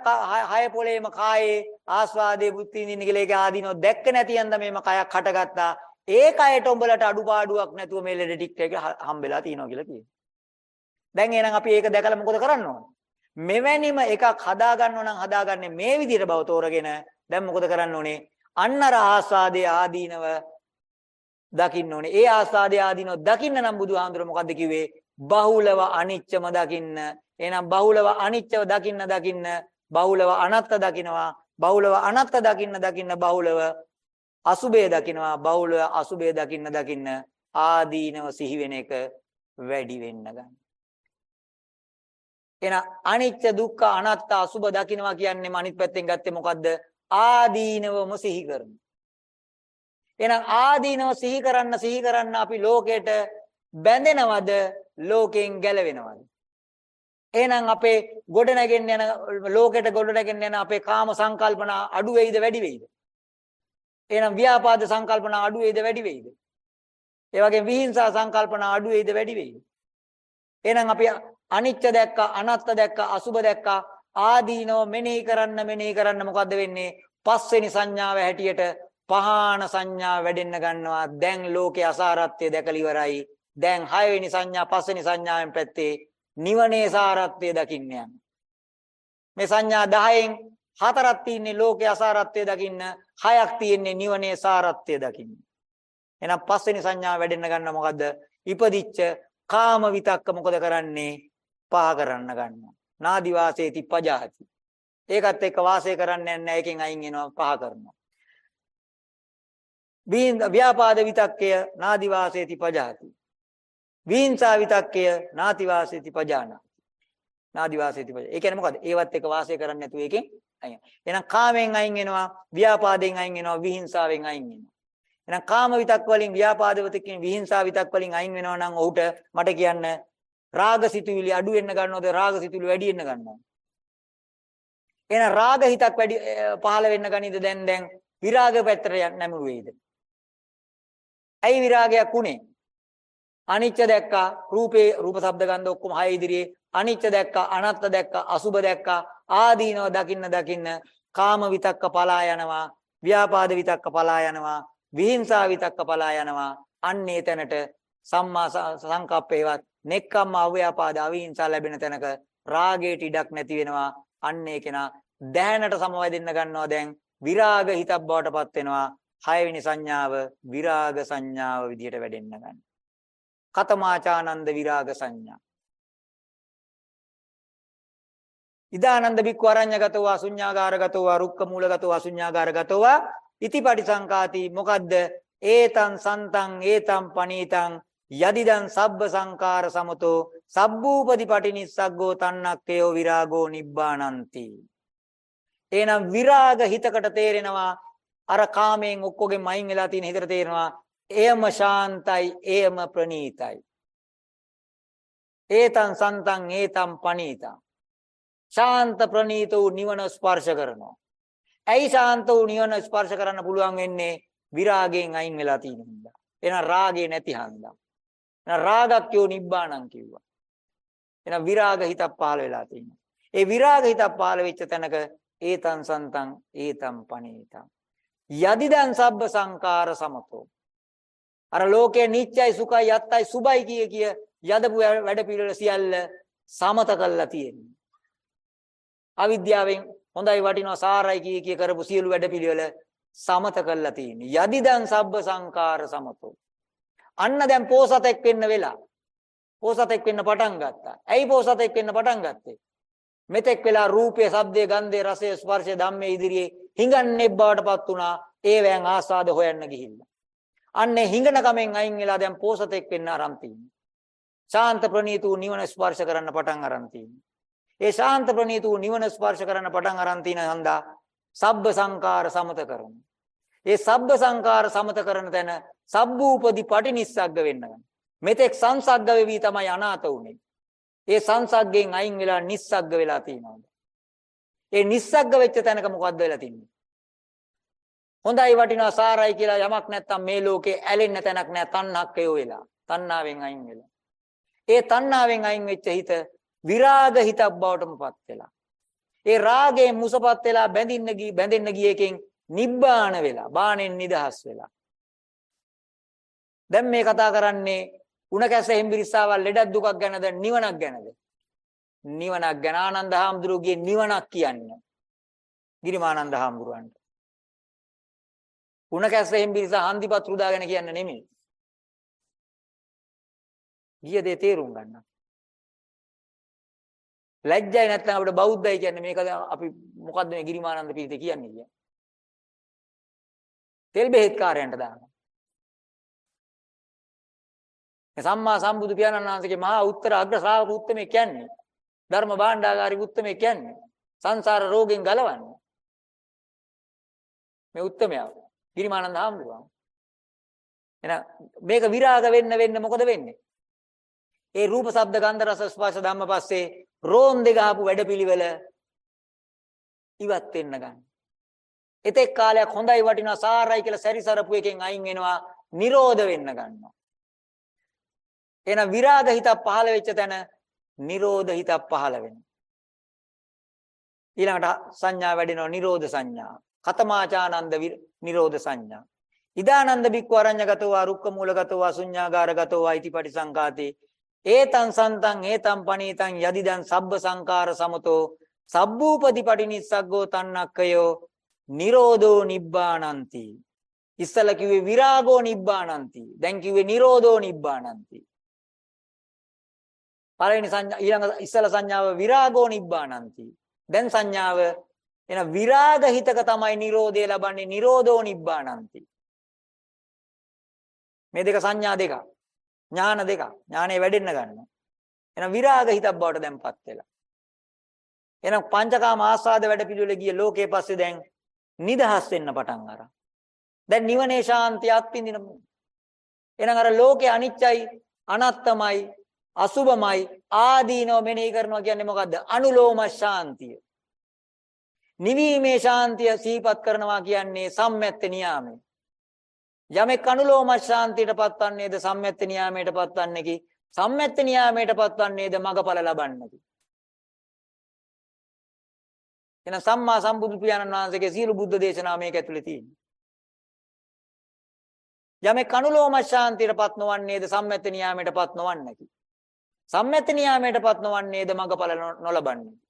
හය පොලේම කායේ ආස්වාදයේ බුද්ධි විඳින්න කියලා ඒක ආදීනෝ දැක්ක නැති යන්ද මේම කයක් හටගත්තා ඒ කයට උඹලට අඩුපාඩුවක් නැතුව මේ ලෙඩ ටික් එක හම්බෙලා තියෙනවා කියලා කියනවා. දැන් එහෙනම් අපි ඒක දැකලා මොකද කරන්න ඕන? මෙවැනිම එකක් හදා ගන්නව නම් හදාගන්නේ මේ විදිහට බව තෝරගෙන දැන් මොකද කරන්න ඕනේ? අන්න අර ආස්වාදයේ ආදීනව දකින්න ඕනේ. ඒ ආස්වාදයේ ආදීනව දකින්න නම් බුදුහාමුදුර මොකද්ද කිව්වේ? බහුලව අනිච්චම දකින්න. එහෙනම් බහුලව අනිච්චව දකින්න දකින්න බහුලව අනත්ත දකින්නවා. බහුලව අනත්ත දකින්න දකින්න බහුලව අසුබේ දකින්නවා. බහුලව අසුබේ දකින්න දකින්න ආදීනව සිහි වෙන එක වැඩි වෙන්න ගන්න. එහෙනම් අනිච්ච දුක්ඛ අනාත්ත අසුබ දකින්නවා කියන්නේ අනිත් පැත්තෙන් ගත්තේ මොකද්ද? ආදීනවම සිහි කරනවා. එහෙනම් ආදීනව සිහි කරන්න සිහි කරන්න අපි ලෝකෙට බැඳෙනවද ලෝකෙන් ගැලවෙනවද එහෙනම් අපේ ගොඩ නැගෙන්න යන ලෝකෙට ගොඩ නැගෙන්න යන අපේ කාම සංකල්පන අඩු වෙයිද වැඩි වෙයිද? එහෙනම් ව්‍යාපාද සංකල්පන අඩු වෙයිද වැඩි වෙයිද? ඒ වගේම විහිංසා සංකල්පන අඩු වෙයිද වැඩි වෙයිද? එහෙනම් අපි අනිත්‍ය දැක්ක අනාත්ම දැක්ක අසුබ දැක්ක ආදීනව මෙනෙහි කරන්න මෙනෙහි කරන්න මොකද්ද වෙන්නේ? පස්වෙනි සංඥාව හැටියට පහාන සංඥා වැඩෙන්න ගන්නවා. දැන් ලෝකේ අසාරත්වය දැකලා ඉවරයි. දැන් හයවෙනි සංඥා පස්වෙනි සංඥාවෙන් පැත්තේ නිවනේ සාරත්වය දකින්න යන මේ සංඥා 10න් හතරක් තියෙන්නේ ලෝකේ අසාරත්වය දකින්න හයක් තියෙන්නේ නිවනේ සාරත්වය දකින්න. එහෙනම් පස්වෙනි සංඥාව වැඩෙන්න ගන්න මොකද්ද? ඉපදිච්ච කාම විතක්ක මොකද කරන්නේ? පහ කරන්න ගන්නවා. නාදි වාසේති පජාති. ඒකත් එක්ක වාසය කරන්නේ නැහැ. එකෙන් අයින් වෙනවා පහ කරනවා. ව්‍යාපාද විතක්කය නාදි වාසේති පජාති. විහිංසා විතක්කය නාති වාසේති පජානා. නාදි වාසේති පජා ඒ කියන්නේ මොකද්ද? ඒවත් එක වාසය කරන්නේ නැතුව එකෙන් අයින්. එහෙනම් කාමෙන් අයින් වෙනවා ව්‍යාපාදයෙන් අයින් වෙනවා විහිංසාවෙන් අයින් වෙනවා. එහෙනම් කාම විතක් වලින් ව්‍යාපාද විතක්කින් විහිංසා විතක් වලින් අයින් වෙනවා නම් ඔහුට මට කියන්න රාග සිතුවිලි අඩු වෙන්න ගන්නවද? රාග සිතුවිලි වැඩි වෙන්න ගන්නවද? එහෙනම් රාග හිතක් වැඩි පහළ වෙන්න ගනීද? දැන් දැන් විරාග පැත්තට නැමුරු වෙයිද ඇයි විරාගයක් උනේ? අනිච්ච දැක්කා රූපේ රූප ශබ්ද ගන්ධ ඔක්කොම හය ඉදිරියේ. අනිච්ච දැක්කා අනත්ත දැක්කා අසුබ දැක්කා ආදීනව දකින්න දකින්න කාම විතක්ක පලා යනවා ව්‍යාපාද විතක්ක පලා යනවා විහිංසා විතක්ක පලා යනවා. අන්නේ තැනට සම්මා සංකප්පේවත් නෙක්කම්ම අව්‍යාපාද අවිහිංසා ලැබෙන තැනක රාගයට ඉඩක් නැති වෙනවා. අන්නේ කෙනා දැහැනට සමවැදෙන්න ගන්නවා. දැන් විරාග හිතක් බවට පත් වෙනවා. හයවෙනි සංඥාව විරාග සංඥාව විදිහට වැඩෙන්න ගන්න. කතමාචානන්ද විරාග සංඥා. ඉදානන්ද බික්ඛු අරඤ්‍යගතව අසුඤ්ඤාගාරගතව රුක්ක මූලගතව අසුඤ්ඤාගාරගතව ඉතිපටිසංකාති මොකද්ද ඒතං සන්තං ඒතං පනීතං යදිදං සබ්බ සංකාර සමතෝ සබ්බූපදි පටිනිස්සග්ගෝ තන්නක්කයෝ විරාගෝ නිබ්බානಂತಿ එහෙනම් විරාග හිතකට තේරෙනවා අර කාමයෙන් ඔක්කොගෙම අයින් වෙලා තියෙන හිතට තේරෙනවා එයම ශාන්තයි එයම ප්‍රණීතයි ඒතං සන්තං ඒතං පනීතං. ශාන්ත ප්‍රණීත වූ නිවන ස්පර්ශ කරනවා. ඇයි ශාන්ත වූ නිවන ස්පර්ශ කරන්න පුළුවන් වෙන්නේ? විරාගයෙන් අයින් වෙලා තියෙන හින්දා. එහෙනම් රාගේ නැති හන්දා. එහෙනම් රාගක්යෝ නිබ්බාණං කිව්වා. එහෙනම් විරාග හිතක් පහළ වෙලා තියෙනවා. ඒ විරාග හිතක් පහළ වෙච්ච තැනක ඒතං සන්තං ඒතං පනීතං. යදිදං සබ්බ සංකාර සමතෝ. අර ලෝකයේ නිත්‍යයි සුඛයි යත්තයි සුබයි කිය කිය යදපු වැඩ පිළිවෙල සියල්ල සමත කළා තියෙන්නේ. අවිද්‍යාවෙන් හොඳයි වටිනවා සාරයි කිය කිය කරපු සියලු වැඩ පිළිවෙල සමත කළා තියෙන්නේ. යදිදං සබ්බ සංකාර සමතෝ. අන්න දැන් පෝසතෙක් වෙන්න වෙලා පෝසතෙක් වෙන්න පටන් ගත්තා. ඇයි පෝසතෙක් වෙන්න පටන් ගත්තේ? මෙතෙක් වෙලා රූපය, ශබ්දය, ගන්ධය, රසය, ස්පර්ශය ධම්මේ ඉදිරියේ හිඟන්නේ බවටපත් වුණා. ඒවැන් ආසාද හොයන්න ගිහිල්ලා. අන්නේ හිඟන කමෙන් අයින් වෙලා දැන් පෝසතෙක් වෙන්න ආරම්භ තියෙනවා. ශාන්ත ප්‍රණීත වූ නිවන ස්පර්ශ කරන්න පටන් අරන් තියෙනවා. ඒ ශාන්ත ප්‍රණීත වූ නිවන ස්පර්ශ කරන්න පටන් අරන් තියෙන හන්දා සබ්බ සංකාර සමත කරමු. ඒ සබ්බ සංකාර සමත කරන තැන සබ්බූපදි පටිනිස්සග්ග වෙන්න ගන්න. මෙතෙක් සංසග්ග වෙවි තමයි අනාත උනේ. ඒ සංසග්ගයෙන් අයින් වෙලා නිස්සග්ග වෙලා තියෙනවා. ඒ නිස්සග්ග වෙච්ච තැනක මොකද්ද වෙලා තින්නේ? හොඳයි වටිනවා සාරයි කියලා යමක් නැත්තම් මේ ලෝකේ ඇලෙන්න තැනක් නෑ තණ්හක්කයෝ වෙලා. තණ්හාවෙන් අයින් වෙලා. ඒ තණ්හාවෙන් අයින් වෙච්ච හිත විරාග හිතක් බවටමපත් වෙලා. ඒ රාගයෙන් මුසපත් වෙලා බැඳින්න ගිය බැඳෙන්න ගිය එකෙන් නිබ්බාන වෙලා, බාණෙන් නිදහස් වෙලා. දැන් මේ කතා කරන්නේ උණ කැස හෙම්බිරිස්සාවල් ලෙඩක් දුකක් ගැනද නිවනක් ගැනද? නිවනක් ගැන ආනන්ද හාමුදුරුවෝගේ නිවනක් කියන්නේ. ගිරිමානන්ද හාමුදුරුවන්ට. උණ කැස හෙම්බිරිසා හන්දිපත් රුදාගෙන කියන්න නෙමෙයි. ගිය දේ තේරුම් ගන්න. ලැජ්ජයි නැත්නම් අපිට බෞද්ධයි කියන්නේ මේක අපි මොකද්ද මේ ගිරිමානන්ද පිරිත කියන්නේ කියන්නේ. තෙල් බෙහෙත් කාර්යයන්ට දානවා. සම්මා සම්බුදු පියාණන් වහන්සේගේ මහා උත්තර අග්‍ර ශ්‍රාවක උත්තමේ කියන්නේ ධර්ම භාණ්ඩාගාරි උත්තමේ කියන්නේ සංසාර රෝගෙන් ගලවන්නේ මේ උත්තමයා ගිරිමානන්ද හාමුදුරුවෝ එහෙනම් මේක විරාග වෙන්න වෙන්න මොකද වෙන්නේ ඒ රූප ශබ්ද ගන්ධ රස ස්පර්ශ ධම්ම පස්සේ රෝන් දෙක ආපු වැඩපිළිවෙල ඉවත් වෙන්න ගන්න. එතෙක් කාලයක් හොඳයි වටිනා සාරයි කියලා සැරිසරපු එකෙන් අයින් වෙනවා නිරෝධ වෙන්න ගන්නවා. එහෙනම් විරාග හිතක් පහළ වෙච්ච තැන නිරෝධ හිතක් පහළ වෙනවා. ඊළඟට සංඥා වැඩෙනවා නිරෝධ සංඥා. කතමාචානන්ද නිරෝධ සංඥා. ඉදානන්ද බික්කු අරඤ්‍යගතෝ අරුක්ක මූලගතෝ අසුඤ්ඤාගාරගතෝ අයිතිපටි සංකාතේ ඒතං සන්තං ඒතං පනීතං යදිදං සබ්බ සංකාර සමතෝ. සබ්බූපදීපටි නිස්සග්ගෝ තන්නක්කයෝ නිරෝධෝ නිබ්බානಂತಿ ඉස්සල කිව්වේ විරාගෝ නිබ්බානಂತಿ දැන් කිව්වේ නිරෝධෝ නිබ්බානಂತಿ පළවෙනි සංඥා ඊළඟ ඉස්සල සංඥාව විරාගෝ නිබ්බානಂತಿ දැන් සංඥාව එන විරාග හිතක තමයි Nirodhe ලබන්නේ Nirodho නිබ්බානಂತಿ. මේ දෙක සංඥා දෙක. ඥාන දෙක. ඥානෙ වැඩෙන්න ගන්නවා. එන විරාග හිතක් බවට දැන්පත් වෙලා. එහෙනම් පංචකාම ආස්වාද වැඩ පිළිවෙල ගිය ලෝකේ පස්සේ දැන් නිදහස් වෙන්න පටන් අරන්. දැන් නිවනේ ශාන්තිය අත්විඳින. එහෙනම් අර ලෝකේ අනිත්‍යයි අනත්තමයි අසුබමයි ආදීනව මෙනෙහි කරනවා කියන්නේ මොකද්ද? අනුලෝම ශාන්තිය. නිවීමේ ශාන්තිය සිහිපත් කරනවා කියන්නේ සම්මැත්ත නියාමය. යමෙක් අනුලෝම ශාන්තියටපත් වන්නේද සම්මෙත්ත නියාමයටපත් වන්නේකි. සම්මෙත්ත නියාමයටපත් වන්නේද මගඵල ලබන්නකි. එන සම්මා සම්බුදු පියාණන් වහන්සේගේ සියලු බුද්ධ දේශනා මේක ඇතුලේ තියෙනවා. යමෙක් අනුලෝම ශාන්තියටපත් නොවන්නේද සම්මෙත්ත නියාමයටපත් නොවන්නකි. සම්මෙත්ත නියාමයටපත් නොවන්නේද මගඵල නොලබන්නේ.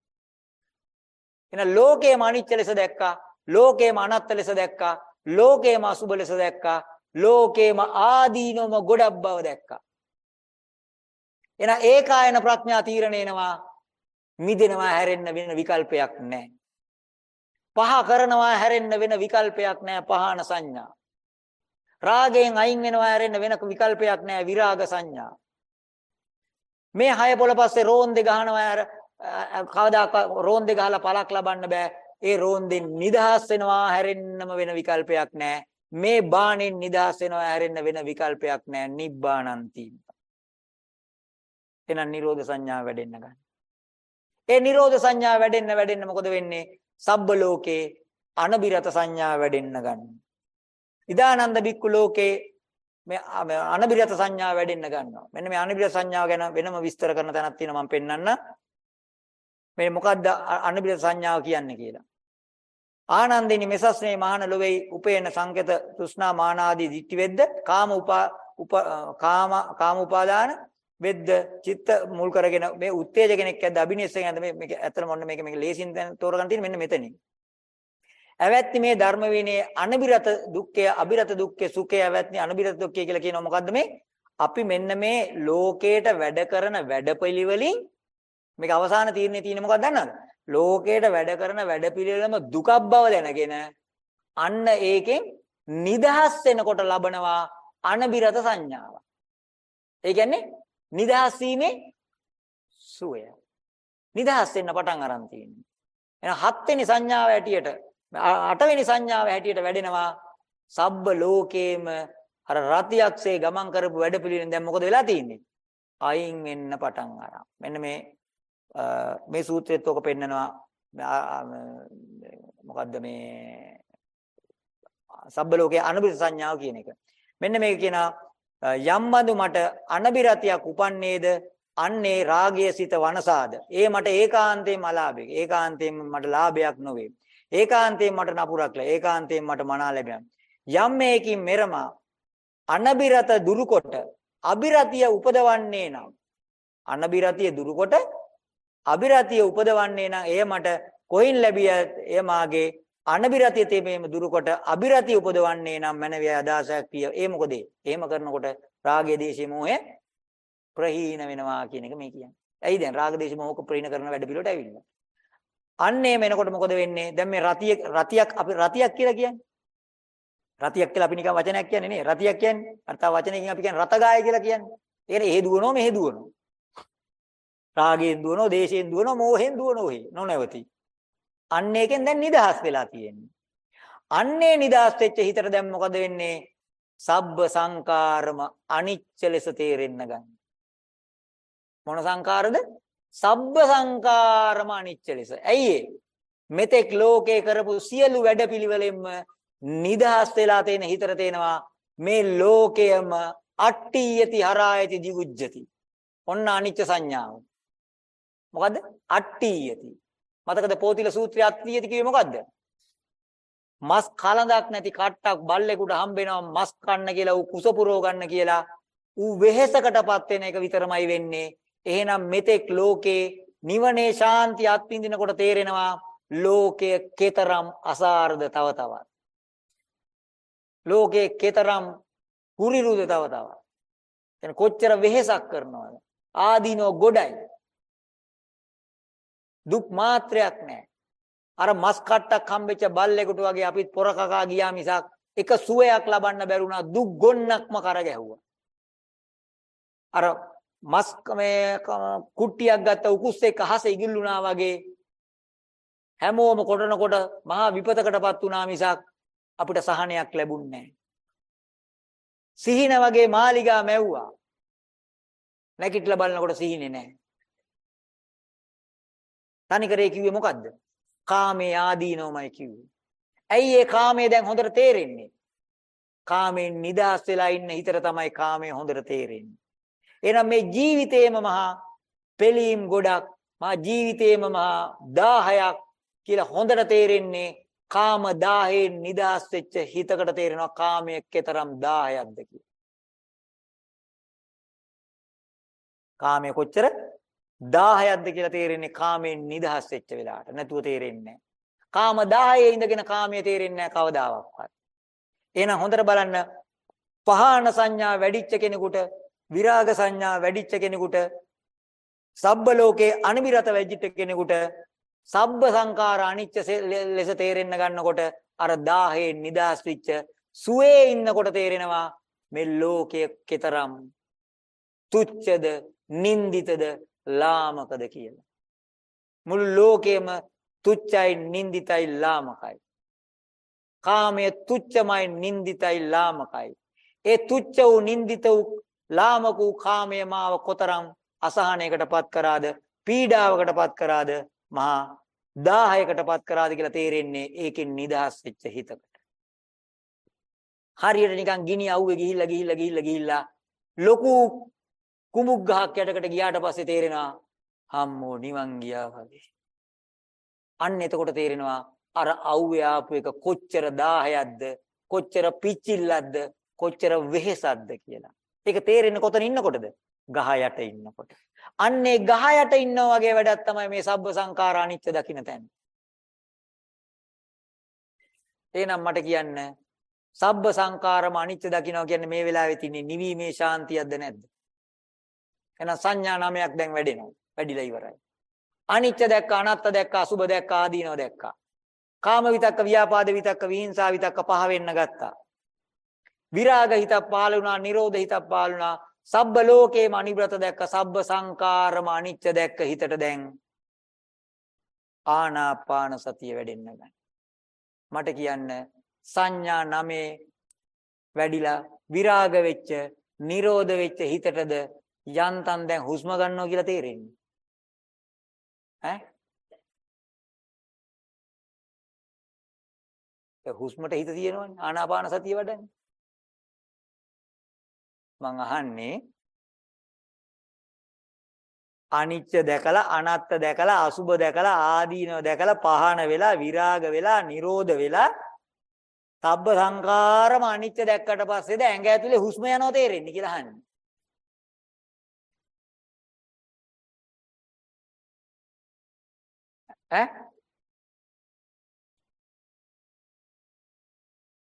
එන ලෝකේම අනිච්ච ලෙස දැක්කා, ලෝකේම අනත්ත් ලෙස දැක්කා, ලෝකේම අසුබ ලෙස දැක්කා, ලෝකේම ආදීනවම ගොඩක් බව දැක්කා. එන ඒකායන ප්‍රඥා තීරණේනවා මිදෙනවා හැරෙන්න වෙන විකල්පයක් නැහැ. පහ කරනවා හැරෙන්න වෙන විකල්පයක් නැහැ පහන සංඥා. රාගයෙන් අයින් වෙනවා හැරෙන්න වෙන විකල්පයක් නැහැ විරාග සංඥා. මේ හය පොළ පස්සේ රෝන්දේ ගහනවා කවදාක රෝන්දේ ගහලා පළක් ලබන්න බෑ. ඒ රෝන්දෙන් නිදහස් වෙනවා හැරෙන්නම වෙන විකල්පයක් නැහැ. මේ බාණෙන් නිදහස් වෙනවා හැරෙන්න වෙන විකල්පයක් නැහැ. නිබ්බානන්ති. එහෙනම් නිරෝධ සංඥා වැඩෙන්න ගන්න. ඒ නිරෝධ සංඥා වැඩෙන්න වැඩෙන්න මොකද වෙන්නේ? සබ්බ ලෝකේ අනබිරත සංඥා වැඩෙන්න ගන්න. ඉදානන්ද බික්කු ලෝකේ මේ අනබිරත සංඥා වැඩෙන්න ගන්නවා. මෙන්න මේ අනබිරත සංඥාව ගැන වෙනම විස්තර කරන තැනක් තියෙනවා මම පෙන්නන්න. මේ මොකද්ද අනබිරත සංඥාව කියන්නේ කියලා. ආනන්දිනි මෙසස් මේ මහාන ලොවේයි උපේන සංකත තෘෂ්ණා මාන ආදී දිට්ටි වෙද්ද කාම උපා කාම කාම උපාදාන වෙද්ද චිත්ත මුල් කරගෙන මේ උත්තේජ කෙනෙක් ඇද්ද අභිනිෂ්ඨ කෙනෙක්ද මේ මේක ඇත්තට මොන්න මේක මේක ලේසින් දැන් තෝරගන්න තියෙන මෙන්න මෙතනින්. ඇවැත්ති මේ ධර්ම විනයේ අනබිරත දුක්ඛය අබිරත දුක්ඛය සුඛය ඇවැත්නි අනබිරත දුක්ඛය කියලා කියනවා මොකද්ද මේ? අපි මෙන්න මේ ලෝකේට වැඩ කරන වැඩපිළිවෙලින් මේක අවසාන තීරණේ තියෙන්නේ මොකක්ද දන්නවද? ලෝකේට වැඩ කරන වැඩපිළිවෙලම දුකක් බව දැනගෙන අන්න ඒකෙන් නිදහස් වෙනකොට ලබනවා අනබිරත සංඥාව. ඒ කියන්නේ නිදහස් වීමේ සුවය. නිදහස් වෙන්න පටන් අරන් තියෙන්නේ. එහෙනම් හත්වෙනි සංඥාව හැටියට අටවෙනි සංඥාව හැටියට වැඩෙනවා සබ්බ ලෝකේම අර රතියක්සේ ගමන් කරපු වැඩපිළිවෙලෙන් දැන් මොකද වෙලා තියෙන්නේ? අයින් වෙන්න පටන් අරන්. මෙන්න මේ මේ සූත්‍රයේත් ඔක පෙන්නනවා. මොකද්ද මේ සබ්බ ලෝකයේ අනුබිර සංඥාව කියන එක. මෙන්න මේක කියනවා යම් බඳු මට අනබිරතියක් උපන්නේද? අන්නේ රාගයේ සිත වනසාද? ඒ මට ඒකාන්තයෙන්ම අලාභයක් ඒකාන්තයෙන්ම මට ලාභයක් නොවේ. ඒකාන්තයෙන් මට නපුරක් ලැබ ඒකාන්තයෙන් මට මනා ලැබෙන යම් මේකින් මෙරමා අනබිරත දුරුකොට අබිරතිය උපදවන්නේ නම් අනබිරතිය දුරුකොට අබිරතිය උපදවන්නේ නම් එය මට කොයින් ලැබිය එය මාගේ අනබිරතිය තේමේම දුරුකොට අබිරතිය උපදවන්නේ නම් මනවිය අදාසයක් පිය. ඒ මොකද? එහෙම කරනකොට රාගය, දේශය, මොහය ප්‍රහීන වෙනවා කියන එක මේ කියන්නේ. ඇයි දැන් රාග, දේශ, මොහක ප්‍රහීන කරන වැඩ පිළිවෙලට ඇවිල්ලා. අන්නේ මෙනකොට මොකද වෙන්නේ? දැන් මේ රතිය රතියක් අපි රතියක් කියලා කියන්නේ. රතියක් කියලා අපි නිකන් වචනයක් කියන්නේ නේ. රතියක් කියන්නේ. අර තව වචනයකින් අපි කියන්නේ රතගාය කියලා කියන්නේ. ඒකනේ එහෙ දුවනෝ මෙහෙ දුවනෝ. රාගයෙන් දුවනෝ, දේශයෙන් දුවනෝ, මෝහෙන් දුවනෝ හේ නොනවති. අන්න ඒකෙන් දැන් නිදහස් වෙලා තියෙන්නේ. අන්නේ නිදහස් වෙච්ච හිතට දැන් මොකද වෙන්නේ? සබ්බ සංකාරම අනිච්ච ලෙස තේරෙන්න ගන්න. මොන සංකාරද? සබ්බ සංකාරම අනිච්ච ලෙස. ඇයි මෙතෙක් ලෝකේ කරපු සියලු වැඩපිළිවෙලෙන්ම නිදහස් වෙලා තියෙන හිතට තේනවා මේ ලෝකයම අට්ඨියති හරායති දිවුජ්ජති. ඔන්න අනිච්ච සංඥාව. මොකද්ද? අට්ඨියති. මතකද පෝතිල සූත්‍රය අට්ඨියති කිව්වේ මොකද්ද? මස් කලඳක් නැති කට්ටක් බල්ලෙකුට හම්බෙනවා මස් කන්න කියලා ඌ කුස පුරව ගන්න කියලා ඌ වෙහෙසකටපත් වෙන එක විතරමයි වෙන්නේ. එහෙනම් මෙතෙක් ලෝකේ නිවනේ ශාන්තිය අත්විඳිනකොට තේරෙනවා ලෝකය කතරම් අසාරද තව තවත්. ලෝකේ කතරම් කුරිරුද තව තවත්. එන කොච්චර වෙහෙසක් කරනවද? ආදීනෝ ගොඩයි. දුක් මාත්‍රයක් නැහැ. අර මස් කට්ටක් හම්බෙච්ච බල්ලෙකුට වගේ අපිත් පොර කකා ගියා මිසක් එක සුවයක් ලබන්න බැරුණා දුක් ගොන්නක්ම කර ගැහුවා. අර මස් මේ කුට්ටියක් ගත්ත උකුස් එක්ක අහස ඉගිල්ලුණා වගේ හැමෝම කොටනකොට මහා විපතකටපත් වුණා මිසක් අපිට සහනයක් ලැබුණේ නැහැ. සිහින වගේ මාලිගා මැව්වා. නැගිටලා බලනකොට සිහිනේ නැහැ. තනිකරේ කිව්වේ මොකද්ද? කාමයේ ආදීනවමයි කිව්වේ. ඇයි ඒ කාමයේ දැන් හොඳට තේරෙන්නේ? කාමෙන් නිදහස් වෙලා ඉන්න හිතට තමයි කාමය හොඳට තේරෙන්නේ. එහෙනම් මේ ජීවිතේම මහා පෙලීම් ගොඩක් මා ජීවිතේම මහා 1000ක් කියලා හොඳට තේරෙන්නේ කාම 1000න් නිදහස් වෙච්ච හිතකට තේරෙනවා කාමයේ කතරම් 1000ක්ද කියලා. කාමයේ කොච්චර 1000ක්ද කියලා තේරෙන්නේ කාමයෙන් නිදහස් වෙච්ච වෙලාවට. නැතුව තේරෙන්නේ කාම 10 ඉඳගෙන කාමයේ තේරෙන්නේ නැහැ කවදාවත්. එහෙනම් හොඳට බලන්න පහාන සංඥා වැඩිච්ච කෙනෙකුට විරාග සංඥා වැඩිච්ච කෙනෙකුට සබ්බ ලෝකේ අනිවිරත වෙජ්ජිට කෙනෙකුට සබ්බ සංඛාර අනිච්ච ලෙස තේරෙන්න ගන්නකොට අර 1000 නිදාස් වෙච්ච සුවේ ඉන්නකොට තේරෙනවා මේ ලෝකයේ කතරම් තුච්ඡද නින්දිතද ලාමකද කියලා. මුළු ලෝකෙම තුච්චයි නින්දිතයි ලාමකයි. කාමයේ තුච්චමයි නින්දිතයි ලාමකයි. ඒ තුච්ච වූ නින්දිත වූ ලාමක වූ කාමයේ මාව කොතරම් අසහනයකටපත් කරාද පීඩාවකටපත් කරාද මහා 1000කටපත් කරාද කියලා තේරෙන්නේ ඒකෙන් නිදහස් වෙච්ච හිතකට. හරියට නිකන් ගිනි අවුවේ ගිහිල්ලා ගිහිල්ලා ගිහිල්ලා ගිහිල්ලා ලොකු කුඹුක් ගහක් යටකට ගියාට පස්සේ තේරෙනවා හම්මෝ නිවන් ගියා වගේ. අන්න එතකොට තේරෙනවා අර අවුවේ ආපු එක කොච්චර 1000ක්ද කොච්චර පිච්චිල්ලක්ද කොච්චර වෙහෙසක්ද කියලා. ඒක තේරෙන්නේ කොතන ඉන්නකොටද? ගහ යට ඉන්නකොට. අන්නේ ගහ යට ඉන්නා වගේ වැඩක් තමයි මේ සබ්බ සංඛාර අනිත්‍ය දකින්න තැන. එහෙනම් මට කියන්න සබ්බ සංඛාරම අනිත්‍ය දකින්නවා කියන්නේ මේ වෙලාවේ තියෙන නිවීමේ ශාන්තියක්ද නැද්ද? එහෙනම් සංඥා නාමයක් දැන් වැඩෙනවා. වැඩිලා ඉවරයි. අනිත්‍ය දැක්ක අනාත්ත දැක්ක අසුබ දැක්ක ආදීනව දැක්කා. කාම විතක්ක ව්‍යාපාද විතක්ක විහිංසා විතක්ක පහ වෙන්න ගත්තා. විරාග හිතක් පහළ වුණා, නිරෝධ හිතක් පහළ වුණා. සබ්බ ලෝකේම අනිබ්‍රත දැක්ක, සබ්බ සංකාරම අනිත්‍ය දැක්ක හිතට දැන් ආනාපාන සතිය වැඩෙන්න ගන්න. මට කියන්න සංඥා නමේ වැඩිලා විරාග වෙච්ච, නිරෝධ වෙච්ච හිතටද යන්තම් දැන් හුස්ම ගන්නවා කියලා තේරෙන්නේ. ඈ? ඒ හුස්මට හිත තියෙනවනේ ආනාපාන සතිය වඩන්නේ. මං අහන්නේ අනිච්ච දැකලා අනත්ත දැකලා අසුබ දැකලා ආදීනව දැකලා පහන වෙලා විරාග වෙලා නිරෝධ වෙලා සබ්බ සංකාරම අනිච්ච දැක්කට පස්සේද ඇඟ ඇතුලේ හුස්ම යනවා තේරෙන්නේ කියලා අහන්නේ. ඈ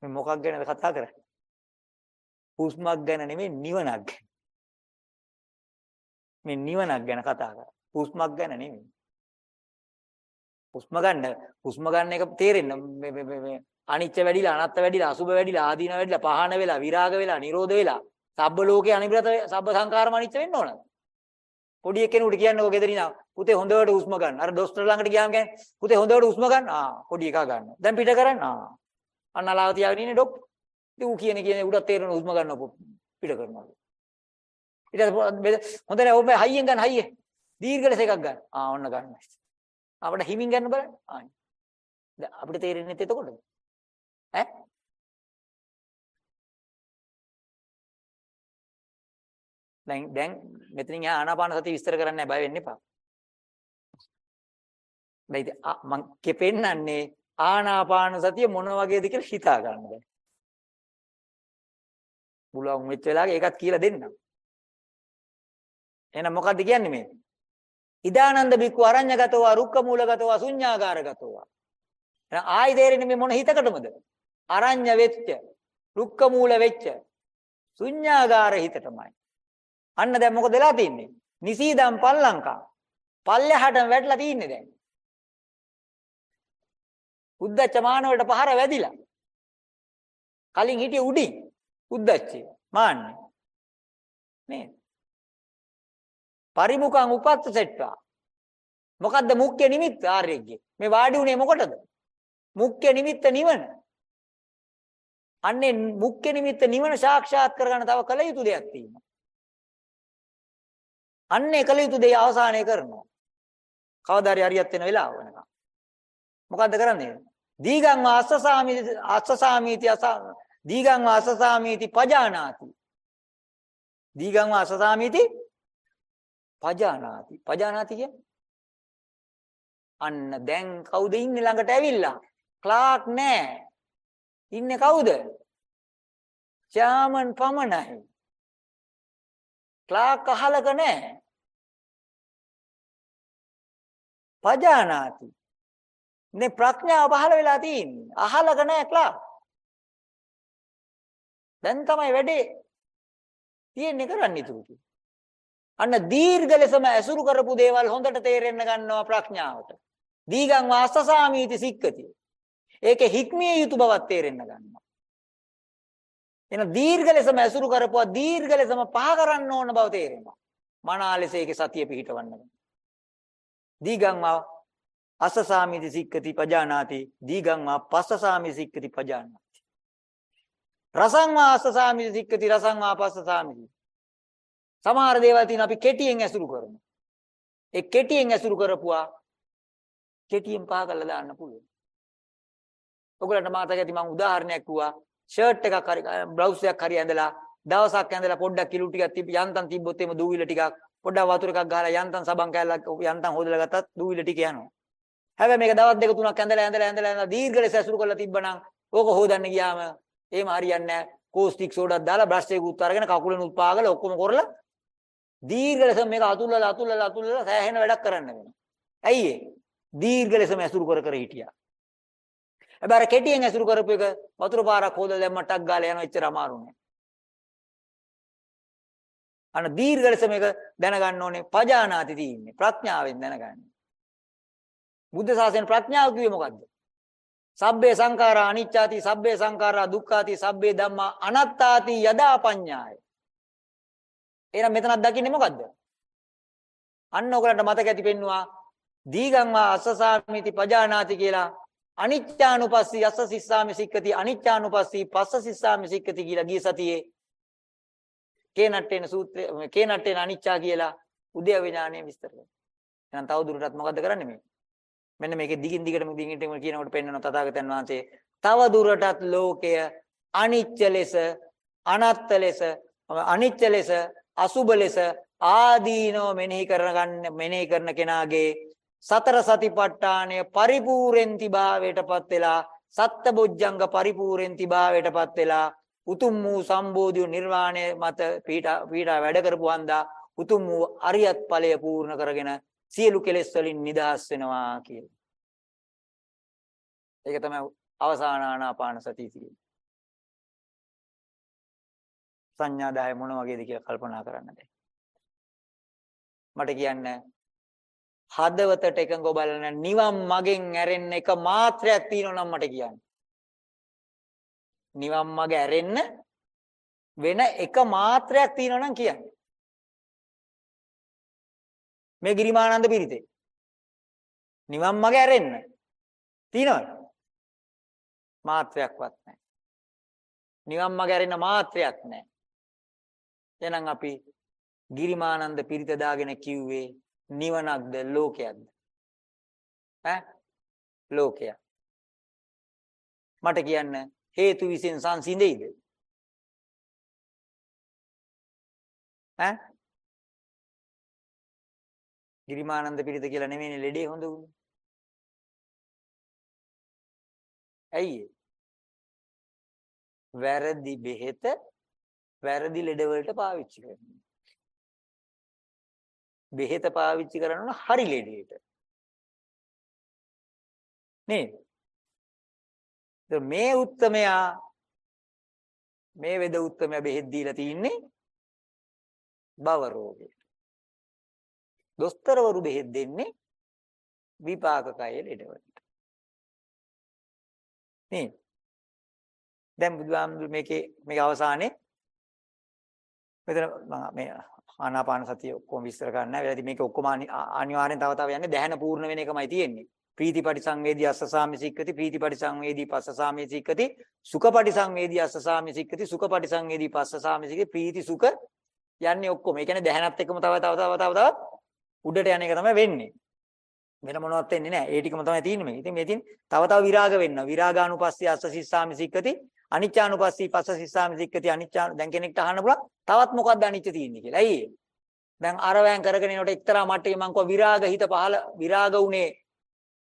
මේ මොකක් ගැනද කතා කරන්නේ? හුස්මක් ගැන නෙමෙයි නිවනක් ගැන. මේ නිවනක් ගැන කතා කරා. හුස්මක් ගැන නෙමෙයි. හුස්ම ගන්න හුස්ම ගන්න එක තේරෙන්න මේ මේ මේ අනිච්ච වැඩිලා අනත්ත වැඩිලා අසුබ වැඩිලා ආදීන වැඩිලා පහන වෙලා විරාග වෙලා නිරෝධ වෙලා සබ්බ ලෝකේ අනිබ්‍රත සබ්බ සංකාරම අනිච්ච වෙන්න ඕනද? පොඩි එක්කෙනෙකුට කියන්නකෝ ගෙදරින් පුතේ හොඳට හුස්ම ගන්න. අර දොස්තර ළඟට ගියාම කියන්නේ පුතේ හොඳට හුස්ම ගන්න. ආ පොඩි එකා ගන්න. දැන් පිට කරන්න. ආ අන්න අලාව තියාගෙන ඉන්නේ ඩොක්. ඉතින් ඌ කියන කියන උඩත් තේරෙන හුස්ම ගන්නවා පිට කරනවා. ඊට පස්සේ හොඳ නෑ ඔබ හයියෙන් ගන්න හයියෙන්. දීර්ඝ ලෙස එකක් ගන්න. ආ ඔන්න ගන්න. අපිට හිමින් ගන්න බලන්න. ආ. දැන් අපිට තේරෙන්නේ එතකොටද? ඈ? දැන් දැන් මෙතනින් ආනාපාන සතිය විස්තර කරන්න බය වෙන්න එපා. දැන් මං කෙපෙන්නන්නේ ආනාපාන සතිය මොන වගේද කියලා හිතා ගන්න දැන්. බුලුවන් වෙච්ච වෙලාවක ඒකත් කියලා දෙන්නම්. එහෙනම් මොකද්ද කියන්නේ මේ? ඉදානන්ද බික්කු අරඤ්‍යගතව රුක්ක මූලගතව ශුඤ්ඤාගාරගතව. එහෙනම් ආයි තේරෙන්නේ මේ මොන හිතකටමද? අරඤ්‍ය වෙච්ච, රුක්ක මූල වෙච්ච, ශුඤ්ඤාගාර හිතටමයි. අන්න දැන් මොකද වෙලා තින්නේ? නිසීදම් පල්ලංකා. පල්ලෙහාටම වැටලා තින්නේ දැන්. උද්දච්ච මාන වලට පහර වැදිලා. කලින් හිටිය උඩින් උද්දච්චය මාන්නේ. නේද? පරිමුඛං උපත්ත සෙට්ටා. මොකද්ද මුඛ්‍ය නිමිත්ත ආර්යගේ? මේ වාඩි උනේ මොකටද? මුඛ්‍ය නිමිත්ත නිවන. අන්නේ මුඛ්‍ය නිමිත්ත නිවන සාක්ෂාත් කරගන්න තව කල යුතු දෙයක් තියෙනවා. අන්නේ කල යුතු දේ අවසානය කරනවා. කවදාරි හරියත් වෙන වෙලාව වෙනකම්. මොකද්ද කරන්නේ? දීගං අස්සසාමි අස්සසාමීති දීගං වාසසාමීති පජානාති. දීගං වාසසාමීති පජානාති. පජානාති කියන්නේ අන්න දැන් කවුද ඉන්නේ ළඟට ඇවිල්ලා? ක්ලාක් නෑ. ඉන්නේ කවුද? චාමන් පමණයි. ක්ලාක් අහලක නෑ. පජානාති. නේ ප්‍රඥාව පහළ වෙලා තියෙන්නේ. අහලක නෑ ක්ලාක්. දැන් තමයි වැඩේ තියෙන්නේ කරන්න ඉතුරු අන්න දීර්ඝ ලෙසම ඇසුරු කරපු දේවල් හොඳට තේරෙන්න ගන්නවා ප්‍රඥාවට. දීගං වාස්සසාමීති සික්කති. ඒකේ හික්මිය යුතු බවක් තේරෙන්න ගන්නවා. එන දීර්ඝ ලෙසම ඇසුරු කරපුවා දීර්ඝ ලෙසම පහ කරන්න ඕන බව තේරෙනවා. මනා ලෙස ඒකේ සතිය පිහිටවන්න. දීගං වා අස්සසාමීති සික්කති පජානාති දීගං වා පස්සසාමීති සික්කති පජානාති. රසං වා අස්සසාමීති සික්කති රසං වා පස්සසාමීති. සමහර දේවල් තියෙන අපි කෙටියෙන් ඇසුරු කරමු. ඒ කෙටියෙන් ඇසුරු කරපුවා කෙටියෙන් පහ කරලා දාන්න පුළුවන්. ඔයගලන්ට මතක ඇති මම උදාහරණයක් කිව්වා ෂර්ට් එකක් හරි බ්ලවුස් එකක් හරි ඇඳලා දවසක් ඇඳලා පොඩ්ඩක් කිලු ටිකක් තිබ්බ යන්තම් තිබ්බොත් එimhe දූවිල ටිකක් පොඩ්ඩක් වතුර එකක් ගහලා යන්තම් සබන් කෑල්ලක් යන්තම් හොදලා ගත්තත් දූවිල ටික යනවා. හැබැයි මේක දවස් දෙක තුනක් ඇඳලා ඇඳලා ඇඳලා ඇඳලා දීර්ඝ ලෙස ඇසුරු කරලා තිබ්බනම් ඕක හොදන්න ගියාම එහෙම හරියන්නේ නැහැ. කෝස්ටික් සෝඩාවක් දාලා බ්‍රෂ් එකක් උත් අරගෙන කකුලෙන් උත් පාගලා ඔක්කොම කරලා දීර්ඝ ලෙස මේක අතුල්ලලා අතුල්ලලා අතුල්ලලා සෑහෙන වැඩක් කරන්න වෙනවා. ඇයි ඒ? දීර්ඝ ලෙසම ඇසුරු කර කර හිටියා. හැබැයි අර කෙටියෙන් ඇසුරු කරපු එක වතුර පාරක් හොදලා දැම්ම ටක් ගාලා යනවා එච්චර අමාරු නෑ. අන්න දීර්ඝ ලෙස මේක දැනගන්න ඕනේ පජානාති තියෙන්නේ ප්‍රඥාවෙන් දැනගන්න. බුද්ධ ශාසනය ප්‍රඥාව කිව්වේ මොකද්ද? සබ්බේ සංඛාරා අනිච්චාති සබ්බේ සංඛාරා දුක්ඛාති සබ්බේ ධම්මා අනාත්තාති යදා පඤ්ඤාය. එහෙනම් මෙතනක් දකින්නේ මොකද්ද? අන්න ඔයගලන්ට මතක ඇති පෙන්නවා දීගං වා අස්සසාමිති පජානාති කියලා අනිච්චානුපස්සී අස්ස සිස්සාමි සික්කති අනිච්චානුපස්සී පස්ස සිස්සාමි සික්කති කියලා ගිය සතියේ කේනට්ටේන සූත්‍රය කේනට්ටේන අනිච්චා කියලා උද්‍යව විඥානය විස්තර කරනවා. එහෙනම් තව දුරටත් මොකද්ද කරන්නේ මේ? මෙන්න මේකේ දිගින් දිගටම දිගින් දිගටම කියනකොට පෙන්වන තථාගතයන් වහන්සේ. තව දුරටත් ලෝකය අනිච්ච ලෙස අනත්ත ලෙස අනිච්ච ලෙස අසුබ ලෙස ආදීනව මෙනෙහි කරගන්න මෙනෙහි කරන කෙනාගේ සතර සතිපට්ඨානය පරිපූර්ණෙන්ති භාවයටපත් වෙලා සත්බොජ්ජංග පරිපූර්ණෙන්ති භාවයටපත් වෙලා උතුම් වූ සම්බෝධි නිර්වාණය මත පීඩා පීඩා වැඩ කරපු හන්දා උතුම් වූ අරියත් ඵලය පූර්ණ කරගෙන සියලු කෙලෙස් වලින් නිදහස් වෙනවා කියලා. ඒක තමයි අවසාන ආනාපාන සතිය කියන්නේ. සංඥා 10 මොන වගේද කියලා කල්පනා කරන්න දැන්. මට කියන්න හදවතට එකඟව බලන නිවන් මගෙන් ඇරෙන්න එක මාත්‍රයක් තියෙනවා නම් මට කියන්න. නිවන් මග ඇරෙන්න වෙන එක මාත්‍රයක් තියෙනවා නම් කියන්න. මේ ගිරිමානන්ද පිරිතේ. නිවන් මග ඇරෙන්න තියෙනවද? මාත්‍රයක්වත් නැහැ. නිවන් මග ඇරෙන්න මාත්‍රයක් නැහැ. එහෙනම් අපි ගිරිමානන්ද පිරිත දාගෙන කිව්වේ නිවනක්ද ලෝකයක්ද? ඈ ලෝකයක්. මට කියන්න හේතු විසින් සංසිඳෙයිද? ඈ ගිරිමානන්ද පිරිත කියලා නෙමෙයිනේ ලෙඩේ හොඳ උනේ. ඇයි වැරදි බෙහෙත වැරදි ලෙඩ වලට පාවිච්චි කරනවා. බෙහෙත පාවිච්චි කරනවා හරි ලෙඩේට. නේද? මේ උත්තමයා මේ වේද උත්තමයා බෙහෙත් දීලා තින්නේ භව රෝගයට. දොස්තරවරු බෙහෙත් දෙන්නේ විපාක කය ලෙඩවලට. නේ? දැන් බුදුහාමුදුරු මේකේ මේක අවසානයේ මෙතන මේ ආනාපාන සතිය ඔක්කොම විස්තර කරන්න නැහැ. මේක ඔක්කොම අනිවාර්යෙන් තව තව යන්නේ දැහැන පූර්ණ වෙන එකමයි තියෙන්නේ. ප්‍රීතිපටි සංවේදී අස්සසාමි සික්කති ප්‍රීතිපටි සංවේදී පස්සසාමි සික්කති සුඛපටි සංවේදී අස්සසාමි සික්කති සුඛපටි සංවේදී පස්සසාමි සික්කති ප්‍රීති සුඛ යන්නේ ඔක්කොම. ඒ කියන්නේ දැහැනත් එක්කම තව තව තව තව තව උඩට යන එක තමයි වෙන්නේ. වෙන මොනවත් වෙන්නේ නැහැ. ඒ ටිකම තමයි තියෙන්නේ මේ. ඉතින් මේ තියෙන්නේ තව තව විරාග වෙන්න. විරාගානුපස්සී අස්ස සිස්සාමි සික්කති අනිච්චානුපස්සී පස්ස සිස්සාමි සික්කති අනිච්චා දැන් කෙනෙක්ට අහන්න පුළුවන් තවත් මොකක්ද අනිච්ච තියෙන්නේ කියලා. ඇයි ඒ? දැන් අරවැන් කරගෙන යනකොට එක්තරා මට්ටමේ මං කව විරාග හිත පහල විරාග උනේ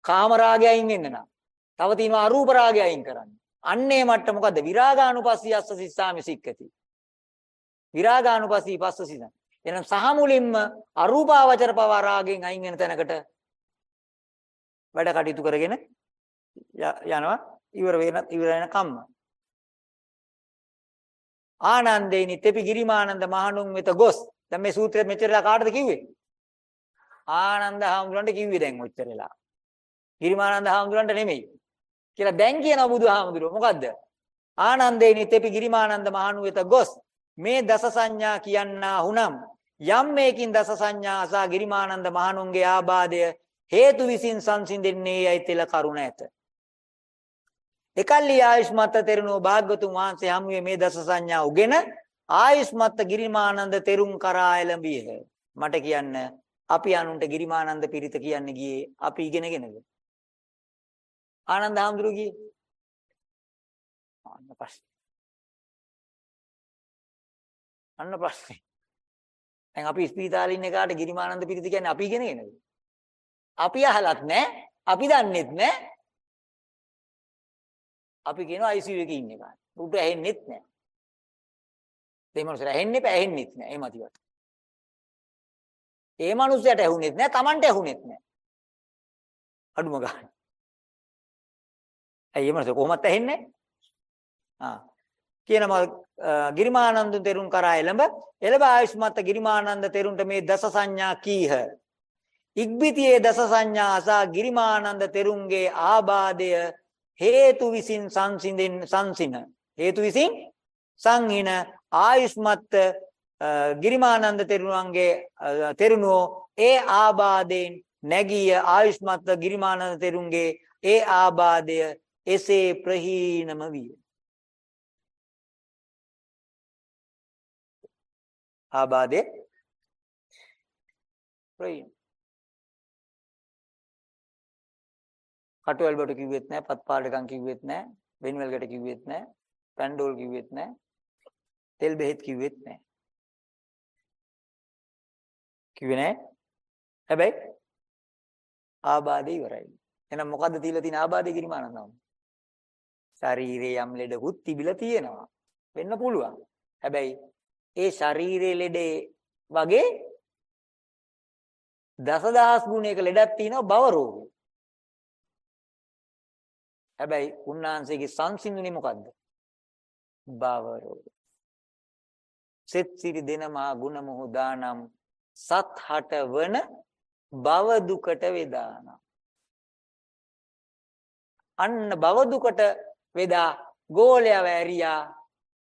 කාම රාගයයින් වෙන්න නම්. තව තියෙනවා අරූප රාගයයින් කරන්න. අන්නේ මට්ට මොකද්ද? විරාගානුපස්සී අස්ස සිස්සාමි සික්කති. විරාගානුපස්සී පස්ස සිස්සාමි. එහෙනම් සහ මුලින්ම අරූපාවචර පව රාගයෙන් අයින් වෙන තැනකට වැඩ කටයුතු කරගෙන යනවා. ඉවර වෙන ඉවර වෙන කම්ම. ආනන්දේනි තෙපි ගිරිමානන්ද මහණුන් වෙත ගොස්. දැන් මේ සූත්‍රය මෙච්චරලා කාටද කිව්වේ? ආනන්ද හාමුදුරන්ට කිව්වේ දැන් ඔච්චර වෙලා ගිරිමානන්ද හාමුදුරන්ට නෙමෙයි. කියලා දැන් කියනවා බුදුහාමුදුරුවෝ. මොකද්ද? ආනන්දේනි තෙපි ගිරිමානන්ද මහණුන් වෙත ගොස්. මේ දස සංඥා කියන්නා හුනම් යම් මේකින් දස සංඥා අසා ගිරිමානන්ද මහණුන්ගේ ආබාධය හේතු විසින් සංසිඳෙන්නේ යයි තෙල කරුණ ඇත. එකල්ලි ආයුෂ්මත් තෙරුණෝ භාග්‍යතුන් වහන්සේ හමුවේ මේ දස සංඥා උගෙන ආයුෂ්මත් ගිරිමානන්ද තෙරුන් කරා එළඹියහ. මට කියන්න අපි අනුන්ට ගිරිමානන්ද පිරිත කියන්නේ ගියේ අපි ඉගෙනගෙනද? ආනන්ද හාමුදුරුවෝ ගියේ. අන්න ප්‍රශ්නේ. අන්න ප්‍රශ්නේ. දැන් අපි ස්පීතාලේ ඉන්න කාට ගිරිමානන්ද පිරිත කියන්නේ අපි ඉගෙනගෙනද? අපි අහලත් නැහැ. අපි දන්නෙත් නැහැ. අපි කියනවා ICU එකේ ඉන්න එක. උට ඇහෙන්නෙත් නැහැ. ඒ මනුස්සයා ඇහෙන්නේ නැහැ, ඇහෙන්නෙත් නැහැ. ඒ මතිවට. ඒ මනුස්සයාට ඇහුනෙත් නැහැ, Tamanට ඇහුනෙත් නැහැ. අඩුම ගන්න. ඇයි ඒ මනුස්සයා කොහොමත් ඇහෙන්නේ? ආ. කියනවා ගිරිමානන්ද තෙරුන් කරා එළඹ එළඹ ආයුෂ්මත් ගිරිමානන්ද තෙරුන්ට මේ දස සංඥා කීහ. ඉක්බිතියේ දස සංඥා අසා ගිරිමානන්ද තෙරුන්ගේ ආබාධය හේතු විසින් සංසිඳෙන් සංසින හේතු විසින් සංහින ආයුෂ්මත් ගිරිමානන්ද තෙරුණන්ගේ තෙරුණෝ ඒ ආබාධයෙන් නැගිය ආයුෂ්මත් ගිරිමානන්ද තෙරුන්ගේ ඒ ආබාධය එසේ ප්‍රහීනම විය ආබාධේ ප්‍රහීන කටුවැල් බඩ කිව්වෙත් නැහැ, පත් පාඩකම් කිව්වෙත් නැහැ, වෙන්වැල්කට කිව්වෙත් නැහැ, පැන්ඩෝල් කිව්වෙත් නැහැ, තෙල් බෙහෙත් කිව්වෙත් නැහැ. කිව්වේ නැහැ. හැබැයි ආබාධය ඉවරයි. එහෙනම් මොකද්ද තියලා තියෙන ආබාධය කිරිමානන්දම? ශරීරයේ යම් ලෙඩකුත් තිබිලා තියෙනවා. වෙන්න පුළුවන්. හැබැයි ඒ ශරීරයේ ලෙඩේ වගේ දසදහස් ගුණයක ලෙඩක් තියෙනවා භව රෝගේ. හැබැයි උන්වහන්සේගේ සංසිඳුනේ මොකද්ද? භව රෝග. සෙත් සිරි දෙනමා ගුණ මොහු දානම් සත් හට වන භව දුකට වේදාන. අන්න භව දුකට වේදා ගෝලයා වැරියා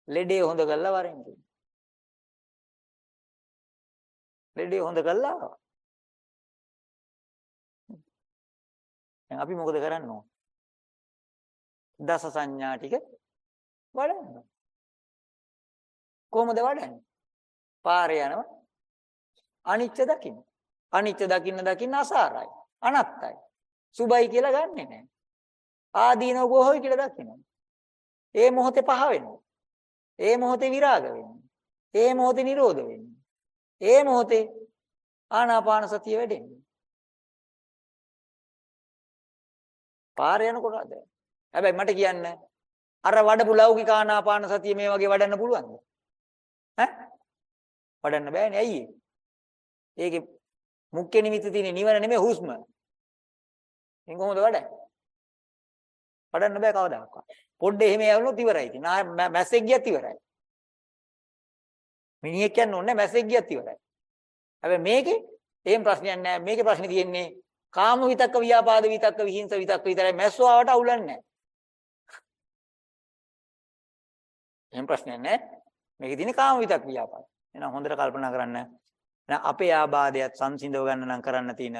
ලෙඩේ හොඳ කරලා වරෙන් ලෙඩේ හොඳ කළා. දැන් අපි මොකද කරන්න ඕන? දස සංඥා ටික වඩන්න. කොහොමද වඩන්නේ? පාරේ යනවා අනිච්ච දකින්න. අනිච්ච දකින්න දකින්න අසාරයි. අනත්තයි. සුබයි කියලා ගන්නෙ නැහැ. ආදීනව ගෝහොයි කියලා දකින්න. ඒ මොහොතේ පහ වෙනවා. ඒ මොහොතේ විරාග වෙනවා. ඒ මොහොතේ නිරෝධ වෙනවා. ඒ මොහොතේ ආනාපාන සතිය වැඩෙන්නේ. පාර යනකොට හැබැයි මට කියන්න අර වඩපු ලෞකික ආනාපාන සතිය මේ වගේ වඩන්න පුළුවන්ද? ඈ? වඩන්න බෑනේ ඇයි ඒ? ඒකේ මුඛ්‍ය නිමිති තියෙන නිවන නෙමෙයි හුස්ම. එන් කොහොමද වඩන්නේ? වඩන්න බෑ කවදාකවත්. පොඩ්ඩේ එහෙම යවුනොත් ඉවරයි. ඉතින් මැස්සෙක් ගියත් ඉවරයි. මිනිහෙක් කියන්නේ ඕනේ මැස්සෙක් ගියත් ඉවරයි. හැබැයි මේකේ එහෙම ප්‍රශ්නයක් නෑ. මේකේ ප්‍රශ්නේ තියෙන්නේ කාම විතක්ක ව්‍යාපාද විතක්ක විහිංස විතක්ක විතරයි මැස්සෝ ආවට අවුලන්නේ නෑ. එහෙම ප්‍රශ්නයක් නෑ. මේකේ තියෙන කාම විතක් ව්‍යාපාද. එහෙනම් හොඳට කල්පනා කරන්න. එහෙනම් අපේ ආබාධයත් සංසිඳව ගන්න නම් කරන්න තියෙන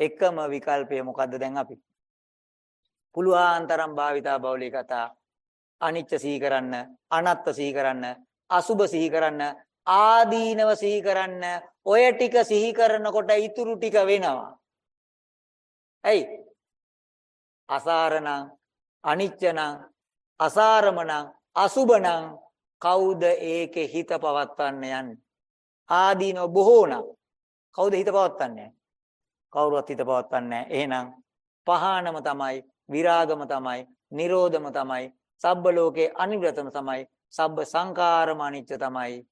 එකම විකල්පය මොකද්ද දැන් අපි? පුළුවන් තරම් භාවිතා බෞලී කතා අනිච්ච සිහි කරන්න, අනත්ත් සිහි කරන්න, අසුබ සිහි කරන්න, ආදීනව සිහි කරන්න. ඔය ටික සිහි කරනකොට ඉතුරු ටික වෙනවා. ඇයි? අසාරණං, අනිච්චනං, අසාරමනම් අසුබනම් කවුද ඒකේ හිත පවත්වන්න යන්නේ? ආදීනව බොහෝ නම් කවුද හිත පවත්වන්නේ? කවුරුවත් හිත පවත්වන්නේ නැහැ. එහෙනම් පහානම තමයි, විරාගම තමයි, නිරෝධම තමයි, සබ්බ ලෝකේ අනිව්‍රතම තමයි, සබ්බ සංකාරම අනිච්ච තමයි,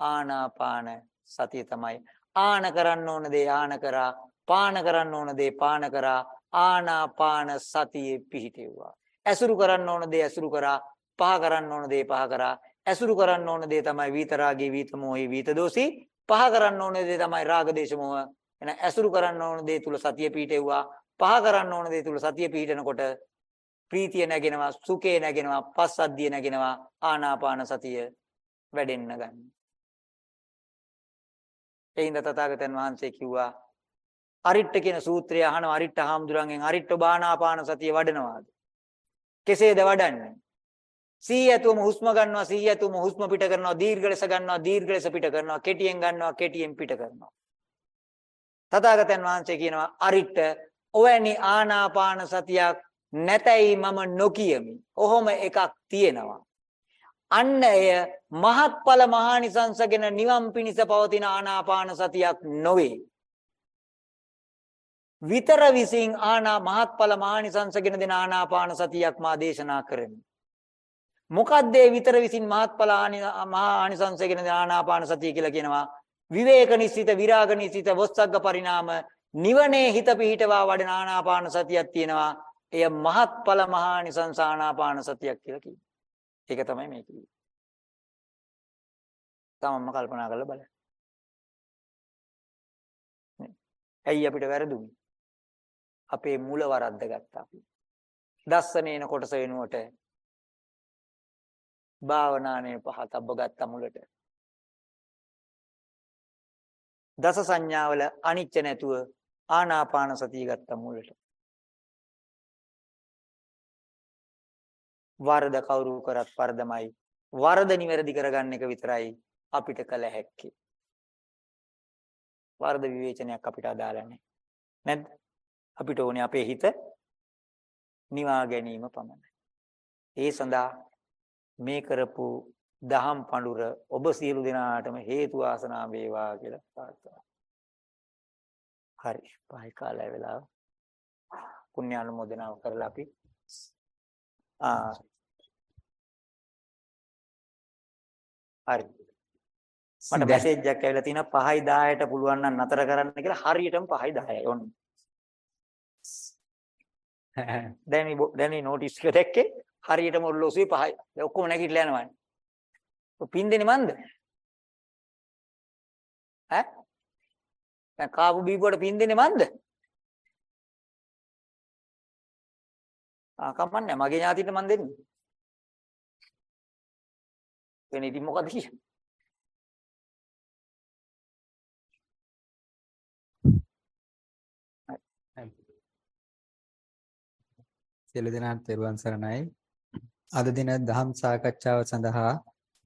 ආනාපාන සතිය තමයි. ආන කරන්න ඕන දේ ආන කරා, පාන කරන්න ඕන දේ පාන කරා, ආනාපාන සතියේ පිහිටෙව්වා. ඇසුරු කරන්න ඕන දේ ඇසුරු කරා, පහ කරන්න ඕන දේ පහ කරා. ඇසුරු කරන්න ඕන දේ තමයි විතරාගී විතමෝහි විතදෝසි. පහ කරන්න ඕන දේ තමයි රාග දේශ මොහ. එන ඇසුරු කරන්න ඕන දේ තුල සතිය පිහිටෙව්වා. පහ කරන්න ඕන දේ තුල සතිය පිහිටනකොට ප්‍රීතිය නැගෙනවා, සුඛේ නැගෙනවා, පස්සද්ධිය නැගෙනවා, ආනාපාන සතිය වැඩෙන්න ගන්න. එයින්ද තථාගතයන් වහන්සේ කිව්වා අරිට්ඨ කියන සූත්‍රය අහනවා අරිට්ඨ හාමුදුරන්ගෙන් අරිට්ඨ බානාපාන සතිය වඩනවාද? කෙසේද වඩන්නේ? සීයතුම හුස්ම ගන්නවා සීයතුම හුස්ම පිට කරනවා දීර්ඝ ලෙස ගන්නවා දීර්ඝ ලෙස පිට කරනවා කෙටියෙන් ගන්නවා කෙටියෙන් පිට කරනවා. තථාගතයන් වහන්සේ කියනවා අරිට්ඨ ඔවැනි ආනාපාන සතියක් නැතයි මම නොකියමි. ඔහොම එකක් තියෙනවා. අන්න එය මහත්ඵල මහානිසංසගෙන නිවන් පිණිස පවතින ආනාපාන සතියක් නොවේ. විතර විසින් ආනා මහත්ඵල මහානිසංසගෙන දෙන ආනාපාන සතියක් මා දේශනා කරමි. මොකද්ද ඒ විතර විසින් මහත්ඵල මහා ආනිසංසගෙන දෙන ආනාපාන සතිය කියලා කියනවා. විවේක නිසිත විරාග නිසිත වොස්සග්ග පරිණාම නිවනේ හිත පිහිටවා වඩන ආනාපාන සතියක් තියෙනවා. එය මහත්ඵල මහානිසංස ආනාපාන සතියක් කියලා කියනවා. ඒක තමයි මේ කිව්වේ. තමන්ම කල්පනා කරලා බලන්න. ඇයි අපිට වැරදුනේ? අපේ මුල වරද්ද ගත්තා අපි. දස්සනේන කොටස වෙනුවට භාවනානේ පහත අබ්බ ගත්ත මුලට. දස සංඥාවල අනිච්ච නැතුව ආනාපාන සතිය ගත්ත මුලට. වරද කවුරු කරත් වරදමයි. වරද නිවැරදි කරගන්න එක විතරයි අපිට කළ හැක්කේ. වරද විවේචනයක් අපිට අදාළ නැහැ. නැද්ද? අපිට ඕනේ අපේ හිත නිවා ගැනීම පමණයි. ඒ සඳහා මේ කරපු දහම් පඬුර ඔබ සියලු දෙනාටම හේතු ආසනා වේවා කියලා ප්‍රාර්ථනා. හරි. පහයි කාලය වෙලාව. පුණ්‍ය අනුමෝදනාව කරලා අපි ආ හරි. මට මැසේජ් එකක් ඇවිල්ලා තිනවා 5යි 10ට පුළුවන් නම් නතර කරන්න කියලා හරියටම 5යි 10යි ඔන්න. දැන් මේ දැන් මේ නෝටිස් එක දැක්කේ හරියටම ඔරලෝසුවේ 5යි. දැන් ඔක්කොම නැගිටලා යනවානේ. ඔය පින් දෙන්නේ මන්ද? ඈ? දැන් කාපු බීපුවට පින් දෙන්නේ මන්ද? ආ කමන්නේ මගේ ඥාතිට මන් දෙන්නේ. වෙන ඉතින් මොකද කියන්නේ? සියලු දෙනාට තෙරුවන් සරණයි. අද දින දහම් සාකච්ඡාව සඳහා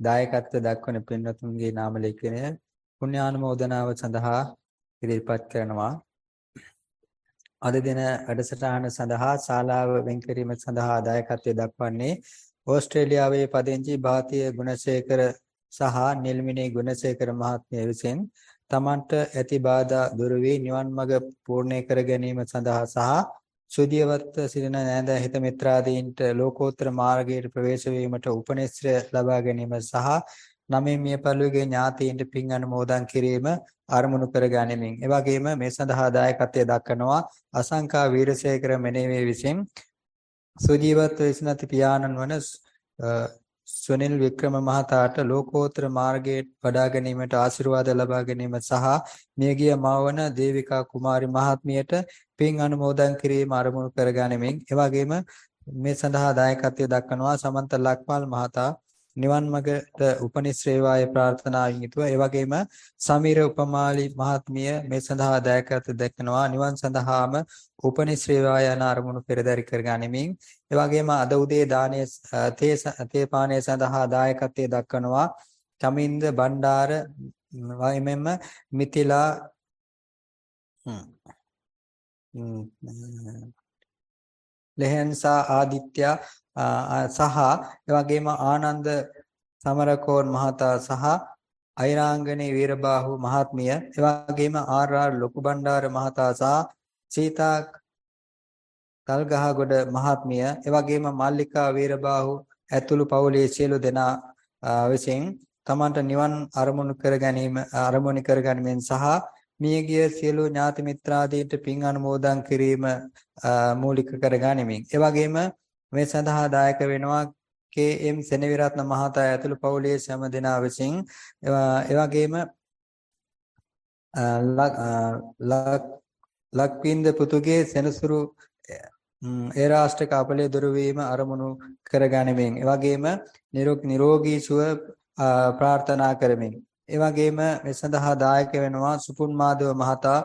දායකත්ව දක්වන පින්වතුන්ගේ නාම ලේඛනය පුණ්‍යානුමෝදනාව සඳහා ඉදිරිපත් කරනවා. අද දින වැඩසටහන සඳහා ශාලාව වෙන් කිරීම සඳහා දායකත්වය දක්වන්නේ ඕස්ට්‍රේලියාවේ පදිංචි භාතිය ගුණසේකර සහ නිල්මිනී ගුණසේකර මහත්මිය විසින් තමන්ට ඇති බාධා දුරු වී නිවන් මඟ පූර්ණේ කර ගැනීම සඳහා සහ සුදියවත්ව සිටින නෑදෑ හිත මිත්‍රාදීන්ට ලෝකෝත්තර මාර්ගයට ප්‍රවේශ වීමට උපනිශ්‍රය ලබා ගැනීම සහ නමේ මිය පල්ලුවේ ඥාතීන්ට පින් අනුමෝදන් කිරීම අරමුණු කර ගනිමින්. එවැගේම මේ සඳහා දායකත්වයේ දක්වනවා අසංකා වීරසේකර මෙනෙවේ විසින් සුජීවත්ව විසිනති පියාණන් වන සුනිල් වික්‍රම මහතාට ලෝකෝත්තර මාර්ගයේ වඩා ගැනීමට ආශිර්වාද ලබා ගැනීම සහ මියගිය මවවන දේවිකා කුමාරි මහත්මියට පින් අනුමෝදන් කිරීම අරමුණු කරගැනීමෙන් එවැගේම මේ සඳහා දායකත්වයේ දක්වනවා සමන්ත ලක්මාල් මහතා නිවන් මඟට උපනිශ්‍රේවාය ප්‍රාර්ථනාවෙන් යුතුව ඒ වගේම සමීර උපමාලි මහත්මිය මේ සඳහා දායකත්ව දක්වනවා නිවන් සඳහාම උපනිශ්‍රේවාය යන අරමුණු පෙරදරි කර ගනිමින් ඒ වගේම අද උදේ දානයේ තේ තේ පානය සඳහා දායකත්වයේ දක්වනවා චමින්ද බණ්ඩාර වයිමෙම මිතිලා ලෙහෙන්සා ආදිත්‍ය සහ එවැගේම ආනන්ද සමරකෝන් මහතා සහ අයිරාංගනේ වීරබාහු මහත්මිය එවැගේම ආර්.ආර්. ලොකුබණ්ඩාර මහතා සහ සීතා තල්ගහගොඩ මහත්මිය එවැගේම මල්ලිකා වීරබාහු ඇතුළු පවුලේ සියලු දෙනා විසින් තමන්ට නිවන් අරමුණු කර ගැනීම අරමුණු කර ගැනීමෙන් සහ මියගිය සියලු ඥාති මිත්‍රාදීන්ට පින් අනුමෝදන් කිරීම මූලික කර ගනිමින් එවැගේම මේ සඳහා දායක වෙනවා කේ.එම්. සෙනවිරත්න මහතා ඇතුළු පවුලේ සෑම දෙනා විසින් එවැගේම ලක්වින්ද පුතුගේ සෙනසුරු ඒ රාෂ්ට්‍රක අපලේ දුරු වීම අරමුණු කරගනිමින් එවැගේම නිරෝගී සුව ප්‍රාර්ථනා කරමින් එවැගේම මේ සඳහා දායක වෙනවා සුපුන් මාදව මහතා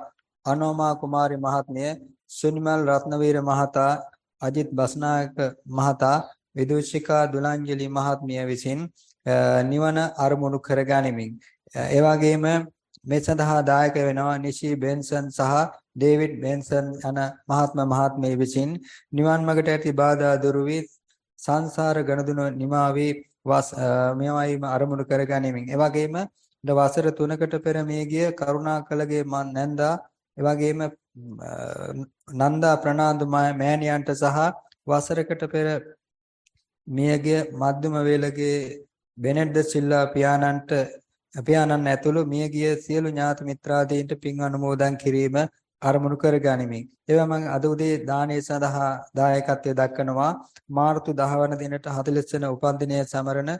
අනෝමා කුමාරි මහත්මිය සුනිමල් රත්නවීර මහතා අජිත් බස්නායක මහතා විදූෂිකා දුලංජලි මහත්මිය විසින් නිවන අරමුණු කරගනිමින්. ඒ වගේම මේ සඳහා දායක වෙනවා නිෂි බෙන්සන් සහ ඩේවිඩ් බෙන්සන් යන මහත්ම මහත්මිය විසින්. නිවන් මාර්ගට ඇති බාධා දුරු වී සංසාර ගණදුන නිමා වී මේවයිම අරමුණු කරගනිමින්. ඒ වගේම වසර 3කට පෙර මේ ගිය කරුණාකලගේ නැන්දා ඒ වගේම නන්දා ප්‍රනාන්දු මෑණියන්ට සහ වසරකට පෙර මියගිය මධ්‍යම වේලගේ බෙනෙඩ් සිල්ලා පියාණන්ට පියාණන් ඇතුළු මියගිය සියලු ඥාති මිත්‍රාදීන්ට පින් අනුමෝදන් කිරීම අරමුණු කර ගනිමින්. ඒවා මම අද උදේ දානයේ සඳහා දායකත්වයේ දක්වනවා. මාර්තු 10 වන දිනට 40 වෙනි උපන්දිනය සමරන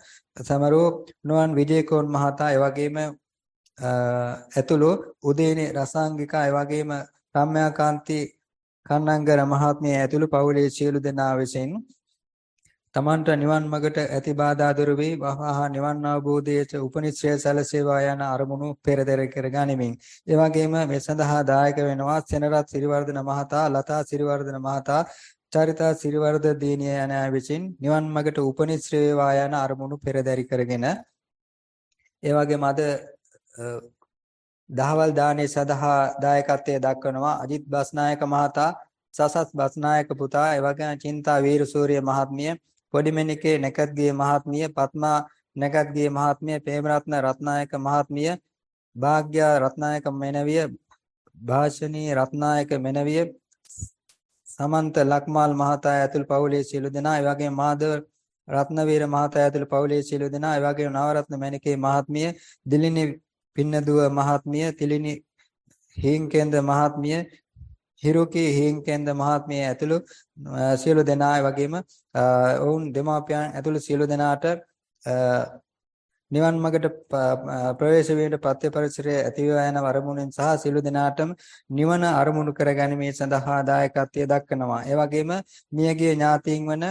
සමරෝ නුවන් විජේකෝන් මහතා එවැගේම ඇතුළු උදේනේ රසාංගිකා එවැගේම රම්‍යාකාන්ති කන්නංගර මහත්මිය ඇතුළු පවුලේ සියලු දෙනා විසින් තමන්ට නිවන් මඟට ඇති බාධා දුරු වේ වහා නිවන් අවබෝධයට උපනිශ්‍රය සැලසේවා යන අරමුණු පෙරදර කර ගනිමින්. ඒ වගේම මේ සඳහා දායක වෙනවා සෙනරත් සිරිවර්ධන මහතා ලතා සිරිවර්ධන මහතා චරිතා සිරිවර්ධ දීනිය යන අය විසින් නිවන් මඟට උපනිශ්‍රය වේවා යන අරමුණු පෙරදරි කරගෙන. ඒ වගේම අද දහවල් දානේ සඳහා දායකත්වයේ දක්වනවා. අජිත් බස්නායක මහතා සසස් බස්නායක පුතා එවැගේම චින්තා වීරසූරිය මහත්මිය පොඩිමෙනිකේ නැකත්ගේ මහත්මිය පත්මා නැකත්ගේ මහත්මිය ප්‍රේමරත්න රත්නායක මහත්මිය භාග්‍යා රත්නායක මෙනවිය භාෂණී රත්නායක මෙනවිය සමන්ත ලක්මාල් මහතා ඇතුළු පවුලේ සියලු දෙනා ඒ වගේම මාධව රත්නවීර මහතා ඇතුළු පවුලේ සියලු දෙනා ඒ වගේම නවරත්න මණිකේ මහත්මිය දිලිනි පින්නදුව මහත්මිය තිලිනි හේන්කේන්ද මහත්මිය හිරෝකී හේන්කේන්ද මහත්මිය ඇතුළු සියලු දෙනා ඒ වගේම ඔවුන් දෙමාපියන් ඇතුළු සියලු දෙනාට නිවන් මාර්ගට ප්‍රවේශ වීමට පත්‍ය පරිසරයේ ඇතිව යන වරමුණෙන් සහ සියලු දෙනාටම නිවන අරමුණු කරගැනීමේ සඳහා දායකත්වයේ දක්වනවා. ඒ වගේම මියගිය ඥාතීන් වන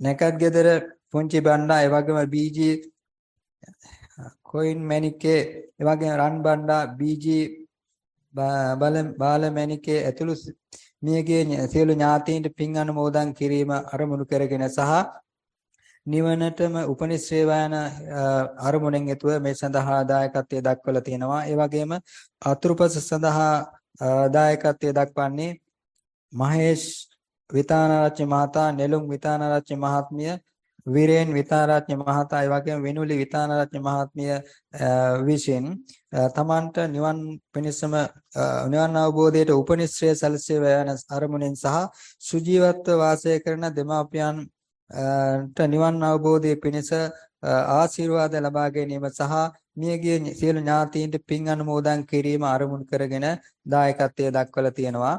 නැකත් ගෙදර පුංචි බණ්ඩා ඒ වගේම බීජී කොයින් මැණිකේ ඒ වගේම රන් බණ්ඩා බීජී බල බාලමැණිකේ ඇතුළු මියගේ සියලු ඥාතීන්ට පින් අනුමෝදන් කිරීම අරමුණු කරගෙන සහ නිවනටම උපනිශ්‍රේ වයන අරමුණෙන් යුතුව මේ සඳහා දායකත්වයේ දක්වලා තියෙනවා. ඒ වගේම අතුරුපස සඳහා දායකත්වයේ දක්වන්නේ මහේෂ් විතානාරච්චි මහතා, නෙළුම් විතානාරච්චි මහත්මිය, විරේන් විතානාරච්චි මහතා, ඒ වගේම විනුලි විතානාරච්චි මහත්මිය විසින් තමන්ට නිවන් පිණිසම නිවන් අවබෝධයට උපනිශ්‍රය සැලසෙව යන අරමුණෙන් සහ සුජීවත්ව වාසය කරන දෙමාපියන්ට නිවන් අවබෝධයේ පිණිස ආශිර්වාද ලබා ගැනීම සහ මියගිය සියලු ඥාතීන්ට පින් අනුමෝදන් කිරීම අරමුණු කරගෙන දායකත්වයේ දක්වලා තියෙනවා.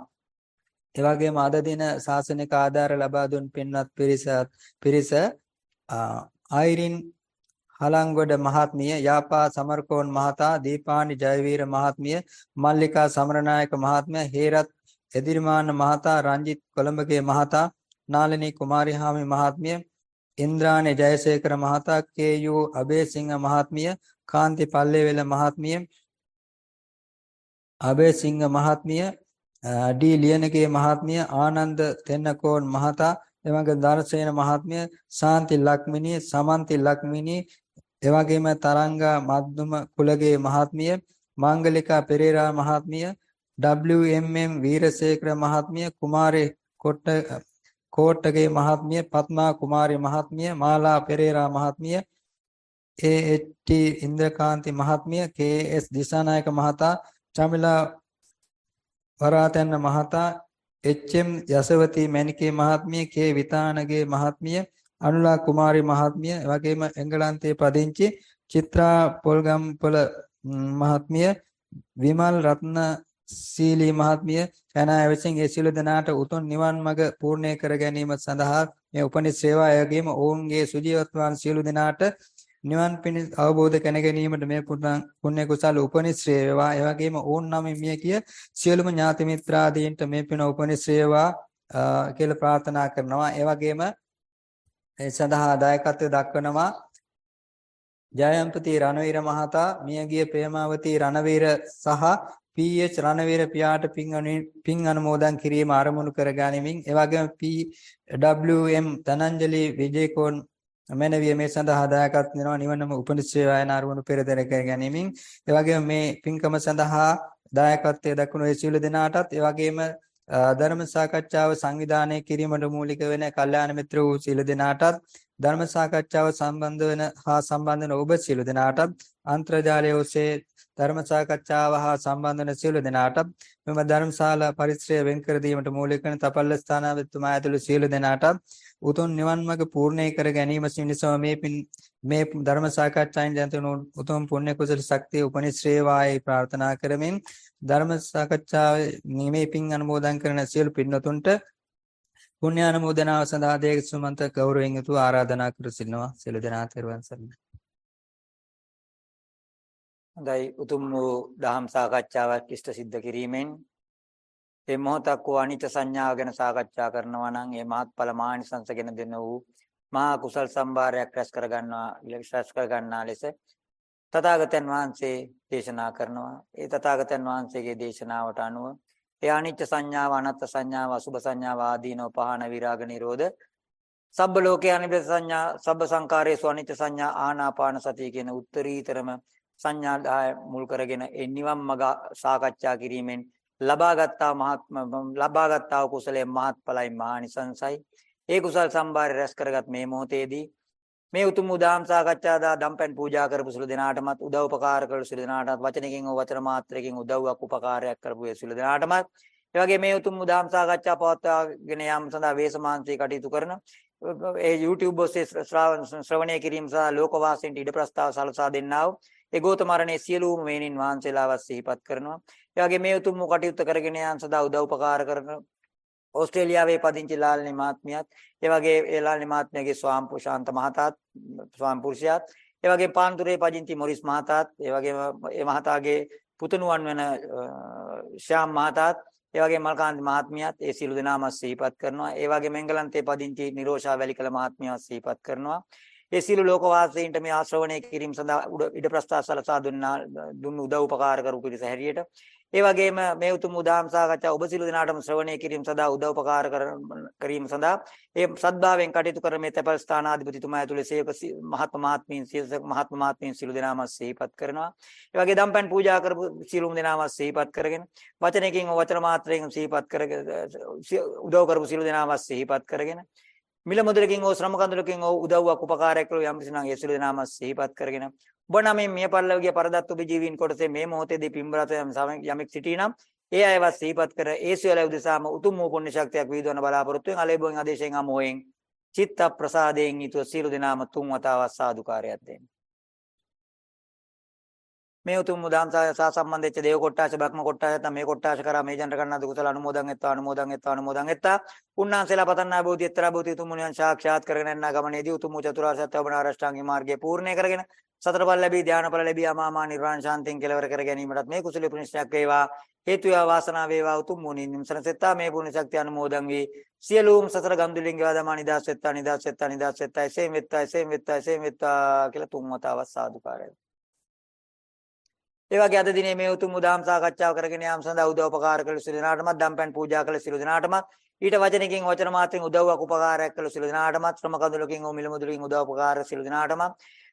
ඒ වගේම අද දින ශාසනික ආධාර ලබා දුන් පින්වත් පිරිස පිරිස ආයිරින් හලංගොඩ මහත්මිය, යාපා සමරකෝන් මහතා, දීපානි ජයවීර මහත්මිය, මල්ලිකා සමරනායක මහත්මිය, හේරත් එදිරිමාන මහතා, රංජිත් කොළඹගේ මහතා, නාලිනී කුමාරිහාමි මහත්මිය, ඉන්ද්‍රාණි ජයසේකර මහතා, කේ.යූ. අබේසිංහ මහත්මිය, කාන්ති පල්ලේවෙල මහත්මිය, අබේසිංහ මහත්මිය, ඩී ලියනගේ මහත්මිය, ආනන්ද තෙන්නකෝන් මහතා, එවඟ දර්ශේන මහත්මිය, ශාන්ති ලක්මිනී, සමන්ති ලක්මිනී, එවැගේම තරංගා මද්දුම කුලගේ මහත්මිය මංගලිකා පෙරේරා මහත්මිය WMM වීරසේකර මහත්මිය කුමාරේ කොට්ට කෝට්ටගේ මහත්මිය පත්මා කුමාරි මහත්මිය මාලා පෙරේරා මහත්මිය ඒ.එච්.ටී. ඉන්ද්‍රකාන්ති මහත්මිය කේ.එස්. දිසානායක මහතා චමිලා වරාතැන්න මහතා එච්.එම්. යසවති මැණිකේ මහත්මිය කේ. විතානගේ මහත්මිය අනුලා කුමාරි මහත්මිය එවැගේම එංගලන්තයේ පදිංචි චිත්‍රා පොල්ගම්පොළ මහත්මිය විමල් රත්න සීලී මහත්මිය යනා විසින් ඒ සියලු දෙනාට උතුම් නිවන් මඟ පූර්ණේ කර ගැනීම සඳහා මේ උපනිත් සේවා යගීම ඔවුන්ගේ සුජීවත්වයන් සියලු දෙනාට නිවන් පිණිස අවබෝධ කර ගැනීමට මේ පුණ්‍ය කුසල උපනිශ්‍රේ වේවා ඒ වගේම ඕන් නම් මිය කිය සියලුම ඥාති මිත්‍රාදීන්ට මේ පින උපනිශ්‍රේ වේවා කියලා ප්‍රාර්ථනා කරනවා ඒ වගේම ඒ සඳහා දායකත්වය දක්වනවා ජයම්පති රණවීර මහතා මියගිය ප්‍රේමාවති රණවීර සහ පී.එච්. රණවීර පියාට පින් පින් අනුමෝදන් කිරීම ආරමුණු කර ගනිමින් එවැගේම පී.ඩබ්ලිව්.එම්. ධනංජලි විජේකෝන් මෙනවිය මේ සඳහා දායකත්ව වෙනවා නිවනම උපනිශ්‍රේ වයන ආරමුණු පෙරදර කර ගැනීමෙන්. එවැගේම මේ පින්කම සඳහා දායකත්වයේ දක්වන ඒ සියලු දෙනාටත් එවැගේම ධර්ම සාකච්ඡාව සංවිධානය කිරීමට මූලික වෙන කල්යාණ මිත්‍ර වූ සියලු දෙනාටත් ධර්ම සාකච්ඡාව සම්බන්ධ වෙන හා සම්බන්ධ වෙන ඔබ සියලු දෙනාටත් අන්තර්ජාලය ඔස්සේ ධර්ම සාකච්ඡාව හා සම්බන්ධ වන සියලු දෙනාට මෙම ධර්මශාලා පරිශ්‍රය වෙන් කර දීමට මූලික වන තපල්ල ස්ථානාධිපතිතුමා ඇතුළු සියලු දෙනාට උතුම් නිවන් මඟ පූර්ණේ කර ගැනීම පිණිසම මේ මේ ධර්ම සාකච්ඡාවෙන් ජනිත උතුම් පුණ්‍ය කුසල ශක්තිය උපනිශ්‍රේ වායි ප්‍රාර්ථනා කරමින් ධර්ම සාකච්ඡාවේ නිමේ පින් අනුමෝදන් කරන සියලු පින්වතුන්ට පුණ්‍ය අනුමෝදනාව සඳහා දේශ සුමන්ත ගෞරවයෙන් යුතුව ආරාධනා කර සිටිනවා. සියලු දෙනා තෙරුවන් සරණයි. හොඳයි. උතුම් වූ දහම් සාකච්ඡාවක් ඉෂ්ට සිද්ධ කිරීමෙන් මේ මොහොතක් වූ අනිත්‍ය සංඥාව ගැන සාකච්ඡා කරනවා නම් ඒ මහත්ඵල මානිසංස ගැන දෙන වූ මහා කුසල් සම්භාරයක් රැස් කර ගන්නවා රැස් කර ගන්නා ලෙස තථාගතයන් වහන්සේ දේශනා කරනවා. ඒ තථාගතයන් වහන්සේගේ දේශනාවට අනුව ඒ අනිත්‍ය සංඥාව අනත්ත් සංඥාව අසුභ සංඥාව ආදීනව පහන විරාග නිරෝධ සබ්බ ලෝකේ අනිත්‍ය සංඥා සබ්බ සංකාරේසු අනිත්‍ය සංඥා ආනාපාන සතිය කියන උත්තරීතරම සංඥා 10 මුල් කරගෙන ඒ නිවන් මඟ සාකච්ඡා කිරීමෙන් ලබාගත්තා මහත්ම ලබාගත්තා කුසලයේ මහත්ඵලයි මහානිසංසයි. ඒ කුසල් සම්භාරය රැස් කරගත් මේ මොහොතේදී මේ උතුම් උදාම් සාකච්ඡා දා දම්පැන් පූජා කරපු සුළු දෙනාටමත් උදව් උපකාර කළ සුළු දෙනාටත් වචනකින් හෝ වචන මාත්‍රයකින් උදව්වක් උපකාරයක් කරපු ඒ සුළු දෙනාටමත් ඒ වගේ මේ උතුම් උදාම් සාකච්ඡා පවත්වාගෙන යාම සඳහා වේසමාන්තී කටයුතු කරන ඒ YouTube ඔස්සේ ශ්‍රවණය කිරීම සහ ලෝකවාසීන්ට ඉඩ ප්‍රස්තාව සලසා දෙන්නා වූ ඒ ගෝතමරණේ සියලුම මේනින් වහන්සේලාවත් සිහිපත් කරනවා. ඒ වගේ මේ උතුම් කටයුත්ත කරගෙන යාම සඳහා උදව් උපකාර කරන ඕස්ට්‍රේලියාවේ පදිංචි ලාල්නි මහත්මියත්, ඒ වගේ ඒ ලාල්නි මහත්මියගේ ස්වාම පුෂාන්ත මහතාත්, ස්වාම පුරුෂයාත්, ඒ වගේ පාන්දුරේ පදිංචි මොරිස් මහතාත්, ඒ වගේම ඒ මහතාගේ පුතුණුවන් වෙන ශ්‍යාම් මහතාත් ඒ වගේ මල්කාන්ති මහත්මියත් ඒ සියලු දෙනාම සිහිපත් කරනවා. ඒ වගේ මෙංගලන්තයේ පදිංචි නිරෝෂා වැලිකල මහත්මියවත් සිහිපත් කරනවා. ඒ සියලු ලෝකවාසීන්ට මේ ආශ්‍රවණය කිරීම සඳහා ඉඩ ප්‍රස්තාව සලසා දුන්නා දුන්නු උදව් උපකාර කරපු පිරිස හැටියට. ඒ වගේම මේ උතුම් උදාම් සාකච්ඡා ඔබ සියලු දෙනාටම ශ්‍රවණය කිරීම සඳහා උදව් උපකාර කිරීම සඳහා ඒ සද්භාවයෙන් කටයුතු කර මේ තපල් ස්ථානාධිපතිතුමා ඇතුළේ සේවක මහත්ම මහත්මීන් මහත්ම මහත්මීන් සියලු දෙනාම සිහිපත් කරනවා. ඒ වගේ දම්පැන් පූජා කරපු සියලුම දෙනාම සිහිපත් කරගෙන වචනකින් වචන මාත්‍රයෙන් සිහිපත් කරගෙන උදව් කරපු සියලු දෙනාම සිහිපත් කරගෙන මිල මුදලකින් හෝ ශ්‍රම කඳුලකින් හෝ උදව්වක් උපකාරයක් කළ යම් කිසි නම් ඒ සියලු දෙනාම සිහිපත් කරගෙන ඔබ නම් මේ පරිලෝකීය පරදත්ත ඔබ ජීවීන් කොටසේ මේ මොහොතේදී පින්බරත යමෙක් සිටිනම් ඒ අයවත් සිහිපත් කර ඒ සියලු උදෙසාම උතුම් වූ පුණ්‍ය ශක්තියක් වීදවන බලාපොරොත්තු වෙන අලේබෝන් ආදේශයෙන් අමෝයෙන් චිත්ත ප්‍රසාදයෙන් ඊට සියලු දෙනාම තුන් වතාවක් සාදුකාරයක් දෙන්න. මේ උතුම් මුදාම් සා සම්බන්ධෙච්ච දේව කොට්ටාශ බක්ම කොට්ටාශ නැත්නම් මේ කොට්ටාශ කරා මේ ජනර ගන්නා දුකසල අනුමෝදන් එත්තා අනුමෝදන් එත්තා අනුමෝදන් එත්තා උන්නාන්සේලා පතන්නා බෝධි එත්තරා බෝධි උතුම් මුනියන් සාක්ෂාත් කරගෙන යන ගමනේදී උතුම් චතුරාර්ය සත්‍ය අවබෝධ ආරෂ්ඨාංගික මාර්ගය පූර්ණේ කරගෙන සතර බල ලැබී ධානඵල ලැබී අමාමා නිර්වාණ ශාන්තියෙන් කෙලවර කර ගැනීමටත් මේ කුසල පුණ්‍යයක් වේවා. හේතු වේවා වාසනාව වේවා උතුම් මුනින් නිම්සනසෙත්තා මේ පුණ්‍ය ශක්තිය අනුමෝදන් වී සියලුම සතර ගම්දුලින් ගෙවා දමා නිදාස් වෙත්තා නිදාස් වෙත්තා නිදාස් වෙත්තා එසේම වෙත්තා එසේම වෙත්තා එසේම වෙත්තා කියලා තුන් වතාවක් සාදුකාරය ඒ වගේ අද දිනේ මේ උතුම් උදාම් සාකච්ඡාව කරගෙන යාම සඳහා උදව් උපකාර කළ සිළු දිනාටම දම්පැන් පූජා කළ සිළු දිනාටම ඊට වචනකින් වචන මාත්‍රෙන් උදව්වක් උපකාරයක් කළ සිළු දිනාටම ශ්‍රම කඳුලකින් හෝ මිල මුදලකින් උදව් උපකාර සිළු දිනාටම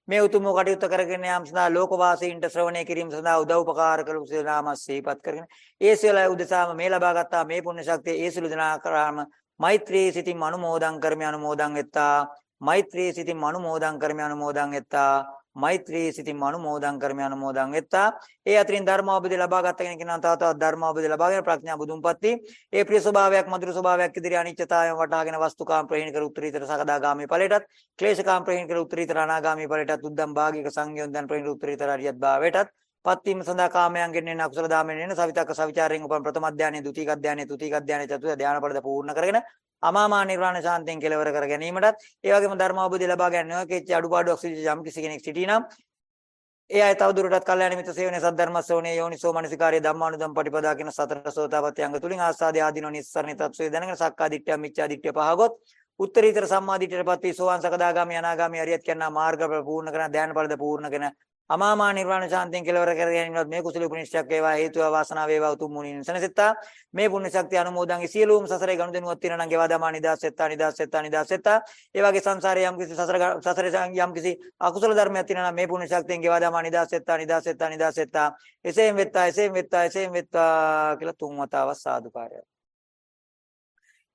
මේ උතුම් කටයුත්ත කරගෙන යාම සඳහා ලෝකවාසීන්ට ශ්‍රවණය කිරීම සඳහා උදව් උපකාර කළ සිළු නාම සිහිපත් කරගෙන ඒ සියලු උදෙසාම මේ ලබාගත්තා මේ පුණ්‍ය ශක්තිය ඒ සිළු දිනා කරාම මෛත්‍රී සිතින් අනුමෝදන් කරමි අනුමෝදන් වෙත්තා මෛත්‍රී සිතින් අනුමෝදන් කරමි අනුමෝදන් වෙත්තා මෛත්‍රී සිතින් අනුමෝදන් කරමි අනුමෝදන් වෙත්තා. ඒ අතරින් ධර්ම අවබෝධය ලබා ගත කෙනෙක් නම් තව තවත් ධර්ම අවබෝධය ලබාගෙන ප්‍රඥා බුදුන්පත්ති ඒ ප්‍රිය ස්වභාවයක් මధుර ස්වභාවයක් ඉදිරි අනිත්‍යතාවයන් වටහාගෙන වස්තුකාම් ප්‍රහීන කර උත්තරීතර සකදාගාමී ඵලයටත් ක්ලේශකාම් ප්‍රහීන කර උත්තරීතර අනාගාමී ඵලයටත් උද්දම් භාගික සංයෝජන ප්‍රහීන උත්තරීතර අරියත් භාවයටත් පත්වීම සඳහා කාමයන්ගෙන් එන අකුසල දාමෙන් එන සවිතක්ක සවිචාරයෙන් උපන් ප්‍රථම අධ්‍යානයේ ද්විතීක අධ්‍යානයේ තෘතීක අධ්‍යානයේ චතුර්ථ ධානය පරිද පූර්ණ කරගෙන අමාමා නිර්වාණ ශාන්තියෙන් කෙලවර කර ගැනීමටත් ඒ වගේම ධර්ම අවබෝධය ලබා ගැනීම කෙච්ච අඩුපාඩුවක් සිදු යම් කිසි කෙනෙක් සිටිනම් ඒ අය තවදුරටත් කල්යාණ මිත්‍ර සේවනයේ සද්ධර්ම ශ්‍රවණයේ යෝනිසෝ මනසිකාර්ය ධම්මානුදම් පටිපදා කියන සතර සෝතාපට්ටි අංග තුලින් ආස්වාදයේ ආදීනෝ නිස්සරණේ තත්සෝය දැනගෙන සක්කා දිට්ඨිය මිච්ඡා දිට්ඨිය පහගොත් උත්තරීතර සම්මා දිට්ඨියටපත් වී සෝවාන් සකදාගාමි අනාගාමි අරියත් කියනා මාර්ග පූර්ණ කරන ධ්‍යාන පරිද පූර්ණ කරන අමාමා නිර්වාණ ශාන්තියෙන් කෙලවර කර ගැනීමවත් මේ කුසල උපනිෂ්ඨයක් වේවා හේතු වේවා වාසනාව වේවා උතුම් මුනින් සනසෙත්තා මේ පුණ්‍ය ශක්තිය අනුමෝදන්ගේ සියලුම සසරේ ගනුදෙනුවක් තියෙනවා නම් ගෙවා දමා නිදාසෙත්තා නිදාසෙත්තා නිදාසෙත්තා. ඒ වගේ සංසාරේ යම් කිසි සසර සසරේ යම් කිසි අකුසල ධර්මයක් තියෙනවා නම් මේ පුණ්‍ය ශක්තියෙන් ගෙවා දමා නිදාසෙත්තා නිදාසෙත්තා නිදාසෙත්තා. එසේම වෙත්තා එසේම වෙත්තා එසේම වෙත්තා කියලා තුන් වතාවක් සාදුකාරය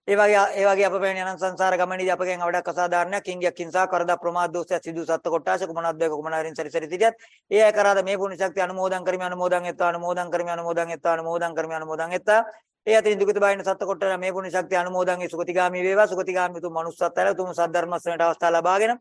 ඒ වගේ ඒ වගේ අප පැමිණ යන සංසාර ගමනේදී අපගෙන් අවඩක් අසාධාරණයක් කිංගයක් කිංසා කරදා ප්‍රමාද දෝෂයක් සිදු සත්ත්ව කොටාශ කුමනත් බේක කුමනාරින් සැරිසරි සිටියත් ඒ අය කරාද මේ පුණ්‍ය ශක්තිය අනුමෝදන් කරමි අනුමෝදන් එත්තා අනුමෝදන් කරමි අනුමෝදන් එත්තා අනුමෝදන් කරමි අනුමෝදන් එත්තා ඒ අතරින් දුකිත බයින සත්ත්ව කොටන මේ පුණ්‍ය ශක්තිය අනුමෝදන් ඒ සුගතිගාමි වේවා. සුගතිගාමි තුම් මනුස්සත්වල තුම් සද්ධර්ම ශ්‍රේණිට අවස්ථාව ලබාගෙන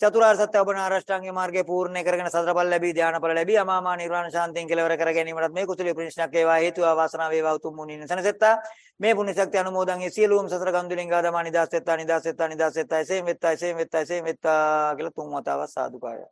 චතුරාර්ය සත්‍ය අවබෝධ ආරෂ්ඨාංගික මාර්ගය පූර්ණ කරගෙන සතරපල් ලැබී ධානඵල ලැබී අමාමා නිර්වාණ ශාන්තියෙන් කෙලවර කර ගැනීමටත් මේ කුසලයේ ප්‍රතිෂ්ඨාක් වේවා. හේතු වාසනාව වේවා. උතුම් මුනින් සනසෙත්තා. මේ පුණ්‍ය ශක්තිය අනුමෝදන් ඒ සියලුම සතර ගම්දුලින් ගාදමා නිදාසෙත්තා නිදාසෙත්තා නිදාසෙත්තා. එසේම වෙත්තා එසේම වෙත්තා එසේම වෙත්තා කියලා තුන් වතාවක් සාදුකාරය.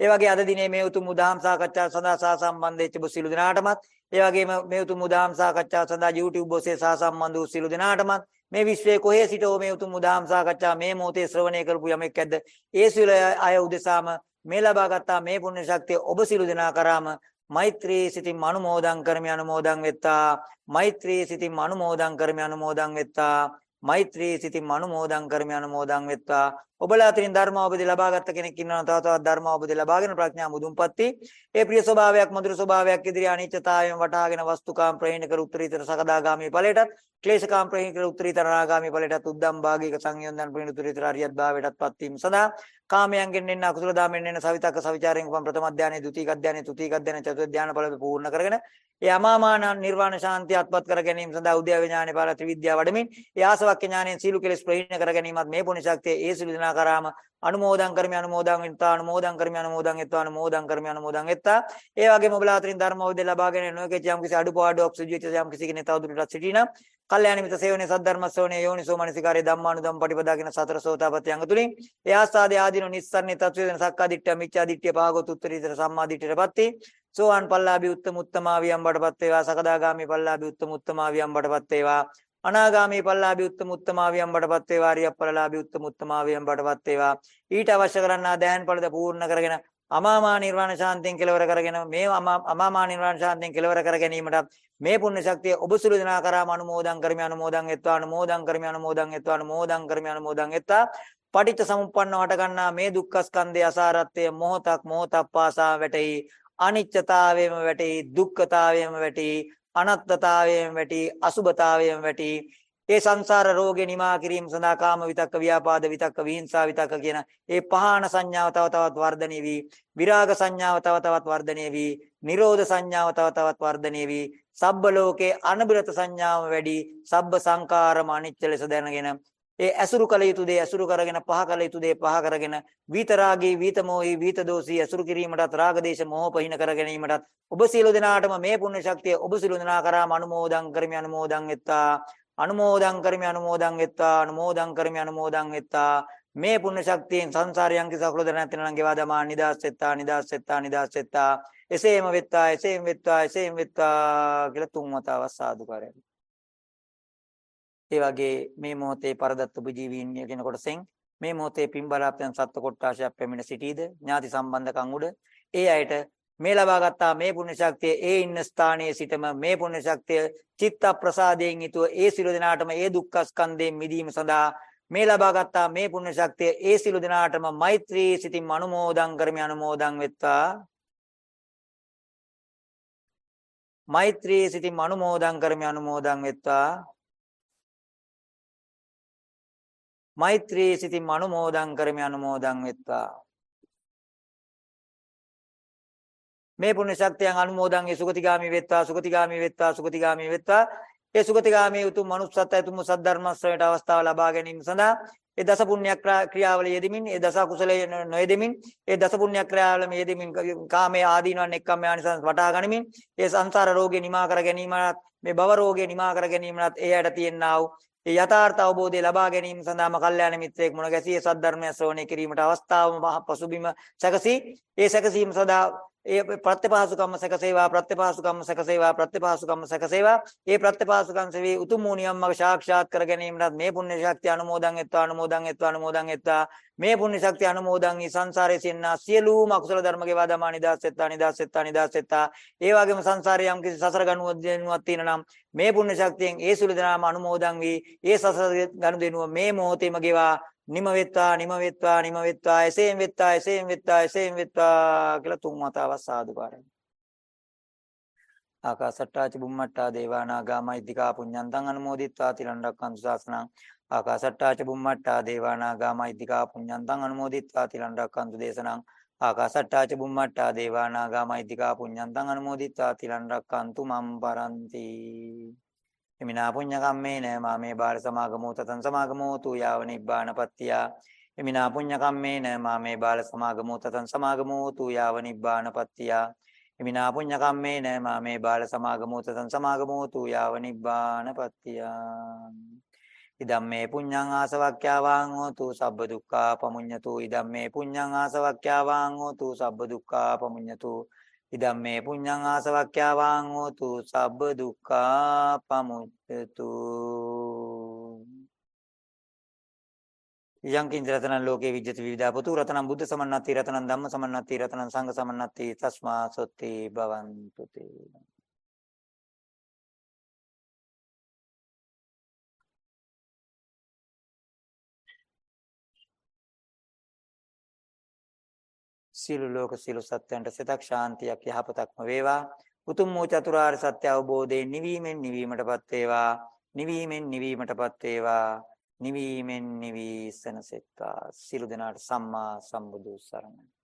ඒ වගේ අද දිනේ මේ උතුම් උදාම් සාකච්ඡාව සඳහා සහ සම්බන්ධ වෙච්ච සියලු දෙනාටමත් ඒ වගේම මේ උතුම් උදාම් සාකච්ඡාව සඳහා YouTube ඔස්සේ සහ සම්බන්ධ වූ සියලු දෙනාටමත් මේ විශ්වයේ කොහේ සිටෝ මේ උතුම් උදාම් සාකච්ඡාව මේ මොහොතේ ශ්‍රවණය කරපු යමෙක් ඇද්ද? ඒ සියලු අය උදෙසාම මේ ලබාගත්තා මේ පුණ්‍ය ශක්තිය ඔබ සියලු දෙනා කරාම මෛත්‍රී සිතින් අනුමෝදන් කරමි අනුමෝදන් වෙත්තා. මෛත්‍රී සිතින් අනුමෝදන් කරමි අනුමෝදන් වෙත්තා. මෛත්‍රී සිතින් අනුමෝදන් කරමි අනුමෝදන් වෙත්තා ඔබලා අතරින් ධර්ම අවබෝධය ලබාගත් කෙනෙක් ඉන්නවා තව තවත් ධර්ම අවබෝධය ලබාගෙන ප්‍රඥා මුදුන්පත්ති ඒ ප්‍රිය ස්වභාවයක් මధుර ස්වභාවයක් ඉදිරි අනිත්‍යතාවයෙන් වටහාගෙන වස්තුකාම් ප්‍රහීන කර උත්තරීතර සකදාගාමී ඵලයටත් ක්ලේශකාම් ප්‍රහීන කර උත්තරීතර අනාගාමී ඵලයටත් උද්දම් භාගික සංයෝජන ප්‍රහීන උත්තරීතර අරියත් භාවයටත් පත්වීම සඳහා කාමයන්ගෙන් එන්න අකුසල දාමෙන් එන්න සවිතක්ක සවිචාරයෙන් උපන් ප්‍රථම අධ්‍යානයේ ද්විතීක අධ්‍යානයේ තෘතීක අධ්‍යානයේ චතුර්ථ ධ්‍යාන ඵල පූර්ණ කරගෙන ඒ අමාමාන නිර්වාණ ශාන්තිය අත්පත් කර ගැනීම සඳහා උද්‍යව ඥානෙ පාල ත්‍රිවිද්‍යාව වඩමින් ඒ ආසවක්ඛ ඥානයෙන් සීල කෙලස් ප්‍රහීන කර ගැනීමත් මේ පුණ්‍ය ශක්තිය ඒ සිළු දිනා කරාම අනුමෝදන් කරමි අනුමෝදන් වෙත්තා අනුමෝදන් කරමි අනුමෝදන් වෙත්තා අනුමෝදන් කරමි අනුමෝදන් වෙත්තා ඒ වගේම ඔබලා අතරින් ධර්ම අවබෝධය ලබාගෙන නොයෙක් යම් කිසි අඩුපාඩුවක් සිදු වෙච්ච යම් කිසි කෙනෙක් තවදුරටත් සිටිනම් කල්යාණ මිත්‍ර සේවනයේ සද්ධර්ම ශ්‍රවණයේ යෝනිසෝ මනසිකාරයේ ධම්මානුධම් පටිපදාගෙන සතර සෝතාපට්ටි අංග තුලින් ඒ ආස්වාදයේ ආදීන නිස්සරණේ තත්වයේ දෙන සක්කා දිට්ඨිය මිච්ඡා දිට්ඨිය පහගොත් උත්තරීතර සම්මා දිට්ඨියටපත්ති සෝවාන් පල්ලාභි උත්තම උත්තමාවියම් බඩපත් වේවා සකදාගාමි පල්ලාභි උත්තම උත්තමාවියම් බඩපත් වේවා අනාගාමී පල්ලාභි උත්තම උත්තමාවියම් බඩපත් වේවා ආර්ය පල්ලාභි උත්තම උත්තමාවියම් බඩපත් වේවා. ඊට අවශ්‍ය කරන්නා දයන් පළද පූර්ණ කරගෙන අමාමා නිර්වාණ ශාන්තියෙන් කෙලවර කරගෙන මේ අමාමා නිර්වාණ ශාන්තියෙන් කෙලවර කර ගැනීමට මේ පුණ්‍ය ශක්තිය ඔබ සුළු දෙනා කරාම අනුමෝදන් කරමි අනුමෝදන් එත්වා අනුමෝදන් කරමි අනුමෝදන් එත්වා අනුමෝදන් කරමි අනුමෝදන් එත්තා පටිච්ච සමුප්පන්නව හට ගන්නා මේ දුක්ඛ ස්කන්ධය අසාරත්වය මොහොතක් මොහොතක් පාසා වැටෙයි. අනිත්‍යතාවයම වැටෙයි දුක්ඛතාවයම වැටෙයි අනත්තතාවයෙන් වැටි අසුබතාවයෙන් වැටි ඒ සංසාර රෝගේ නිමා කිරීම සඳහා කාම විතක්ක ව්‍යාපාද විතක්ක විහිංසා විතක්ක කියන ඒ පහාන සංඥාව තව තවත් වර්ධනය වී විරාග සංඥාව තව තවත් වර්ධනය වී නිරෝධ සංඥාව තව තවත් වර්ධනය වී සබ්බ ලෝකේ අනබිරත සංඥාව වැඩි සබ්බ සංකාරම අනිච්ච ලෙස දැනගෙන ඒ ඇසුරු කළ යුතු දේ ඇසුරු කරගෙන පහ කළ යුතු දේ පහ කරගෙන විතරාගී විතමෝහි විතදෝසී ඇසුරු කිරීමටත් රාගදේශ මොහ පහින කර ගැනීමටත් ඔබ සියලු දෙනාටම මේ පුණ්‍ය ශක්තිය ඔබ සියලු දෙනා කරාම අනුමෝදන් කරමි අනුමෝදන් වෙත්තා. අනුමෝදන් කරමි අනුමෝදන් වෙත්තා. අනුමෝදන් කරමි අනුමෝදන් වෙත්තා. මේ පුණ්‍ය ශක්තියෙන් සංසාරයන් කිසකුල දැන නැතිනම් ගෙවා දමා නිදාස් වෙත්තා නිදාස් වෙත්තා නිදාස් වෙත්තා. එසේම වෙත්තා එසේම වෙත්තා එසේම වෙත්තා කියලා තුන් වතාවක් සාදු කරගෙන ඒ වගේ මේ මොහොතේ පරදත්ත උපජීවීන් කියන කොටසෙන් මේ මොහොතේ පින්බලාපයන් සත්ත්ව කොට්ටාශයක් පැමිණ සිටීද ඥාති සම්බන්ධකම් උඩ ඒ අයට මේ ලබාගත්තා මේ පුණ්‍ය ශක්තිය ඒ ඉන්න ස්ථානයේ සිටම මේ පුණ්‍ය ශක්තිය චිත්ත ප්‍රසාදයෙන් යුතුව ඒ සිළු දිනාටම ඒ දුක්ඛ ස්කන්ධයෙන් මිදීම සඳහා මේ ලබාගත්තා මේ පුණ්‍ය ශක්තිය ඒ සිළු දිනාටම මෛත්‍රී සිතින් අනුමෝදන් කරමි අනුමෝදන් වෙත්වා මෛත්‍රී සිතින් අනුමෝදන් කරමි අනුමෝදන් වෙත්වා. මෛත්‍රී සිතින් අනුමෝදන් කරමි අනුමෝදන් වෙත්වා. මේ පුණ්‍ය ශක්තියන් අනුමෝදන් ඒ සුගතිගාමි වෙත්වා සුගතිගාමි වෙත්වා සුගතිගාමි වෙත්වා. ඒ සුගතිගාමී උතුම් manussත්ය උතුම් සද්ධර්ම ශ්‍රවණයට අවස්ථාව ලබා ගැනීම සඳහා ඒ දස පුණ්‍ය ක්‍රියාවල යෙදෙමින් ඒ දස කුසලයේ නොයෙදෙමින් ඒ දස පුණ්‍ය ක්‍රියාවල යෙදෙමින් කාමයේ ආදීනවන් එක්කම ආනිසංස වටහා ගනිමින් ඒ සංසාර රෝගේ නිමා කර ගැනීමත් මේ භව රෝගේ නිමා කර ගැනීමත් ඒ ඇයට තියෙනා වූ ඒ යථාර්ථ අවබෝධය ලබා ගැනීම සඳහාම කල්යාණ මිත්‍රයෙක් මුණ ගැසී සද්ධර්මය ශ්‍රවණය කිරීමට අවස්ථාවම පසුබිම සැකසී ඒ සැකසීම සඳහා ඒ ප්‍රත්‍යපාසුකම්ම සැකසේවා ප්‍රත්‍යපාසුකම්ම සැකසේවා ප්‍රත්‍යපාසුකම්ම සැකසේවා. ඒ ප්‍රත්‍යපාසුකම් සෙවි උතුම් වූ නියම්මක සාක්ෂාත් කර ගැනීමට මේ පුණ්‍ය ශක්තිය අනුමෝදන් එත්වා අනුමෝදන් එත්වා අනුමෝදන් එත්වා මේ පුණ්‍ය ශක්තිය අනුමෝදන් ඊ සංසාරයේ සින්නා සියලුම අකුසල ධර්ම ගෙවා දමා නිදාස් එත්තා නිදාස් එත්තා නිදාස් එත්තා ඒ වගේම සංසාරයේ යම් කිසි සසර ගනුවක් තියෙන නම් මේ පුණ්‍ය ශක්තියෙන් ඒ සුළු දනාම අනුමෝදන් වී ඒ සසර ගනුදෙනුව මේ මොහොතේම ගෙවා නිම වෙත්වා නිම වෙත්වා නිම වෙත්වා එසේම් වෙත්වා එසේම් වෙත්වා එසේම් වෙත්වා කියලා තුන් වතාවක් සාදු පාරමී. ආකාසට්ටාච බුම්මට්ටා දේවානාගාමයිද්దికා පුඤ්ඤන්තං අනුමෝදිත්වා තිලණ්ඩක්කන්තු ශාසනං. ආකාසට්ටාච බුම්මට්ටා දේවානාගාමයිද්దికා පුඤ්ඤන්තං අනුමෝදිත්වා තිලණ්ඩක්කන්තු දේශනං. ආකාසට්ටාච බුම්මට්ටා දේවානාගාමයිද්దికා පුඤ්ඤන්තං අනුමෝදිත්වා තිලණ්ඩක්කන්තු මම් පරන්ති. එමිනා පුඤ්ඤ කම්මේන මාමේ බාල සමාගමෝ තතං සමාගමෝ තු යාව නිබ්බානපත්තිය. එමිනා පුඤ්ඤ කම්මේන මාමේ බාල සමාගමෝ තතං සමාගමෝ තු යාව නිබ්බානපත්තිය. එමිනා පුඤ්ඤ කම්මේන මාමේ බාල සමාගමෝ තතං සමාගමෝ තු යාව නිබ්බානපත්තිය. ඉදම්මේ පුඤ්ඤං ආසවක්ඛ්‍යාවාං හෝතු සබ්බ දුක්ඛා පමුඤ්ඤතු. ඉදම්මේ පුඤ්ඤං ආසවක්ඛ්‍යාවාං හෝතු සබ්බ දුක්ඛා පමුඤ්ඤතු. ඉදම් මේ පුඤ්ඤං ආසවක්ඛ්‍යාවාං හෝතු සබ්බ දුක්ඛා පමුච්ඡතු. යං කිං රතනං ලෝකේ විජ්ජති විවිධාපතු රතනං බුද්ධ සමන්නත්ති රතනං ධම්ම සමන්නත්ති රතනං සංඝ සමන්නත්ති තස්මා සොත්ති භවන්තු තේ. සියලු ලෝක සියලු සත්‍යයන්ට සිතක් ශාන්තියක් යහපතක්ම වේවා. උතුම් වූ චතුරාර්ය සත්‍ය අවබෝධයෙන් නිවීමෙන් නිවීමටපත් වේවා. නිවීමෙන් නිවීමටපත් වේවා. නිවීමෙන් නිවී සනසෙත්වා. සියලු දෙනාට සම්මා සම්බුදු සරණයි.